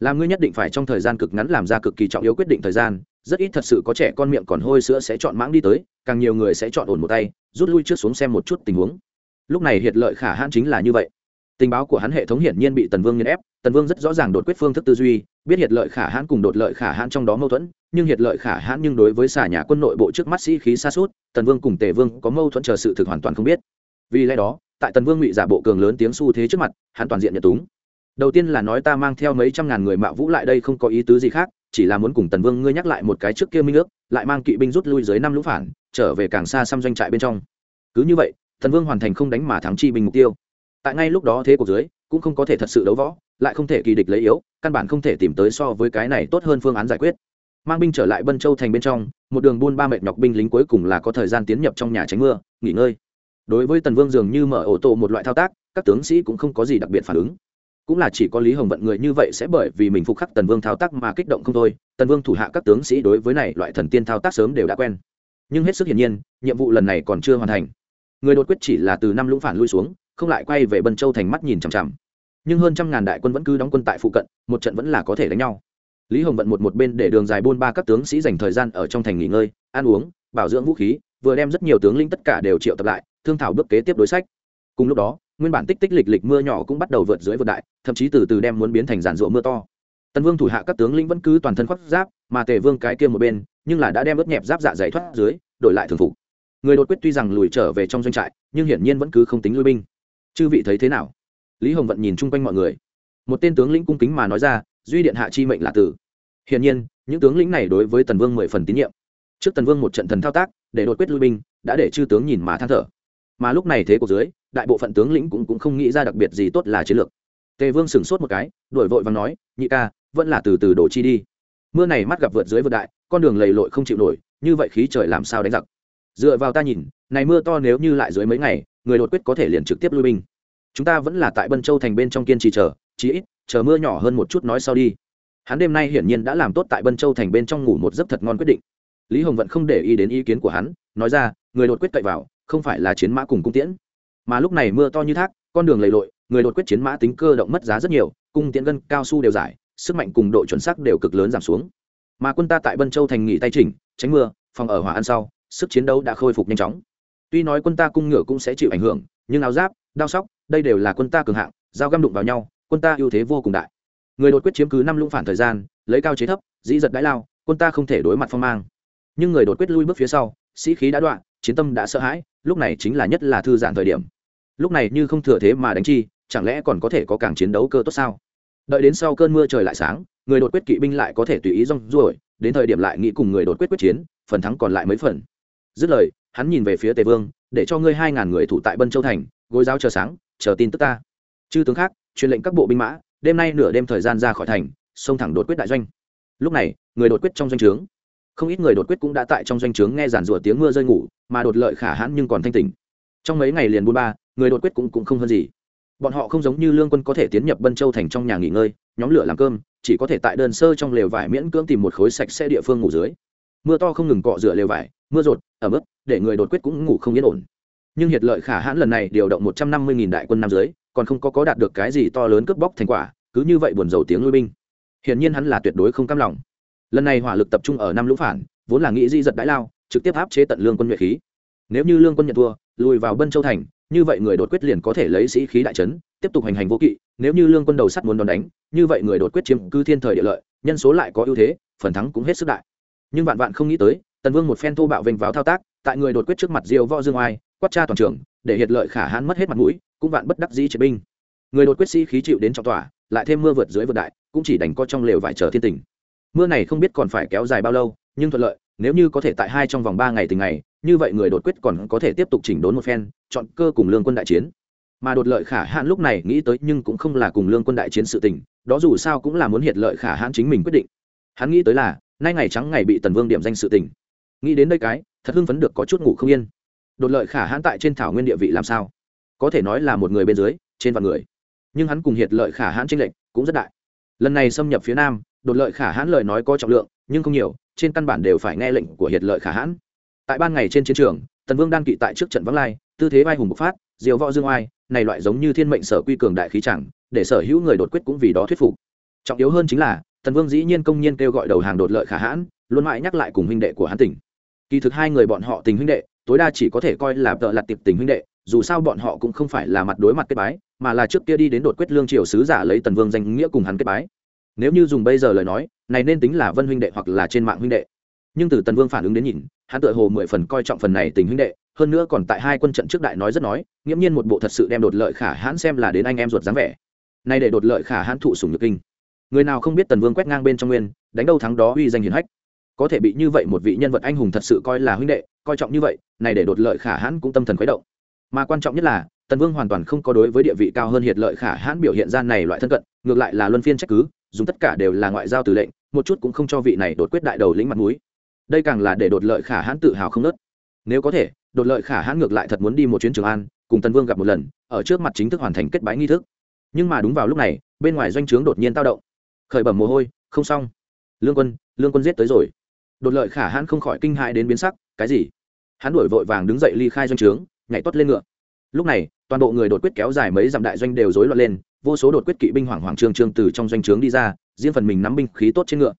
Speaker 1: Làm ngươi nhất định phải trong thời gian cực ngắn làm ra cực kỳ trọng yếu quyết định thời gian, rất ít thật sự có trẻ con miệng còn hôi sữa sẽ chọn mãng đi tới, càng nhiều người sẽ chọn ổn một tay, rút lui trước xuống xem một chút tình huống lúc này hiệt lợi khả hãn chính là như vậy. Tình báo của hắn hệ thống hiển nhiên bị tần vương nghiên ép, tần vương rất rõ ràng đột quyết phương thức tư duy, biết hiệt lợi khả hãn cùng đột lợi khả hãn trong đó mâu thuẫn, nhưng hiệt lợi khả hãn nhưng đối với xả nhà quân nội bộ trước mắt sĩ khí xa suốt, tần vương cùng tề vương có mâu thuẫn chờ sự thực hoàn toàn không biết. Vì lẽ đó, tại tần vương ngụy giả bộ cường lớn tiếng xu thế trước mặt, hắn toàn diện nhận túng. Đầu tiên là nói ta mang theo mấy trăm ngàn người mạo vũ lại đây không có ý tứ gì khác, chỉ là muốn cùng tần vương ngươi nhắc lại một cái trước kia minh ước, lại mang kỵ binh rút lui dưới năm lũ phản, trở về càng xa xăm doanh trại bên trong. Cứ như vậy Thần vương hoàn thành không đánh mà thắng chi binh mục tiêu. Tại ngay lúc đó thế cuộc dưới, cũng không có thể thật sự đấu võ, lại không thể kỳ địch lấy yếu, căn bản không thể tìm tới so với cái này tốt hơn phương án giải quyết. Mang binh trở lại bân châu thành bên trong, một đường buôn ba mệt nhọc binh lính cuối cùng là có thời gian tiến nhập trong nhà tránh mưa, nghỉ ngơi. Đối với tần vương dường như mở ổ tổ một loại thao tác, các tướng sĩ cũng không có gì đặc biệt phản ứng. Cũng là chỉ có lý hồng vận người như vậy sẽ bởi vì mình phục khắc tần vương thao tác mà kích động không thôi, tần vương thủ hạ các tướng sĩ đối với này loại thần tiên thao tác sớm đều đã quen. Nhưng hết sức hiển nhiên, nhiệm vụ lần này còn chưa hoàn thành người đột quyết chỉ là từ năm lũng phản lui xuống, không lại quay về bân châu thành mắt nhìn chằm chằm. Nhưng hơn trăm ngàn đại quân vẫn cứ đóng quân tại phụ cận, một trận vẫn là có thể đánh nhau. Lý hồng vận một một bên để đường dài buôn ba các tướng sĩ dành thời gian ở trong thành nghỉ ngơi, ăn uống, bảo dưỡng vũ khí, vừa đem rất nhiều tướng lĩnh tất cả đều triệu tập lại, thương thảo bước kế tiếp đối sách. Cùng lúc đó, nguyên bản tích tích lịch lịch mưa nhỏ cũng bắt đầu vượt dưới vượt đại, thậm chí từ từ đem muốn biến thành giàn rụa mưa to. Tần vương thủ hạ các tướng lĩnh vẫn cứ toàn thân khoác giáp, mà tề vương cái kia một bên, nhưng là đã đem ướt nhẹp giáp dạ dày thoát dưới, đổi lại thường phục người đột quyết tuy rằng lùi trở về trong doanh trại nhưng hiển nhiên vẫn cứ không tính lui binh. Chư vị thấy thế nào? Lý hồng vận nhìn chung quanh mọi người. Một tên tướng lĩnh cung kính mà nói ra duy điện hạ chi mệnh là tử. Hiển nhiên những tướng lĩnh này đối với tần vương mười phần tín nhiệm. Trước tần vương một trận thần thao tác để đột quyết lui binh đã để chư tướng nhìn mà than thở. Mà lúc này thế của dưới đại bộ phận tướng lĩnh cũng, cũng không nghĩ ra đặc biệt gì tốt là chiến lược. Tề vương sửng sốt một cái đổi vội và nói nhị ca vẫn là từ từ đổ chi đi. Mưa này mắt gặp vượt dưới vượt đại con đường lầy lội không chịu nổi như vậy khí trời làm sao đánh giặc dựa vào ta nhìn, này mưa to nếu như lại dưới mấy ngày, người đột quyết có thể liền trực tiếp lui binh. Chúng ta vẫn là tại bân châu thành bên trong kiên trì chờ, chí ít, chờ mưa nhỏ hơn một chút nói sau đi. Hắn đêm nay hiển nhiên đã làm tốt tại bân châu thành bên trong ngủ một giấc thật ngon quyết định. Lý hồng vẫn không để ý đến ý kiến của hắn, nói ra, người đột quyết cậy vào, không phải là chiến mã cùng cung tiễn. Mà lúc này mưa to như thác, con đường lầy lội, người đột quyết chiến mã tính cơ động mất giá rất nhiều, cung tiễn gân cao su đều giải sức mạnh cùng độ chuẩn xác đều cực lớn giảm xuống. Mà quân ta tại bân châu thành nghỉ tay chỉnh, tránh mưa, phòng ở hỏa ăn sau sức chiến đấu đã khôi phục nhanh chóng. Tuy nói quân ta cung ngựa cũng sẽ chịu ảnh hưởng, nhưng áo giáp, đao sóc, đây đều là quân ta cường hạng dao găm đụng vào nhau, quân ta ưu thế vô cùng đại. Người đột quyết chiếm cứ năm lũng phản thời gian, lấy cao chế thấp, dĩ giật đãi lao, quân ta không thể đối mặt phong mang. Nhưng người đột quyết lui bước phía sau, sĩ khí đã đoạn chiến tâm đã sợ hãi, lúc này chính là nhất là thư giãn thời điểm. Lúc này như không thừa thế mà đánh chi, chẳng lẽ còn có thể có càng chiến đấu cơ tốt sao? Đợi đến sau cơn mưa trời lại sáng, người đột quyết kỵ binh lại có thể tùy ý rong ruổi, đến thời điểm lại nghĩ cùng người đột quyết quyết chiến, phần thắng còn lại mấy phần dứt lời hắn nhìn về phía tề vương để cho ngươi hai ngàn người thủ tại bân châu thành gối giáo chờ sáng chờ tin tức ta. Chư tướng khác truyền lệnh các bộ binh mã đêm nay nửa đêm thời gian ra khỏi thành xông thẳng đột quyết đại doanh. Lúc này người đột quyết trong doanh trướng không ít người đột quyết cũng đã tại trong doanh trướng nghe giản rủa tiếng mưa rơi ngủ mà đột lợi khả hãn nhưng còn thanh tỉnh. Trong mấy ngày liền buôn ba người đột quyết cũng, cũng không hơn gì. Bọn họ không giống như lương quân có thể tiến nhập bân châu thành trong nhà nghỉ ngơi nhóm lửa làm cơm chỉ có thể tại đơn sơ trong lều vải miễn cưỡng tìm một khối sạch sẽ địa phương ngủ dưới. Mưa to không ngừng cọ rửa lều vải mưa rột ở mức để người đột quyết cũng ngủ không yên ổn. Nhưng hiệt lợi khả hãn lần này điều động một trăm năm mươi đại quân nam dưới, còn không có có đạt được cái gì to lớn cướp bóc thành quả, cứ như vậy buồn dầu tiếng lui binh. Hiển nhiên hắn là tuyệt đối không cam lòng. Lần này hỏa lực tập trung ở năm lũ phản, vốn là nghĩ di giật đãi lao, trực tiếp áp chế tận lương quân nhuệ khí. Nếu như lương quân nhận thua, lùi vào bân châu thành, như vậy người đột quyết liền có thể lấy sĩ khí đại trấn tiếp tục hành hành vô kỵ, nếu như lương quân đầu sắt muốn đón đánh, như vậy người đột quyết chiếm cư thiên thời địa lợi, nhân số lại có ưu thế, phần thắng cũng hết sức đại. Nhưng vạn vạn không nghĩ tới tần vương một phen thô bạo vênh váo thao tác, tại người đột quyết trước mặt diêu võ dương oai, quát tra toàn trường, để hiệt lợi khả hãn mất hết mặt mũi, cũng vạn bất đắc dĩ triệt binh. Người đột quyết sĩ khí chịu đến trọng tỏa, lại thêm mưa vượt dưới vượt đại, cũng chỉ đành co trong lều vải chờ thiên tình. Mưa này không biết còn phải kéo dài bao lâu, nhưng thuận lợi, nếu như có thể tại hai trong vòng ba ngày tình ngày, như vậy người đột quyết còn có thể tiếp tục chỉnh đốn một phen, chọn cơ cùng lương quân đại chiến. Mà đột lợi khả hãn lúc này nghĩ tới nhưng cũng không là cùng lương quân đại chiến sự tình, đó dù sao cũng là muốn hiệt lợi khả hãn chính mình quyết định. Hắn nghĩ tới là, nay ngày trắng ngày bị tần vương điểm danh sự tình nghĩ đến đây cái, thật hưng phấn được có chút ngủ không yên. Đột lợi khả hãn tại trên thảo nguyên địa vị làm sao? Có thể nói là một người bên dưới, trên vạn người. Nhưng hắn cùng hiệt lợi khả hãn tranh lệch cũng rất đại. Lần này xâm nhập phía nam, đột lợi khả hãn lời nói có trọng lượng, nhưng không nhiều, trên căn bản đều phải nghe lệnh của hiệt lợi khả hãn. Tại ban ngày trên chiến trường, tần vương đang kỵ tại trước trận vắng lai, tư thế vai hùng bộc phát, diều võ dương oai, này loại giống như thiên mệnh sở quy cường đại khí chẳng, để sở hữu người đột quyết cũng vì đó thuyết phục. Trọng yếu hơn chính là, tần vương dĩ nhiên công nhiên kêu gọi đầu hàng đột lợi khả hãn, luôn mãi nhắc lại cùng huynh đệ của hắn tỉnh kỳ thực hai người bọn họ tình huynh đệ, tối đa chỉ có thể coi là vợ lặt tiệp tình huynh đệ, dù sao bọn họ cũng không phải là mặt đối mặt kết bái, mà là trước kia đi đến đột quyết lương triều sứ giả lấy tần vương danh nghĩa cùng hắn kết bái. Nếu như dùng bây giờ lời nói, này nên tính là vân huynh đệ hoặc là trên mạng huynh đệ. Nhưng từ tần vương phản ứng đến nhìn, hắn tựa hồ mười phần coi trọng phần này tình huynh đệ, hơn nữa còn tại hai quân trận trước đại nói rất nói, nghiễm nhiên một bộ thật sự đem đột lợi khả hãn xem là đến anh em ruột dáng vẻ. Nay để đột lợi khả hãn thụ sùng nhược kinh. Người nào không biết tần vương quét ngang bên trong nguyên, đánh đâu thắng đó uy danh hiển hách có thể bị như vậy một vị nhân vật anh hùng thật sự coi là huynh đệ, coi trọng như vậy, này để đột lợi khả hãn cũng tâm thần khuấy động. Mà quan trọng nhất là, tần vương hoàn toàn không có đối với địa vị cao hơn hiệt lợi khả hãn biểu hiện ra này loại thân cận, ngược lại là luân phiên trách cứ, dùng tất cả đều là ngoại giao từ lệnh, một chút cũng không cho vị này đột quyết đại đầu lĩnh mặt mũi. Đây càng là để đột lợi khả hãn tự hào không nớt nếu có thể, đột lợi khả hãn ngược lại thật muốn đi một chuyến trường an, cùng tần vương gặp một lần, ở trước mặt chính thức hoàn thành kết bái nghi thức. Nhưng mà đúng vào lúc này, bên ngoài doanh trướng đột nhiên tao động. Khởi bẩm mồ hôi, không xong. Lương quân lương quân giết tới rồi đột lợi khả hãn không khỏi kinh hại đến biến sắc, cái gì? Hắn đuổi vội vàng đứng dậy ly khai doanh trướng, nhảy tuất lên ngựa. Lúc này, toàn bộ người đột quyết kéo dài mấy dặm đại doanh đều rối loạn lên, vô số đột quyết kỵ binh hoảng hoảng trương trương từ trong doanh trướng đi ra, riêng phần mình nắm binh khí tốt trên ngựa.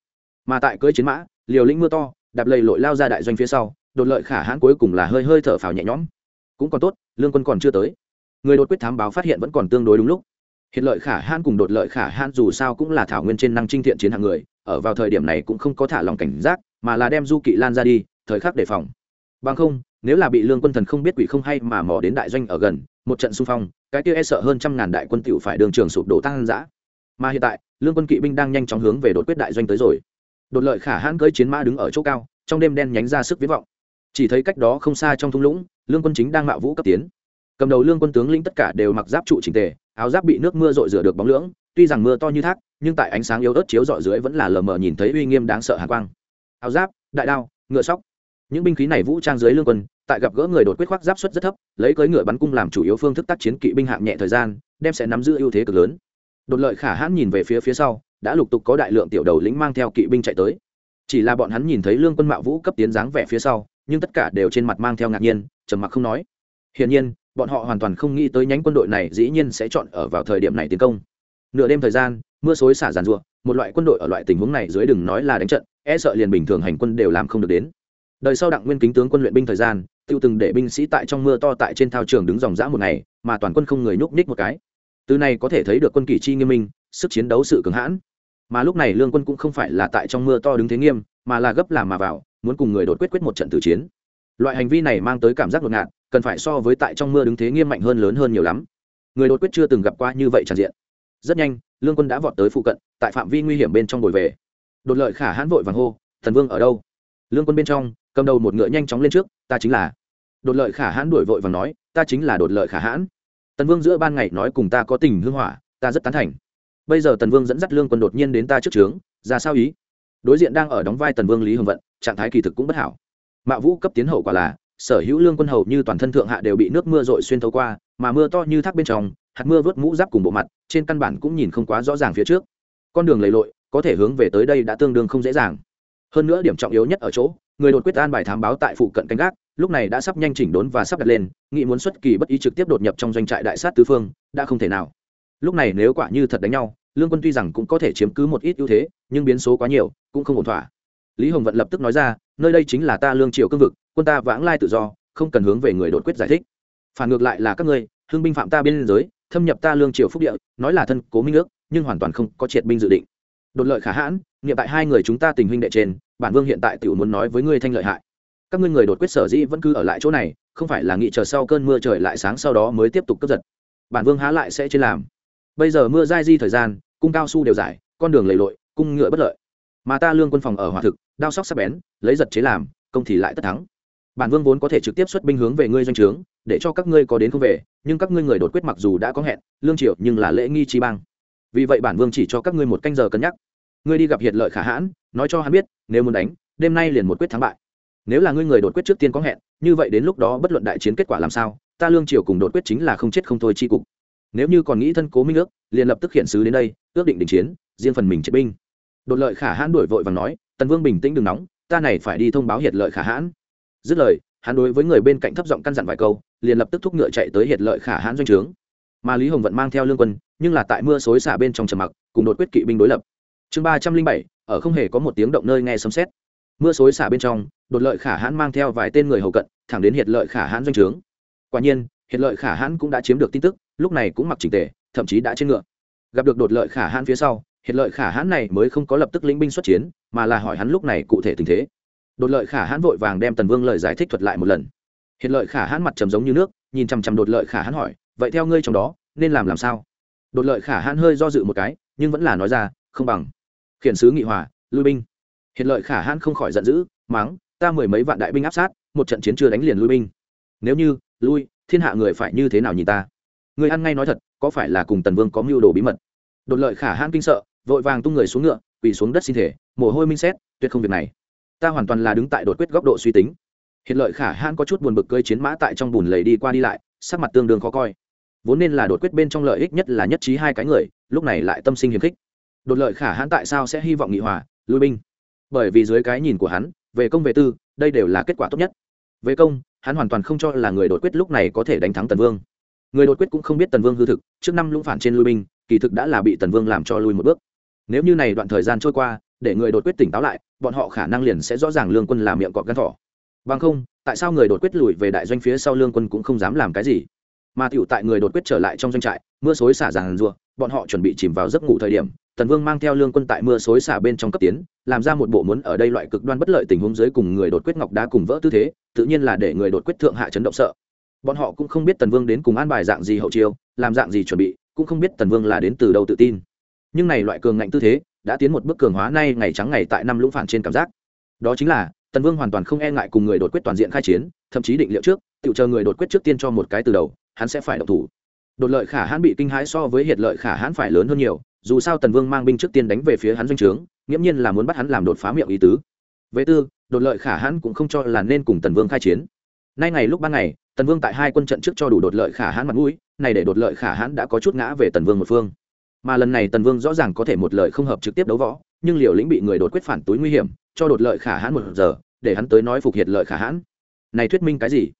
Speaker 1: Mà tại cưỡi chiến mã, liều lĩnh mưa to, đạp lầy lội lao ra đại doanh phía sau, đột lợi khả hãn cuối cùng là hơi hơi thở phào nhẹ nhõm. Cũng còn tốt, lương quân còn chưa tới. Người đột quyết thám báo phát hiện vẫn còn tương đối đúng lúc. Hiện lợi khả hãn cùng đột lợi khả hãn dù sao cũng là thảo nguyên trên năng trinh thiện chiến hạng người, ở vào thời điểm này cũng không có thả lòng cảnh giác mà là đem du kỵ lan ra đi, thời khắc đề phòng. Bằng không, nếu là bị lương quân thần không biết quỷ không hay mà mò đến đại doanh ở gần, một trận xung phong, cái kia e sợ hơn trăm ngàn đại quân tiểu phải đường trường sụp đổ tăng giã mà hiện tại, lương quân kỵ binh đang nhanh chóng hướng về đột quyết đại doanh tới rồi. Đột lợi khả hãn cưỡi chiến mã đứng ở chỗ cao, trong đêm đen nhánh ra sức viết vọng. Chỉ thấy cách đó không xa trong thung lũng, lương quân chính đang mạo vũ cấp tiến. Cầm đầu lương quân tướng lĩnh tất cả đều mặc giáp trụ trình tề, áo giáp bị nước mưa rội rửa được bóng lưỡng, tuy rằng mưa to như thác, nhưng tại ánh sáng yếu ớt chiếu rọi dưới vẫn là lờ mờ nhìn thấy uy nghiêm đáng sợ hạ quang áo giáp, đại đao, ngựa sóc. Những binh khí này vũ trang dưới lương quân, tại gặp gỡ người đột quyết khoác giáp suất rất thấp, lấy cưỡi ngựa bắn cung làm chủ yếu phương thức tác chiến kỵ binh hạng nhẹ thời gian, đem sẽ nắm giữ ưu thế cực lớn. Đột lợi khả hãn nhìn về phía phía sau, đã lục tục có đại lượng tiểu đầu lĩnh mang theo kỵ binh chạy tới. Chỉ là bọn hắn nhìn thấy lương quân mạo vũ cấp tiến dáng vẻ phía sau, nhưng tất cả đều trên mặt mang theo ngạc nhiên, trầm mặc không nói. Hiển nhiên, bọn họ hoàn toàn không nghĩ tới nhánh quân đội này dĩ nhiên sẽ chọn ở vào thời điểm này tiến công. Nửa đêm thời gian, mưa xối xả giàn ruộng một loại quân đội ở loại tình huống này dưới đừng nói là đánh trận e sợ liền bình thường hành quân đều làm không được đến. Đời sau đặng nguyên kính tướng quân luyện binh thời gian, tiêu từng để binh sĩ tại trong mưa to tại trên thao trường đứng dòng dã một ngày, mà toàn quân không người nhúc nhích một cái. Từ này có thể thấy được quân kỷ chi nghiêm minh, sức chiến đấu sự cứng hãn. Mà lúc này lương quân cũng không phải là tại trong mưa to đứng thế nghiêm, mà là gấp làm mà vào, muốn cùng người đột quyết quyết một trận tử chiến. Loại hành vi này mang tới cảm giác ngột ngạt, cần phải so với tại trong mưa đứng thế nghiêm mạnh hơn lớn hơn nhiều lắm. Người đột quyết chưa từng gặp qua như vậy tràn diện rất nhanh, lương quân đã vọt tới phụ cận, tại phạm vi nguy hiểm bên trong bồi về. Đột lợi khả hãn vội vàng hô, thần vương ở đâu? Lương quân bên trong, cầm đầu một ngựa nhanh chóng lên trước, ta chính là. Đột lợi khả hãn đuổi vội vàng nói, ta chính là đột lợi khả hãn. Tần vương giữa ban ngày nói cùng ta có tình hương hỏa, ta rất tán thành. Bây giờ tần vương dẫn dắt lương quân đột nhiên đến ta trước trướng, ra sao ý? Đối diện đang ở đóng vai tần vương lý hồng vận, trạng thái kỳ thực cũng bất hảo. Mạo vũ cấp tiến hậu quả là sở hữu lương quân hầu như toàn thân thượng hạ đều bị nước mưa rội xuyên thấu qua, mà mưa to như thác bên trong, hạt mưa vớt mũ giáp cùng bộ mặt, trên căn bản cũng nhìn không quá rõ ràng phía trước. Con đường lầy lội, có thể hướng về tới đây đã tương đương không dễ dàng. Hơn nữa điểm trọng yếu nhất ở chỗ, người đột quyết an bài thám báo tại phụ cận canh gác, lúc này đã sắp nhanh chỉnh đốn và sắp đặt lên nghị muốn xuất kỳ bất ý trực tiếp đột nhập trong doanh trại đại sát tứ phương, đã không thể nào. Lúc này nếu quả như thật đánh nhau, lương quân tuy rằng cũng có thể chiếm cứ một ít ưu thế, nhưng biến số quá nhiều, cũng không ổn thỏa. Lý hồng vận lập tức nói ra nơi đây chính là ta lương triều cương vực, quân ta vãng lai tự do, không cần hướng về người đột quyết giải thích. Phản ngược lại là các ngươi, hưng binh phạm ta biên giới, thâm nhập ta lương triều phúc địa, nói là thân cố minh ước, nhưng hoàn toàn không có triệt binh dự định. Đột lợi khả hãn, nghiệm tại hai người chúng ta tình huynh đệ trên, bản vương hiện tại tiểu muốn nói với ngươi thanh lợi hại. Các ngươi người đột quyết sở dĩ vẫn cứ ở lại chỗ này, không phải là nghị chờ sau cơn mưa trời lại sáng sau đó mới tiếp tục cướp giật. Bản vương há lại sẽ trên làm. Bây giờ mưa dai di thời gian, cung cao su đều giải, con đường lầy lội, cung ngựa bất lợi mà ta lương quân phòng ở hòa thực, đao sóc sắc bén, lấy giật chế làm, công thì lại tất thắng. Bản vương vốn có thể trực tiếp xuất binh hướng về ngươi doanh trướng, để cho các ngươi có đến không về, nhưng các ngươi người đột quyết mặc dù đã có hẹn, lương triệu nhưng là lễ nghi chi bang. Vì vậy bản vương chỉ cho các ngươi một canh giờ cân nhắc. Ngươi đi gặp hiện lợi khả hãn, nói cho hắn biết, nếu muốn đánh, đêm nay liền một quyết thắng bại. Nếu là ngươi người đột quyết trước tiên có hẹn, như vậy đến lúc đó bất luận đại chiến kết quả làm sao, ta lương triều cùng đột quyết chính là không chết không thôi chi cục. Nếu như còn nghĩ thân cố minh ước, liền lập tức hiện sứ đến đây, ước định đình chiến, riêng phần mình chết binh đột lợi khả hãn đuổi vội và nói, tần vương bình tĩnh đừng nóng, ta này phải đi thông báo hiệt lợi khả hãn. Dứt lời, hắn đối với người bên cạnh thấp giọng căn dặn vài câu, liền lập tức thúc ngựa chạy tới hiệt lợi khả hãn doanh trướng. Mà lý hồng vận mang theo lương quân, nhưng là tại mưa xối xả bên trong trầm mặc, cùng đột quyết kỵ binh đối lập. Chương ba trăm linh bảy, ở không hề có một tiếng động nơi nghe sấm xét mưa xối xả bên trong, đột lợi khả hãn mang theo vài tên người hầu cận, thẳng đến hiệt lợi khả hãn doanh trướng. Quả nhiên, hiệt lợi khả hãn cũng đã chiếm được tin tức, lúc này cũng mặc trình tề, thậm chí đã trên ngựa. Gặp được đột lợi khả hãn phía sau hiện lợi khả hãn này mới không có lập tức lĩnh binh xuất chiến, mà là hỏi hắn lúc này cụ thể tình thế. Đột lợi khả hãn vội vàng đem tần vương lời giải thích thuật lại một lần. Hiện lợi khả hãn mặt trầm giống như nước, nhìn chằm chằm đột lợi khả hãn hỏi, vậy theo ngươi trong đó, nên làm làm sao? Đột lợi khả hãn hơi do dự một cái, nhưng vẫn là nói ra, không bằng. Khiển sứ nghị hòa, lui binh. Hiện lợi khả hãn không khỏi giận dữ mắng ta mười mấy vạn đại binh áp sát, một trận chiến chưa đánh liền lui binh. Nếu như, lui, thiên hạ người phải như thế nào nhìn ta? Người ăn ngay nói thật, có phải là cùng tần vương có mưu đồ bí mật? Đột lợi khả hãn kinh sợ vội vàng tung người xuống ngựa, quỳ xuống đất xin thể, mồ hôi minh xét, tuyệt không việc này. Ta hoàn toàn là đứng tại đột quyết góc độ suy tính. Hiện lợi khả hãn có chút buồn bực cơi chiến mã tại trong bùn lầy đi qua đi lại, sắc mặt tương đương khó coi. Vốn nên là đột quyết bên trong lợi ích nhất là nhất trí hai cái người, lúc này lại tâm sinh hiềm khích. Đột lợi khả hãn tại sao sẽ hy vọng nghị hòa, lui binh? Bởi vì dưới cái nhìn của hắn, về công về tư, đây đều là kết quả tốt nhất. Về công, hắn hoàn toàn không cho là người đột quyết lúc này có thể đánh thắng tần vương. Người đột quyết cũng không biết tần vương hư thực, trước năm lũng phản trên lui binh, kỳ thực đã là bị tần vương làm cho lui một bước nếu như này đoạn thời gian trôi qua, để người đột quyết tỉnh táo lại, bọn họ khả năng liền sẽ rõ ràng lương quân làm miệng cọp gắn thỏ. Bằng không, tại sao người đột quyết lùi về đại doanh phía sau lương quân cũng không dám làm cái gì? Mà tựu tại người đột quyết trở lại trong doanh trại, mưa xối xả ràng rùa bọn họ chuẩn bị chìm vào giấc ngủ thời điểm, tần vương mang theo lương quân tại mưa xối xả bên trong cấp tiến, làm ra một bộ muốn ở đây loại cực đoan bất lợi tình huống dưới cùng người đột quyết ngọc đá cùng vỡ tư thế, tự nhiên là để người đột quyết thượng hạ chấn động sợ. Bọn họ cũng không biết tần vương đến cùng an bài dạng gì hậu chiêu, làm dạng gì chuẩn bị, cũng không biết tần vương là đến từ đâu tự tin nhưng này loại cường ngạnh tư thế đã tiến một bước cường hóa nay ngày trắng ngày tại năm lũng phản trên cảm giác. Đó chính là, tần vương hoàn toàn không e ngại cùng người đột quyết toàn diện khai chiến, thậm chí định liệu trước tự chờ người đột quyết trước tiên cho một cái từ đầu, hắn sẽ phải độc thủ. Đột lợi khả hãn bị kinh hãi so với hiệt lợi khả hãn phải lớn hơn nhiều, dù sao tần vương mang binh trước tiên đánh về phía hắn doanh trướng, nghiễm nhiên là muốn bắt hắn làm đột phá miệng ý tứ. Về tư, đột lợi khả hãn cũng không cho là nên cùng tần vương khai chiến. Nay ngày lúc ban ngày, tần vương tại hai quân trận trước cho đủ đột lợi khả hãn mặt mũi, này để đột lợi khả hãn đã có chút ngã về tần vương một phương mà lần này tần vương rõ ràng có thể một lời không hợp trực tiếp đấu võ, nhưng liều lĩnh bị người đột quyết phản túi nguy hiểm, cho đột lợi khả hãn một giờ, để hắn tới nói phục hiệt lợi khả hãn. Này thuyết minh cái gì?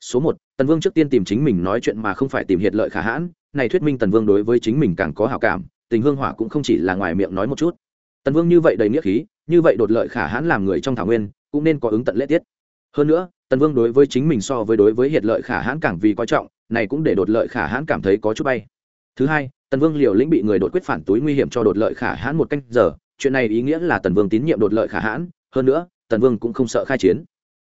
Speaker 1: Số một, tần vương trước tiên tìm chính mình nói chuyện mà không phải tìm hiệt lợi khả hãn. Này thuyết minh tần vương đối với chính mình càng có hào cảm, tình hương hỏa cũng không chỉ là ngoài miệng nói một chút. Tần vương như vậy đầy nghĩa khí, như vậy đột lợi khả hãn làm người trong thảo nguyên, cũng nên có ứng tận lễ tiết. Hơn nữa, tần vương đối với chính mình so với đối với hiệt lợi khả hãn càng vì coi trọng, này cũng để đột lợi khả hãn cảm thấy có chút bay thứ hai, tần vương liều lĩnh bị người đột quyết phản túi nguy hiểm cho đột lợi khả hãn một canh giờ. Chuyện này ý nghĩa là tần vương tín nhiệm đột lợi khả hãn. Hơn nữa, tần vương cũng không sợ khai chiến.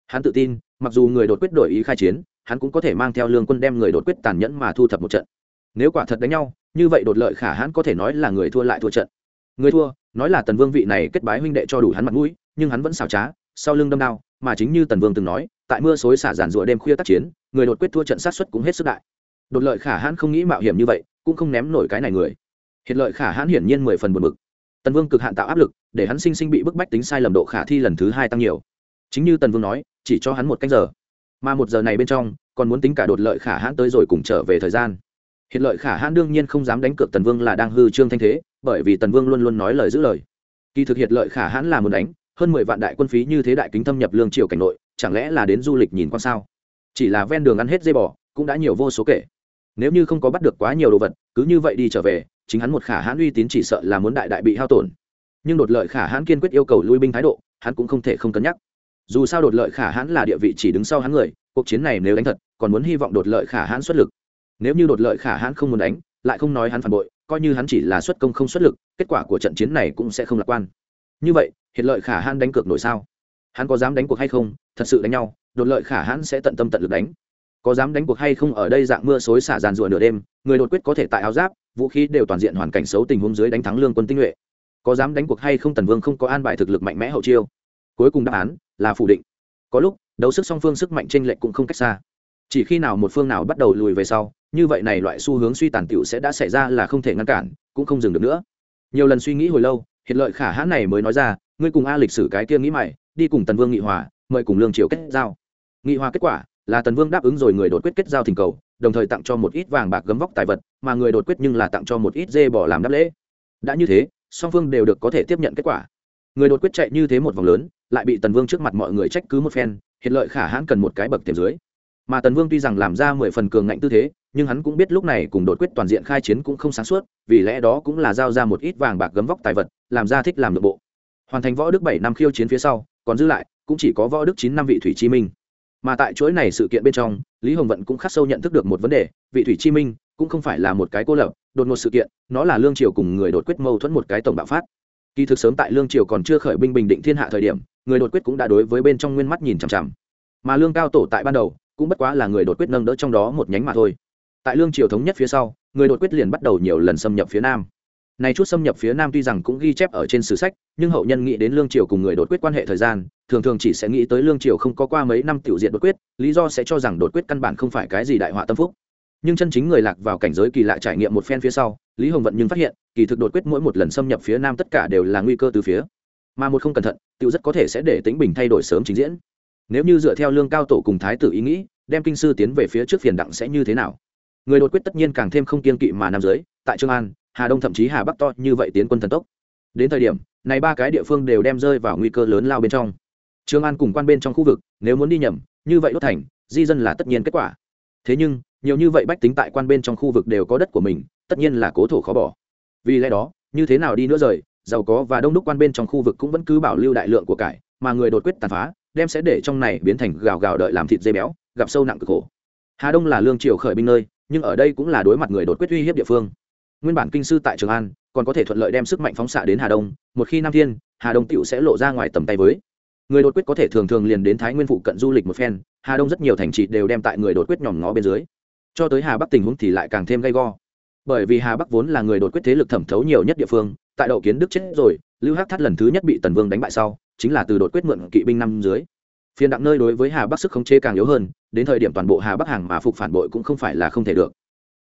Speaker 1: Hắn tự tin, mặc dù người đột quyết đổi ý khai chiến, hắn cũng có thể mang theo lương quân đem người đột quyết tàn nhẫn mà thu thập một trận. Nếu quả thật đánh nhau, như vậy đột lợi khả hãn có thể nói là người thua lại thua trận. Người thua, nói là tần vương vị này kết bái huynh đệ cho đủ hắn mặt mũi, nhưng hắn vẫn xào trá, sau lưng đâm đao, mà chính như tần vương từng nói, tại mưa xối xả giàn rụa đêm khuya tác chiến, người đột quyết thua trận sát xuất cũng hết sức đại. Đột lợi khả hãn không nghĩ mạo hiểm như vậy cũng không ném nổi cái này người. Hiện lợi khả hãn hiển nhiên mười phần buồn bực. Tần vương cực hạn tạo áp lực, để hắn sinh sinh bị bức bách tính sai lầm độ khả thi lần thứ hai tăng nhiều. Chính như tần vương nói, chỉ cho hắn một canh giờ. Mà một giờ này bên trong, còn muốn tính cả đột lợi khả hãn tới rồi cùng trở về thời gian. Hiện lợi khả hãn đương nhiên không dám đánh cược tần vương là đang hư trương thanh thế, bởi vì tần vương luôn luôn nói lời giữ lời. Kỳ thực hiện lợi khả hãn là muốn đánh, hơn mười vạn đại quân phí như thế đại kính thâm nhập lương triều cảnh nội, chẳng lẽ là đến du lịch nhìn quan sao? Chỉ là ven đường ăn hết dây bò, cũng đã nhiều vô số kể nếu như không có bắt được quá nhiều đồ vật, cứ như vậy đi trở về, chính hắn một khả hãn uy tín chỉ sợ là muốn đại đại bị hao tổn. Nhưng đột lợi khả hãn kiên quyết yêu cầu lui binh thái độ, hắn cũng không thể không cân nhắc. Dù sao đột lợi khả hãn là địa vị chỉ đứng sau hắn người, cuộc chiến này nếu đánh thật, còn muốn hy vọng đột lợi khả hãn xuất lực. Nếu như đột lợi khả hãn không muốn đánh, lại không nói hắn phản bội, coi như hắn chỉ là xuất công không xuất lực, kết quả của trận chiến này cũng sẽ không lạc quan. Như vậy, hiện lợi khả hãn đánh cược nổi sao? Hắn có dám đánh cuộc hay không? Thật sự đánh nhau, đột lợi khả hãn sẽ tận tâm tận lực đánh có dám đánh cuộc hay không ở đây dạng mưa xối xả dàn rùa nửa đêm, người đột quyết có thể tại áo giáp, vũ khí đều toàn diện hoàn cảnh xấu tình huống dưới đánh thắng lương quân tinh nhuệ. Có dám đánh cuộc hay không tần vương không có an bài thực lực mạnh mẽ hậu chiêu. Cuối cùng đáp án là phủ định. Có lúc, đấu sức song phương sức mạnh tranh lệch cũng không cách xa. Chỉ khi nào một phương nào bắt đầu lùi về sau, như vậy này loại xu hướng suy tàn tiểu sẽ đã xảy ra là không thể ngăn cản, cũng không dừng được nữa. Nhiều lần suy nghĩ hồi lâu hiện lợi khả hãn này mới nói ra, ngươi cùng a lịch sử cái kia nghĩ mày đi cùng tần vương nghị hòa, mời cùng lương triều kết giao. Nghị hòa kết quả là tần vương đáp ứng rồi người đột quyết kết giao thỉnh cầu, đồng thời tặng cho một ít vàng bạc gấm vóc tài vật, mà người đột quyết nhưng là tặng cho một ít dê bỏ làm đáp lễ. Đã như thế, song phương đều được có thể tiếp nhận kết quả. Người đột quyết chạy như thế một vòng lớn, lại bị tần vương trước mặt mọi người trách cứ một phen, hiện lợi khả hãn cần một cái bậc tiềm dưới. Mà tần vương tuy rằng làm ra mười phần cường ngạnh tư thế, nhưng hắn cũng biết lúc này cùng đột quyết toàn diện khai chiến cũng không sáng suốt, vì lẽ đó cũng là giao ra một ít vàng bạc gấm vóc tài vật, làm ra thích làm nội bộ. Hoàn thành võ đức bảy năm khiêu chiến phía sau, còn giữ lại, cũng chỉ có võ đức chín năm vị thủy chi minh mà tại chuỗi này sự kiện bên trong, lý hồng vận cũng khắc sâu nhận thức được một vấn đề, vị thủy chi minh cũng không phải là một cái cô lập, đột ngột sự kiện, nó là lương triều cùng người đột quyết mâu thuẫn một cái tổng bạo phát. Kỳ thực sớm tại lương triều còn chưa khởi binh bình định thiên hạ thời điểm, người đột quyết cũng đã đối với bên trong nguyên mắt nhìn chằm chằm. Mà lương cao tổ tại ban đầu, cũng bất quá là người đột quyết nâng đỡ trong đó một nhánh mà thôi. Tại lương triều thống nhất phía sau, người đột quyết liền bắt đầu nhiều lần xâm nhập phía nam này chút xâm nhập phía nam tuy rằng cũng ghi chép ở trên sử sách, nhưng hậu nhân nghĩ đến lương triều cùng người đột quyết quan hệ thời gian, thường thường chỉ sẽ nghĩ tới lương triều không có qua mấy năm tiểu diện đột quyết, lý do sẽ cho rằng đột quyết căn bản không phải cái gì đại họa tâm phúc. Nhưng chân chính người lạc vào cảnh giới kỳ lạ trải nghiệm một phen phía sau, lý hồng vận nhưng phát hiện, kỳ thực đột quyết mỗi một lần xâm nhập phía nam tất cả đều là nguy cơ từ phía. Mà một không cẩn thận, tiểu rất có thể sẽ để tính bình thay đổi sớm chính diễn. Nếu như dựa theo lương cao tổ cùng thái tử ý nghĩ, đem kinh sư tiến về phía trước phiền đặng sẽ như thế nào? Người đột quyết tất nhiên càng thêm không kiên kỵ mà nam giới, tại trương an hà đông thậm chí hà bắc to như vậy tiến quân thần tốc. Đến thời điểm, này ba cái địa phương đều đem rơi vào nguy cơ lớn lao bên trong. Trương an cùng quan bên trong khu vực, nếu muốn đi nhầm, như vậy đốt thành, di dân là tất nhiên kết quả. Thế nhưng, nhiều như vậy bách tính tại quan bên trong khu vực đều có đất của mình, tất nhiên là cố thổ khó bỏ. Vì lẽ đó, như thế nào đi nữa rời, giàu có và đông đúc quan bên trong khu vực cũng vẫn cứ bảo lưu đại lượng của cải, mà người đột quyết tàn phá, đem sẽ để trong này biến thành gào gào đợi làm thịt dây béo, gặp sâu nặng cực khổ. Hà đông là lương triều khởi binh nơi, nhưng ở đây cũng là đối mặt người đột quyết uy hiếp địa phương nguyên bản kinh sư tại trường an, còn có thể thuận lợi đem sức mạnh phóng xạ đến hà đông, một khi nam thiên, hà đông tựu sẽ lộ ra ngoài tầm tay với. Người đột quyết có thể thường thường liền đến thái nguyên phụ cận du lịch một phen, hà đông rất nhiều thành trị đều đem tại người đột quyết nhòm ngó bên dưới. Cho tới hà bắc tình huống thì lại càng thêm gay go. Bởi vì hà bắc vốn là người đột quyết thế lực thẩm thấu nhiều nhất địa phương, tại đậu kiến đức chết rồi, lưu hắc thắt lần thứ nhất bị tần vương đánh bại sau, chính là từ đột quyết mượn kỵ binh năm dưới. Phiên đặng nơi đối với hà bắc sức khống chế càng yếu hơn, đến thời điểm toàn bộ hà bắc hàng mà phục phản bội cũng không phải là không thể được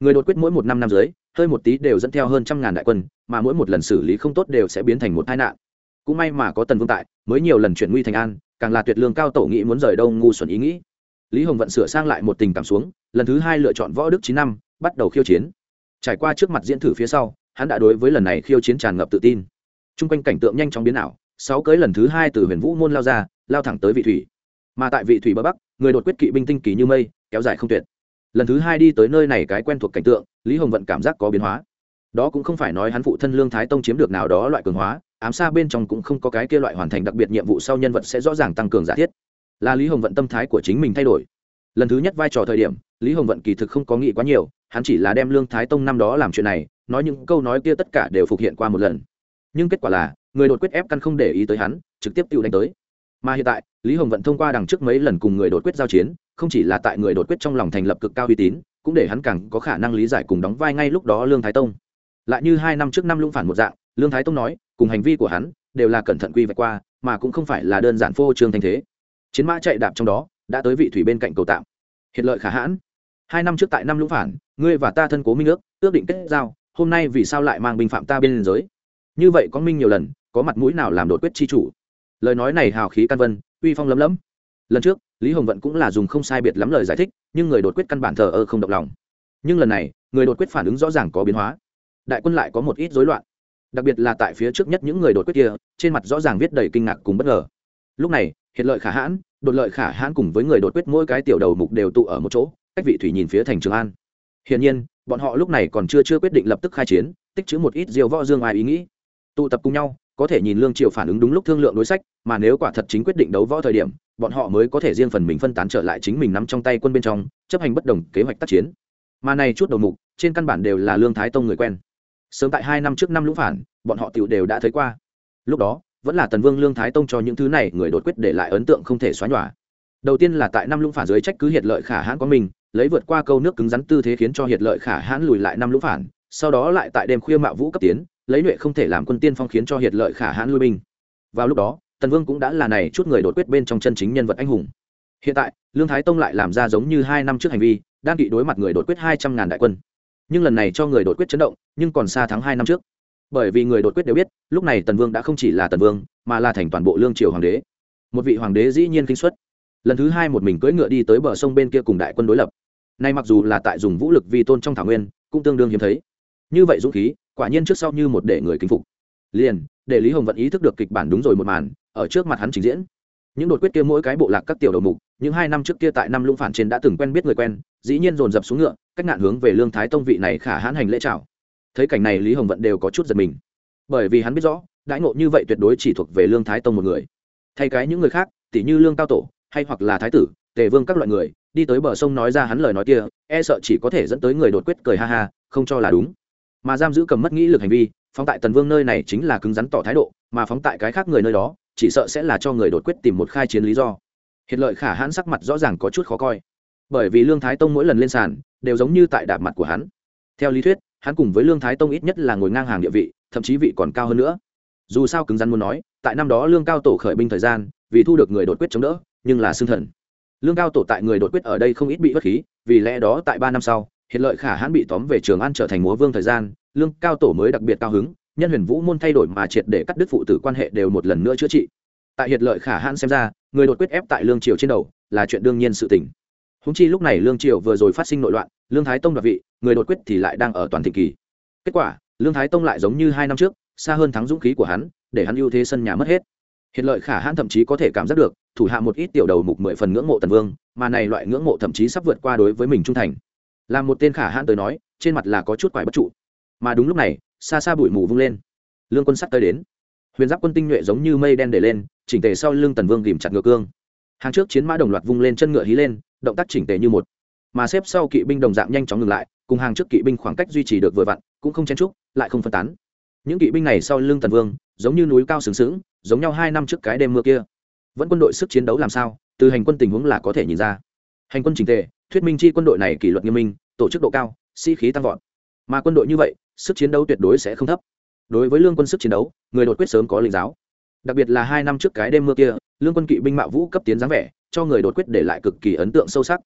Speaker 1: người đột quyết mỗi một năm năm dưới, hơi một tí đều dẫn theo hơn trăm ngàn đại quân, mà mỗi một lần xử lý không tốt đều sẽ biến thành một tai nạn. Cũng may mà có tần vương tại, mới nhiều lần chuyển nguy thành an, càng là tuyệt lương cao tổ nghĩ muốn rời đâu ngu xuẩn ý nghĩ. Lý hồng vận sửa sang lại một tình cảm xuống, lần thứ hai lựa chọn võ đức chín năm, bắt đầu khiêu chiến. Trải qua trước mặt diễn thử phía sau, hắn đã đối với lần này khiêu chiến tràn ngập tự tin. T r u n g quanh cảnh tượng nhanh chóng biến ảo, sáu cưới lần thứ hai từ huyền vũ môn lao ra, lao thẳng tới vị thủy. Mà tại vị thủy bờ bắc, người đột quyết kỵ binh tinh kỳ như mây, kéo dài không tuyệt lần thứ hai đi tới nơi này cái quen thuộc cảnh tượng, lý hồng vận cảm giác có biến hóa. Đó cũng không phải nói hắn phụ thân lương thái tông chiếm được nào đó loại cường hóa, ám xa bên trong cũng không có cái kia loại hoàn thành đặc biệt nhiệm vụ sau nhân vật sẽ rõ ràng tăng cường giả thiết. Là lý hồng vận tâm thái của chính mình thay đổi. Lần thứ nhất vai trò thời điểm, lý hồng vận kỳ thực không có nghĩ quá nhiều, hắn chỉ là đem lương thái tông năm đó làm chuyện này, nói những câu nói kia tất cả đều phục hiện qua một lần. Nhưng kết quả là, người đột quyết ép căn không để ý tới hắn, trực tiếp tự đánh tới. Mà hiện tại, lý hồng vận thông qua đằng trước mấy lần cùng người đột quyết giao chiến không chỉ là tại người đột quyết trong lòng thành lập cực cao uy tín, cũng để hắn càng có khả năng lý giải cùng đóng vai ngay lúc đó lương thái tông. Lại như hai năm trước năm lũng phản một dạng, lương thái tông nói, cùng hành vi của hắn đều là cẩn thận quy vạch qua, mà cũng không phải là đơn giản phô trương thanh thế. Chiến mã chạy đạp trong đó, đã tới vị thủy bên cạnh cầu tạm. Hiện lợi khả hãn. Hai năm trước tại năm lũng phản, ngươi và ta thân cố minh ước ước định kết giao, hôm nay vì sao lại mang binh phạm ta bên liên giới? Như vậy có minh nhiều lần, có mặt mũi nào làm đột quyết chi chủ? Lời nói này hào khí căn vân, uy phong lấm lấm. Lần trước lý hồng vận cũng là dùng không sai biệt lắm lời giải thích, nhưng người đột quyết căn bản thờ ơ không động lòng. Nhưng lần này, người đột quyết phản ứng rõ ràng có biến hóa. Đại quân lại có một ít rối loạn. Đặc biệt là tại phía trước nhất những người đột quyết kia, trên mặt rõ ràng viết đầy kinh ngạc cùng bất ngờ. Lúc này hiện lợi khả hãn, đột lợi khả hãn cùng với người đột quyết mỗi cái tiểu đầu mục đều tụ ở một chỗ, cách vị thủy nhìn phía thành trường an. Hiển nhiên, bọn họ lúc này còn chưa chưa quyết định lập tức khai chiến, tích chữ một ít diều võ dương ai ý nghĩ. Tụ tập cùng nhau, có thể nhìn lương triều phản ứng đúng lúc thương lượng đối sách, mà nếu quả thật chính quyết định đấu võ thời điểm bọn họ mới có thể riêng phần mình phân tán trở lại chính mình nắm trong tay quân bên trong, chấp hành bất đồng kế hoạch tác chiến. Mà này chút đầu mục, trên căn bản đều là lương thái tông người quen. Sớm tại hai năm trước năm lũ phản, bọn họ tiểu đều đã thấy qua. Lúc đó, vẫn là tần vương lương thái tông cho những thứ này người đột quyết để lại ấn tượng không thể xóa nhòa. Đầu tiên là tại năm lũng phản dưới trách cứ hiệt lợi khả hãn có mình, lấy vượt qua câu nước cứng rắn tư thế khiến cho hiệt lợi khả hãn lùi lại năm lũng phản, sau đó lại tại đêm khuya mạo vũ cấp tiến, lấy nhuệ không thể làm quân tiên phong khiến cho hiệt lợi khả hãn lui binh. Vào lúc đó tần vương cũng đã là này chút người đột quyết bên trong chân chính nhân vật anh hùng. Hiện tại, lương thái tông lại làm ra giống như hai năm trước hành vi, đang bị đối mặt người đột quyết hai trăm ngàn đại quân. Nhưng lần này cho người đột quyết chấn động, nhưng còn xa tháng hai năm trước. Bởi vì người đột quyết đều biết, lúc này tần vương đã không chỉ là tần vương, mà là thành toàn bộ lương triều hoàng đế. Một vị hoàng đế dĩ nhiên kinh xuất. Lần thứ hai một mình cưỡi ngựa đi tới bờ sông bên kia cùng đại quân đối lập. Nay mặc dù là tại dùng vũ lực vi tôn trong thảo nguyên, cũng tương đương hiếm thấy. Như vậy dũng khí, quả nhiên trước sau như một để người kính phục. Liền, để lý hồng vận ý thức được kịch bản đúng rồi một màn ở trước mặt hắn trình diễn. Những đột quyết kia mỗi cái bộ lạc các tiểu đầu mục, những hai năm trước kia tại năm lũng phản trên đã từng quen biết người quen, dĩ nhiên dồn dập xuống ngựa, cách nạn hướng về lương thái tông vị này khả hãn hành lễ chào. Thấy cảnh này lý hồng vận đều có chút giật mình. Bởi vì hắn biết rõ, đãi ngộ như vậy tuyệt đối chỉ thuộc về lương thái tông một người. Thay cái những người khác tỷ như lương cao tổ, hay hoặc là thái tử, tề vương các loại người, đi tới bờ sông nói ra hắn lời nói kia e sợ chỉ có thể dẫn tới người đột quyết cười ha ha, không cho là đúng. Mà giam giữ cầm mất nghĩ lực hành vi phóng tại tần vương nơi này chính là cứng rắn tỏ thái độ, mà phóng tại cái khác người nơi đó, chỉ sợ sẽ là cho người đột quyết tìm một khai chiến lý do. Hiện lợi khả hãn sắc mặt rõ ràng có chút khó coi. Bởi vì lương thái tông mỗi lần lên sàn, đều giống như tại đạp mặt của hắn. Theo lý thuyết, hắn cùng với lương thái tông ít nhất là ngồi ngang hàng địa vị, thậm chí vị còn cao hơn nữa. Dù sao cứng rắn muốn nói, tại năm đó lương cao tổ khởi binh thời gian, vì thu được người đột quyết chống đỡ, nhưng là xương thần. Lương cao tổ tại người đột quyết ở đây không ít bị bất khí, vì lẽ đó tại ba năm sau hiện lợi khả hãn bị tóm về trường an trở thành múa vương thời gian lương cao tổ mới đặc biệt cao hứng, nhân huyền vũ môn thay đổi mà triệt để cắt đứt phụ tử quan hệ đều một lần nữa chữa trị. Tại hiện lợi khả hãn xem ra, người đột quyết ép tại lương triều trên đầu là chuyện đương nhiên sự tình. Húng chi lúc này lương triều vừa rồi phát sinh nội loạn, lương thái tông đoạt vị, người đột quyết thì lại đang ở toàn thị kỳ. Kết quả, lương thái tông lại giống như hai năm trước, xa hơn thắng dũng khí của hắn, để hắn ưu thế sân nhà mất hết. Hiện lợi khả hãn thậm chí có thể cảm giác được, thủ hạ một ít tiểu đầu mục mười phần ngưỡng mộ tần vương, mà này loại ngưỡng mộ thậm chí sắp vượt qua đối với mình trung thành. Là một tên khả hãn tới nói, trên mặt là có chút quải bất trụ mà đúng lúc này, xa xa bụi mù vung lên. Lương quân sắt tới đến. Huyền giáp quân tinh nhuệ giống như mây đen để lên, chỉnh tề sau lưng tần vương ghìm chặt ngựa cương. Hàng trước chiến mã đồng loạt vung lên chân ngựa hí lên, động tác chỉnh tề như một. Mà xếp sau kỵ binh đồng dạng nhanh chóng ngừng lại, cùng hàng trước kỵ binh khoảng cách duy trì được vừa vặn, cũng không chen trúc lại không phân tán. Những kỵ binh này sau lưng tần vương, giống như núi cao sừng sững, giống nhau hai năm trước cái đêm mưa kia. Vẫn quân đội sức chiến đấu làm sao, từ hành quân tình huống là có thể nhìn ra. Hành quân trình tề, thuyết minh chi quân đội này kỷ luật nghiêm minh, tổ chức độ cao, sĩ、si、khí tăng vọt mà quân đội như vậy, sức chiến đấu tuyệt đối sẽ không thấp. Đối với lương quân sức chiến đấu, người đột quyết sớm có linh giáo. Đặc biệt là hai năm trước cái đêm mưa kia, lương quân kỵ binh mạo vũ cấp tiến dáng vẻ, cho người đột quyết để lại cực kỳ ấn tượng sâu sắc.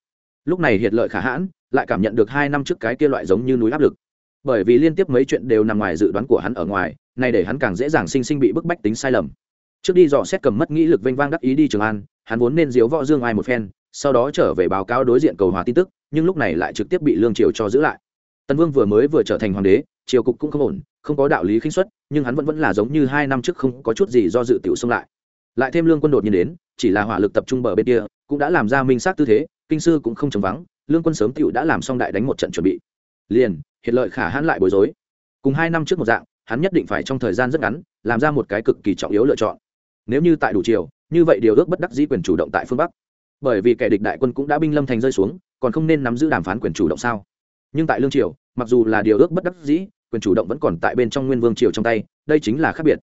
Speaker 1: Lúc này hiệt lợi khả hãn, lại cảm nhận được hai năm trước cái kia loại giống như núi áp lực. Bởi vì liên tiếp mấy chuyện đều nằm ngoài dự đoán của hắn ở ngoài này để hắn càng dễ dàng sinh sinh bị bức bách tính sai lầm. Trước đi dò xét cầm mất nghĩ lực vênh vang đắc ý đi trường an, hắn vốn nên diếu võ dương ai một phen, sau đó trở về báo cáo đối diện cầu hòa tin tức, nhưng lúc này lại trực tiếp bị lương triều cho giữ lại tần vương vừa mới vừa trở thành hoàng đế, triều cục cũng không ổn, không có đạo lý khinh xuất nhưng hắn vẫn vẫn là giống như hai năm trước không có chút gì do dự tiểu xông lại. Lại thêm lương quân đột nhiên đến, chỉ là hỏa lực tập trung bờ bên kia, cũng đã làm ra minh sát tư thế, kinh sư cũng không chống vắng, lương quân sớm tiểu đã làm xong đại đánh một trận chuẩn bị. Liền, hiện lợi khả hãn lại bối rối. Cùng hai năm trước một dạng, hắn nhất định phải trong thời gian rất ngắn, làm ra một cái cực kỳ trọng yếu lựa chọn. Nếu như tại đủ chiều như vậy điều ước bất đắc dĩ quyền chủ động tại phương bắc. Bởi vì kẻ địch đại quân cũng đã binh lâm thành rơi xuống, còn không nên nắm giữ đàm phán quyền chủ động sao? Nhưng tại lương triều, mặc dù là điều ước bất đắc dĩ, quyền chủ động vẫn còn tại bên trong nguyên vương triều trong tay, đây chính là khác biệt.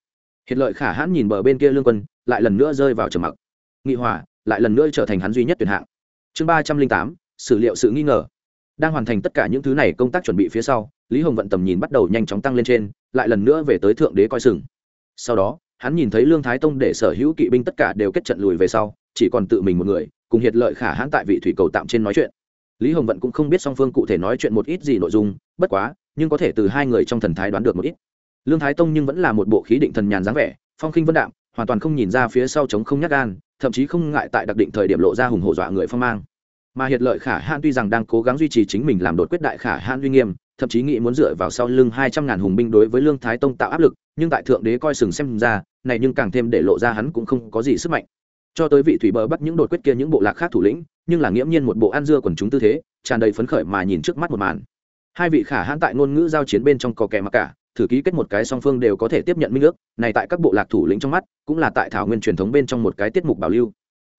Speaker 1: Hiện lợi khả hãn nhìn bờ bên kia lương quân, lại lần nữa rơi vào trầm mặc. Nghị hòa, lại lần nữa trở thành hắn duy nhất tuyển hạng. Chương ba trăm linh tám sử liệu sự nghi ngờ. Đang hoàn thành tất cả những thứ này công tác chuẩn bị phía sau, lý hồng vận tầm nhìn bắt đầu nhanh chóng tăng lên trên, lại lần nữa về tới thượng đế coi sừng. Sau đó, hắn nhìn thấy lương thái tông để sở hữu kỵ binh tất cả đều kết trận lùi về sau, chỉ còn tự mình một người, cùng hiệt lợi khả hãn tại vị thủy cầu tạm trên nói chuyện lý hồng vận cũng không biết song phương cụ thể nói chuyện một ít gì nội dung, bất quá, nhưng có thể từ hai người trong thần thái đoán được một ít. Lương thái tông nhưng vẫn là một bộ khí định thần nhàn dáng vẻ, phong khinh vân đạm, hoàn toàn không nhìn ra phía sau chống không nhắc gan, thậm chí không ngại tại đặc định thời điểm lộ ra hùng hổ dọa người phong mang. Mà hiệt lợi khả hãn tuy rằng đang cố gắng duy trì chính mình làm đột quyết đại khả hãn uy nghiêm, thậm chí nghĩ muốn dựa vào sau lưng hai trăm ngàn hùng binh đối với lương thái tông tạo áp lực, nhưng tại thượng đế coi sừng xem ra, này nhưng càng thêm để lộ ra hắn cũng không có gì sức mạnh. Cho tới vị thủy bờ bắt những đột quyết kia những bộ lạc khác thủ lĩnh nhưng là nghiễm nhiên một bộ ăn dưa quần chúng tư thế, tràn đầy phấn khởi mà nhìn trước mắt một màn. Hai vị khả hãn tại ngôn ngữ giao chiến bên trong cò kẻ mặc cả, thử ký kết một cái song phương đều có thể tiếp nhận minh ước, này tại các bộ lạc thủ lĩnh trong mắt, cũng là tại thảo nguyên truyền thống bên trong một cái tiết mục bảo lưu.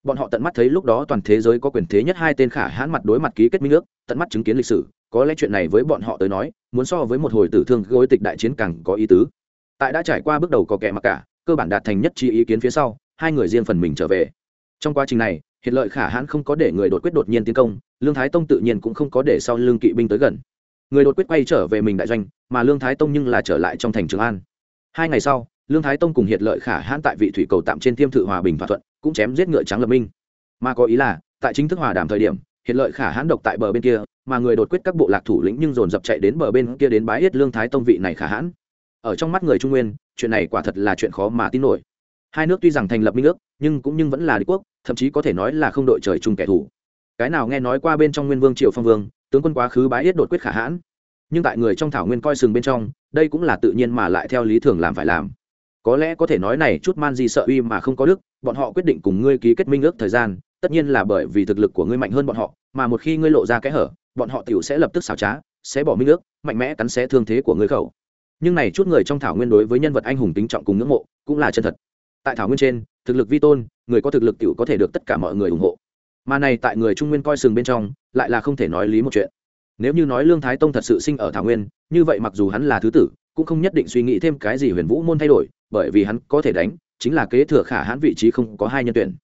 Speaker 1: Bọn họ tận mắt thấy lúc đó toàn thế giới có quyền thế nhất hai tên khả hãn mặt đối mặt ký kết minh ước, tận mắt chứng kiến lịch sử, có lẽ chuyện này với bọn họ tới nói, muốn so với một hồi tử thương gối tịch đại chiến càng có ý tứ. Tại đã trải qua bước đầu có kẻ mặc cả, cơ bản đạt thành nhất trí ý kiến phía sau, hai người riêng phần mình trở về. Trong quá trình này hiện lợi khả hãn không có để người đột quyết đột nhiên tiến công, lương thái tông tự nhiên cũng không có để sau lương kỵ binh tới gần. Người đột quyết quay trở về mình đại doanh, mà lương thái tông nhưng là trở lại trong thành trường an. Hai ngày sau, lương thái tông cùng hiệt lợi khả hãn tại vị thủy cầu tạm trên tiêm thự hòa bình thỏa thuận, cũng chém giết ngựa trắng lập minh. Mà có ý là, tại chính thức hòa đàm thời điểm hiệt lợi khả hãn độc tại bờ bên kia, mà người đột quyết các bộ lạc thủ lĩnh nhưng dồn dập chạy đến bờ bên kia đến bái yết lương thái tông vị này khả hãn. Ở trong mắt người trung nguyên, chuyện này quả thật là chuyện khó mà tin nổi hai nước tuy rằng thành lập minh ước, nhưng cũng nhưng vẫn là đế quốc, thậm chí có thể nói là không đội trời chung kẻ thù. Cái nào nghe nói qua bên trong nguyên vương triệu phong vương, tướng quân quá khứ bái yết đột quyết khả hãn. Nhưng tại người trong thảo nguyên coi sừng bên trong, đây cũng là tự nhiên mà lại theo lý thường làm phải làm. Có lẽ có thể nói này chút man gì sợ uy mà không có đức, bọn họ quyết định cùng ngươi ký kết minh ước thời gian, tất nhiên là bởi vì thực lực của ngươi mạnh hơn bọn họ, mà một khi ngươi lộ ra cái hở, bọn họ tiểu sẽ lập tức xào trá, sẽ bỏ minh ước, mạnh mẽ cắn xé thương thế của ngươi khẩu. Nhưng này chút người trong thảo nguyên đối với nhân vật anh hùng tính trọng cùng ngưỡng mộ, cũng là chân thật tại thảo nguyên trên, thực lực vi tôn, người có thực lực tiểu có thể được tất cả mọi người ủng hộ. Mà này tại người trung nguyên coi sừng bên trong, lại là không thể nói lý một chuyện. Nếu như nói lương thái tông thật sự sinh ở thảo nguyên, như vậy mặc dù hắn là thứ tử, cũng không nhất định suy nghĩ thêm cái gì huyền vũ môn thay đổi, bởi vì hắn có thể đánh, chính là kế thừa khả hãn vị trí không có hai nhân tuyển.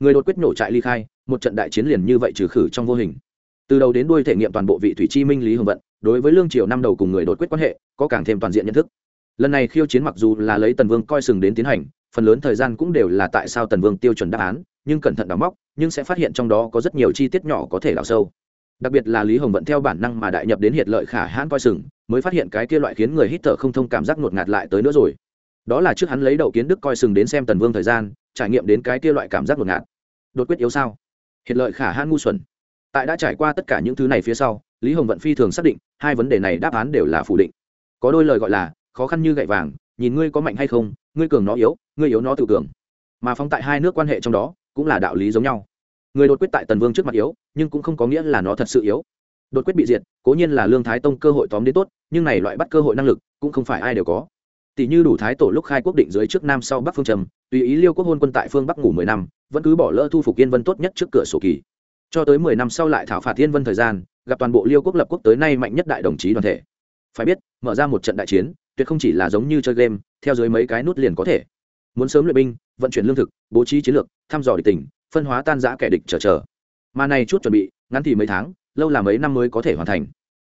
Speaker 1: Người đột quyết nổ trại ly khai, một trận đại chiến liền như vậy trừ khử trong vô hình. Từ đầu đến đuôi thể nghiệm toàn bộ vị thủy chi minh lý hồng vận, đối với lương triều năm đầu cùng người đột quyết quan hệ, có càng thêm toàn diện nhận thức. Lần này khiêu chiến mặc dù là lấy tần vương coi sừng đến tiến hành phần lớn thời gian cũng đều là tại sao tần vương tiêu chuẩn đáp án, nhưng cẩn thận đóng móc, nhưng sẽ phát hiện trong đó có rất nhiều chi tiết nhỏ có thể đào sâu. Đặc biệt là lý hồng vận theo bản năng mà đại nhập đến hiện lợi khả hãn coi sừng, mới phát hiện cái kia loại khiến người hít thở không thông cảm giác ngột ngạt lại tới nữa rồi. Đó là trước hắn lấy đậu kiến đức coi sừng đến xem tần vương thời gian, trải nghiệm đến cái kia loại cảm giác ngột ngạt. Đột quyết yếu sao? Hiện lợi khả hãn ngu xuẩn. Tại đã trải qua tất cả những thứ này phía sau, lý hồng vận phi thường xác định, hai vấn đề này đáp án đều là phủ định. Có đôi lời gọi là, khó khăn như gậy vàng, nhìn ngươi có mạnh hay không ngươi cường nó yếu, ngươi yếu nó tự cường. Mà phóng tại hai nước quan hệ trong đó, cũng là đạo lý giống nhau. Người đột quyết tại tần vương trước mặt yếu, nhưng cũng không có nghĩa là nó thật sự yếu. Đột quyết bị diệt, cố nhiên là lương thái tông cơ hội tóm đến tốt, nhưng này loại bắt cơ hội năng lực, cũng không phải ai đều có. Tỷ như đủ thái tổ lúc khai quốc định dưới trước nam sau bắc phương trầm, tùy ý liêu quốc hôn quân tại phương bắc ngủ mười năm, vẫn cứ bỏ lỡ thu phục yên vân tốt nhất trước cửa sổ kỳ. Cho tới mười năm sau lại thảo phạt yên vân thời gian, gặp toàn bộ liêu quốc lập quốc tới nay mạnh nhất đại đồng chí đoàn thể. Phải biết, mở ra một trận đại chiến tuyệt không chỉ là giống như chơi game, theo dưới mấy cái nút liền có thể. Muốn sớm luyện binh, vận chuyển lương thực, bố trí chiến lược, thăm dò địch tỉnh, phân hóa tan giã kẻ địch chờ chờ. Mà này chút chuẩn bị, ngắn thì mấy tháng, lâu là mấy năm mới có thể hoàn thành.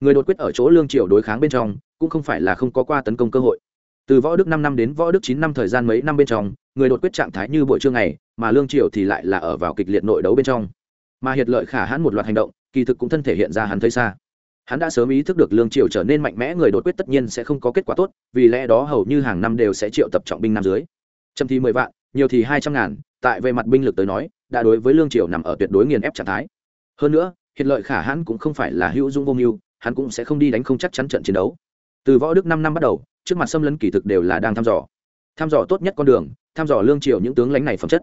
Speaker 1: Người đột quyết ở chỗ lương triều đối kháng bên trong, cũng không phải là không có qua tấn công cơ hội. Từ võ đức năm năm đến võ đức chín năm thời gian mấy năm bên trong, người đột quyết trạng thái như buổi trưa ngày, mà lương triều thì lại là ở vào kịch liệt nội đấu bên trong. Mà hiệt lợi khả hãn một loạt hành động, kỳ thực cũng thân thể hiện ra hắn thấy xa hắn đã sớm ý thức được lương triều trở nên mạnh mẽ, người đột quyết tất nhiên sẽ không có kết quả tốt, vì lẽ đó hầu như hàng năm đều sẽ triệu tập trọng binh nam dưới. Trầm thì mười vạn, nhiều thì hai trăm ngàn, tại về mặt binh lực tới nói, đã đối với lương triều nằm ở tuyệt đối nghiền ép trạng thái. Hơn nữa, hiện lợi khả hãn cũng không phải là hữu dung vô mưu, hắn cũng sẽ không đi đánh không chắc chắn trận chiến đấu. Từ võ đức năm năm bắt đầu, trước mặt xâm lấn kỳ thực đều là đang thăm dò. Thăm dò tốt nhất con đường, thăm dò lương triều những tướng lãnh này phẩm chất.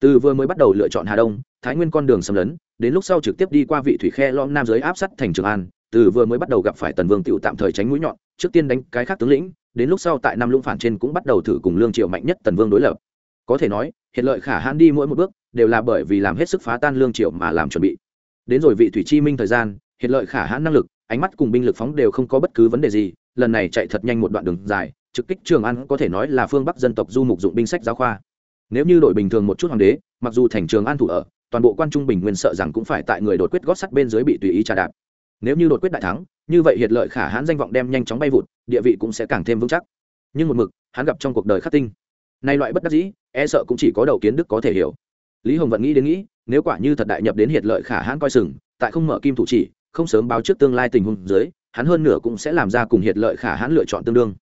Speaker 1: Từ vừa mới bắt đầu lựa chọn hà đông, thái nguyên con đường xâm lấn, đến lúc sau trực tiếp đi qua vị thủy khe lom nam giới áp sát thành trường an từ vừa mới bắt đầu gặp phải tần vương tựu tạm thời tránh mũi nhọn, trước tiên đánh cái khác tướng lĩnh, đến lúc sau tại năm lũng phản trên cũng bắt đầu thử cùng lương triệu mạnh nhất tần vương đối lập. Có thể nói, hiện lợi khả hãn đi mỗi một bước, đều là bởi vì làm hết sức phá tan lương triệu mà làm chuẩn bị. Đến rồi vị thủy chi minh thời gian, hiện lợi khả hãn năng lực, ánh mắt cùng binh lực phóng đều không có bất cứ vấn đề gì, lần này chạy thật nhanh một đoạn đường dài, trực kích trường an có thể nói là phương bắc dân tộc du mục dụng binh sách giáo khoa. Nếu như đội bình thường một chút hoàng đế, mặc dù thành trường an thủ ở, toàn bộ quan trung bình nguyên sợ rằng cũng phải tại người đột quyết gót sắt bên dưới bị tùy ý trà đạp nếu như đột quyết đại thắng, như vậy hiệt lợi khả hãn danh vọng đem nhanh chóng bay vụt, địa vị cũng sẽ càng thêm vững chắc. Nhưng một mực, hắn gặp trong cuộc đời khắc tinh. Nay loại bất đắc dĩ e sợ cũng chỉ có đầu kiến đức có thể hiểu. Lý hồng vẫn nghĩ đến nghĩ, nếu quả như thật đại nhập đến hiệt lợi khả hãn coi sừng, tại không mở kim thủ chỉ, không sớm báo trước tương lai tình huống dưới, hắn hơn nửa cũng sẽ làm ra cùng hiệt lợi khả hãn lựa chọn tương đương.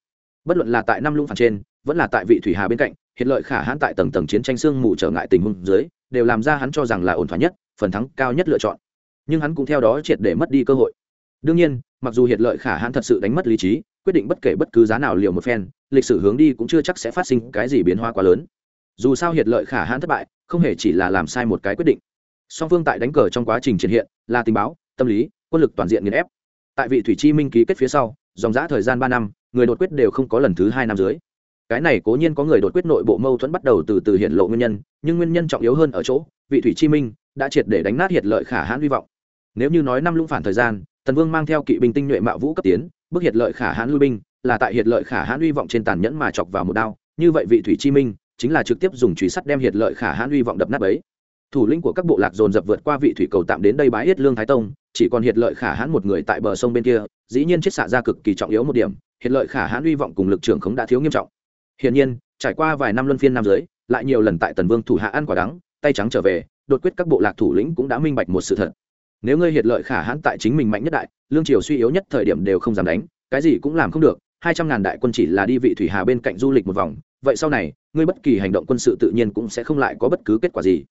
Speaker 1: Bất luận là tại năm lũng phản trên, vẫn là tại vị thủy hà bên cạnh, hiệt lợi khả hãn tại tầng tầng chiến tranh xương mù trở ngại tình huống dưới, đều làm ra hắn cho rằng là ổn thỏa nhất, phần thắng cao nhất lựa chọn nhưng hắn cũng theo đó triệt để mất đi cơ hội. Đương nhiên, mặc dù hiệt lợi khả hãn thật sự đánh mất lý trí, quyết định bất kể bất cứ giá nào liệu một phen, lịch sử hướng đi cũng chưa chắc sẽ phát sinh cái gì biến hóa quá lớn. Dù sao hiệt lợi khả hãn thất bại, không hề chỉ là làm sai một cái quyết định. Song phương tại đánh cờ trong quá trình triển hiện, là tình báo, tâm lý, quân lực toàn diện nghiền ép. Tại vị thủy chi minh ký kết phía sau, dòng giã thời gian ba năm, người đột quyết đều không có lần thứ hai năm dưới. Cái này cố nhiên có người đột quyết nội bộ mâu thuẫn bắt đầu từ từ hiện lộ nguyên nhân, nhưng nguyên nhân trọng yếu hơn ở chỗ, vị thủy chi minh đã triệt để đánh nát hiệt lợi khả hãn hy vọng nếu như nói năm lũng phản thời gian, tần vương mang theo kỵ binh tinh nhuệ mạo vũ cấp tiến, bức hiệt lợi khả hãn lui binh, là tại hiệt lợi khả hãn uy vọng trên tàn nhẫn mà chọc vào một đao, như vậy vị thủy chi minh chính là trực tiếp dùng truy sắt đem hiệt lợi khả hãn uy vọng đập nát ấy thủ lĩnh của các bộ lạc dồn dập vượt qua vị thủy cầu tạm đến đây bái yết lương thái tông, chỉ còn hiệt lợi khả hãn một người tại bờ sông bên kia, dĩ nhiên chết xạ ra cực kỳ trọng yếu một điểm, hiệt lợi khả hãn uy vọng cùng lực trưởng khống đã thiếu nghiêm trọng. Hiển nhiên, trải qua vài năm luân phiên nam giới lại nhiều lần tại tần vương thủ hạ ăn quả đắng, tay trắng trở về, đột quyết các bộ lạc thủ lĩnh cũng đã minh bạch một sự thật nếu ngươi hiệt lợi khả hãn tại chính mình mạnh nhất đại, lương triều suy yếu nhất thời điểm đều không dám đánh, cái gì cũng làm không được, hai trăm ngàn đại quân chỉ là đi vị thủy hà bên cạnh du lịch một vòng, vậy sau này, ngươi bất kỳ hành động quân sự tự nhiên cũng sẽ không lại có bất cứ kết quả gì.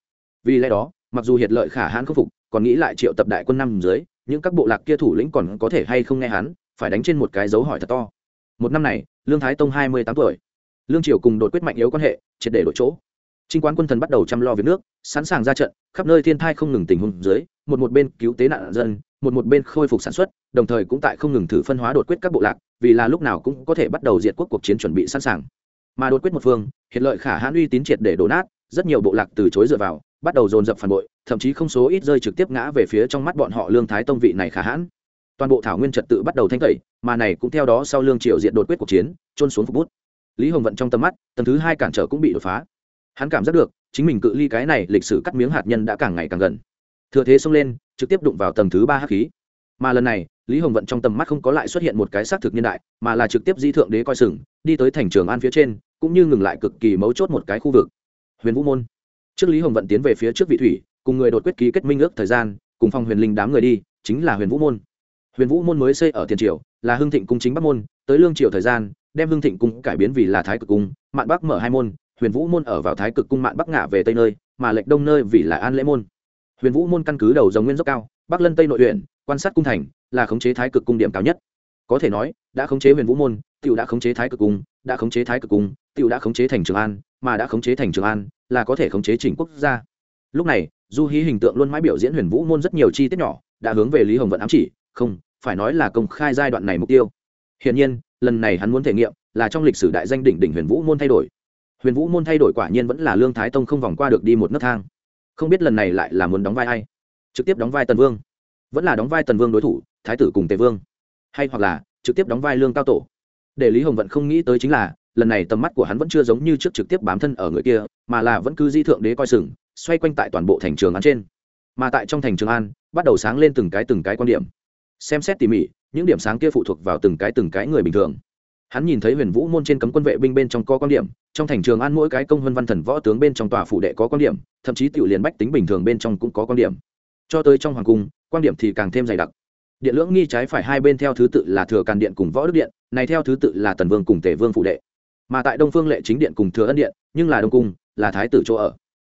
Speaker 1: Vì lẽ đó, mặc dù hiệt lợi khả hãn khắc phục, còn nghĩ lại triệu tập đại quân năm dưới, những các bộ lạc kia thủ lĩnh còn có thể hay không nghe hắn, phải đánh trên một cái dấu hỏi thật to. Một năm này, lương thái tông hai mươi tám tuổi. Lương triều cùng đột quyết mạnh yếu quan hệ, triệt để đổi chỗ trinh quán quân thần bắt đầu chăm lo việc nước, sẵn sàng ra trận, khắp nơi thiên tai không ngừng tình huống dưới, một một bên cứu tế nạn dân, một một bên khôi phục sản xuất, đồng thời cũng tại không ngừng thử phân hóa đột quyết các bộ lạc, vì là lúc nào cũng có thể bắt đầu diệt quốc cuộc chiến chuẩn bị sẵn sàng. Mà đột quyết một phương, hiện lợi khả hãn uy tín triệt để đổ nát, rất nhiều bộ lạc từ chối dựa vào, bắt đầu dồn dập phản bội, thậm chí không số ít rơi trực tiếp ngã về phía trong mắt bọn họ lương thái tông vị này khả hãn. Toàn bộ thảo nguyên trật tự bắt đầu thanh tẩy, mà này cũng theo đó sau lương triều diện đột quyết cuộc chiến trôn xuống phục bút. Lý hồng vận trong tầm mắt, tầng thứ hai cản trở cũng bị đột phá hắn cảm giác được, chính mình cự ly cái này lịch sử cắt miếng hạt nhân đã càng ngày càng gần. Thừa thế xông lên, trực tiếp đụng vào tầng thứ ba hắc khí. Mà lần này, lý hồng vận trong tầm mắt không có lại xuất hiện một cái xác thực niên đại, mà là trực tiếp di thượng đế coi sừng, đi tới thành trường an phía trên, cũng như ngừng lại cực kỳ mấu chốt một cái khu vực. Huyền vũ môn. Trước lý hồng vận tiến về phía trước vị thủy, cùng người đột quyết ký kết minh ước thời gian, cùng phòng huyền linh đám người đi, chính là huyền vũ môn. Huyền vũ môn mới xây ở tiền triều, là hưng thịnh cung chính bắc môn, tới lương triều thời gian, đem hưng thịnh cung cải biến vì là thái cực cung, mạn bắc mở hai môn huyền vũ môn ở vào thái cực cung mạn bắc Ngã về tây nơi, mà lệch đông nơi vì là an lễ môn. Huyền vũ môn căn cứ đầu dòng nguyên dốc cao, bắc lân tây nội huyện, quan sát cung thành, là khống chế thái cực cung điểm cao nhất. Có thể nói, đã khống chế huyền vũ môn, tiểu đã khống chế thái cực cung, đã khống chế thái cực cung, tiểu đã khống chế thành trường an, mà đã khống chế thành trường an, là có thể khống chế chỉnh quốc gia. Lúc này, du hí hình tượng luôn mãi biểu diễn huyền vũ môn rất nhiều chi tiết nhỏ, đã hướng về lý hồng vận ám chỉ, không, phải nói là công khai giai đoạn này mục tiêu. Hiển nhiên, lần này hắn muốn thể nghiệm là trong lịch sử đại danh đỉnh đỉnh huyền vũ môn thay đổi huyền vũ môn thay đổi quả nhiên vẫn là lương thái tông không vòng qua được đi một nấc thang. Không biết lần này lại là muốn đóng vai ai? Trực tiếp đóng vai tần vương. Vẫn là đóng vai tần vương đối thủ, thái tử cùng tề vương. Hay hoặc là trực tiếp đóng vai lương cao tổ. Để lý hồng vận không nghĩ tới chính là, lần này tầm mắt của hắn vẫn chưa giống như trước trực tiếp bám thân ở người kia, mà là vẫn cứ di thượng đế coi sừng, xoay quanh tại toàn bộ thành trường án trên. Mà tại trong thành trường an, bắt đầu sáng lên từng cái từng cái quan điểm. Xem xét tỉ mỉ, những điểm sáng kia phụ thuộc vào từng cái từng cái người bình thường. Hắn nhìn thấy huyền vũ môn trên cấm quân vệ binh bên trong co quan điểm trong thành trường an mỗi cái công huân văn thần võ tướng bên trong tòa phủ đệ có quan điểm, thậm chí tiểu liền bách tính bình thường bên trong cũng có quan điểm. Cho tới trong hoàng cung, quan điểm thì càng thêm dày đặc. Điện lưỡng nghi trái phải hai bên theo thứ tự là thừa càn điện cùng võ đức điện, này theo thứ tự là tần vương cùng tề vương phủ đệ. Mà tại đông phương lệ chính điện cùng thừa ân điện, nhưng là đông cung, là thái tử chỗ ở.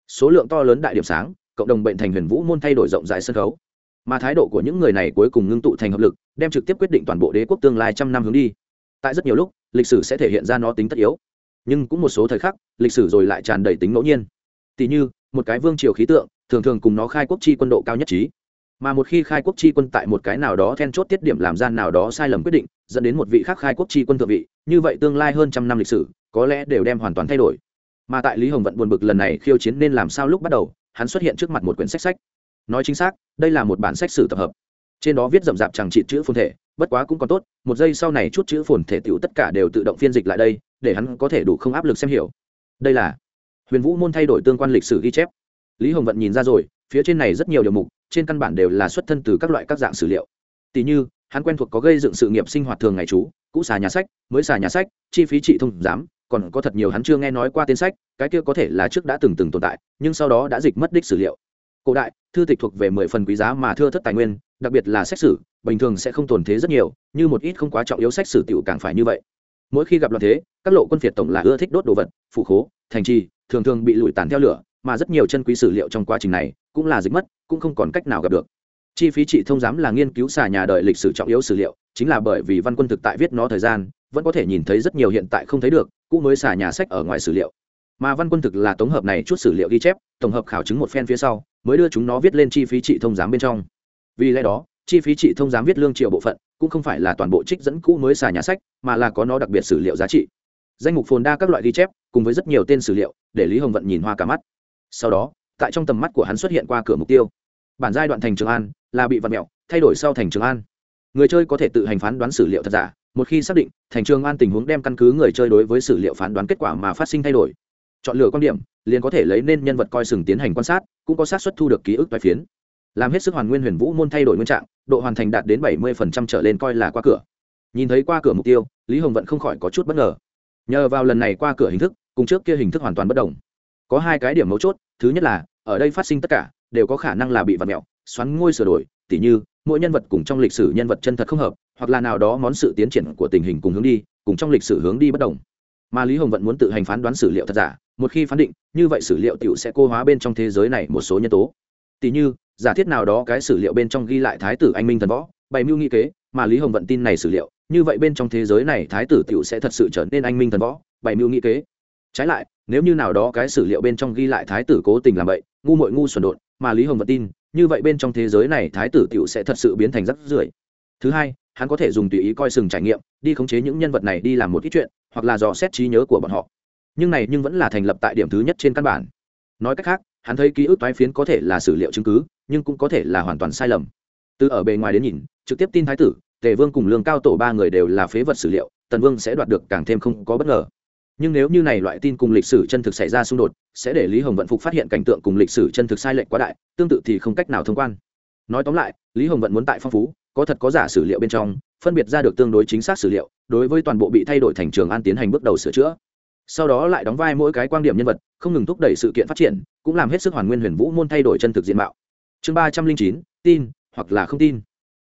Speaker 1: Số lượng to lớn đại điểm sáng, cộng đồng bệnh thành huyền vũ môn thay đổi rộng rãi sân khấu. Mà thái độ của những người này cuối cùng ngưng tụ thành hợp lực, đem trực tiếp quyết định toàn bộ đế quốc tương lai trăm năm hướng đi. Tại rất nhiều lúc, lịch sử sẽ thể hiện ra nó tính tất yếu nhưng cũng một số thời khắc, lịch sử rồi lại tràn đầy tính ngẫu nhiên. Tỷ như, một cái vương triều khí tượng, thường thường cùng nó khai quốc chi quân độ cao nhất trí. Mà một khi khai quốc chi quân tại một cái nào đó then chốt tiết điểm làm gian nào đó sai lầm quyết định, dẫn đến một vị khác khai quốc chi quân thượng vị, như vậy tương lai hơn trăm năm lịch sử, có lẽ đều đem hoàn toàn thay đổi. Mà tại lý hồng vận buồn bực lần này khiêu chiến nên làm sao lúc bắt đầu, hắn xuất hiện trước mặt một quyển sách sách. Nói chính xác, đây là một bản sách sử tập hợp. Trên đó viết rậm rạp chẳng trị chữ phồn thể, bất quá cũng còn tốt, một giây sau này chút chữ phồn thể tiểu tất cả đều tự động phiên dịch lại đây để hắn có thể đủ không áp lực xem hiểu. Đây là huyền vũ môn thay đổi tương quan lịch sử ghi chép. Lý hồng vận nhìn ra rồi, phía trên này rất nhiều điều mục, trên căn bản đều là xuất thân từ các loại các dạng sử liệu. Tỷ như, hắn quen thuộc có gây dựng sự nghiệp sinh hoạt thường ngày chú, cũ xà nhà sách, mới xà nhà sách, chi phí trị thông giám, còn có thật nhiều hắn chưa nghe nói qua tên sách, cái kia có thể là trước đã từng từng tồn tại, nhưng sau đó đã dịch mất đích sử liệu. Cổ đại, thư tịch thuộc về mười phần quý giá mà thưa thất tài nguyên, đặc biệt là sách sử, bình thường sẽ không tồn thế rất nhiều, như một ít không quá trọng yếu sách sử tiểu càng phải như vậy mỗi khi gặp loạn thế, các lộ quân phiệt tổng là ưa thích đốt đồ vật phụ khố, thành trì, thường thường bị lụi tàn theo lửa, mà rất nhiều chân quý sử liệu trong quá trình này cũng là dịch mất, cũng không còn cách nào gặp được. Chi phí trị thông giám là nghiên cứu xà nhà đời lịch sử trọng yếu sử liệu, chính là bởi vì văn quân thực tại viết nó thời gian, vẫn có thể nhìn thấy rất nhiều hiện tại không thấy được cũng mới xà nhà sách ở ngoài sử liệu. Mà văn quân thực là tổng hợp này chút sử liệu ghi chép, tổng hợp khảo chứng một phen phía sau, mới đưa chúng nó viết lên chi phí trị thông giám bên trong. Vì lẽ đó chi phí trị thông giám viết lương triệu bộ phận, cũng không phải là toàn bộ trích dẫn cũ mới xà nhà sách, mà là có nó đặc biệt sử liệu giá trị. Danh mục phồn đa các loại ghi chép, cùng với rất nhiều tên sử liệu, để lý hồng vận nhìn hoa cả mắt. Sau đó, tại trong tầm mắt của hắn xuất hiện qua cửa mục tiêu. Bản giai đoạn thành trường an là bị vặt mẹo, thay đổi sau thành trường an. Người chơi có thể tự hành phán đoán sử liệu thật giả, một khi xác định, thành trường an tình huống đem căn cứ người chơi đối với sử liệu phán đoán kết quả mà phát sinh thay đổi. Chọn lựa quan điểm, liền có thể lấy nên nhân vật coi sừng tiến hành quan sát, cũng có xác suất thu được ký ức toái phiến làm hết sức hoàn nguyên huyền vũ môn thay đổi nguyên trạng, độ hoàn thành đạt đến bảy mươi trở lên coi là qua cửa. Nhìn thấy qua cửa mục tiêu, lý hồng vẫn không khỏi có chút bất ngờ. Nhờ vào lần này qua cửa hình thức, cùng trước kia hình thức hoàn toàn bất đồng. Có hai cái điểm mấu chốt, thứ nhất là, ở đây phát sinh tất cả, đều có khả năng là bị vặt mẹo, xoắn ngôi sửa đổi, tỉ như, mỗi nhân vật cùng trong lịch sử nhân vật chân thật không hợp, hoặc là nào đó món sự tiến triển của tình hình cùng hướng đi, cùng trong lịch sử hướng đi bất đồng. Mà lý hồng vẫn muốn tự hành phán đoán sử liệu thật giả, một khi phán định, như vậy sử liệu t sẽ cô hóa bên trong thế giới này một số nhân tố. Tỉ như giả thiết nào đó cái sử liệu bên trong ghi lại thái tử anh minh thần võ, bày mưu nghi kế, mà lý hồng vận tin này sử liệu, như vậy bên trong thế giới này thái tử t sẽ thật sự trở nên anh minh thần võ, bày mưu nghi kế. Trái lại, nếu như nào đó cái sử liệu bên trong ghi lại thái tử cố tình làm vậy, ngu mội ngu xuẩn đột mà lý hồng vận tin, như vậy bên trong thế giới này thái tử t sẽ thật sự biến thành rắc rưởi. Thứ hai, hắn có thể dùng tùy ý coi sừng trải nghiệm, đi khống chế những nhân vật này đi làm một ít chuyện, hoặc là dò xét trí nhớ của bọn họ. Nhưng này nhưng vẫn là thành lập tại điểm thứ nhất trên căn bản. Nói cách khác, hắn thấy ký ức toái phiến có thể là sử liệu chứng cứ nhưng cũng có thể là hoàn toàn sai lầm. Từ ở bề ngoài đến nhìn, trực tiếp tin thái tử, tề vương cùng lương cao tổ ba người đều là phế vật sử liệu, tần vương sẽ đoạt được càng thêm không có bất ngờ. Nhưng nếu như này loại tin cùng lịch sử chân thực xảy ra xung đột, sẽ để lý hồng vận phục phát hiện cảnh tượng cùng lịch sử chân thực sai lệch quá đại, tương tự thì không cách nào thông quan. Nói tóm lại, lý hồng vận muốn tại phong phú, có thật có giả sử liệu bên trong, phân biệt ra được tương đối chính xác sử liệu, đối với toàn bộ bị thay đổi thành trường an tiến hành bước đầu sửa chữa. Sau đó lại đóng vai mỗi cái quan điểm nhân vật, không ngừng thúc đẩy sự kiện phát triển, cũng làm hết sức hoàn nguyên huyền vũ môn thay đổi chân thực diện mạo chương ba trăm linh chín, tin, hoặc là không tin.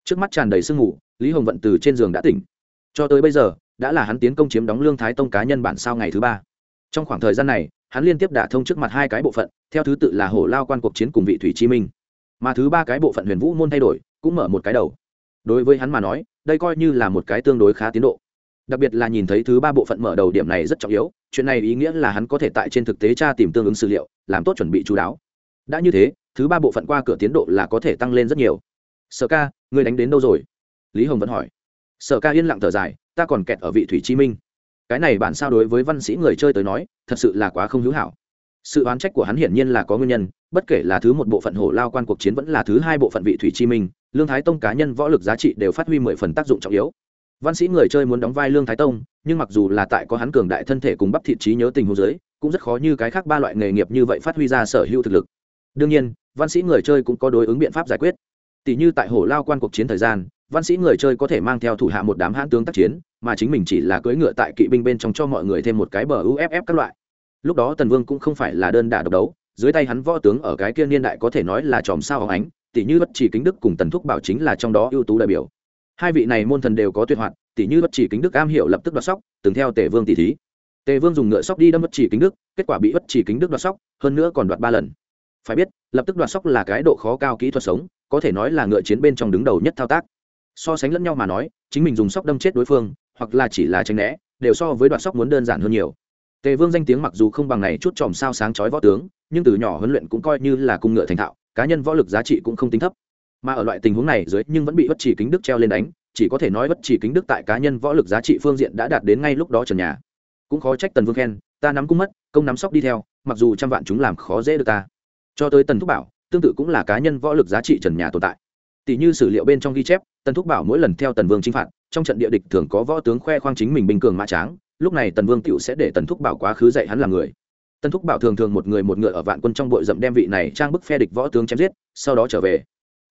Speaker 1: Trước mắt tràn đầy sương ngủ lý hồng vận từ trên giường đã tỉnh. Cho tới bây giờ, đã là hắn tiến công chiếm đóng lương thái tông cá nhân bản sao ngày thứ ba. Trong khoảng thời gian này, hắn liên tiếp đả thông trước mặt hai cái bộ phận, theo thứ tự là hổ lao quan cuộc chiến cùng vị thủy chi minh. Mà thứ ba cái bộ phận huyền vũ môn thay đổi, cũng mở một cái đầu. Đối với hắn mà nói, đây coi như là một cái tương đối khá tiến độ. Đặc biệt là nhìn thấy thứ ba bộ phận mở đầu điểm này rất trọng yếu, chuyện này ý nghĩa là hắn có thể tại trên thực tế tra tìm tương ứng sử liệu, làm tốt chuẩn bị chú đáo. Đã như thế thứ ba bộ phận qua cửa tiến độ là có thể tăng lên rất nhiều. Sở ca người đánh đến đâu rồi? Lý hồng vẫn hỏi. Sở ca yên lặng thở dài, ta còn kẹt ở vị thủy chi minh. Cái này bản sao đối với văn sĩ người chơi tới nói, thật sự là quá không hữu hảo. Sự oán trách của hắn hiển nhiên là có nguyên nhân, bất kể là thứ một bộ phận hổ lao quan cuộc chiến vẫn là thứ hai bộ phận vị thủy chi minh, lương thái tông cá nhân võ lực giá trị đều phát huy mười phần tác dụng trọng yếu. Văn sĩ người chơi muốn đóng vai lương thái tông, nhưng mặc dù là tại có hắn cường đại thân thể cùng bắp thị trí nhớ tình huống giới cũng rất khó như cái khác ba loại nghề nghiệp như vậy phát huy ra sở hữu thực lực. Đương nhiên văn sĩ người chơi cũng có đối ứng biện pháp giải quyết. Tỷ như tại hồ lao quan cuộc chiến thời gian, văn sĩ người chơi có thể mang theo thủ hạ một đám hãn tướng tác chiến, mà chính mình chỉ là cưỡi ngựa tại kỵ binh bên trong cho mọi người thêm một cái bờ uff các loại. Lúc đó tần vương cũng không phải là đơn đả độc đấu, dưới tay hắn võ tướng ở cái kia niên đại có thể nói là chòm sao hóng ánh tỷ như bất chỉ kính đức cùng tần thúc bảo chính là trong đó ưu tú đại biểu. Hai vị này môn thần đều có tuyệt hoạt tỷ như bất chỉ kính đức am hiểu lập tức đoạt sóc, từng theo tề vương tỷ thí. Tề vương dùng ngựa sóc đi đâm bất chỉ kính đức, kết quả bị bất chỉ kính đức đoạt sóc, hơn nữa còn đoạt ba lần phải biết, lập tức đoạt sóc là cái độ khó cao kỹ thuật sống, có thể nói là ngựa chiến bên trong đứng đầu nhất thao tác. So sánh lẫn nhau mà nói, chính mình dùng sóc đâm chết đối phương, hoặc là chỉ là tranh né, đều so với đoạt sóc muốn đơn giản hơn nhiều. Tề vương danh tiếng mặc dù không bằng này chút chòm sao sáng chói võ tướng, nhưng từ nhỏ huấn luyện cũng coi như là cung ngựa thành thạo, cá nhân võ lực giá trị cũng không tính thấp. Mà ở loại tình huống này dưới, nhưng vẫn bị bất chỉ kính đức treo lên đánh, chỉ có thể nói bất chỉ kính đức tại cá nhân võ lực giá trị phương diện đã đạt đến ngay lúc đó trần nhà. Cũng khó trách tần vương khen, ta nắm cung mất, công nắm sóc đi theo, mặc dù trăm vạn chúng làm khó dễ được ta cho tới tần thúc bảo, tương tự cũng là cá nhân võ lực giá trị trần nhà tồn tại. Tỷ như sử liệu bên trong ghi chép, tần thúc bảo mỗi lần theo tần vương chinh phạt, trong trận địa địch thường có võ tướng khoe khoang chính mình bình cường mã tráng, lúc này tần vương tựu sẽ để tần thúc bảo quá khứ dạy hắn làm người. Tần thúc bảo thường thường một người một ngựa ở vạn quân trong bội rậm đem vị này trang bức phe địch võ tướng chém giết, sau đó trở về.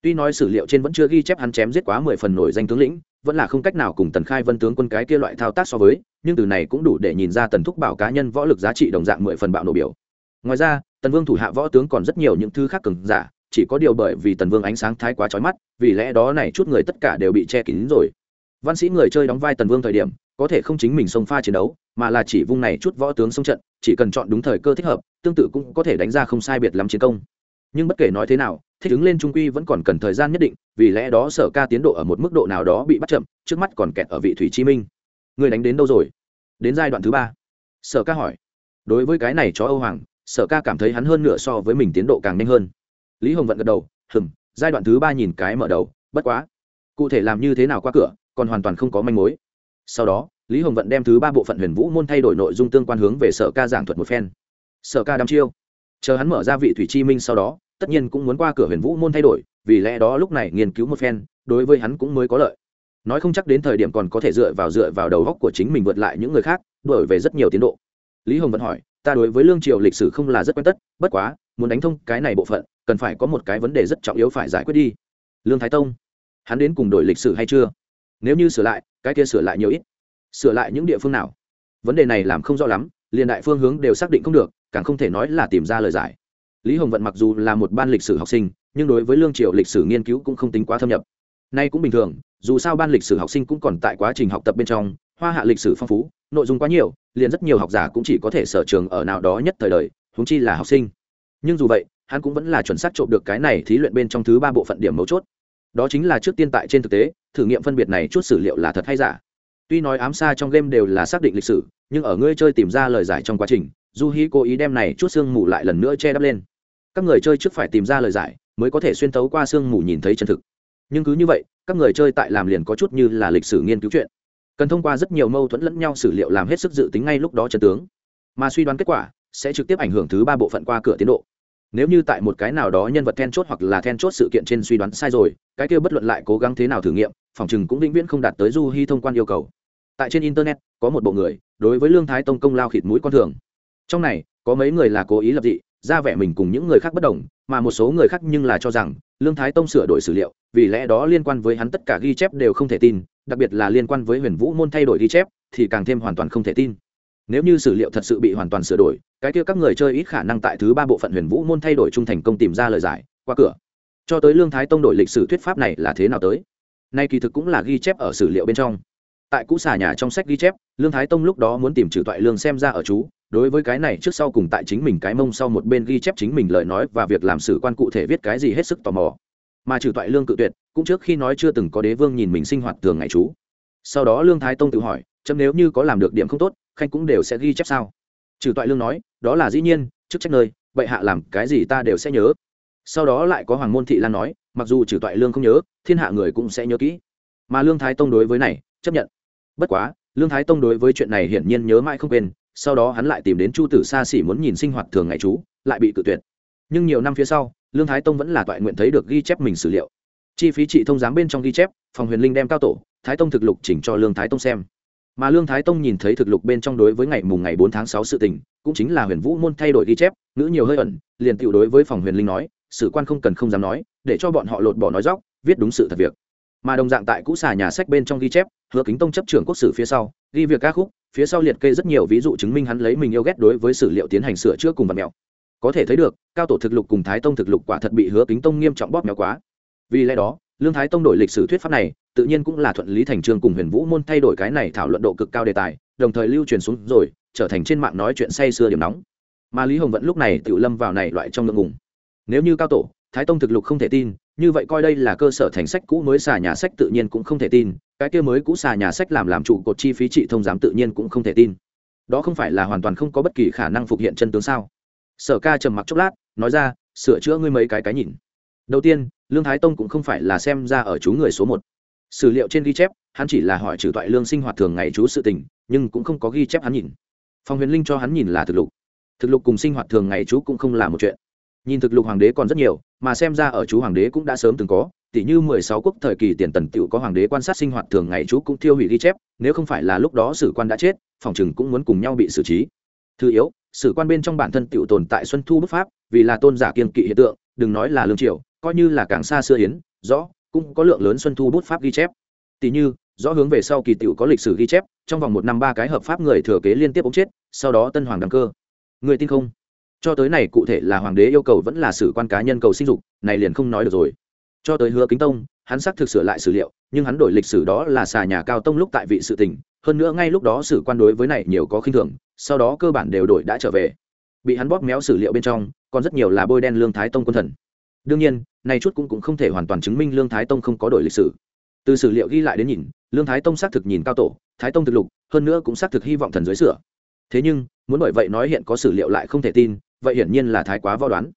Speaker 1: Tuy nói sử liệu trên vẫn chưa ghi chép hắn chém giết quá mười phần nổi danh tướng lĩnh, vẫn là không cách nào cùng tần khai vân tướng quân cái kia loại thao tác so với, nhưng từ này cũng đủ để nhìn ra tần thúc bảo cá nhân võ lực giá trị đồng dạng mười phần bạo nổ biểu. Ngoài ra tần vương thủ hạ võ tướng còn rất nhiều những thứ khác cường giả, chỉ có điều bởi vì tần vương ánh sáng thái quá trói mắt, vì lẽ đó này chút người tất cả đều bị che kín rồi. Văn sĩ người chơi đóng vai tần vương thời điểm, có thể không chính mình xông pha chiến đấu, mà là chỉ vung này chút võ tướng xông trận, chỉ cần chọn đúng thời cơ thích hợp, tương tự cũng có thể đánh ra không sai biệt lắm chiến công. Nhưng bất kể nói thế nào, thích ứng lên trung quy vẫn còn cần thời gian nhất định, vì lẽ đó sở ca tiến độ ở một mức độ nào đó bị bắt chậm, trước mắt còn kẹt ở vị thủy chi minh. Người đánh đến đâu rồi? Đến giai đoạn thứ ba. Sở ca hỏi. Đối với cái này chó âu hoàng sở ca cảm thấy hắn hơn nửa so với mình tiến độ càng nhanh hơn. Lý hồng vận gật đầu hừng giai đoạn thứ ba nhìn cái mở đầu, bất quá. Cụ thể làm như thế nào qua cửa, còn hoàn toàn không có manh mối. Sau đó, lý hồng vận đem thứ ba bộ phận huyền vũ môn thay đổi nội dung tương quan hướng về sở ca giảng thuật một phen. Sở ca đăm chiêu. Chờ hắn mở ra vị thủy chi minh sau đó, tất nhiên cũng muốn qua cửa huyền vũ môn thay đổi, vì lẽ đó lúc này nghiên cứu một phen, đối với hắn cũng mới có lợi. Nói không chắc đến thời điểm còn có thể dựa vào dựa vào đầu góc của chính mình vượt lại những người khác đổi về rất nhiều tiến độ. Lý hồng Vận hỏi ta đối với lương triều lịch sử không là rất quen tất, bất quá, muốn đánh thông cái này bộ phận, cần phải có một cái vấn đề rất trọng yếu phải giải quyết đi. Lương thái tông, hắn đến cùng đổi lịch sử hay chưa? Nếu như sửa lại, cái kia sửa lại nhiều ít. Sửa lại những địa phương nào? Vấn đề này làm không rõ lắm, liền đại phương hướng đều xác định không được, càng không thể nói là tìm ra lời giải. Lý hồng vận mặc dù là một ban lịch sử học sinh, nhưng đối với lương triều lịch sử nghiên cứu cũng không tính quá thâm nhập. Nay cũng bình thường, dù sao ban lịch sử học sinh cũng còn tại quá trình học tập bên trong hoa hạ lịch sử phong phú, nội dung quá nhiều, liền rất nhiều học giả cũng chỉ có thể sở trường ở nào đó nhất thời đời húng chi là học sinh. Nhưng dù vậy, hắn cũng vẫn là chuẩn xác trộm được cái này thí luyện bên trong thứ ba bộ phận điểm mấu chốt. Đó chính là trước tiên tại trên thực tế, thử nghiệm phân biệt này chút sử liệu là thật hay giả. Tuy nói ám xa trong game đều là xác định lịch sử, nhưng ở ngươi chơi tìm ra lời giải trong quá trình du hi cố ý đem này chút xương mù lại lần nữa che đắp lên. Các người chơi trước phải tìm ra lời giải, mới có thể xuyên tấu qua xương mù nhìn thấy chân thực. Nhưng cứ như vậy, các người chơi tại làm liền có chút như là lịch sử nghiên cứu chuyện cần thông qua rất nhiều mâu thuẫn lẫn nhau xử liệu làm hết sức dự tính ngay lúc đó chân tướng. Mà suy đoán kết quả sẽ trực tiếp ảnh hưởng thứ ba bộ phận qua cửa tiến độ. Nếu như tại một cái nào đó nhân vật then chốt hoặc là then chốt sự kiện trên suy đoán sai rồi, cái kia bất luận lại cố gắng thế nào thử nghiệm, phòng chừng cũng vĩnh viễn không đạt tới du hy thông quan yêu cầu. Tại trên internet, có một bộ người, đối với lương thái tông công lao khịt mũi con thường. Trong này, có mấy người là cố ý lập dị, ra vẻ mình cùng những người khác bất đồng, mà một số người khác nhưng là cho rằng lương thái tông sửa đổi sử liệu, vì lẽ đó liên quan với hắn tất cả ghi chép đều không thể tin đặc biệt là liên quan với huyền vũ môn thay đổi ghi chép, thì càng thêm hoàn toàn không thể tin. Nếu như sử liệu thật sự bị hoàn toàn sửa đổi, cái kia các người chơi ít khả năng tại thứ ba bộ phận huyền vũ môn thay đổi trung thành công tìm ra lời giải, qua cửa. Cho tới lương thái tông đổi lịch sử thuyết pháp này là thế nào tới? Nay kỳ thực cũng là ghi chép ở sử liệu bên trong. Tại cũ xà nhà trong sách ghi chép, lương thái tông lúc đó muốn tìm trừ toại lương xem ra ở chú, đối với cái này trước sau cùng tại chính mình cái mông sau một bên ghi chép chính mình lời nói và việc làm sử quan cụ thể viết cái gì hết sức tò mò mà trừ toại lương cự tuyệt, cũng trước khi nói chưa từng có đế vương nhìn mình sinh hoạt thường ngày chú. Sau đó lương thái tông tự hỏi, chấm nếu như có làm được điểm không tốt, khanh cũng đều sẽ ghi chép sao? Trừ toại lương nói, đó là dĩ nhiên, chức trách nơi bệ hạ làm cái gì ta đều sẽ nhớ. Sau đó lại có hoàng môn thị lan nói, mặc dù trừ toại lương không nhớ, thiên hạ người cũng sẽ nhớ kỹ. Mà lương thái tông đối với này, chấp nhận. Bất quá, lương thái tông đối với chuyện này hiển nhiên nhớ mãi không quên, sau đó hắn lại tìm đến chu tử xa xỉ muốn nhìn sinh hoạt thường ngày chú, lại bị cự tuyệt. Nhưng nhiều năm phía sau lương thái tông vẫn là toại nguyện thấy được ghi chép mình sử liệu. Chi phí trị thông giám bên trong ghi chép, phòng huyền linh đem cao tổ, thái tông thực lục chỉnh cho lương thái tông xem. Mà lương thái tông nhìn thấy thực lục bên trong đối với ngày mùng ngày bốn tháng sáu sự tình, cũng chính là huyền vũ môn thay đổi ghi chép nữ nhiều hơi ẩn, liền tựu đối với phòng huyền linh nói, sử quan không cần không dám nói, để cho bọn họ lột bỏ nói dóc viết đúng sự thật việc. Mà đồng dạng tại cũ xà nhà sách bên trong ghi chép, hứa kính tông chấp trưởng quốc sử phía sau, ghi việc ca khúc, phía sau liệt kê rất nhiều ví dụ chứng minh hắn lấy mình yêu ghét đối với sử liệu tiến hành sửa chữa cùng vật mèo có thể thấy được, cao tổ thực lục cùng thái tông thực lục quả thật bị hứa kính tông nghiêm trọng bóp méo quá. Vì lẽ đó, lương thái tông đổi lịch sử thuyết pháp này, tự nhiên cũng là thuận lý thành trường cùng huyền vũ môn thay đổi cái này thảo luận độ cực cao đề tài, đồng thời lưu truyền xuống rồi, trở thành trên mạng nói chuyện say sưa điểm nóng. Mà lý hồng vẫn lúc này tự lâm vào này loại trong ngượng ngùng. Nếu như cao tổ, thái tông thực lục không thể tin, như vậy coi đây là cơ sở thành sách cũ mới xà nhà sách tự nhiên cũng không thể tin, cái kia mới cũ xà nhà sách làm làm trụ cột chi phí trị thông giám tự nhiên cũng không thể tin. Đó không phải là hoàn toàn không có bất kỳ khả năng phục hiện chân tướng sao? Sở ca trầm mặc chốc lát, nói ra, sửa chữa ngươi mấy cái cái nhìn. Đầu tiên, lương thái tông cũng không phải là xem ra ở chú người số một. Sử liệu trên ghi chép, hắn chỉ là hỏi trừ toại lương sinh hoạt thường ngày chú sự tình, nhưng cũng không có ghi chép hắn nhìn. Phong huyền linh cho hắn nhìn là thực lục. Thực lục cùng sinh hoạt thường ngày chú cũng không là một chuyện. Nhìn thực lục hoàng đế còn rất nhiều, mà xem ra ở chú hoàng đế cũng đã sớm từng có tỷ như mười sáu quốc thời kỳ tiền tần tựu có hoàng đế quan sát sinh hoạt thường ngày chú cũng tiêu hủy ghi chép, nếu không phải là lúc đó sử quan đã chết, phòng chừng cũng muốn cùng nhau bị xử trí. Thứ yếu sử quan bên trong bản thân tiểu tồn tại xuân thu bức pháp, vì là tôn giả kiên kỵ hiện tượng, đừng nói là lương triều, coi như là càng xa xưa hiến rõ, cũng có lượng lớn xuân thu bút pháp ghi chép. Tỷ như, rõ hướng về sau kỳ tiểu có lịch sử ghi chép, trong vòng một năm ba cái hợp pháp người thừa kế liên tiếp ống chết, sau đó tân hoàng đăng cơ. Người tin không? Cho tới này cụ thể là hoàng đế yêu cầu vẫn là sử quan cá nhân cầu sinh dục, này liền không nói được rồi. Cho tới hứa kính tông, hắn xác thực sửa lại sử liệu, nhưng hắn đổi lịch sử đó là xà nhà cao tông lúc tại vị sự tình hơn nữa ngay lúc đó sử quan đối với này nhiều có khinh thường sau đó cơ bản đều đổi đã trở về. Bị hắn bóp méo sử liệu bên trong còn rất nhiều là bôi đen lương thái tông quân thần. Đương nhiên này chút cũng, cũng không thể hoàn toàn chứng minh lương thái tông không có đổi lịch sử. Từ sử liệu ghi lại đến nhìn lương thái tông xác thực nhìn cao tổ thái tông thực lục hơn nữa cũng xác thực hy vọng thần dưới sửa. Thế nhưng muốn bởi vậy nói hiện có sử liệu lại không thể tin vậy hiển nhiên là thái quá võ đoán.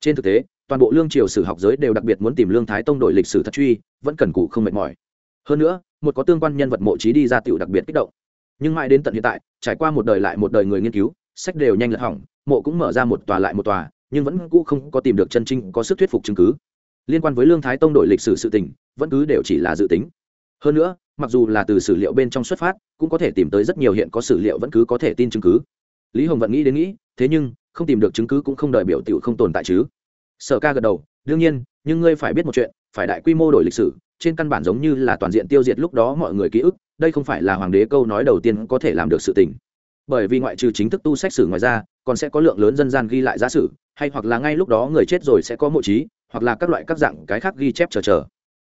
Speaker 1: Trên thực tế toàn bộ lương triều sử học giới đều đặc biệt muốn tìm lương thái tông đổi lịch sử thật truy vẫn cần cụ không mệt mỏi. Hơn nữa một có tương quan nhân vật mộ trí đi ra tiểu đặc biệt kích động nhưng mãi đến tận hiện tại, trải qua một đời lại một đời người nghiên cứu, sách đều nhanh lật hỏng, mộ cũng mở ra một tòa lại một tòa, nhưng vẫn cũ không có tìm được chân trinh có sức thuyết phục chứng cứ. Liên quan với lương thái tông đổi lịch sử sự tình, vẫn cứ đều chỉ là dự tính. Hơn nữa, mặc dù là từ sử liệu bên trong xuất phát, cũng có thể tìm tới rất nhiều hiện có sử liệu vẫn cứ có thể tin chứng cứ. Lý hồng vẫn nghĩ đến nghĩ, thế nhưng, không tìm được chứng cứ cũng không đợi biểu tiểu không tồn tại chứ. Sở ca gật đầu, đương nhiên, nhưng ngươi phải biết một chuyện, phải đại quy mô đổi lịch sử, trên căn bản giống như là toàn diện tiêu diệt lúc đó mọi người ký ức đây không phải là hoàng đế câu nói đầu tiên có thể làm được sự tình. Bởi vì ngoại trừ chính thức tu sách sử ngoài ra, còn sẽ có lượng lớn dân gian ghi lại giả sử, hay hoặc là ngay lúc đó người chết rồi sẽ có mộ trí, hoặc là các loại các dạng cái khác ghi chép chờ chờ.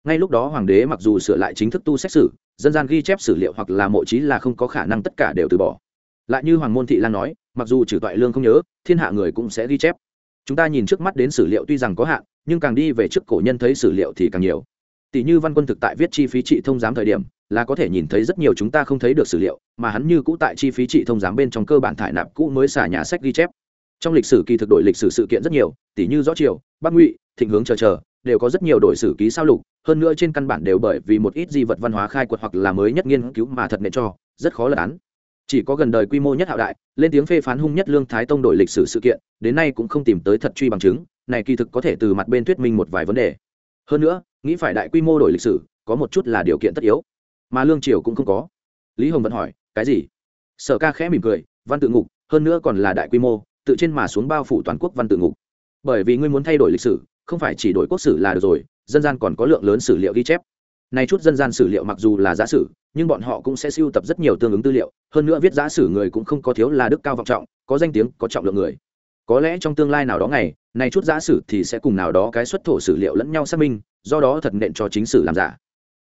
Speaker 1: Ngay lúc đó hoàng đế mặc dù sửa lại chính thức tu xét xử dân gian ghi chép sử liệu hoặc là mộ trí là không có khả năng tất cả đều từ bỏ. Lại như hoàng môn thị lan nói, mặc dù trừ toại lương không nhớ, thiên hạ người cũng sẽ ghi chép. Chúng ta nhìn trước mắt đến sử liệu tuy rằng có hạn, nhưng càng đi về trước cổ nhân thấy sử liệu thì càng nhiều. Tỷ như văn quân thực tại viết chi phí trị thông giám thời điểm là có thể nhìn thấy rất nhiều chúng ta không thấy được sử liệu, mà hắn như cũ tại chi phí trị thông giám bên trong cơ bản thải nạp cũ mới xả nhà sách ghi chép. Trong lịch sử kỳ thực đổi lịch sử sự kiện rất nhiều tỷ như rõ triều, bắc ngụy, thịnh hướng chờ chờ, đều có rất nhiều đổi sử ký sao lục, hơn nữa trên căn bản đều bởi vì một ít di vật văn hóa khai quật hoặc là mới nhất nghiên cứu mà thật nệ cho, rất khó lật án. Chỉ có gần đời quy mô nhất hạo đại, lên tiếng phê phán hung nhất lương thái tông đổi lịch sử sự kiện, đến nay cũng không tìm tới thật truy bằng chứng, này kỳ thực có thể từ mặt bên thuyết minh một vài vấn đề. Hơn nữa, nghĩ phải đại quy mô đổi lịch sử, có một chút là điều kiện tất yếu mà lương triều cũng không có. Lý hồng vẫn hỏi, cái gì? Sở ca khẽ mỉm cười, văn tự ngục, hơn nữa còn là đại quy mô, tự trên mà xuống bao phủ toàn quốc văn tự ngục. Bởi vì ngươi muốn thay đổi lịch sử, không phải chỉ đổi quốc sử là được rồi, dân gian còn có lượng lớn sử liệu ghi chép. Nay chút dân gian sử liệu mặc dù là giả sử, nhưng bọn họ cũng sẽ sưu tập rất nhiều tương ứng tư liệu, hơn nữa viết giả sử người cũng không có thiếu là đức cao vọng trọng, có danh tiếng, có trọng lượng người. Có lẽ trong tương lai nào đó ngày này chút giả sử thì sẽ cùng nào đó cái xuất thổ sử liệu lẫn nhau xác minh, do đó thật nện cho chính sử làm giả.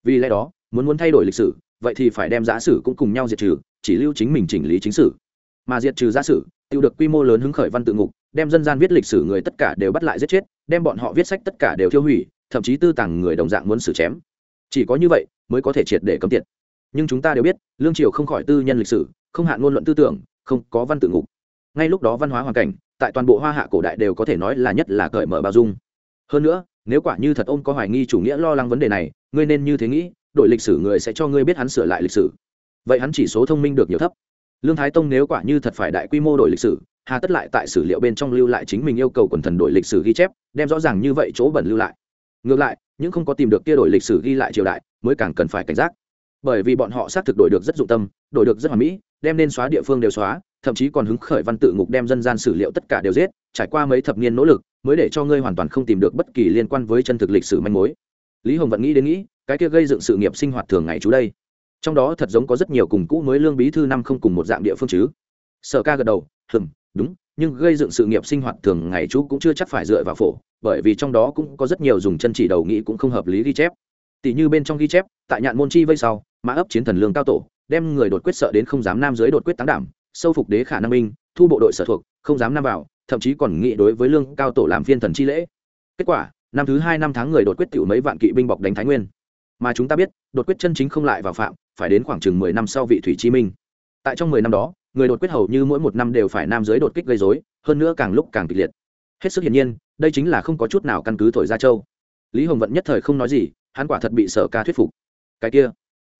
Speaker 1: Vì lẽ đó muốn muốn thay đổi lịch sử, vậy thì phải đem giả sử cũng cùng nhau diệt trừ, chỉ lưu chính mình chỉnh lý chính sử. Mà diệt trừ giả sử, tiêu được quy mô lớn hứng khởi văn tự ngục, đem dân gian viết lịch sử người tất cả đều bắt lại giết chết, đem bọn họ viết sách tất cả đều tiêu hủy, thậm chí tư tàng người đồng dạng muốn xử chém. Chỉ có như vậy mới có thể triệt để cấm tiệt. Nhưng chúng ta đều biết, lương triều không khỏi tư nhân lịch sử, không hạn ngôn luận tư tưởng, không có văn tự ngục. Ngay lúc đó văn hóa hoàn cảnh, tại toàn bộ hoa hạ cổ đại đều có thể nói là nhất là cởi mở bao dung. Hơn nữa, nếu quả như thật ông có hoài nghi chủ nghĩa lo lắng vấn đề này, ngươi nên như thế nghĩ đội lịch sử người sẽ cho ngươi biết hắn sửa lại lịch sử. Vậy hắn chỉ số thông minh được nhiều thấp. Lương thái tông nếu quả như thật phải đại quy mô đổi lịch sử, hà tất lại tại sử liệu bên trong lưu lại chính mình yêu cầu quần thần đổi lịch sử ghi chép, đem rõ ràng như vậy chỗ bẩn lưu lại. Ngược lại, những không có tìm được kia đổi lịch sử ghi lại triều đại, mới càng cần phải cảnh giác. Bởi vì bọn họ xác thực đổi được rất dụng tâm, đổi được rất hoàn mỹ, đem nên xóa địa phương đều xóa, thậm chí còn hứng khởi văn tự ngục đem dân gian sử liệu tất cả đều giết, trải qua mấy thập niên nỗ lực, mới để cho ngươi hoàn toàn không tìm được bất kỳ liên quan với chân thực lịch sử manh mối. Lý hồng vẫn nghĩ đến nghĩ cái kia gây dựng sự nghiệp sinh hoạt thường ngày chú đây. Trong đó thật giống có rất nhiều cùng cũ mới lương bí thư năm không cùng một dạng địa phương chứ. Sở ca gật đầu, hừm, đúng, nhưng gây dựng sự nghiệp sinh hoạt thường ngày chú cũng chưa chắc phải dựa vào phổ, bởi vì trong đó cũng có rất nhiều dùng chân chỉ đầu nghĩ cũng không hợp lý ghi chép. Tỷ như bên trong ghi chép, tại nhạn môn chi vây sau, mã ấp chiến thần lương cao tổ, đem người đột quyết sợ đến không dám nam giới đột quyết táng đảm, sâu phục đế khả năng minh, thu bộ đội sở thuộc, không dám nam vào, thậm chí còn nghĩ đối với lương cao tổ làm phiên thần chi lễ. Kết quả, năm thứ hai năm tháng người đột quyết tiểu mấy vạn kỵ binh bọc đánh thái nguyên mà chúng ta biết, đột quyết chân chính không lại vào phạm, phải đến khoảng chừng mười năm sau vị thủy chi minh. Tại trong mười năm đó, người đột quyết hầu như mỗi một năm đều phải nam giới đột kích gây dối hơn nữa càng lúc càng kịch liệt. Hết sức hiển nhiên, đây chính là không có chút nào căn cứ thổi ra châu. Lý hồng vận nhất thời không nói gì, hắn quả thật bị sở ca thuyết phục. Cái kia,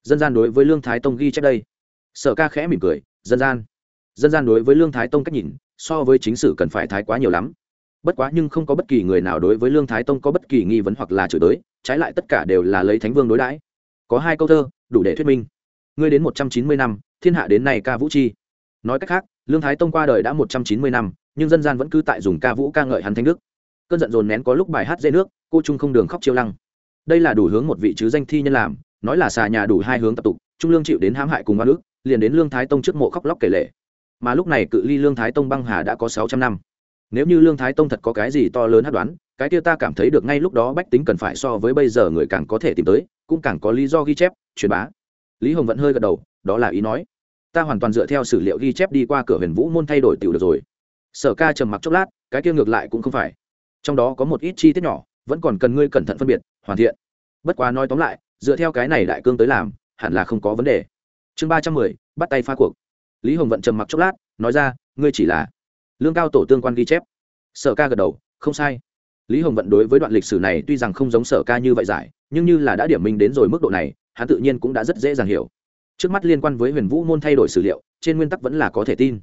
Speaker 1: dân gian đối với lương thái tông ghi chép đây. Sở ca khẽ mỉm cười, dân gian. Dân gian đối với lương thái tông cách nhìn, so với chính sử cần phải thái quá nhiều lắm. Bất quá nhưng không có bất kỳ người nào đối với lương thái tông có bất kỳ nghi vấn hoặc là chửi tới trái lại tất cả đều là lấy thánh vương đối đãi. Có hai câu thơ, đủ để thuyết minh. Ngươi đến một trăm chín mươi năm, thiên hạ đến nay ca vũ chi. Nói cách khác, lương thái tông qua đời đã một trăm chín mươi năm, nhưng dân gian vẫn cứ tại dùng ca vũ ca ngợi hắn thanh đức. Cơn giận dồn nén có lúc bài hát dễ nước, cô trung không đường khóc chiêu lăng. Đây là đủ hướng một vị chứ danh thi nhân làm, nói là xà nhà đủ hai hướng tập tục, trung lương chịu đến hãm hại cùng hoa nước liền đến lương thái tông trước mộ khóc lóc kể lệ mà lúc này cự ly lương thái tông băng hà đã có sáu trăm năm. Nếu như lương thái tông thật có cái gì to lớn hát đoán cái kia ta cảm thấy được ngay lúc đó bách tính cần phải so với bây giờ người càng có thể tìm tới, cũng càng có lý do ghi chép, truyền bá. Lý hồng vẫn hơi gật đầu, đó là ý nói. Ta hoàn toàn dựa theo sử liệu ghi chép đi qua cửa huyền vũ môn thay đổi tiểu được rồi. Sở ca trầm mặc chốc lát, cái kia ngược lại cũng không phải. Trong đó có một ít chi tiết nhỏ, vẫn còn cần ngươi cẩn thận phân biệt, hoàn thiện. Bất quá nói tóm lại, dựa theo cái này đại cương tới làm, hẳn là không có vấn đề. Chương ba trăm mười, bắt tay pha cuộc. Lý hồng vận trầm mặc chốc lát, nói ra, ngươi chỉ là lương cao tổ tương quan ghi chép. Sở ca gật đầu, không sai lý hồng vận đối với đoạn lịch sử này tuy rằng không giống sở ca như vậy giải, nhưng như là đã điểm minh đến rồi mức độ này, hắn tự nhiên cũng đã rất dễ dàng hiểu. Trước mắt liên quan với huyền vũ môn thay đổi sử liệu, trên nguyên tắc vẫn là có thể tin.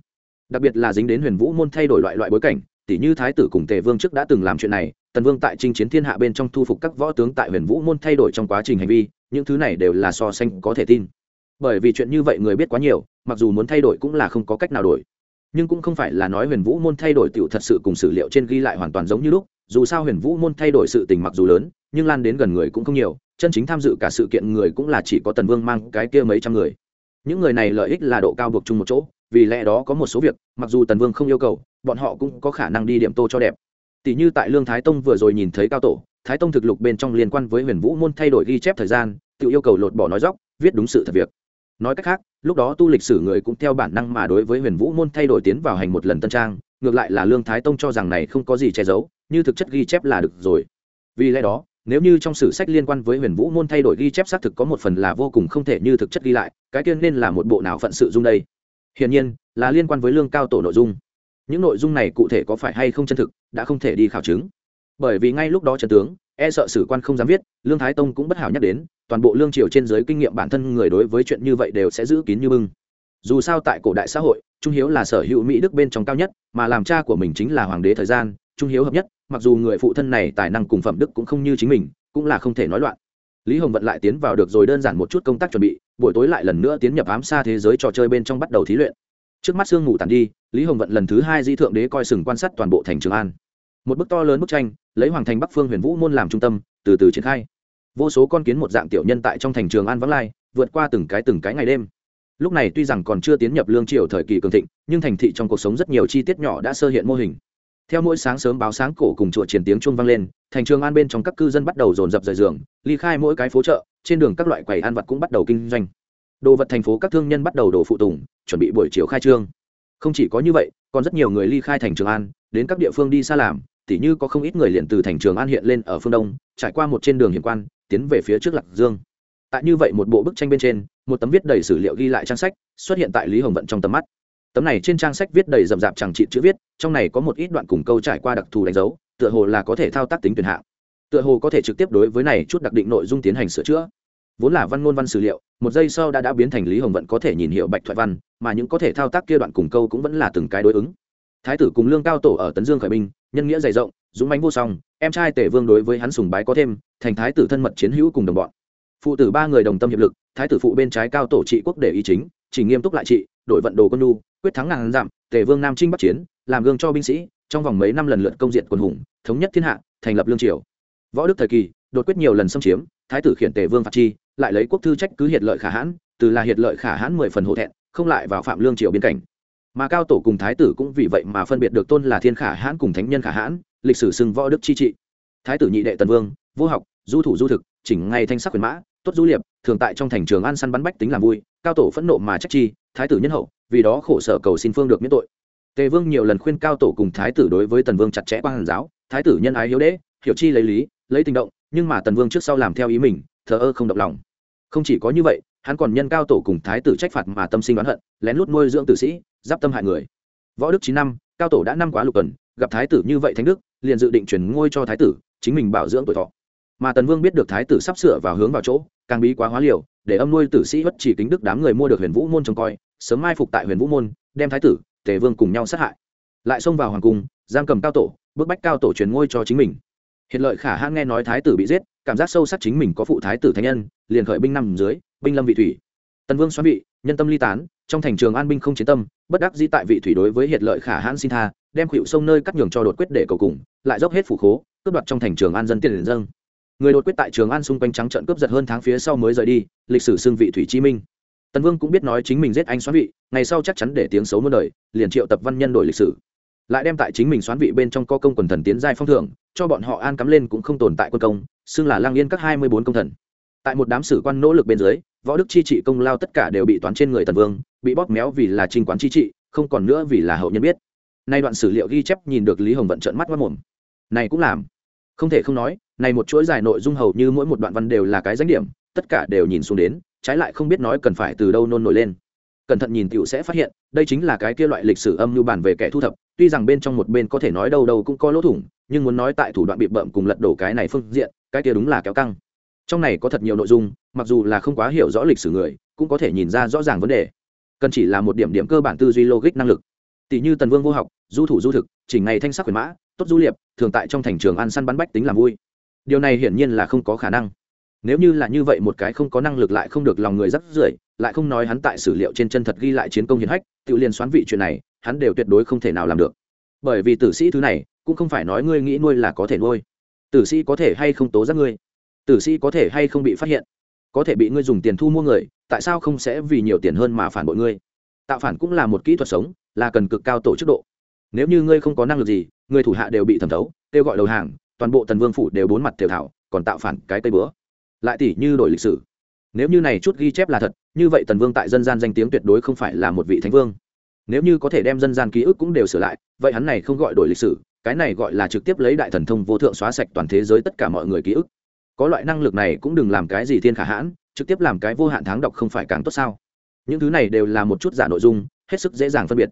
Speaker 1: Đặc biệt là dính đến huyền vũ môn thay đổi loại loại bối cảnh tỷ như thái tử cùng tề vương trước đã từng làm chuyện này, tần vương tại chinh chiến thiên hạ bên trong thu phục các võ tướng tại huyền vũ môn thay đổi trong quá trình hành vi, những thứ này đều là so sánh có thể tin. Bởi vì chuyện như vậy người biết quá nhiều, mặc dù muốn thay đổi cũng là không có cách nào đổi nhưng cũng không phải là nói huyền vũ môn thay đổi tiểu thật sự cùng sử liệu trên ghi lại hoàn toàn giống như lúc, dù sao huyền vũ môn thay đổi sự tình mặc dù lớn, nhưng lan đến gần người cũng không nhiều, chân chính tham dự cả sự kiện người cũng là chỉ có tần vương mang cái kia mấy trăm người. Những người này lợi ích là độ cao buộc chung một chỗ, vì lẽ đó có một số việc, mặc dù tần vương không yêu cầu, bọn họ cũng có khả năng đi điểm tô cho đẹp. Tỷ như tại lương thái tông vừa rồi nhìn thấy cao tổ, thái tông thực lục bên trong liên quan với huyền vũ môn thay đổi ghi chép thời gian, tự yêu cầu lột bỏ nói dóc viết đúng sự thật việc nói cách khác, lúc đó tu lịch sử người cũng theo bản năng mà đối với huyền vũ môn thay đổi tiến vào hành một lần tân trang, ngược lại là lương thái tông cho rằng này không có gì che giấu, như thực chất ghi chép là được rồi. Vì lẽ đó, nếu như trong sử sách liên quan với huyền vũ môn thay đổi ghi chép xác thực có một phần là vô cùng không thể như thực chất ghi lại, cái tiên nên là một bộ nào phận sự dung đây? Hiển nhiên, là liên quan với lương cao tổ nội dung. Những nội dung này cụ thể có phải hay không chân thực, đã không thể đi khảo chứng. Bởi vì ngay lúc đó trần tướng e sợ sử quan không dám viết, lương thái tông cũng bất hảo nhắc đến, toàn bộ lương triều trên giới kinh nghiệm bản thân người đối với chuyện như vậy đều sẽ giữ kín như bưng. Dù sao tại cổ đại xã hội, trung hiếu là sở hữu mỹ đức bên trong cao nhất, mà làm cha của mình chính là hoàng đế thời gian, trung hiếu hợp nhất, mặc dù người phụ thân này tài năng cùng phẩm đức cũng không như chính mình, cũng là không thể nói loạn. Lý hồng vận lại tiến vào được rồi đơn giản một chút công tác chuẩn bị, buổi tối lại lần nữa tiến nhập ám xa thế giới trò chơi bên trong bắt đầu thí luyện. Trước mắt sương ngủ tàn đi, lý hồng vận lần thứ hai di thượng đế coi sừng quan sát toàn bộ thành trường an một bức to lớn bức tranh, lấy hoàng thành bắc phương huyền vũ môn làm trung tâm, từ từ triển khai. Vô số con kiến một dạng tiểu nhân tại trong thành trường an vắng lai, vượt qua từng cái từng cái ngày đêm. Lúc này tuy rằng còn chưa tiến nhập lương triều thời kỳ cường thịnh, nhưng thành thị trong cuộc sống rất nhiều chi tiết nhỏ đã sơ hiện mô hình. Theo mỗi sáng sớm báo sáng cổ cùng chùa triển tiếng chuông vang lên, thành trường an bên trong các cư dân bắt đầu dồn dập rời giường, ly khai mỗi cái phố chợ, trên đường các loại quầy ăn vặt cũng bắt đầu kinh doanh. Đồ vật thành phố các thương nhân bắt đầu đổ phụ tùng, chuẩn bị buổi chiều khai trương. Không chỉ có như vậy, còn rất nhiều người ly khai thành trường an, đến các địa phương đi xa làm tỉ như có không ít người liền từ thành trường an hiện lên ở phương đông, trải qua một trên đường hiểm quan, tiến về phía trước lạc dương. Tại như vậy một bộ bức tranh bên trên, một tấm viết đầy sử liệu ghi lại trang sách, xuất hiện tại lý hồng vận trong tầm mắt. Tấm này trên trang sách viết đầy rậm rạp chẳng trị chữ viết, trong này có một ít đoạn cùng câu trải qua đặc thù đánh dấu, tựa hồ là có thể thao tác tính tuyển hạng. Tựa hồ có thể trực tiếp đối với này chút đặc định nội dung tiến hành sửa chữa. Vốn là văn ngôn văn sử liệu, một giây sau đã đã biến thành lý hồng vận có thể nhìn hiệu bạch thoại văn, mà những có thể thao tác kia đoạn cùng câu cũng vẫn là từng cái đối ứng thái tử cùng lương cao tổ ở tấn dương khởi binh, nhân nghĩa dày rộng, dũng mánh vô song, em trai tể vương đối với hắn sùng bái có thêm, thành thái tử thân mật chiến hữu cùng đồng bọn. Phụ tử ba người đồng tâm hiệp lực, thái tử phụ bên trái cao tổ trị quốc để ý chính, chỉ nghiêm túc lại trị, đội vận đồ quân nu quyết thắng ngàn giảm tể vương nam trinh bắc chiến, làm gương cho binh sĩ, trong vòng mấy năm lần lượt công diện quân hùng, thống nhất thiên hạ, thành lập lương triều. Võ đức thời kỳ, đột quyết nhiều lần xâm chiếm, thái tử khiển tể vương phạt chi, lại lấy quốc thư trách cứ hiệt lợi khả hãn, từ là hiệt lợi khả hãn mười phần hổ thẹn, không lại vào phạm lương triều biên cảnh mà cao tổ cùng thái tử cũng vì vậy mà phân biệt được tôn là thiên khả hãn cùng thánh nhân khả hãn, lịch sử xưng võ đức chi trị. Thái tử nhị đệ tần vương, vô học, du thủ du thực, chỉnh ngay thanh sắc quyền mã, tốt du liệp, thường tại trong thành trường an săn bắn bách tính làm vui, cao tổ phẫn nộ mà trách chi, thái tử nhân hậu, vì đó khổ sở cầu xin phương được miễn tội. Tề vương nhiều lần khuyên cao tổ cùng thái tử đối với tần vương chặt chẽ quan hàn giáo, thái tử nhân ái hiếu đế, hiểu chi lấy lý, lấy tình động, nhưng mà tần vương trước sau làm theo ý mình, thờ ơ không động lòng. Không chỉ có như vậy, hắn còn nhân cao tổ cùng thái tử trách phạt mà tâm sinh oán hận, lén lút nuôi dưỡng tử sĩ giáp tâm hại người. Võ đức chín năm, cao tổ đã năm quá lục tuần, gặp thái tử như vậy thánh đức, liền dự định chuyển ngôi cho thái tử, chính mình bảo dưỡng tuổi thọ. Mà tần vương biết được thái tử sắp sửa vào hướng vào chỗ, càng bí quá hóa liều, để âm nuôi tử sĩ bất chỉ kính đức đám người mua được huyền vũ môn trông coi, sớm mai phục tại huyền vũ môn, đem thái tử, tề vương cùng nhau sát hại. Lại xông vào hoàng cung, giam cầm cao tổ, bức bách cao tổ truyền ngôi cho chính mình. Hiện lợi khả hãn nghe nói thái tử bị giết, cảm giác sâu sắc chính mình có phụ thái tử thánh nhân, liền khởi binh nằm dưới, binh lâm vị thủy. Tần vương xoắn vị, nhân tâm ly tán trong thành trường an binh không chiến tâm, bất đắc dĩ tại vị thủy đối với hiệt lợi khả hãn xin tha, đem khuỵu sông nơi cắt nhường cho đột quyết để cầu cùng, lại dốc hết phủ khố, cướp đoạt trong thành trường an dân tiền liền dâng. Người đột quyết tại trường an xung quanh trắng trận cướp giật hơn tháng phía sau mới rời đi, lịch sử xưng vị thủy chi minh. Tần vương cũng biết nói chính mình giết anh xoán vị, ngày sau chắc chắn để tiếng xấu muôn đời, liền triệu tập văn nhân đổi lịch sử. Lại đem tại chính mình xoán vị bên trong co công quần thần tiến giai phong thưởng, cho bọn họ an cắm lên cũng không tồn tại quân công, xưng là lang yên các hai mươi bốn công thần. Tại một đám sử quan nỗ lực bên dưới võ đức chi trị công lao tất cả đều bị toán trên người tần vương, bị bóp méo vì là trinh quán chi trị, không còn nữa vì là hậu nhân biết. Nay đoạn sử liệu ghi chép nhìn được lý hồng vận trợn mắt mất mồm. Này cũng làm. Không thể không nói, này một chuỗi dài nội dung hầu như mỗi một đoạn văn đều là cái danh điểm, tất cả đều nhìn xuống đến, trái lại không biết nói cần phải từ đâu nôn nổi lên. Cẩn thận nhìn tiểu sẽ phát hiện, đây chính là cái kia loại lịch sử âm lưu bản về kẻ thu thập, tuy rằng bên trong một bên có thể nói đâu đâu cũng có lỗ thủng, nhưng muốn nói tại thủ đoạn bị bợm cùng lật đổ cái này phương diện, cái kia đúng là kéo căng trong này có thật nhiều nội dung, mặc dù là không quá hiểu rõ lịch sử người, cũng có thể nhìn ra rõ ràng vấn đề. Cần chỉ là một điểm điểm cơ bản tư duy logic năng lực. Tỷ như tần vương vô học, du thủ du thực chỉnh ngày thanh sắc quyền mã, tốt du liệp, thường tại trong thành trường ăn săn bắn bách tính làm vui. Điều này hiển nhiên là không có khả năng. Nếu như là như vậy một cái không có năng lực lại không được lòng người rắc rưởi, lại không nói hắn tại sử liệu trên chân thật ghi lại chiến công hiển hách, tự liền xoán vị chuyện này, hắn đều tuyệt đối không thể nào làm được. Bởi vì tử sĩ thứ này, cũng không phải nói ngươi nghĩ nuôi là có thể nuôi. Tử sĩ có thể hay không tố giác ngươi? Tử sĩ có thể hay không bị phát hiện? Có thể bị ngươi dùng tiền thu mua người, tại sao không sẽ vì nhiều tiền hơn mà phản bội ngươi? Tạo phản cũng là một kỹ thuật sống, là cần cực cao tổ chức độ. Nếu như ngươi không có năng lực gì, người thủ hạ đều bị thẩm thấu, kêu gọi đầu hàng, toàn bộ tần vương phủ đều bốn mặt tiểu thảo, còn tạo phản cái cây bữa. Lại tỷ như đổi lịch sử. Nếu như này chút ghi chép là thật, như vậy tần vương tại dân gian danh tiếng tuyệt đối không phải là một vị thánh vương. Nếu như có thể đem dân gian ký ức cũng đều sửa lại, vậy hắn này không gọi đổi lịch sử, cái này gọi là trực tiếp lấy đại thần thông vô thượng xóa sạch toàn thế giới tất cả mọi người ký ức có loại năng lực này cũng đừng làm cái gì thiên khả hãn, trực tiếp làm cái vô hạn tháng đọc không phải càng tốt sao? Những thứ này đều là một chút giả nội dung, hết sức dễ dàng phân biệt.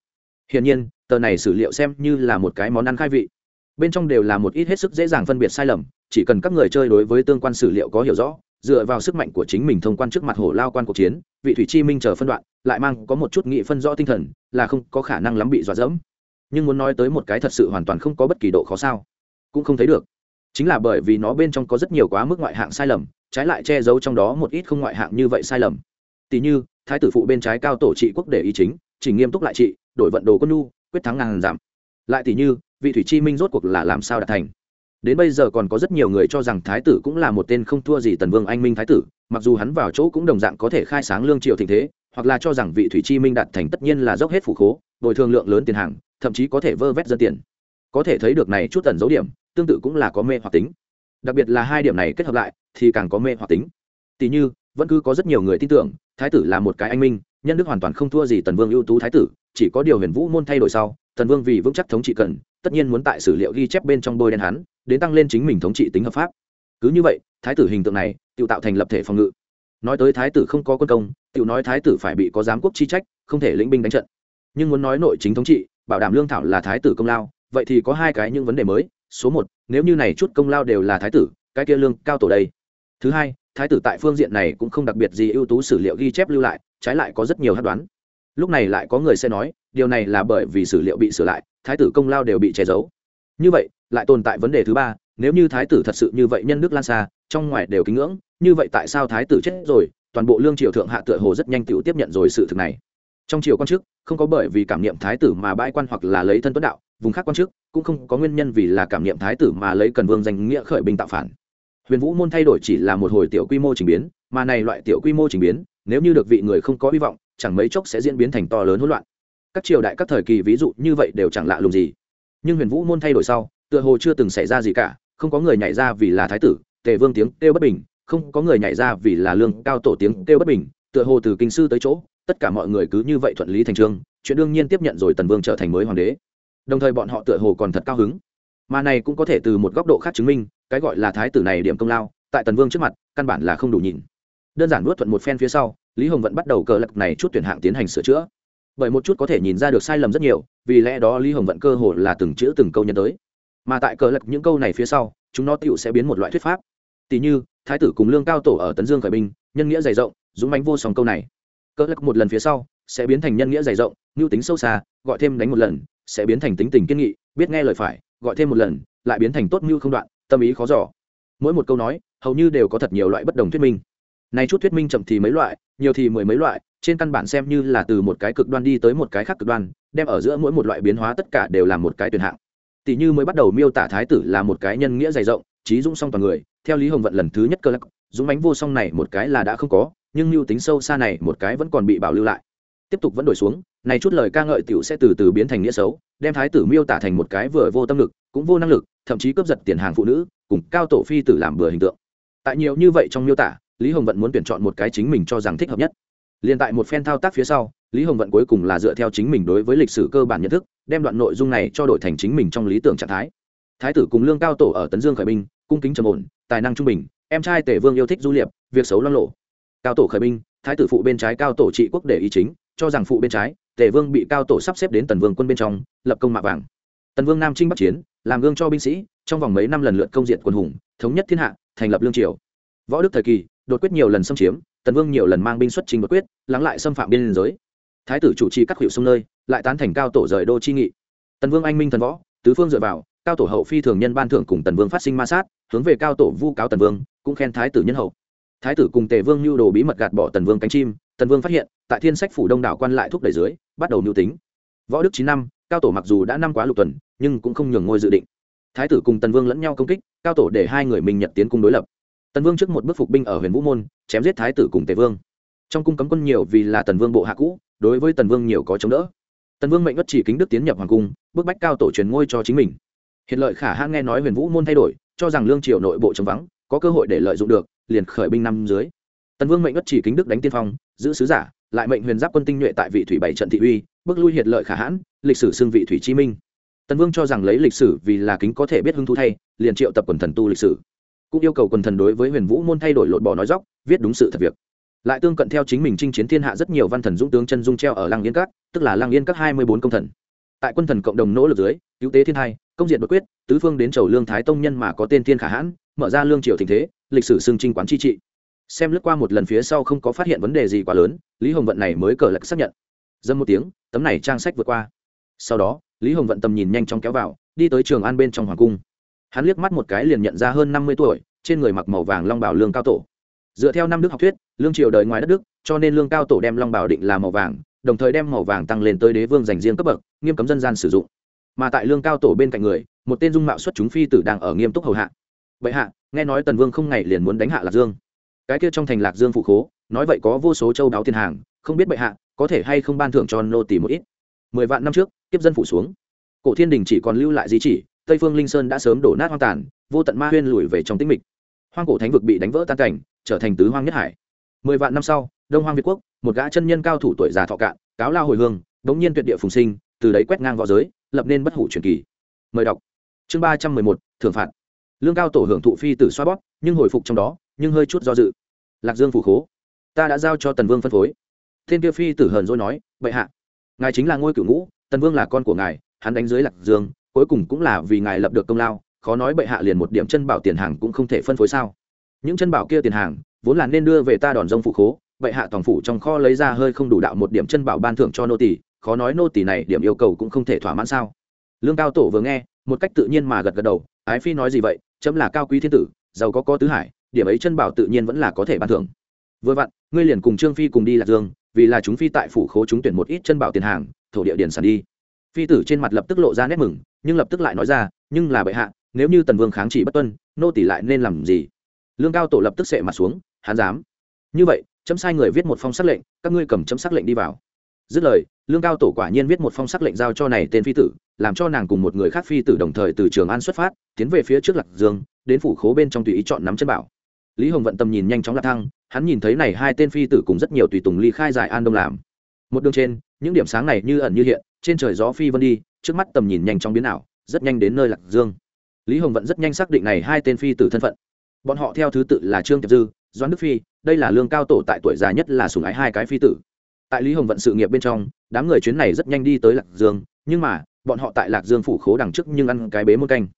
Speaker 1: Hiển nhiên, tờ này sử liệu xem như là một cái món ăn khai vị. Bên trong đều là một ít hết sức dễ dàng phân biệt sai lầm, chỉ cần các người chơi đối với tương quan sử liệu có hiểu rõ, dựa vào sức mạnh của chính mình thông quan trước mặt hổ lao quan cuộc chiến, vị thủy chi minh chờ phân đoạn, lại mang có một chút nghị phân rõ tinh thần, là không có khả năng lắm bị dọa dẫm. Nhưng muốn nói tới một cái thật sự hoàn toàn không có bất kỳ độ khó sao, cũng không thấy được chính là bởi vì nó bên trong có rất nhiều quá mức ngoại hạng sai lầm, trái lại che giấu trong đó một ít không ngoại hạng như vậy sai lầm. Tỷ như, thái tử phụ bên trái cao tổ trị quốc để ý chính, chỉ nghiêm túc lại trị, đổi vận đồ quân nu quyết thắng ngàn giảm. Lại tỷ như, vị thủy chi minh rốt cuộc là làm sao đạt thành? Đến bây giờ còn có rất nhiều người cho rằng thái tử cũng là một tên không thua gì tần vương anh minh thái tử, mặc dù hắn vào chỗ cũng đồng dạng có thể khai sáng lương triều tình thế, hoặc là cho rằng vị thủy chi minh đạt thành tất nhiên là dốc hết phủ khố, bồi thường lượng lớn tiền hàng, thậm chí có thể vơ vét dân tiền. Có thể thấy được này chút tần dấu điểm tương tự cũng là có mê hoặc tính. Đặc biệt là hai điểm này kết hợp lại, thì càng có mê hoặc tính. Tỷ như, vẫn cứ có rất nhiều người tin tưởng, thái tử là một cái anh minh, nhân đức hoàn toàn không thua gì tần vương ưu tú thái tử, chỉ có điều huyền vũ môn thay đổi sau, tần vương vì vững chắc thống trị cần, tất nhiên muốn tại sử liệu ghi chép bên trong bôi đen hắn, đến tăng lên chính mình thống trị tính hợp pháp. Cứ như vậy, thái tử hình tượng này, tự tạo thành lập thể phòng ngự. Nói tới thái tử không có quân công, tự nói thái tử phải bị có giám quốc chi trách, không thể lĩnh binh đánh trận. Nhưng muốn nói nội chính thống trị, bảo đảm lương thảo là thái tử công lao, vậy thì có hai cái những vấn đề mới số một, nếu như này chút công lao đều là thái tử, cái kia lương cao tổ đây. Thứ hai, thái tử tại phương diện này cũng không đặc biệt gì ưu tú sử liệu ghi chép lưu lại, trái lại có rất nhiều hát đoán. Lúc này lại có người sẽ nói, điều này là bởi vì sử liệu bị sửa lại, thái tử công lao đều bị che giấu. Như vậy, lại tồn tại vấn đề thứ ba, nếu như thái tử thật sự như vậy nhân đức lan xa, trong ngoài đều kính ngưỡng, như vậy tại sao thái tử chết rồi, toàn bộ lương triều thượng hạ tựa hồ rất nhanh tự tiếp nhận rồi sự thực này. Trong triều quan chức, không có bởi vì cảm niệm thái tử mà bãi quan hoặc là lấy thân tuấn đạo vùng khác quan chức cũng không có nguyên nhân vì là cảm niệm thái tử mà lấy cần vương danh nghĩa khởi binh tạo phản. Huyền vũ môn thay đổi chỉ là một hồi tiểu quy mô trình biến, mà này loại tiểu quy mô trình biến, nếu như được vị người không có hy vọng, chẳng mấy chốc sẽ diễn biến thành to lớn hỗn loạn. Các triều đại các thời kỳ ví dụ như vậy đều chẳng lạ lùng gì. Nhưng huyền vũ môn thay đổi sau, tựa hồ chưa từng xảy ra gì cả, không có người nhảy ra vì là thái tử, tề vương tiếng kêu bất bình, không có người nhảy ra vì là lương cao tổ tiếng kêu bất bình, tựa hồ từ kinh sư tới chỗ, tất cả mọi người cứ như vậy thuận lý thành trương, chuyện đương nhiên tiếp nhận rồi tần vương trở thành mới hoàng đế đồng thời bọn họ tựa hồ còn thật cao hứng. Mà này cũng có thể từ một góc độ khác chứng minh, cái gọi là thái tử này điểm công lao, tại tần vương trước mặt, căn bản là không đủ nhìn. Đơn giản nuốt thuận một phen phía sau, lý hồng vẫn bắt đầu cờ lật này chút tuyển hạng tiến hành sửa chữa. Bởi một chút có thể nhìn ra được sai lầm rất nhiều, vì lẽ đó lý hồng vận cơ hồ là từng chữ từng câu nhân tới. Mà tại cờ lật những câu này phía sau, chúng nó tựu sẽ biến một loại thuyết pháp. Tỷ như, thái tử cùng lương cao tổ ở tấn dương khởi binh, nhân nghĩa dày rộng, dũng bánh vô sòng câu này. Cờ lật một lần phía sau, sẽ biến thành nhân nghĩa dày rộng, mưu tính sâu xa, gọi thêm đánh một lần sẽ biến thành tính tình kiên nghị, biết nghe lời phải, gọi thêm một lần, lại biến thành tốt mưu không đoạn, tâm ý khó giỏ mỗi một câu nói, hầu như đều có thật nhiều loại bất đồng thuyết minh. Này chút thuyết minh chậm thì mấy loại, nhiều thì mười mấy loại, trên căn bản xem như là từ một cái cực đoan đi tới một cái khác cực đoan, đem ở giữa mỗi một loại biến hóa tất cả đều là một cái tuyển hạng. Tỷ như mới bắt đầu miêu tả thái tử là một cái nhân nghĩa dày rộng, trí dũng song toàn người, theo lý hồng vận lần thứ nhất cơ lắc, dũng bánh vô song này một cái là đã không có, nhưng mưu tính sâu xa này một cái vẫn còn bị bảo lưu lại. Tiếp tục vẫn đổi xuống này chút lời ca ngợi tiểu sẽ từ từ biến thành nghĩa xấu, đem thái tử miêu tả thành một cái vừa vô tâm lực, cũng vô năng lực, thậm chí cướp giật tiền hàng phụ nữ, cùng cao tổ phi tử làm bừa hình tượng. Tại nhiều như vậy trong miêu tả, lý hồng vận muốn tuyển chọn một cái chính mình cho rằng thích hợp nhất. Liền tại một phen thao tác phía sau, lý hồng vận cuối cùng là dựa theo chính mình đối với lịch sử cơ bản nhận thức, đem đoạn nội dung này cho đổi thành chính mình trong lý tưởng trạng thái. Thái tử cùng lương cao tổ ở tấn dương khởi binh, cung kính trầm ổn, tài năng trung bình, em trai tể vương yêu thích du liệp, việc xấu lo lộ cao tổ khởi binh, thái tử phụ bên trái cao tổ trị quốc để ý chính, cho rằng phụ bên trái Tề vương bị cao tổ sắp xếp đến tần vương quân bên trong, lập công mạ vàng. Tần vương nam trinh bắc chiến, làm gương cho binh sĩ, trong vòng mấy năm lần lượt công diện quân hùng, thống nhất thiên hạ, thành lập lương triều. Võ đức thời kỳ, đột quyết nhiều lần xâm chiếm, tần vương nhiều lần mang binh xuất trình bất quyết, lắng lại xâm phạm biên giới. Thái tử chủ trì các hiệu sông nơi, lại tán thành cao tổ rời đô chi nghị. Tần vương anh minh thần võ, tứ phương dựa vào, cao tổ hậu phi thường nhân ban thưởng cùng tần vương phát sinh ma sát, hướng về cao tổ vu cáo tần vương, cũng khen thái tử nhân hậu. Thái tử cùng tề vương nhu đồ bí mật gạt bỏ tần vương cánh chim, tần vương phát hiện tại thiên sách phủ đông đảo quan lại thúc đẩy dưới, bắt đầu mưu tính. Võ đức chín năm, cao tổ mặc dù đã năm quá lục tuần, nhưng cũng không nhường ngôi dự định. Thái tử cùng tần vương lẫn nhau công kích, cao tổ để hai người mình nhật tiến cung đối lập. Tần vương trước một bước phục binh ở huyền vũ môn, chém giết thái tử cùng tề vương. Trong cung cấm quân nhiều vì là tần vương bộ hạ cũ, đối với tần vương nhiều có chống đỡ. Tần vương mệnh bất chỉ kính đức tiến nhập hoàng cung, bức bách cao tổ truyền ngôi cho chính mình. Hiện lợi khả hãn nghe nói huyền vũ môn thay đổi, cho rằng lương triều nội bộ chống vắng, có cơ hội để lợi dụng được, liền khởi binh năm dưới. Tần vương mệnh bất chỉ kính đức đánh tiên phong, giữ sứ giả lại mệnh huyền giáp quân tinh nhuệ tại vị thủy bảy trận thị uy, bước lui hiệt lợi khả hãn, lịch sử xưng vị thủy chi minh. Tần vương cho rằng lấy lịch sử vì là kính có thể biết hứng thú thay, liền triệu tập quần thần tu lịch sử. Cũng yêu cầu quần thần đối với huyền vũ môn thay đổi lột bỏ nói dóc viết đúng sự thật việc. Lại tương cận theo chính mình chinh chiến thiên hạ rất nhiều văn thần dũng tướng chân dung treo ở lăng yên các, tức là lăng yên các hai mươi bốn công thần. Tại quân thần cộng đồng nỗ lực dưới, cứu tế thiên hai, công diện bất quyết, tứ phương đến chầu lương thái tông nhân mà có tên thiên khả hãn, mở ra lương triều tình thế, lịch sử xưng trinh quán chi trị xem lướt qua một lần phía sau không có phát hiện vấn đề gì quá lớn, lý hồng vận này mới cờ lạc xác nhận. Dâm một tiếng, tấm này trang sách vượt qua. Sau đó, lý hồng vận tầm nhìn nhanh chóng kéo vào, đi tới trường an bên trong hoàng cung. Hắn liếc mắt một cái liền nhận ra hơn năm mươi tuổi, trên người mặc màu vàng long bảo lương cao tổ. Dựa theo năm đức học thuyết, lương triều đời ngoài đất đức, cho nên lương cao tổ đem long bảo định là màu vàng, đồng thời đem màu vàng tăng lên tới đế vương dành riêng cấp bậc, nghiêm cấm dân gian sử dụng. Mà tại lương cao tổ bên cạnh người, một tên dung mạo xuất chúng phi tử đang ở nghiêm túc hầu hạ. Vậy hạ, nghe nói tần vương không ngày liền muốn đánh hạ lạc dương cái kia trong thành lạc dương phụ khố, nói vậy có vô số châu đáo tiền hàng, không biết bệ hạ có thể hay không ban thưởng cho nô tỷ một ít. Mười vạn năm trước, kiếp dân phủ xuống. Cổ thiên đình chỉ còn lưu lại di chỉ, tây phương linh sơn đã sớm đổ nát hoang tàn, vô tận ma huyên lùi về trong tĩnh mịch. Hoang cổ thánh vực bị đánh vỡ tan cảnh, trở thành tứ hoang nhất hải. Mười vạn năm sau, đông hoang việt quốc, một gã chân nhân cao thủ tuổi già thọ cạn, cáo lao hồi hương bỗng nhiên tuyệt địa phùng sinh, từ đấy quét ngang v õ giới, lập nên bất hủ truyền kỳ. Mời đọc. Chương ba trăm mười một, thưởng phạt. Lương cao tổ hưởng thụ phi tử xoa bóp, nhưng hồi phục trong đó nhưng hơi chút do dự. Lạc dương phủ khố. Ta đã giao cho tần vương phân phối. Thiên kia phi tử hờn dỗi nói, bệ hạ, ngài chính là ngôi cửu ngũ, tần vương là con của ngài, hắn đánh dưới lạc dương, cuối cùng cũng là vì ngài lập được công lao, khó nói bệ hạ liền một điểm chân bảo tiền hàng cũng không thể phân phối sao. Những chân bảo kia tiền hàng, vốn là nên đưa về ta đòn rông phụ khố, bệ hạ toàn phủ trong kho lấy ra hơi không đủ đạo một điểm chân bảo ban thưởng cho nô tỷ khó nói nô tỷ này điểm yêu cầu cũng không thể thỏa mãn sao. Lương cao tổ vừa nghe, một cách tự nhiên mà gật gật đầu, ái phi nói gì vậy, chấm là cao quý thiên tử, giàu có có tứ hải điểm ấy chân bảo tự nhiên vẫn là có thể ban thưởng. Vừa vặn, ngươi liền cùng trương phi cùng đi lạc dương, vì là chúng phi tại phủ khố chúng tuyển một ít chân bảo tiền hàng, thổ địa điền sản đi. Phi tử trên mặt lập tức lộ ra nét mừng, nhưng lập tức lại nói ra, nhưng là bệ hạ, nếu như tần vương kháng chỉ bất tuân, nô tỷ lại nên làm gì? Lương cao tổ lập tức sệ mặt xuống, hắn dám. Như vậy, chấm sai người viết một phong sắc lệnh, các ngươi cầm chấm sắc lệnh đi vào. Dứt lời, lương cao tổ quả nhiên viết một phong sắc lệnh giao cho này tên phi tử, làm cho nàng cùng một người khác phi tử đồng thời từ trường an xuất phát, tiến về phía trước lạc dương, đến phủ khố bên trong tùy ý chọn nắm chân bảo lý hồng vận tầm nhìn nhanh chóng lạc thăng, hắn nhìn thấy này hai tên phi tử cùng rất nhiều tùy tùng ly khai giải an đông làm. Một đường trên, những điểm sáng này như ẩn như hiện, trên trời gió phi vân đi, trước mắt tầm nhìn nhanh chóng biến ảo, rất nhanh đến nơi lạc dương. Lý hồng vận rất nhanh xác định này hai tên phi tử thân phận. Bọn họ theo thứ tự là trương tiệp dư, doãn đức phi, đây là lương cao tổ tại tuổi già nhất là sùng ái hai cái phi tử. Tại lý hồng vận sự nghiệp bên trong, đám người chuyến này rất nhanh đi tới lạc dương, nhưng mà, bọn họ tại lạc dương phủ khố đằng trước nhưng ăn cái bế môn canh.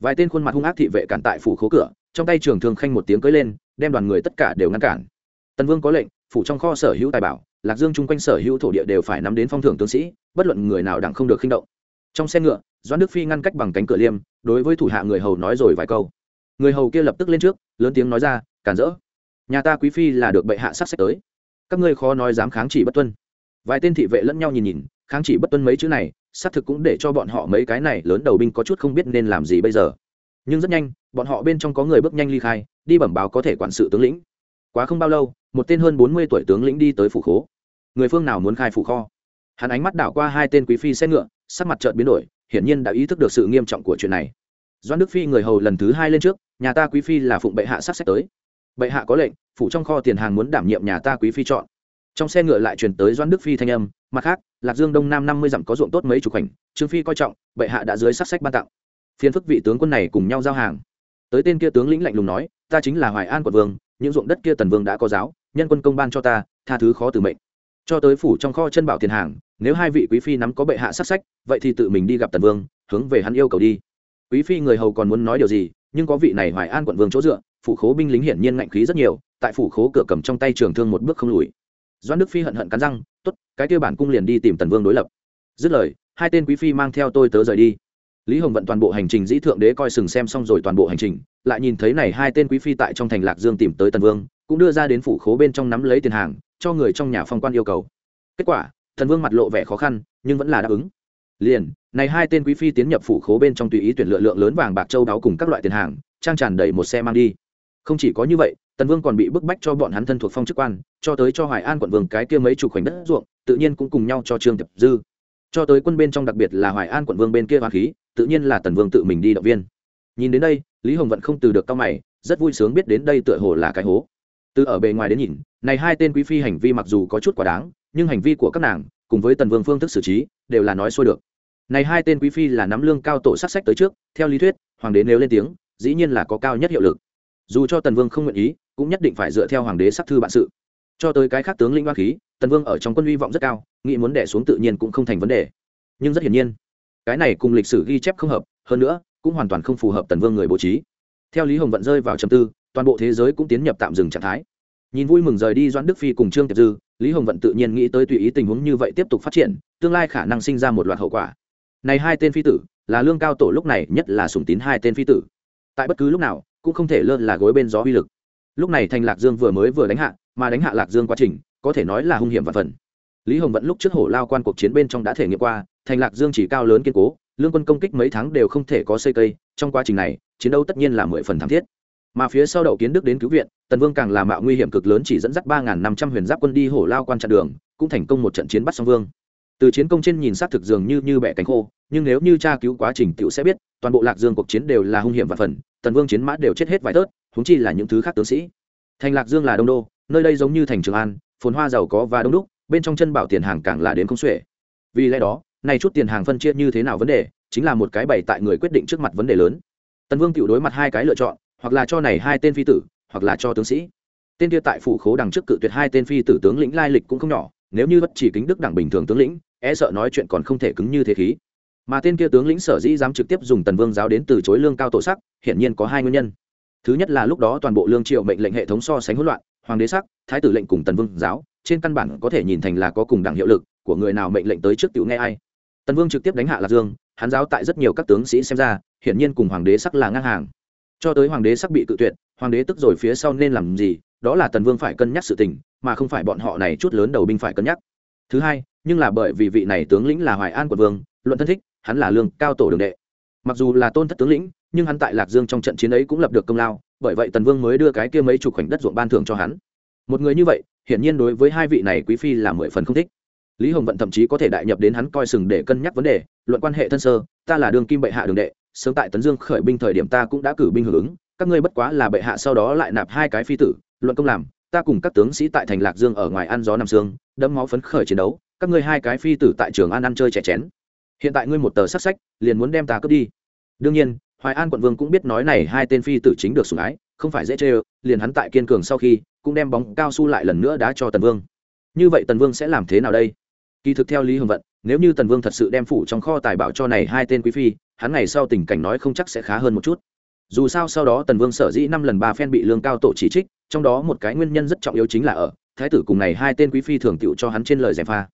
Speaker 1: Vài tên khuôn mặt hung ác thị vệ cản tại phủ khố cửa trong tay trường thương khanh một tiếng cưới lên, đem đoàn người tất cả đều ngăn cản. Tần vương có lệnh, phủ trong kho sở hữu tài bảo, lạc dương chung quanh sở hữu thổ địa đều phải nắm đến phong thưởng tướng sĩ, bất luận người nào đặng không được khinh động. Trong xe ngựa, doãn đức phi ngăn cách bằng cánh cửa liêm, đối với thủ hạ người hầu nói rồi vài câu. Người hầu kia lập tức lên trước, lớn tiếng nói ra, cản rỡ. Nhà ta quý phi là được bệ hạ sắc sách tới. Các ngươi khó nói dám kháng chỉ bất tuân. Vài tên thị vệ lẫn nhau nhìn nhìn, kháng chỉ bất tuân mấy chữ này, xác thực cũng để cho bọn họ mấy cái này lớn đầu binh có chút không biết nên làm gì bây giờ nhưng rất nhanh, bọn họ bên trong có người bước nhanh ly khai, đi bẩm báo có thể quản sự tướng lĩnh. Quá không bao lâu, một tên hơn bốn mươi tuổi tướng lĩnh đi tới phủ khố. Người phương nào muốn khai phủ kho? Hắn ánh mắt đảo qua hai tên quý phi xe ngựa, sắc mặt trợn biến đổi, hiển nhiên đã ý thức được sự nghiêm trọng của chuyện này. Doan đức phi người hầu lần thứ hai lên trước, nhà ta quý phi là phụng bệ hạ sắp xếp tới. Bệ hạ có lệnh, phủ trong kho tiền hàng muốn đảm nhiệm nhà ta quý phi chọn. Trong xe ngựa lại truyền tới doan đức phi thanh âm, mặt khác, lạc dương đông nam năm mươi dặm có ruộng tốt mấy chục khoảnh, trương phi coi trọng, bệ hạ đã dưới sắc sách ban tặng phiên phức vị tướng quân này cùng nhau giao hàng. Tới tên kia tướng lĩnh lạnh lùng nói, ta chính là hoài an quận vương, những ruộng đất kia tần vương đã có giáo, nhân quân công ban cho ta, tha thứ khó từ mệnh. Cho tới phủ trong kho chân bảo tiền hàng, nếu hai vị quý phi nắm có bệ hạ sát sách, vậy thì tự mình đi gặp tần vương, hướng về hắn yêu cầu đi. Quý phi người hầu còn muốn nói điều gì, nhưng có vị này hoài an quận vương chỗ dựa, phủ khố binh lính hiển nhiên ngạnh khí rất nhiều, tại phủ khố cửa cầm trong tay trường thương một bước không lùi. Doãn đức phi hận hận cắn răng t ố t cái kêu bản cung liền đi tìm tần vương đối lập. Dứt lời, hai tên quý phi mang theo tôi tớ rời đi lý hồng vận toàn bộ hành trình dĩ thượng đế coi sừng xem xong rồi toàn bộ hành trình, lại nhìn thấy này hai tên quý phi tại trong thành lạc dương tìm tới tần vương, cũng đưa ra đến phủ khố bên trong nắm lấy tiền hàng, cho người trong nhà phong quan yêu cầu. Kết quả thần vương mặt lộ vẻ khó khăn, nhưng vẫn là đáp ứng. Liền, này hai tên quý phi tiến nhập phủ khố bên trong tùy ý tuyển lựa lượng lớn vàng bạc châu đáo cùng các loại tiền hàng, trang tràn đầy một xe mang đi. Không chỉ có như vậy, tần vương còn bị bức bách cho bọn hắn thân thuộc phong chức quan, cho tới cho hoài an quận vương cái kia mấy chục khoảnh đất ruộng, tự nhiên cũng cùng nhau cho trương tiệp dư cho tới quân bên trong đặc biệt là hoài an quận vương bên kia hoa khí, tự nhiên là tần vương tự mình đi động viên. Nhìn đến đây, lý hồng vẫn không từ được cao mày, rất vui sướng biết đến đây tựa hồ là cái hố. Từ ở bề ngoài đến nhìn, này hai tên quý phi hành vi mặc dù có chút quá đáng, nhưng hành vi của các nàng, cùng với tần vương phương thức xử trí, đều là nói xuôi được. Này hai tên quý phi là nắm lương cao tổ sát sách tới trước, theo lý thuyết, hoàng đế nếu lên tiếng, dĩ nhiên là có cao nhất hiệu lực. Dù cho tần vương không nguyện ý, cũng nhất định phải dựa theo hoàng đế sắc thư bản sự. Cho tới cái khác tướng linh hoa khí tần vương ở trong quân hy vọng rất cao, nghĩ muốn đẻ xuống tự nhiên cũng không thành vấn đề. Nhưng rất hiển nhiên, cái này cùng lịch sử ghi chép không hợp, hơn nữa, cũng hoàn toàn không phù hợp tần vương người bố trí. Theo lý hồng vận rơi vào trầm tư, toàn bộ thế giới cũng tiến nhập tạm dừng trạng thái. Nhìn vui mừng rời đi doãn đức phi cùng trương tiệp dư, lý hồng vận tự nhiên nghĩ tới tùy ý tình huống như vậy tiếp tục phát triển, tương lai khả năng sinh ra một loạt hậu quả. Này hai tên phi tử, là lương cao tổ lúc này nhất là sùng tín hai tên phi tử. Tại bất cứ lúc nào, cũng không thể lơ là gối bên gió uy lực. Lúc này thành lạc dương vừa mới vừa đánh hạ, mà đánh hạ lạc dương quá trình có thể nói là hung hiểm và phần. Lý hồng vẫn lúc trước hổ lao quan cuộc chiến bên trong đã thể nghiệm qua, thành lạc dương chỉ cao lớn kiên cố, lương quân công kích mấy tháng đều không thể có xây cây, trong quá trình này, chiến đấu tất nhiên là mười phần thảm thiết. Mà phía sau đậu kiến đức đến cứu viện, tần vương càng làm mạo nguy hiểm cực lớn chỉ dẫn dắt ba năm trăm huyền giáp quân đi hổ lao quan chặn đường, cũng thành công một trận chiến bắt song vương. Từ chiến công trên nhìn xác thực dường như như bẻ cánh khô, nhưng nếu như tra cứu quá trình tựu sẽ biết, toàn bộ lạc dương cuộc chiến đều là hung hiểm và phần, tần vương chiến mã đều chết hết vài tớt, huống chi là những thứ khác tướng sĩ. Thành lạc dương là đông đô, nơi đây giống như thành trường an phồn hoa giàu có và đông đúc, bên trong chân bảo tiền hàng càng là đến không xuể. Vì lẽ đó, này chút tiền hàng phân chia như thế nào vấn đề, chính là một cái bày tại người quyết định trước mặt vấn đề lớn. Tần vương tự đối mặt hai cái lựa chọn, hoặc là cho này hai tên phi tử, hoặc là cho tướng sĩ. Tên kia tại phủ khố đằng trước cự tuyệt hai tên phi tử tướng lĩnh lai lịch cũng không nhỏ, nếu như bất chỉ kính đức đẳng bình thường tướng lĩnh e sợ nói chuyện còn không thể cứng như thế khí. Mà tên kia tướng lĩnh sở dĩ dám trực tiếp dùng tần vương giáo đến từ chối lương cao tổ sắc, hiển nhiên có hai nguyên nhân. Thứ nhất là lúc đó toàn bộ lương triệu mệnh lệnh hệ thống so sánh hỗn loạn hoàng đế sắc, thái tử lệnh cùng tần vương giáo, trên căn bản có thể nhìn thành là có cùng đẳng hiệu lực của người nào mệnh lệnh tới trước tiểu nghe ai. Tần vương trực tiếp đánh hạ lạc dương, hắn giáo tại rất nhiều các tướng sĩ xem ra, hiển nhiên cùng hoàng đế sắc là ngang hàng. Cho tới hoàng đế sắc bị cự tuyệt, hoàng đế tức rồi phía sau nên làm gì, đó là tần vương phải cân nhắc sự tình, mà không phải bọn họ này chút lớn đầu binh phải cân nhắc. Thứ hai, nhưng là bởi vì vị này tướng lĩnh là hoài an của vương, luận thân thích, hắn là lương cao tổ đường đệ. Mặc dù là tôn thất tướng lĩnh nhưng hắn tại lạc dương trong trận chiến ấy cũng lập được công lao, bởi vậy tần vương mới đưa cái kia mấy chục khoảnh đất ruộng ban thưởng cho hắn. Một người như vậy, hiển nhiên đối với hai vị này quý phi là mười phần không thích. Lý hồng vận thậm chí có thể đại nhập đến hắn coi sừng để cân nhắc vấn đề, luận quan hệ thân sơ, ta là đường kim bệ hạ đường đệ, sớm tại tấn dương khởi binh thời điểm ta cũng đã cử binh hưởng ứng, các ngươi bất quá là bệ hạ sau đó lại nạp hai cái phi tử, luận công làm, ta cùng các tướng sĩ tại thành lạc dương ở ngoài ăn gió nằm sương, đẫm máu phấn khởi chiến đấu, các ngươi hai cái phi tử tại trường an ăn chơi trẻ chén. Hiện tại ngươi một tờ sắc sách, liền muốn đem ta cướp đi. Đương nhiên hoài an quận vương cũng biết nói này hai tên phi tử chính được sủng ái, không phải dễ chê liền hắn tại kiên cường sau khi, cũng đem bóng cao su lại lần nữa đá cho tần vương. Như vậy tần vương sẽ làm thế nào đây? Kỳ thực theo lý hồng vận, nếu như tần vương thật sự đem phủ trong kho tài bảo cho này hai tên quý phi, hắn ngày sau tình cảnh nói không chắc sẽ khá hơn một chút. Dù sao sau đó tần vương sở dĩ năm lần ba phen bị lương cao tổ chỉ trích, trong đó một cái nguyên nhân rất trọng yếu chính là ở, thái tử cùng này hai tên quý phi thường tựu cho hắn trên lời giải pha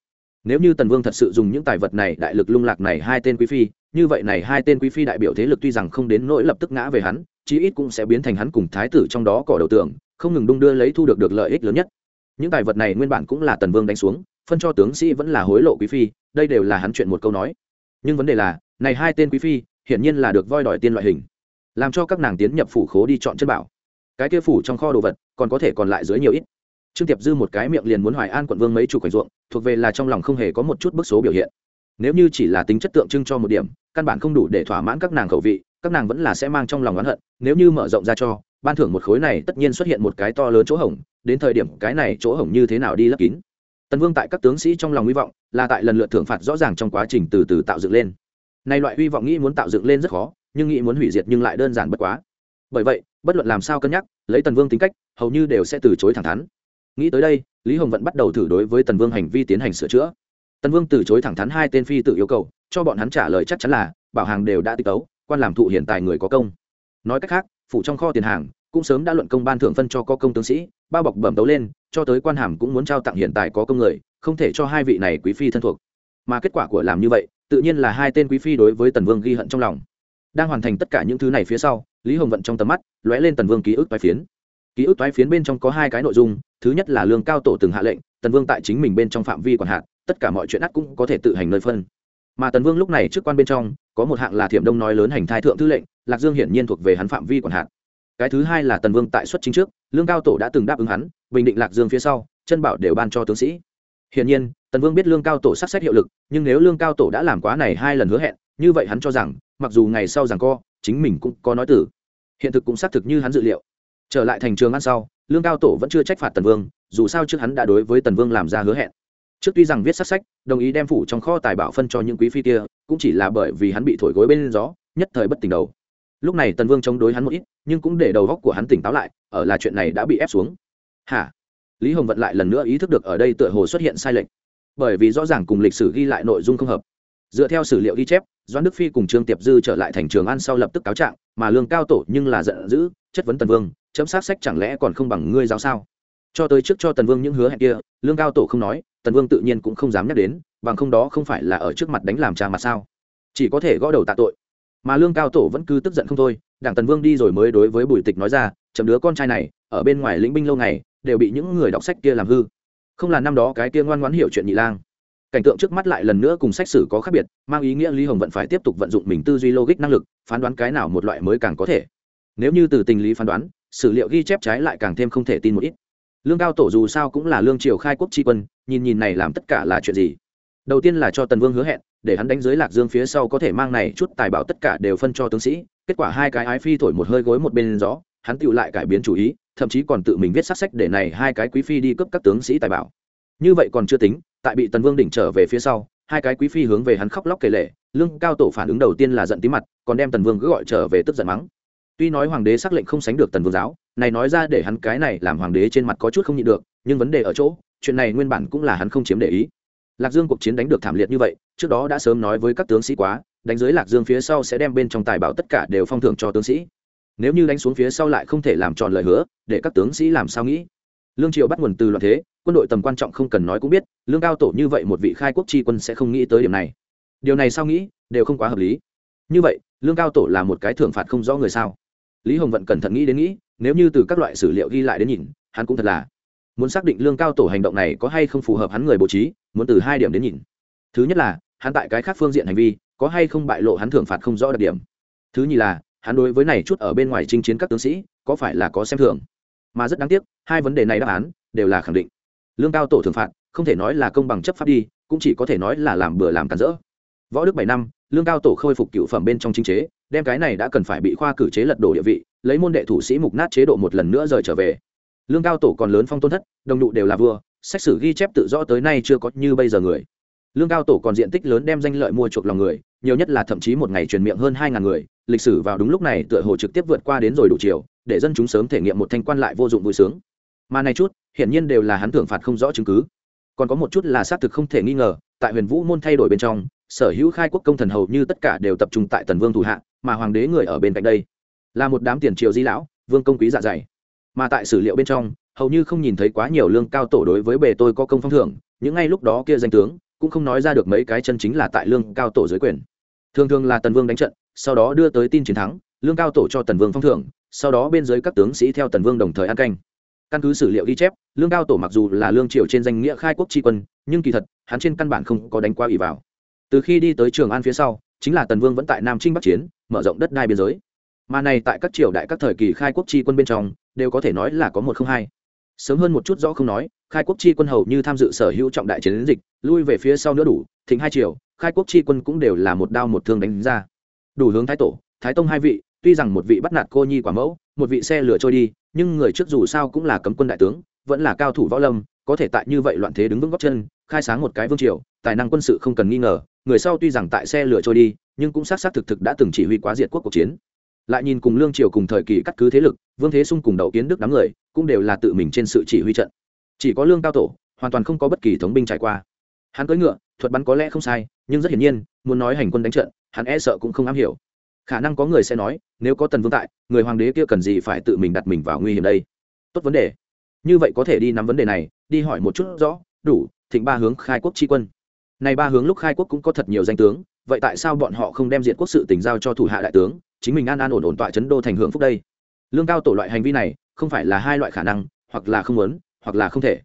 Speaker 1: nếu như tần vương thật sự dùng những tài vật này, đại lực lung lạc này hai tên quý phi, như vậy này hai tên quý phi đại biểu thế lực tuy rằng không đến nỗi lập tức ngã về hắn, chí ít cũng sẽ biến thành hắn cùng thái tử trong đó cỏ đầu tượng không ngừng đung đưa lấy thu được được lợi ích lớn nhất. Những tài vật này nguyên bản cũng là tần vương đánh xuống, phân cho tướng sĩ vẫn là hối lộ quý phi, đây đều là hắn chuyện một câu nói. Nhưng vấn đề là, này hai tên quý phi, hiển nhiên là được voi đòi tiên loại hình, làm cho các nàng tiến nhập phủ khố đi chọn chân bảo. Cái kia phủ trong kho đồ vật, còn có thể còn lại dưới nhiều ít trương tiệp dư một cái miệng liền muốn hoài an quận vương mấy chủ cảnh ruộng, thuộc về là trong lòng không hề có một chút bức số biểu hiện. Nếu như chỉ là tính chất tượng trưng cho một điểm, căn bản không đủ để thỏa mãn các nàng khẩu vị, các nàng vẫn là sẽ mang trong lòng oán hận, nếu như mở rộng ra cho, ban thưởng một khối này tất nhiên xuất hiện một cái to lớn chỗ hổng, đến thời điểm cái này chỗ hổng như thế nào đi lấp kín. Tần vương tại các tướng sĩ trong lòng hy vọng, là tại lần lượt thưởng phạt rõ ràng trong quá trình từ từ tạo dựng lên. Nay loại hy vọng nghĩ muốn tạo dựng lên rất khó, nhưng nghĩ muốn hủy diệt nhưng lại đơn giản bất quá. Bởi vậy, bất luận làm sao cân nhắc, lấy tần vương tính cách, hầu như đều sẽ từ chối thẳng thắn nghĩ tới đây, lý hồng vẫn bắt đầu thử đối với tần vương hành vi tiến hành sửa chữa. Tần vương từ chối thẳng thắn hai tên phi tự yêu cầu, cho bọn hắn trả lời chắc chắn là, bảo hàng đều đã tích tấu, quan làm thụ hiện tại người có công. Nói cách khác, phủ trong kho tiền hàng, cũng sớm đã luận công ban thưởng phân cho có công tướng sĩ, bao bọc bẩm tấu lên, cho tới quan hàm cũng muốn trao tặng hiện tại có công người, không thể cho hai vị này quý phi thân thuộc. Mà kết quả của làm như vậy, tự nhiên là hai tên quý phi đối với tần vương ghi hận trong lòng. Đang hoàn thành tất cả những thứ này phía sau, lý hồng vận trong tầm mắt, lóe lên tần vương ký ức toái phiến ký ức toái phiến bên trong có hai cái nội dung, thứ nhất là lương cao tổ từng hạ lệnh, tần vương tại chính mình bên trong phạm vi quản hạt, tất cả mọi chuyện ắt cũng có thể tự hành nơi phân. Mà tần vương lúc này trước quan bên trong, có một hạng là thiểm đông nói lớn hành thai thượng thư lệnh, lạc dương hiển nhiên thuộc về hắn phạm vi quản hạt. Cái thứ hai là tần vương tại xuất chính trước, lương cao tổ đã từng đáp ứng hắn, bình định lạc dương phía sau, chân bảo đều ban cho tướng sĩ. Hiển nhiên, tần vương biết lương cao tổ sát xét hiệu lực, nhưng nếu lương cao tổ đã làm quá này hai lần hứa hẹn, như vậy hắn cho rằng, mặc dù ngày sau rằng co, chính mình cũng có nói từ. Hiện thực cũng xác thực như hắn dự liệu trở lại thành trường ăn sau, lương cao tổ vẫn chưa trách phạt tần vương, dù sao trước hắn đã đối với tần vương làm ra hứa hẹn. Trước tuy rằng viết sát sách, đồng ý đem phủ trong kho tài bảo phân cho những quý phi kia, cũng chỉ là bởi vì hắn bị thổi gối bên gió, nhất thời bất tỉnh đầu. Lúc này tần vương chống đối hắn một ít, nhưng cũng để đầu góc của hắn tỉnh táo lại, ở là chuyện này đã bị ép xuống. Hả? Lý hồng vận lại lần nữa ý thức được ở đây tựa hồ xuất hiện sai lệch. Bởi vì rõ ràng cùng lịch sử ghi lại nội dung không hợp. Dựa theo sử liệu ghi chép, doãn đức phi cùng trương tiệp dư trở lại thành trường an sau lập tức cáo trạng, mà lương cao tổ nhưng là giận dữ, chất vấn tần vương chấm sát sách chẳng lẽ còn không bằng ngươi giáo sao? Cho tới trước cho tần vương những hứa hẹn kia, lương cao tổ không nói, tần vương tự nhiên cũng không dám nhắc đến, bằng không đó không phải là ở trước mặt đánh làm cha mặt sao? Chỉ có thể gõ đầu tạ tội. Mà lương cao tổ vẫn cứ tức giận không thôi, đảng tần vương đi rồi mới đối với bùi tịch nói ra, chấm đứa con trai này, ở bên ngoài lĩnh binh lâu ngày, đều bị những người đọc sách kia làm hư. Không là năm đó cái kia ngoan ngoãn hiểu chuyện nhị lang. Cảnh tượng trước mắt lại lần nữa cùng sách sử có khác biệt, mang ý nghĩa lý hồng vẫn phải tiếp tục vận dụng mình tư duy logic năng lực, phán đoán cái nào một loại mới càng có thể nếu như từ tình lý phán đoán, sử liệu ghi chép trái lại càng thêm không thể tin một ít. Lương cao tổ dù sao cũng là lương triều khai quốc tri quân, nhìn nhìn này làm tất cả là chuyện gì? Đầu tiên là cho tần vương hứa hẹn, để hắn đánh dưới lạc dương phía sau có thể mang này chút tài bảo tất cả đều phân cho tướng sĩ, kết quả hai cái ái phi thổi một hơi gối một bên gió, hắn tựu lại cải biến chủ ý, thậm chí còn tự mình viết sát sách để này hai cái quý phi đi cướp các tướng sĩ tài bảo. Như vậy còn chưa tính, tại bị tần vương đỉnh trở về phía sau, hai cái quý phi hướng về hắn khóc lóc kể lệ lương cao tổ phản ứng đầu tiên là giận tí mặt, còn đem tần vương cứ gọi trở về tức giận mắng tuy nói hoàng đế xác lệnh không sánh được tần vương giáo, này nói ra để hắn cái này làm hoàng đế trên mặt có chút không nhịn được, nhưng vấn đề ở chỗ, chuyện này nguyên bản cũng là hắn không chiếm để ý. Lạc dương cuộc chiến đánh được thảm liệt như vậy, trước đó đã sớm nói với các tướng sĩ quá, đánh dưới lạc dương phía sau sẽ đem bên trong tài bảo tất cả đều phong thưởng cho tướng sĩ. Nếu như đánh xuống phía sau lại không thể làm tròn lời hứa, để các tướng sĩ làm sao nghĩ? Lương triều bắt nguồn từ loạn thế, quân đội tầm quan trọng không cần nói cũng biết, lương cao tổ như vậy một vị khai quốc tri quân sẽ không nghĩ tới điểm này. Điều này sao nghĩ, đều không quá hợp lý. Như vậy, lương cao tổ là một cái thưởng phạt không rõ người sao? Lý hồng vận cẩn thận nghĩ đến nghĩ, nếu như từ các loại sử liệu ghi lại đến nhìn, hắn cũng thật là muốn xác định lương cao tổ hành động này có hay không phù hợp hắn người bố trí, muốn từ hai điểm đến nhìn. Thứ nhất là, hắn tại cái khác phương diện hành vi, có hay không bại lộ hắn thưởng phạt không rõ đặc điểm. Thứ nhì là, hắn đối với này chút ở bên ngoài chinh chiến các tướng sĩ, có phải là có xem thường. Mà rất đáng tiếc, hai vấn đề này đáp án, đều là khẳng định. Lương cao tổ thưởng phạt, không thể nói là công bằng chấp pháp đi, cũng chỉ có thể nói là làm bừa làm cản rỡ. Võ đức bảy năm, lương cao tổ khôi phục cựu phẩm bên trong chính chế đem cái này đã cần phải bị khoa cử chế lật đổ địa vị, lấy môn đệ thủ sĩ mục nát chế độ một lần nữa rời trở về. Lương cao tổ còn lớn phong tôn thất, đồng đụ đều là vua, sách sử ghi chép tự do tới nay chưa có như bây giờ người. Lương cao tổ còn diện tích lớn đem danh lợi mua chuộc lòng người, nhiều nhất là thậm chí một ngày truyền miệng hơn hai ngàn người, lịch sử vào đúng lúc này tựa hồ trực tiếp vượt qua đến rồi đủ chiều, để dân chúng sớm thể nghiệm một thanh quan lại vô dụng vui sướng. Mà này chút, hiển nhiên đều là hắn thưởng phạt không rõ chứng cứ. Còn có một chút là xác thực không thể nghi ngờ, tại huyền vũ môn thay đổi bên trong, sở hữu khai quốc công thần hầu như tất cả đều tập trung tại tần vương thủ hạ mà hoàng đế người ở bên cạnh đây là một đám tiền triều di lão, vương công quý dạ dày. Mà tại sử liệu bên trong, hầu như không nhìn thấy quá nhiều lương cao tổ đối với bề tôi có công phong thưởng, những ngay lúc đó kia danh tướng cũng không nói ra được mấy cái chân chính là tại lương cao tổ dưới quyền. Thường thường là tần vương đánh trận, sau đó đưa tới tin chiến thắng, lương cao tổ cho tần vương phong thưởng, sau đó bên dưới các tướng sĩ theo tần vương đồng thời ăn canh. Căn cứ sử liệu ghi chép, lương cao tổ mặc dù là lương triều trên danh nghĩa khai quốc tri quân, nhưng kỳ thật, hắn trên căn bản không có đánh qua ỷ vào. Từ khi đi tới trường an phía sau chính là tần vương vẫn tại nam trinh bắc chiến, mở rộng đất đai biên giới. Mà này tại các triều đại các thời kỳ khai quốc tri quân bên trong, đều có thể nói là có một không hai. Sớm hơn một chút rõ không nói, khai quốc chi quân hầu như tham dự sở hữu trọng đại chiến dịch, lui về phía sau nữa đủ, thịnh hai triều, khai quốc chi quân cũng đều là một đao một thương đánh ra. Đủ hướng thái tổ, thái tông hai vị, tuy rằng một vị bắt nạt cô nhi quả mẫu, một vị xe lửa trôi đi, nhưng người trước dù sao cũng là cấm quân đại tướng, vẫn là cao thủ võ lâm có thể tại như vậy loạn thế đứng vững góc chân, khai sáng một cái vương triều, tài năng quân sự không cần nghi ngờ, người sau tuy rằng tại xe lửa trôi đi, nhưng cũng xác xác thực thực đã từng chỉ huy quá diệt quốc cuộc chiến. Lại nhìn cùng lương triều cùng thời kỳ cắt cứ thế lực, vương thế sung cùng đậu kiến đức đám người, cũng đều là tự mình trên sự chỉ huy trận. Chỉ có lương cao tổ, hoàn toàn không có bất kỳ thống binh trải qua. Hắn cưỡi ngựa, thuật bắn có lẽ không sai, nhưng rất hiển nhiên, muốn nói hành quân đánh trận, hắn e sợ cũng không am hiểu. Khả năng có người sẽ nói, nếu có tần vương tại, người hoàng đế kia cần gì phải tự mình đặt mình vào nguy hiểm đây? Tốt vấn đề. Như vậy có thể đi nắm vấn đề này đi hỏi một chút rõ, đủ, thịnh ba hướng khai quốc tri quân. Này ba hướng lúc khai quốc cũng có thật nhiều danh tướng, vậy tại sao bọn họ không đem diện quốc sự tình giao cho thủ hạ đại tướng, chính mình an an ổn ổn tọa chấn đô thành hưởng phúc đây? Lương cao tổ loại hành vi này, không phải là hai loại khả năng, hoặc là không muốn, hoặc là không thể.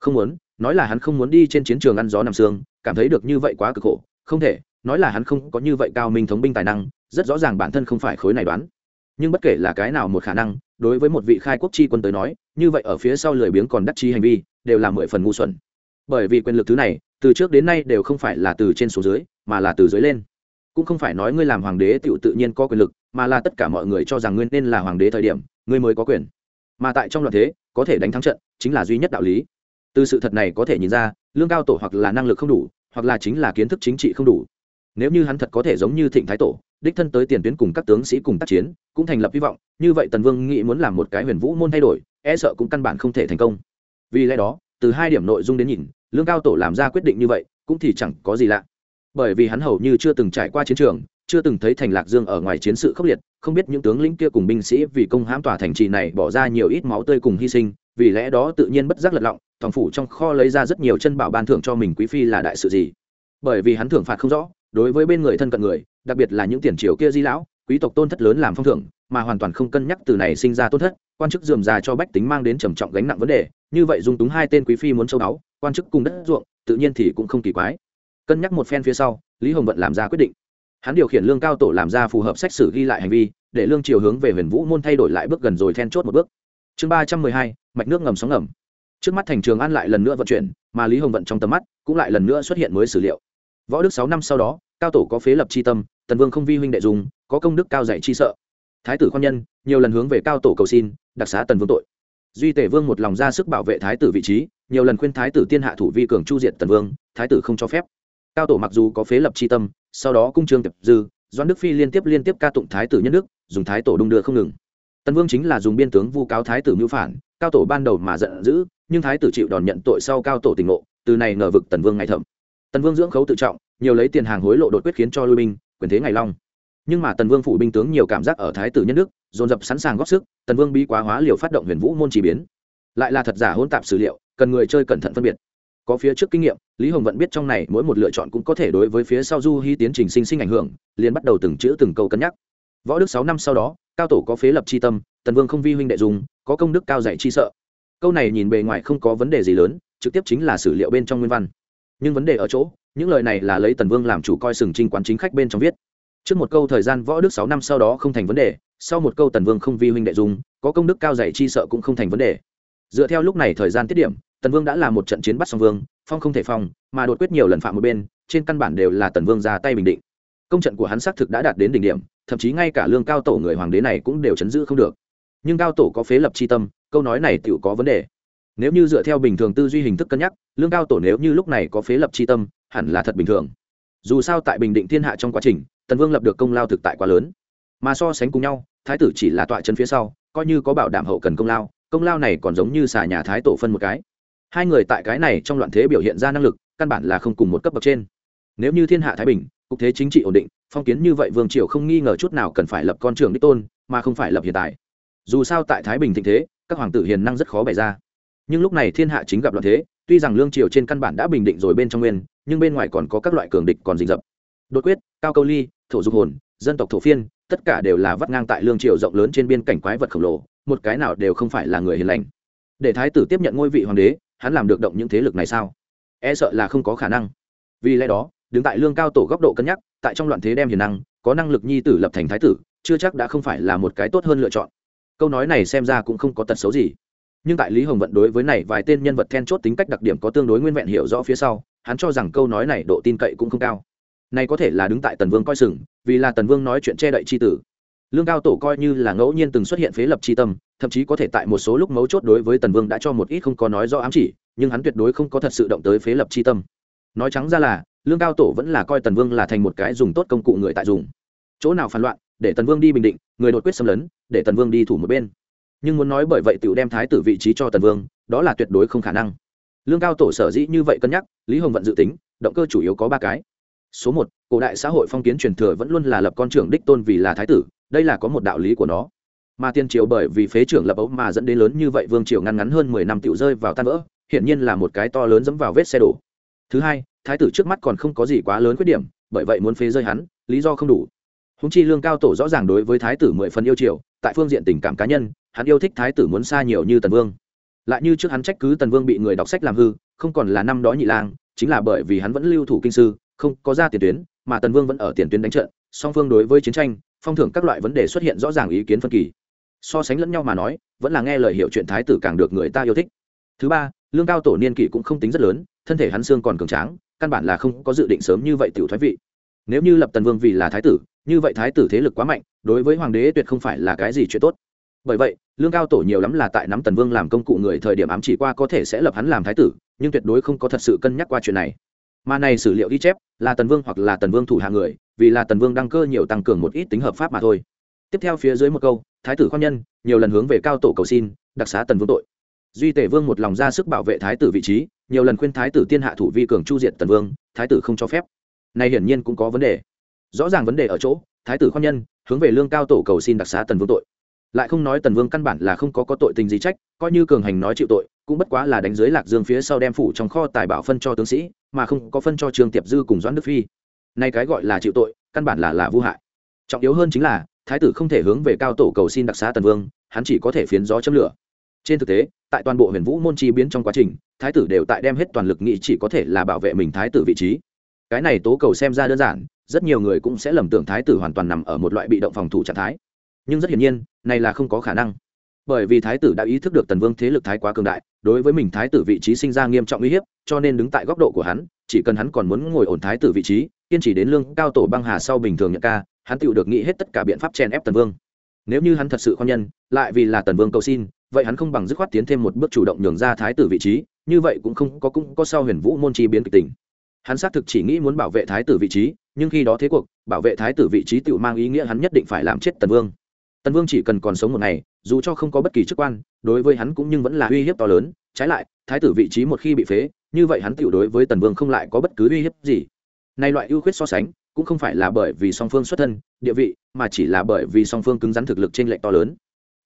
Speaker 1: Không muốn, nói là hắn không muốn đi trên chiến trường ăn gió nằm sương, cảm thấy được như vậy quá cực khổ. Không thể, nói là hắn không có như vậy cao minh thống binh tài năng, rất rõ ràng bản thân không phải khối này đoán. Nhưng bất kể là cái nào một khả năng, đối với một vị khai quốc chi quân tới nói, như vậy ở phía sau lười biếng còn đắc chi hành vi đều là mười phần ngu xuẩn. Bởi vì quyền lực thứ này, từ trước đến nay đều không phải là từ trên xuống dưới, mà là từ dưới lên. Cũng không phải nói ngươi làm hoàng đế tựu tự nhiên có quyền lực, mà là tất cả mọi người cho rằng ngươi nên là hoàng đế thời điểm, ngươi mới có quyền. Mà tại trong loạn thế, có thể đánh thắng trận, chính là duy nhất đạo lý. Từ sự thật này có thể nhìn ra, lương cao tổ hoặc là năng lực không đủ, hoặc là chính là kiến thức chính trị không đủ. Nếu như hắn thật có thể giống như thịnh thái tổ, đích thân tới tiền tuyến cùng các tướng sĩ cùng tác chiến, cũng thành lập hy vọng, như vậy tần vương nghĩ muốn làm một cái huyền vũ môn thay đổi e sợ cũng căn bản không thể thành công vì lẽ đó, từ hai điểm nội dung đến nhìn, lương cao tổ làm ra quyết định như vậy, cũng thì chẳng có gì lạ. Bởi vì hắn hầu như chưa từng trải qua chiến trường, chưa từng thấy thành lạc dương ở ngoài chiến sự khốc liệt, không biết những tướng lĩnh kia cùng binh sĩ vì công hãm tòa thành trì này bỏ ra nhiều ít máu tươi cùng hy sinh, vì lẽ đó tự nhiên bất giác lật lọng, thòng phủ trong kho lấy ra rất nhiều chân bảo ban thưởng cho mình quý phi là đại sự gì. Bởi vì hắn thưởng phạt không rõ, đối với bên người thân cận người, đặc biệt là những tiền triều kia di lão, quý tộc tôn thất lớn làm phong thưởng, mà hoàn toàn không cân nhắc từ này sinh ra tôn thất quan chức dườm già cho bách tính mang đến trầm trọng gánh nặng vấn đề, như vậy dung túng hai tên quý phi muốn châu báu, quan chức cùng đất ruộng, tự nhiên thì cũng không kỳ quái. Cân nhắc một phen phía sau, lý hồng vận làm ra quyết định. Hắn điều khiển lương cao tổ làm ra phù hợp sách sử ghi lại hành vi, để lương chiều hướng về huyền vũ môn thay đổi lại bước gần rồi then chốt một bước. Chương ba trăm mười hai, mạch nước ngầm sóng ngầm. Trước mắt thành trường an lại lần nữa vận chuyển, mà lý hồng vận trong tầm mắt cũng lại lần nữa xuất hiện mới sử liệu. Võ đức sáu năm sau đó, cao tổ có phế lập c h i tâm, tần vương không vi huynh đệ dùng, có công đức cao dạy chi sợ. Thái tử khoan nhân nhiều lần hướng về cao tổ cầu xin đặc xá tần vương tội. Duy tể vương một lòng ra sức bảo vệ thái tử vị trí, nhiều lần khuyên thái tử tiên hạ thủ vi cường chu diệt tần vương, thái tử không cho phép. Cao tổ mặc dù có phế lập c h i tâm, sau đó cung trương tiệp dư doan đức phi liên tiếp liên tiếp ca tụng thái tử nhất đức, dùng thái tổ đung đưa không ngừng. Tần vương chính là dùng biên tướng vu cáo thái tử mưu phản, cao tổ ban đầu mà giận dữ, nhưng thái tử chịu đòn nhận tội sau cao tổ tỉnh ngộ, từ này ngờ vực tần vương ngày thẩm tần vương dưỡng khấu tự trọng, nhiều lấy tiền hàng hối lộ đột quyết khiến cho lui binh, quyền thế ngày long. Nhưng mà tần vương phủ binh tướng nhiều cảm giác ở thái tử nhân đức dồn dập sẵn sàng góp sức, tần vương bi quá hóa liều phát động huyền vũ môn chỉ biến. Lại là thật giả hôn tạp sử liệu, cần người chơi cẩn thận phân biệt. Có phía trước kinh nghiệm, lý hồng vẫn biết trong này mỗi một lựa chọn cũng có thể đối với phía sau du hy tiến trình sinh sinh ảnh hưởng, liền bắt đầu từng chữ từng câu cân nhắc. Võ đức sáu năm sau đó, cao tổ có phế lập c h i tâm, tần vương không vi huynh đệ dùng, có công đức cao dạy chi sợ. Câu này nhìn bề ngoài không có vấn đề gì lớn, trực tiếp chính là sử liệu bên trong nguyên văn. Nhưng vấn đề ở chỗ, những lời này là lấy tần vương làm chủ coi sừng trinh quán chính khách bên trong viết trước một câu thời gian võ đức sáu năm sau đó không thành vấn đề, sau một câu tần vương không vi huynh đệ dùng, có công đức cao dạy chi sợ cũng không thành vấn đề. Dựa theo lúc này thời gian tiết điểm, tần vương đã là một trận chiến bắt song vương, phong không thể phong, mà đột quyết nhiều lần phạm một bên, trên căn bản đều là tần vương ra tay bình định. Công trận của hắn xác thực đã đạt đến đỉnh điểm, thậm chí ngay cả lương cao tổ người hoàng đế này cũng đều chấn giữ không được. Nhưng cao tổ có phế lập c h i tâm, câu nói này tự có vấn đề. Nếu như dựa theo bình thường tư duy hình thức cân nhắc, lương cao tổ nếu như lúc này có phế lập c h i tâm, hẳn là thật bình thường. Dù sao tại bình định thiên hạ trong quá trình tần vương lập được công lao thực tại quá lớn. Mà so sánh cùng nhau, thái tử chỉ là tọa chân phía sau, coi như có bảo đảm hậu cần công lao công lao này còn giống như xà nhà thái tổ phân một cái. Hai người tại cái này trong loạn thế biểu hiện ra năng lực, căn bản là không cùng một cấp bậc trên. Nếu như thiên hạ thái bình, cục thế chính trị ổn định, phong kiến như vậy vương triều không nghi ngờ chút nào cần phải lập con trường đích tôn, mà không phải lập hiện tại. Dù sao tại thái bình thịnh thế, các hoàng tử hiền năng rất khó bày ra. Nhưng lúc này thiên hạ chính gặp loạn thế, tuy rằng lương triều trên căn bản đã bình định rồi bên trong nguyên, nhưng bên ngoài còn có các loại cường địch còn rình rập. Đột quyết, cao câu ly thổ dục hồn, dân tộc thổ phiên, tất cả đều là vắt ngang tại lương triều rộng lớn trên biên cảnh quái vật khổng lồ, một cái nào đều không phải là người hiền lành. Để thái tử tiếp nhận ngôi vị hoàng đế, hắn làm được động những thế lực này sao? E sợ là không có khả năng. Vì lẽ đó, đứng tại lương cao tổ góc độ cân nhắc, tại trong loạn thế đem hiền năng, có năng lực nhi tử lập thành thái tử, chưa chắc đã không phải là một cái tốt hơn lựa chọn. Câu nói này xem ra cũng không có tật xấu gì. Nhưng tại lý hồng vận đối với này vài tên nhân vật then chốt tính cách đặc điểm có tương đối nguyên vẹn hiểu rõ phía sau, hắn cho rằng câu nói này độ tin cậy cũng không cao này có thể là đứng tại tần vương coi sừng, vì là tần vương nói chuyện che đậy c h i tử. Lương cao tổ coi như là ngẫu nhiên từng xuất hiện phế lập c h i tâm, thậm chí có thể tại một số lúc mấu chốt đối với tần vương đã cho một ít không có nói rõ ám chỉ, nhưng hắn tuyệt đối không có thật sự động tới phế lập c h i tâm. Nói trắng ra là, lương cao tổ vẫn là coi tần vương là thành một cái dùng tốt công cụ người tại dùng. Chỗ nào phản loạn, để tần vương đi bình định, người đột quyết xâm lấn, để tần vương đi thủ một bên. Nhưng muốn nói bởi vậy tự đem thái tử vị trí cho tần vương, đó là tuyệt đối không khả năng. Lương cao tổ sở dĩ như vậy cân nhắc, lý hồng vận dự tính, động cơ chủ yếu có ba cái số một, cổ đại xã hội phong kiến truyền thừa vẫn luôn là lập con trưởng đích tôn vì là thái tử, đây là có một đạo lý của nó. Mà tiên triều bởi vì phế trưởng lập ấu mà dẫn đến lớn như vậy vương triều ngăn ngắn hơn mười năm tiểu rơi vào tan vỡ, hiển nhiên là một cái to lớn dẫm vào vết xe đổ. Thứ hai, thái tử trước mắt còn không có gì quá lớn khuyết điểm, bởi vậy muốn phế rơi hắn, lý do không đủ. Húng chi lương cao tổ rõ ràng đối với thái tử mười phần yêu triều, tại phương diện tình cảm cá nhân, hắn yêu thích thái tử muốn xa nhiều như tần vương. Lại như trước hắn trách cứ tần vương bị người đọc sách làm hư, không còn là năm đó nhị lang, chính là bởi vì hắn vẫn lưu thủ kinh sư không có ra tiền tuyến, mà tần vương vẫn ở tiền tuyến đánh trận, song phương đối với chiến tranh, phong thưởng các loại vấn đề xuất hiện rõ ràng ý kiến phân kỳ. So sánh lẫn nhau mà nói, vẫn là nghe lời hiệu chuyện thái tử càng được người ta yêu thích. Thứ ba, lương cao tổ niên kỷ cũng không tính rất lớn, thân thể hắn xương còn cường tráng, căn bản là không có dự định sớm như vậy tiểu thoái vị. Nếu như lập tần vương vì là thái tử, như vậy thái tử thế lực quá mạnh, đối với hoàng đế tuyệt không phải là cái gì chuyện tốt. Bởi vậy, lương cao tổ nhiều lắm là tại nắm tần vương làm công cụ người thời điểm ám chỉ qua có thể sẽ lập hắn làm thái tử, nhưng tuyệt đối không có thật sự cân nhắc qua chuyện này mà này sử liệu ghi chép là tần vương hoặc là tần vương thủ hạ người, vì là tần vương đăng cơ nhiều tăng cường một ít tính hợp pháp mà thôi. Tiếp theo phía dưới một câu, thái tử khoan nhân, nhiều lần hướng về cao tổ cầu xin, đặc xá tần vương tội. Duy tể vương một lòng ra sức bảo vệ thái tử vị trí, nhiều lần khuyên thái tử tiên hạ thủ vi cường chu diệt tần vương, thái tử không cho phép. Này hiển nhiên cũng có vấn đề. Rõ ràng vấn đề ở chỗ, thái tử khoan nhân, hướng về lương cao tổ cầu xin đặc xá tần vương tội lại không nói tần vương căn bản là không có có tội tình gì trách, coi như cường hành nói chịu tội, cũng bất quá là đánh dưới lạc dương phía sau đem phủ trong kho tài bảo phân cho tướng sĩ, mà không có phân cho trương tiệp dư cùng doãn đức phi. Nay cái gọi là chịu tội, căn bản là là vô hại. Trọng yếu hơn chính là, thái tử không thể hướng về cao tổ cầu xin đặc xá tần vương, hắn chỉ có thể phiến gió châm lửa. Trên thực tế, tại toàn bộ huyền vũ môn chi biến trong quá trình, thái tử đều tại đem hết toàn lực nghĩ chỉ có thể là bảo vệ mình thái tử vị trí. Cái này tố cầu xem ra đơn giản, rất nhiều người cũng sẽ lầm tưởng thái tử hoàn toàn nằm ở một loại bị động phòng thủ trạng thái nhưng rất hiển nhiên, này là không có khả năng. Bởi vì thái tử đã ý thức được tần vương thế lực thái quá cường đại, đối với mình thái tử vị trí sinh ra nghiêm trọng uy hiếp, cho nên đứng tại góc độ của hắn, chỉ cần hắn còn muốn ngồi ổn thái tử vị trí, kiên trì đến lương cao tổ băng hà sau bình thường nhận ca, hắn tự được nghĩ hết tất cả biện pháp chèn ép tần vương. Nếu như hắn thật sự khoan nhân, lại vì là tần vương cầu xin, vậy hắn không bằng dứt khoát tiến thêm một bước chủ động nhường ra thái tử vị trí, như vậy cũng không có cũng có sau huyền vũ môn chi biến kịch tình. Hắn xác thực chỉ nghĩ muốn bảo vệ thái tử vị trí, nhưng khi đó thế cuộc, bảo vệ thái tử vị trí tự mang ý nghĩa hắn nhất định phải làm chết tần vương tần vương chỉ cần còn sống một ngày, dù cho không có bất kỳ chức quan, đối với hắn cũng nhưng vẫn là uy hiếp to lớn. Trái lại, thái tử vị trí một khi bị phế, như vậy hắn tự đối với tần vương không lại có bất cứ uy hiếp gì. Nay loại ưu khuyết so sánh, cũng không phải là bởi vì song phương xuất thân, địa vị, mà chỉ là bởi vì song phương cứng rắn thực lực trên lệnh to lớn.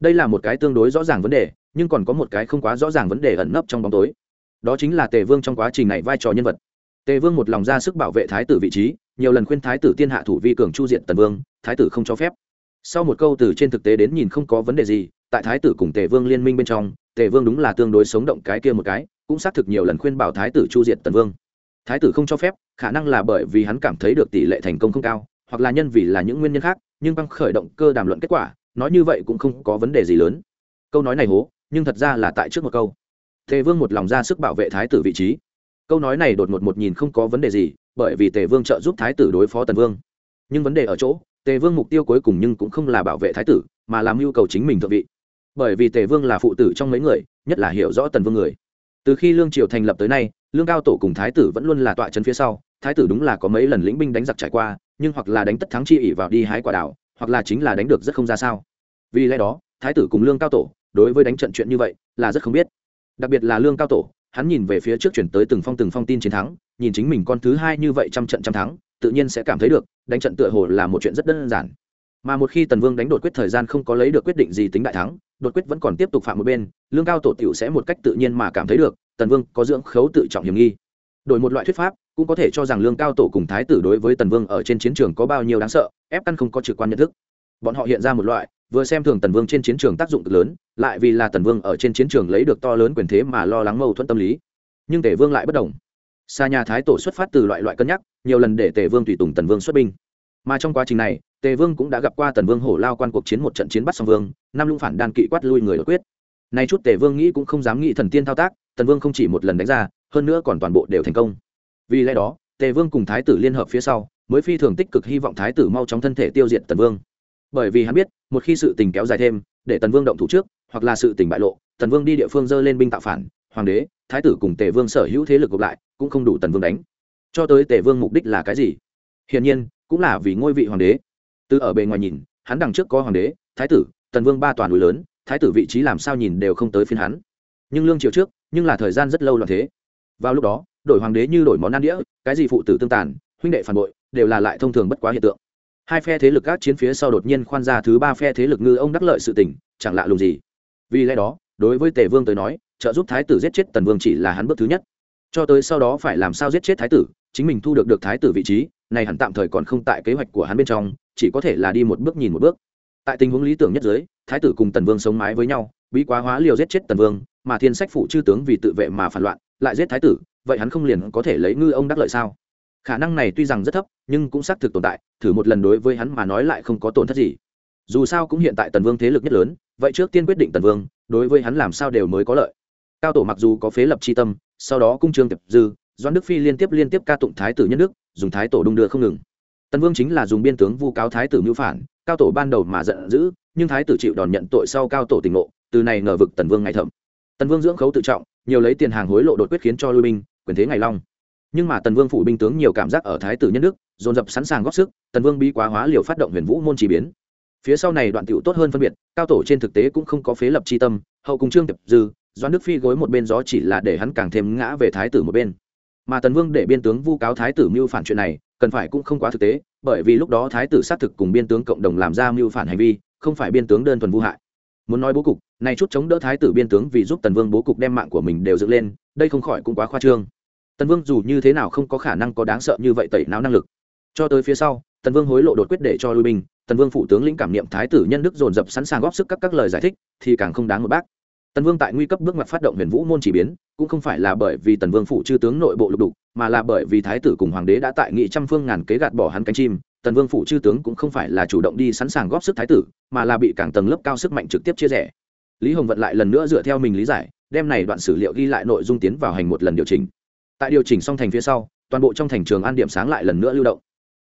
Speaker 1: Đây là một cái tương đối rõ ràng vấn đề, nhưng còn có một cái không quá rõ ràng vấn đề ẩn nấp trong bóng tối. Đó chính là tề vương trong quá trình này vai trò nhân vật. Tề vương một lòng ra sức bảo vệ thái tử vị trí, nhiều lần khuyên thái tử tiên hạ thủ vi cường chu diện tần vương, thái tử không cho phép sau một câu từ trên thực tế đến nhìn không có vấn đề gì, tại thái tử cùng tề vương liên minh bên trong, tề vương đúng là tương đối sống động cái kia một cái, cũng xác thực nhiều lần khuyên bảo thái tử chu diệt tần vương. Thái tử không cho phép, khả năng là bởi vì hắn cảm thấy được tỷ lệ thành công không cao, hoặc là nhân vì là những nguyên nhân khác, nhưng băng khởi động cơ đàm luận kết quả, nói như vậy cũng không có vấn đề gì lớn. Câu nói này hố, nhưng thật ra là tại trước một câu. Tề vương một lòng ra sức bảo vệ thái tử vị trí. Câu nói này đột ngột một nhìn không có vấn đề gì, bởi vì tề vương trợ giúp thái tử đối phó tần vương. Nhưng vấn đề ở chỗ tề vương mục tiêu cuối cùng nhưng cũng không là bảo vệ thái tử, mà làm yêu cầu chính mình thượng vị. Bởi vì tề vương là phụ tử trong mấy người, nhất là hiểu rõ tần vương người. Từ khi lương triều thành lập tới nay, lương cao tổ cùng thái tử vẫn luôn là tọa chân phía sau, thái tử đúng là có mấy lần lĩnh binh đánh giặc trải qua, nhưng hoặc là đánh tất thắng chi ỉ vào đi hái quả đảo hoặc là chính là đánh được rất không ra sao. Vì lẽ đó, thái tử cùng lương cao tổ, đối với đánh trận chuyện như vậy, là rất không biết. Đặc biệt là lương cao tổ, hắn nhìn về phía trước chuyển tới từng phong từng phong tin chiến thắng, nhìn chính mình con thứ hai như vậy trăm trận trăm thắng tự nhiên sẽ cảm thấy được, đánh trận tựa hồ là một chuyện rất đơn giản. Mà một khi tần vương đánh đột quyết thời gian không có lấy được quyết định gì tính đại thắng, đột quyết vẫn còn tiếp tục phạm một bên, lương cao tổ t i ể u sẽ một cách tự nhiên mà cảm thấy được, tần vương có dưỡng khấu tự trọng hiểm nghi. Đổi một loại thuyết pháp, cũng có thể cho rằng lương cao tổ cùng thái tử đối với tần vương ở trên chiến trường có bao nhiêu đáng sợ, ép căn không có trực quan nhận thức. Bọn họ hiện ra một loại, vừa xem thường tần vương trên chiến trường tác dụng cực lớn, lại vì là tần vương ở trên chiến trường lấy được to lớn quyền thế mà lo lắng mâu thuẫn tâm lý. Nhưng tể vương lại bất đồng xa nhà thái tổ xuất phát từ loại loại cân nhắc, nhiều lần để tề vương tùy tùng tần vương xuất binh. Mà trong quá trình này, tề vương cũng đã gặp qua tần vương hổ lao quan cuộc chiến một trận chiến bắt song vương, năm lũng phản đan kỵ quát lui người đột quyết. Nay chút tề vương nghĩ cũng không dám nghĩ thần tiên thao tác, tần vương không chỉ một lần đánh ra, hơn nữa còn toàn bộ đều thành công. Vì lẽ đó, tề vương cùng thái tử liên hợp phía sau, mới phi thường tích cực hy vọng thái tử mau chóng thân thể tiêu diệt tần vương. Bởi vì hắn biết, một khi sự tình kéo dài thêm, để tần vương động thủ trước, hoặc là sự tình bại lộ, tần vương đi địa phương dơ lên binh tạo phản hoàng đế, thái tử cùng tề vương sở hữu thế lực gộp lại, cũng không đủ tần vương đánh. Cho tới tề vương mục đích là cái gì? Hiển nhiên, cũng là vì ngôi vị hoàng đế. Từ ở bề ngoài nhìn, hắn đằng trước có hoàng đế, thái tử, tần vương ba toàn núi lớn, thái tử vị trí làm sao nhìn đều không tới phiên hắn. Nhưng lương triều trước, nhưng là thời gian rất lâu là thế. Vào lúc đó, đổi hoàng đế như đổi món ăn đĩa, cái gì phụ tử tương tàn, huynh đệ phản bội, đều là lại thông thường bất quá hiện tượng. Hai phe thế lực các chiến phía sau đột nhiên khoan ra thứ ba phe thế lực ngư ông đắc lợi sự tỉnh chẳng lạ lùng gì. Vì lẽ đó, đối với tề vương tới nói trợ giúp thái tử giết chết tần vương chỉ là hắn bước thứ nhất. Cho tới sau đó phải làm sao giết chết thái tử, chính mình thu được được thái tử vị trí, này hẳn tạm thời còn không tại kế hoạch của hắn bên trong, chỉ có thể là đi một bước nhìn một bước. Tại tình huống lý tưởng nhất giới, thái tử cùng tần vương sống mái với nhau, bí quá hóa liều giết chết tần vương, mà thiên sách phụ chư tướng vì tự vệ mà phản loạn, lại giết thái tử, vậy hắn không liền có thể lấy ngư ông đắc lợi sao? Khả năng này tuy rằng rất thấp, nhưng cũng xác thực tồn tại, thử một lần đối với hắn mà nói lại không có tổn thất gì. Dù sao cũng hiện tại tần vương thế lực nhất lớn, vậy trước tiên quyết định tần vương, đối với hắn làm sao đều mới có lợi cao tổ mặc dù có phế lập c h i tâm, sau đó cung trương tiệp dư doan đức phi liên tiếp liên tiếp ca tụng thái tử nhân đức, dùng thái tổ đung đưa không ngừng. Tần vương chính là dùng biên tướng vu cáo thái tử mưu phản, cao tổ ban đầu mà giận dữ, nhưng thái tử chịu đòn nhận tội sau cao tổ tỉnh ngộ, từ này ngờ vực tần vương ngày thẩm tần vương dưỡng khấu tự trọng, nhiều lấy tiền hàng hối lộ đột quyết khiến cho lui binh, quyền thế ngày long. Nhưng mà tần vương phủ binh tướng nhiều cảm giác ở thái tử nhân đức, dồn dập sẵn sàng góp sức, tần vương bi quá hóa liều phát động huyền vũ môn chỉ biến. Phía sau này đoạn tựu tốt hơn phân biệt, cao tổ trên thực tế cũng không có phế lập c tâm, hậu cùng trương tiệp dư doan đức phi gối một bên gió chỉ là để hắn càng thêm ngã về thái tử một bên. Mà tần vương để biên tướng vu cáo thái tử mưu phản chuyện này, cần phải cũng không quá thực tế, bởi vì lúc đó thái tử xác thực cùng biên tướng cộng đồng làm ra mưu phản hành vi, không phải biên tướng đơn thuần vu hại. Muốn nói bố cục này chút chống đỡ thái tử biên tướng vì giúp tần vương bố cục đem mạng của mình đều dựng lên, đây không khỏi cũng quá khoa trương. Tần vương dù như thế nào không có khả năng có đáng sợ như vậy tẩy não năng lực. Cho tới phía sau, tần vương hối lộ đột quyết để cho lui binh, tần vương phụ tướng lĩnh cảm niệm thái tử nhân đức dồn dập sẵn sàng góp sức các các lời giải thích, thì càng không đáng một bác tần vương tại nguy cấp bước ngoặt phát động huyền vũ môn chỉ biến, cũng không phải là bởi vì tần vương phụ chư tướng nội bộ lục đục, mà là bởi vì thái tử cùng hoàng đế đã tại nghị trăm phương ngàn kế gạt bỏ hắn cánh chim. Tần vương phụ chư tướng cũng không phải là chủ động đi sẵn sàng góp sức thái tử, mà là bị cảng tầng lớp cao sức mạnh trực tiếp chia rẽ. Lý hồng vận lại lần nữa dựa theo mình lý giải, đem này đoạn sử liệu ghi lại nội dung tiến vào hành một lần điều chỉnh. Tại điều chỉnh xong thành phía sau, toàn bộ trong thành trường an điểm sáng lại lần nữa lưu động.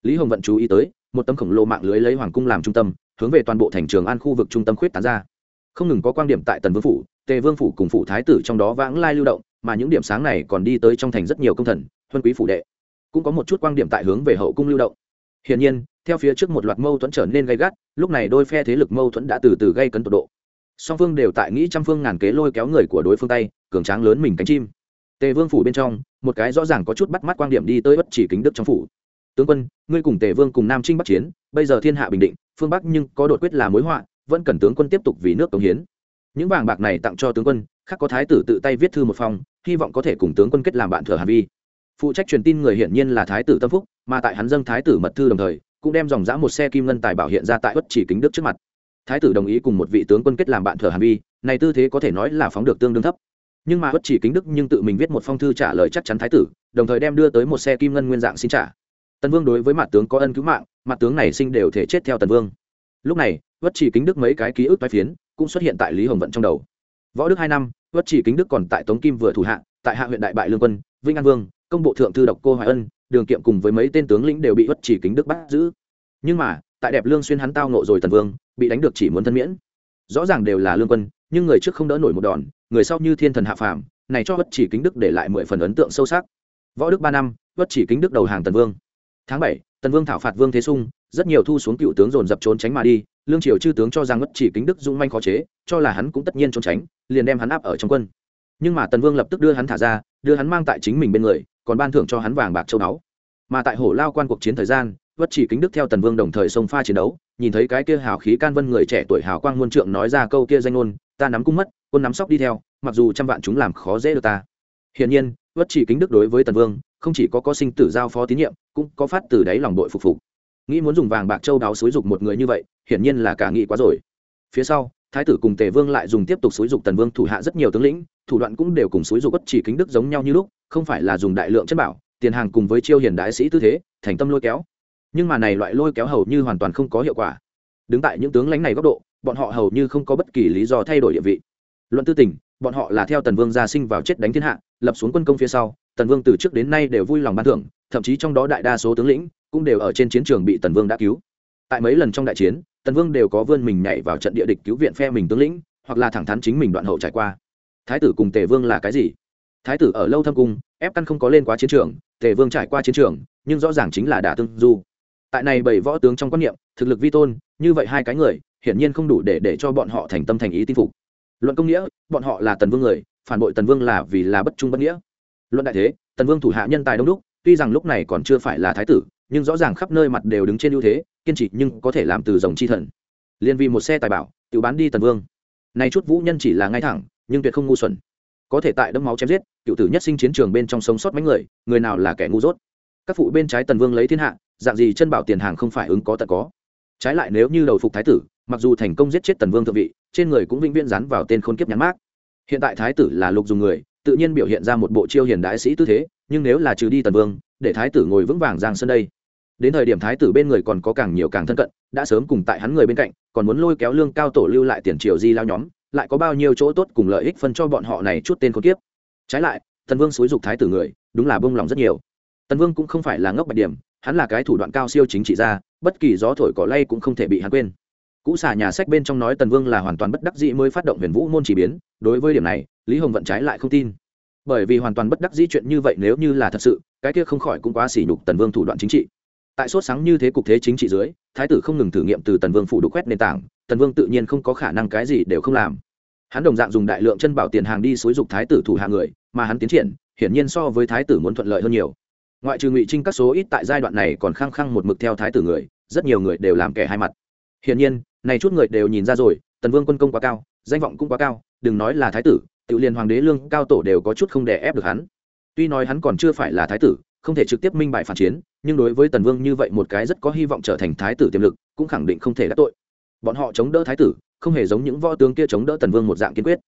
Speaker 1: Lý hồng vận chú ý tới, một tấm khổng lồ mạng lưới lấy hoàng cung làm trung tâm, hướng về toàn bộ thành trường an khu vực trung tâm khuyết tán ra. Không ngừng có quan điểm tại tần vương phủ tề vương phủ cùng phủ thái tử trong đó vãng lai lưu động, mà những điểm sáng này còn đi tới trong thành rất nhiều công thần, huân quý phủ đệ. Cũng có một chút quan điểm tại hướng về hậu cung lưu động. Hiển nhiên, theo phía trước một loạt mâu thuẫn trở nên gay gắt, lúc này đôi phe thế lực mâu thuẫn đã từ từ gây cấn tột độ. Song phương đều tại nghĩ trăm phương ngàn kế lôi kéo người của đối phương tay, cường tráng lớn mình cánh chim. Tề vương phủ bên trong, một cái rõ ràng có chút bắt mắt quan điểm đi tới bất chỉ kính đức trong phủ. Tướng quân, ngươi cùng tề vương cùng nam trinh bắc chiến, bây giờ thiên hạ bình định, phương bắc nhưng có đột quyết là mối họa, vẫn cần tướng quân tiếp tục vì nước cống hiến những vàng bạc này tặng cho tướng quân khác có thái tử tự tay viết thư một phòng hy vọng có thể cùng tướng quân kết làm bạn thừa hà vi. Phụ trách truyền tin người hiển nhiên là thái tử tâm phúc, mà tại hắn dâng thái tử mật thư đồng thời, cũng đem dòng dã một xe kim ngân tài bảo hiện ra tại bất chỉ kính đức trước mặt. Thái tử đồng ý cùng một vị tướng quân kết làm bạn thừa hàn vi, này tư thế có thể nói là phóng được tương đương thấp. Nhưng mà bất chỉ kính đức nhưng tự mình viết một phong thư trả lời chắc chắn thái tử, đồng thời đem đưa tới một xe kim ngân nguyên dạng xin trả. Tần vương đối với mặt tướng có ân cứu mạng, mặt tướng này sinh đều thể chết theo tần vương. Lúc này bất chỉ kính đức mấy cái ký ức tai phiến cũng xuất hiện tại lý hồng vận trong đầu. Võ đức hai năm Vất chỉ kính đức còn tại tống kim vừa thủ hạ, tại hạ huyện đại bại lương quân, vinh an vương, công bộ thượng thư độc cô hoài ân, đường kiệm cùng với mấy tên tướng lĩnh đều bị Vất chỉ kính đức bắt giữ. Nhưng mà, tại đẹp lương xuyên hắn tao nộ rồi tần vương, bị đánh được chỉ muốn thân miễn. Rõ ràng đều là lương quân, nhưng người trước không đỡ nổi một đòn, người sau như thiên thần hạ phàm, này cho Vất chỉ kính đức để lại mười phần ấn tượng sâu sắc. Võ đức ba năm Vất chỉ kính đức đầu hàng tần vương. Tháng bảy, tần vương thảo phạt vương thế sung, rất nhiều thu xuống cựu tướng dồn dập trốn tránh mà đi lương triều chư tướng cho rằng bất chỉ kính đức dung manh khó chế, cho là hắn cũng tất nhiên trốn tránh, liền đem hắn áp ở trong quân. Nhưng mà tần vương lập tức đưa hắn thả ra, đưa hắn mang tại chính mình bên người, còn ban thưởng cho hắn vàng bạc châu báu. Mà tại hổ lao quan cuộc chiến thời gian bất chỉ kính đức theo tần vương đồng thời xông pha chiến đấu, nhìn thấy cái kia hào khí can vân người trẻ tuổi hào quang muôn trượng nói ra câu kia danh ngôn, ta nắm cung mất, quân nắm sóc đi theo, mặc dù trăm vạn chúng làm khó dễ được ta. Hiển nhiên bất chỉ kính đức đối với tần vương, không chỉ có có sinh tử giao phó tín nhiệm, cũng có phát từ đáy lòng đội phục phục nghĩ muốn dùng vàng bạc châu đáo xúi dục một người như vậy, hiển nhiên là cả nghĩ quá rồi. Phía sau, thái tử cùng tề vương lại dùng tiếp tục xúi dục tần vương thủ hạ rất nhiều tướng lĩnh, thủ đoạn cũng đều cùng xúi dục bất chỉ kính đức giống nhau như lúc, không phải là dùng đại lượng chất bảo, tiền hàng cùng với chiêu hiền đại sĩ tư thế, thành tâm lôi kéo. Nhưng mà này loại lôi kéo hầu như hoàn toàn không có hiệu quả. Đứng tại những tướng lãnh này góc độ, bọn họ hầu như không có bất kỳ lý do thay đổi địa vị. Luận tư tình, bọn họ là theo tần vương gia sinh vào chết đánh thiên hạ, lập xuống quân công phía sau, tần vương từ trước đến nay đều vui lòng ban thưởng, thậm chí trong đó đại đa số tướng lĩnh cũng đều ở trên chiến trường bị tần vương đã cứu. Tại mấy lần trong đại chiến, tần vương đều có vươn mình nhảy vào trận địa địch cứu viện phe mình tướng lĩnh, hoặc là thẳng thắn chính mình đoạn hậu trải qua. Thái tử cùng tề vương là cái gì? Thái tử ở lâu thâm cung, ép căn không có lên quá chiến trường, tề vương trải qua chiến trường, nhưng rõ ràng chính là đả tương du. Tại này bảy võ tướng trong quan niệm, thực lực vi tôn, như vậy hai cái người, hiển nhiên không đủ để để cho bọn họ thành tâm thành ý tin phục. Luận công nghĩa, bọn họ là tần vương người, phản bội tần vương là vì là bất trung bất nghĩa. Luận đại thế, tần vương thủ hạ nhân tài đông đúc, tuy rằng lúc này còn chưa phải là thái tử nhưng rõ ràng khắp nơi mặt đều đứng trên ưu thế, kiên trì nhưng có thể làm từ dòng chi thần. Liên vì một xe tài bảo, tự bán đi tần vương. Nay chút vũ nhân chỉ là ngay thẳng, nhưng tuyệt không ngu xuẩn. Có thể tại đấm máu chém giết, cựu tử nhất sinh chiến trường bên trong sống sót mấy người người nào là kẻ ngu dốt? Các phụ bên trái tần vương lấy thiên hạ, dạng gì chân bảo tiền hàng không phải ứng có tận có. Trái lại nếu như đầu phục thái tử, mặc dù thành công giết chết tần vương thượng vị, trên người cũng vĩnh viễn dán vào tên khôn kiếp nhắn mát hiện tại thái tử là lục dùng người, tự nhiên biểu hiện ra một bộ chiêu hiền đại sĩ tư thế, nhưng nếu là trừ đi tần vương để thái tử ngồi vững vàng giang sân đây. Đến thời điểm thái tử bên người còn có càng nhiều càng thân cận, đã sớm cùng tại hắn người bên cạnh, còn muốn lôi kéo lương cao tổ lưu lại tiền triều di lao nhóm, lại có bao nhiêu chỗ tốt cùng lợi ích phân cho bọn họ này chút tên khôn kiếp. Trái lại, tần vương xúi dục thái tử người, đúng là bông lòng rất nhiều. Tần vương cũng không phải là ngốc bạch điểm, hắn là cái thủ đoạn cao siêu chính trị ra bất kỳ gió thổi cỏ lay cũng không thể bị hắn quên. Cũ xả nhà sách bên trong nói tần vương là hoàn toàn bất đắc dĩ mới phát động huyền vũ môn chỉ biến, đối với điểm này, lý hồng vận trái lại không tin. Bởi vì hoàn toàn bất đắc dĩ chuyện như vậy nếu như là thật sự cái kia không khỏi cũng quá sỉ nhục tần vương thủ đoạn chính trị. Tại sốt sáng như thế cục thế chính trị dưới, thái tử không ngừng thử nghiệm từ tần vương phủ đục quét nền tảng, tần vương tự nhiên không có khả năng cái gì đều không làm. Hắn đồng dạng dùng đại lượng chân bảo tiền hàng đi xúi dục thái tử thủ hạ người, mà hắn tiến triển, hiển nhiên so với thái tử muốn thuận lợi hơn nhiều. Ngoại trừ ngụy trinh các số ít tại giai đoạn này còn khăng khăng một mực theo thái tử người, rất nhiều người đều làm kẻ hai mặt. Hiển nhiên, này chút người đều nhìn ra rồi, tần vương quân công quá cao, danh vọng cũng quá cao, đừng nói là thái tử tự liền hoàng đế lương cao tổ đều có chút không đè ép được hắn tuy nói hắn còn chưa phải là thái tử, không thể trực tiếp minh bại phản chiến, nhưng đối với tần vương như vậy một cái rất có hy vọng trở thành thái tử tiềm lực, cũng khẳng định không thể đắc tội. Bọn họ chống đỡ thái tử, không hề giống những võ tướng kia chống đỡ tần vương một dạng kiên quyết.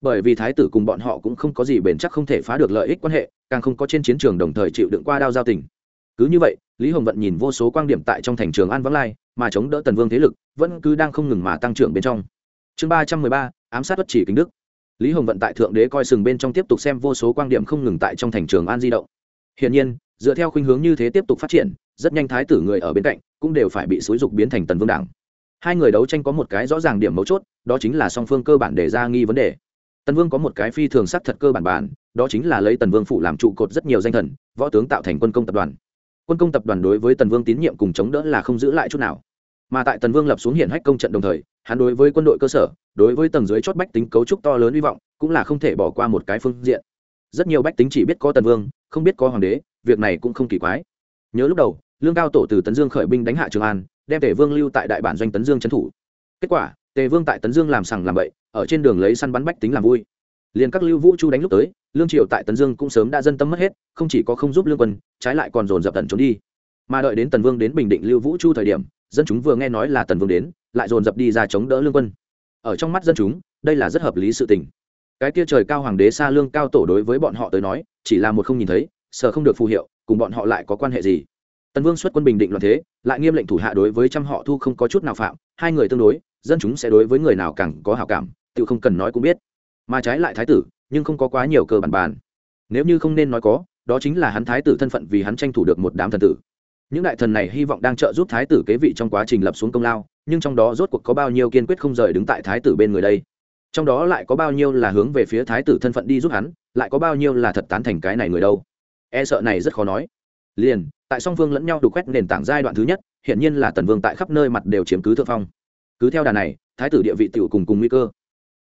Speaker 1: Bởi vì thái tử cùng bọn họ cũng không có gì bền chắc không thể phá được lợi ích quan hệ, càng không có trên chiến trường đồng thời chịu đựng qua đao giao tình. Cứ như vậy, lý hồng vận nhìn vô số quan điểm tại trong thành trường an vắng lai, mà chống đỡ tần vương thế lực, vẫn cứ đang không ngừng mà tăng trưởng bên trong. Chương ba trăm mười ba, ám sát bất chỉ kính đức lý hồng vận tại thượng đế coi sừng bên trong tiếp tục xem vô số quan điểm không ngừng tại trong thành trường an di động. Hiển nhiên, dựa theo khuynh hướng như thế tiếp tục phát triển, rất nhanh thái tử người ở bên cạnh cũng đều phải bị xúi dục biến thành tần vương đảng. Hai người đấu tranh có một cái rõ ràng điểm mấu chốt, đó chính là song phương cơ bản để ra nghi vấn đề. Tần vương có một cái phi thường sắc thật cơ bản bản, đó chính là lấy tần vương phụ làm trụ cột rất nhiều danh thần, võ tướng tạo thành quân công tập đoàn. Quân công tập đoàn đối với tần vương tín nhiệm cùng chống đỡ là không giữ lại chút nào. Mà tại tần vương lập xuống hiển hách công trận đồng thời, hắn đối với quân đội cơ sở đối với tầng dưới chót bách tính cấu trúc to lớn hy vọng, cũng là không thể bỏ qua một cái phương diện. Rất nhiều bách tính chỉ biết có tần vương, không biết có hoàng đế, việc này cũng không kỳ quái. Nhớ lúc đầu, lương cao tổ từ tấn dương khởi binh đánh hạ trường an, đem tề vương lưu tại đại bản doanh tấn dương trấn thủ. Kết quả, tề vương tại tấn dương làm sằng làm bậy, ở trên đường lấy săn bắn bách tính làm vui. Liền các lưu vũ chu đánh lúc tới, lương triều tại tấn dương cũng sớm đã dân tâm mất hết, không chỉ có không giúp lương quân, trái lại còn dồn dập tận trốn đi. Mà đợi đến tần vương đến bình định lưu vũ chu thời điểm, dân chúng vừa nghe nói là tần vương đến, lại dồn dập đi ra chống đỡ lương quân ở trong mắt dân chúng, đây là rất hợp lý sự tình. Cái kia trời cao hoàng đế xa lương cao tổ đối với bọn họ tới nói, chỉ là một không nhìn thấy, sợ không được phù hiệu, cùng bọn họ lại có quan hệ gì? Tần vương xuất quân bình định loạn thế, lại nghiêm lệnh thủ hạ đối với trăm họ thu không có chút nào phạm, hai người tương đối, dân chúng sẽ đối với người nào càng có hảo cảm, tự không cần nói cũng biết. Mà trái lại thái tử, nhưng không có quá nhiều cơ bản bàn. Nếu như không nên nói có, đó chính là hắn thái tử thân phận vì hắn tranh thủ được một đám thần tử. Những đại thần này hy vọng đang trợ giúp thái tử kế vị trong quá trình lập xuống công lao nhưng trong đó rốt cuộc có bao nhiêu kiên quyết không rời đứng tại thái tử bên người đây? Trong đó lại có bao nhiêu là hướng về phía thái tử thân phận đi giúp hắn, lại có bao nhiêu là thật tán thành cái này người đâu? E sợ này rất khó nói. Liền, tại song phương lẫn nhau đục quét nền tảng giai đoạn thứ nhất hiện nhiên là tần vương tại khắp nơi mặt đều chiếm cứ thượng phong. Cứ theo đà này, thái tử địa vị tiểu cùng cùng nguy cơ.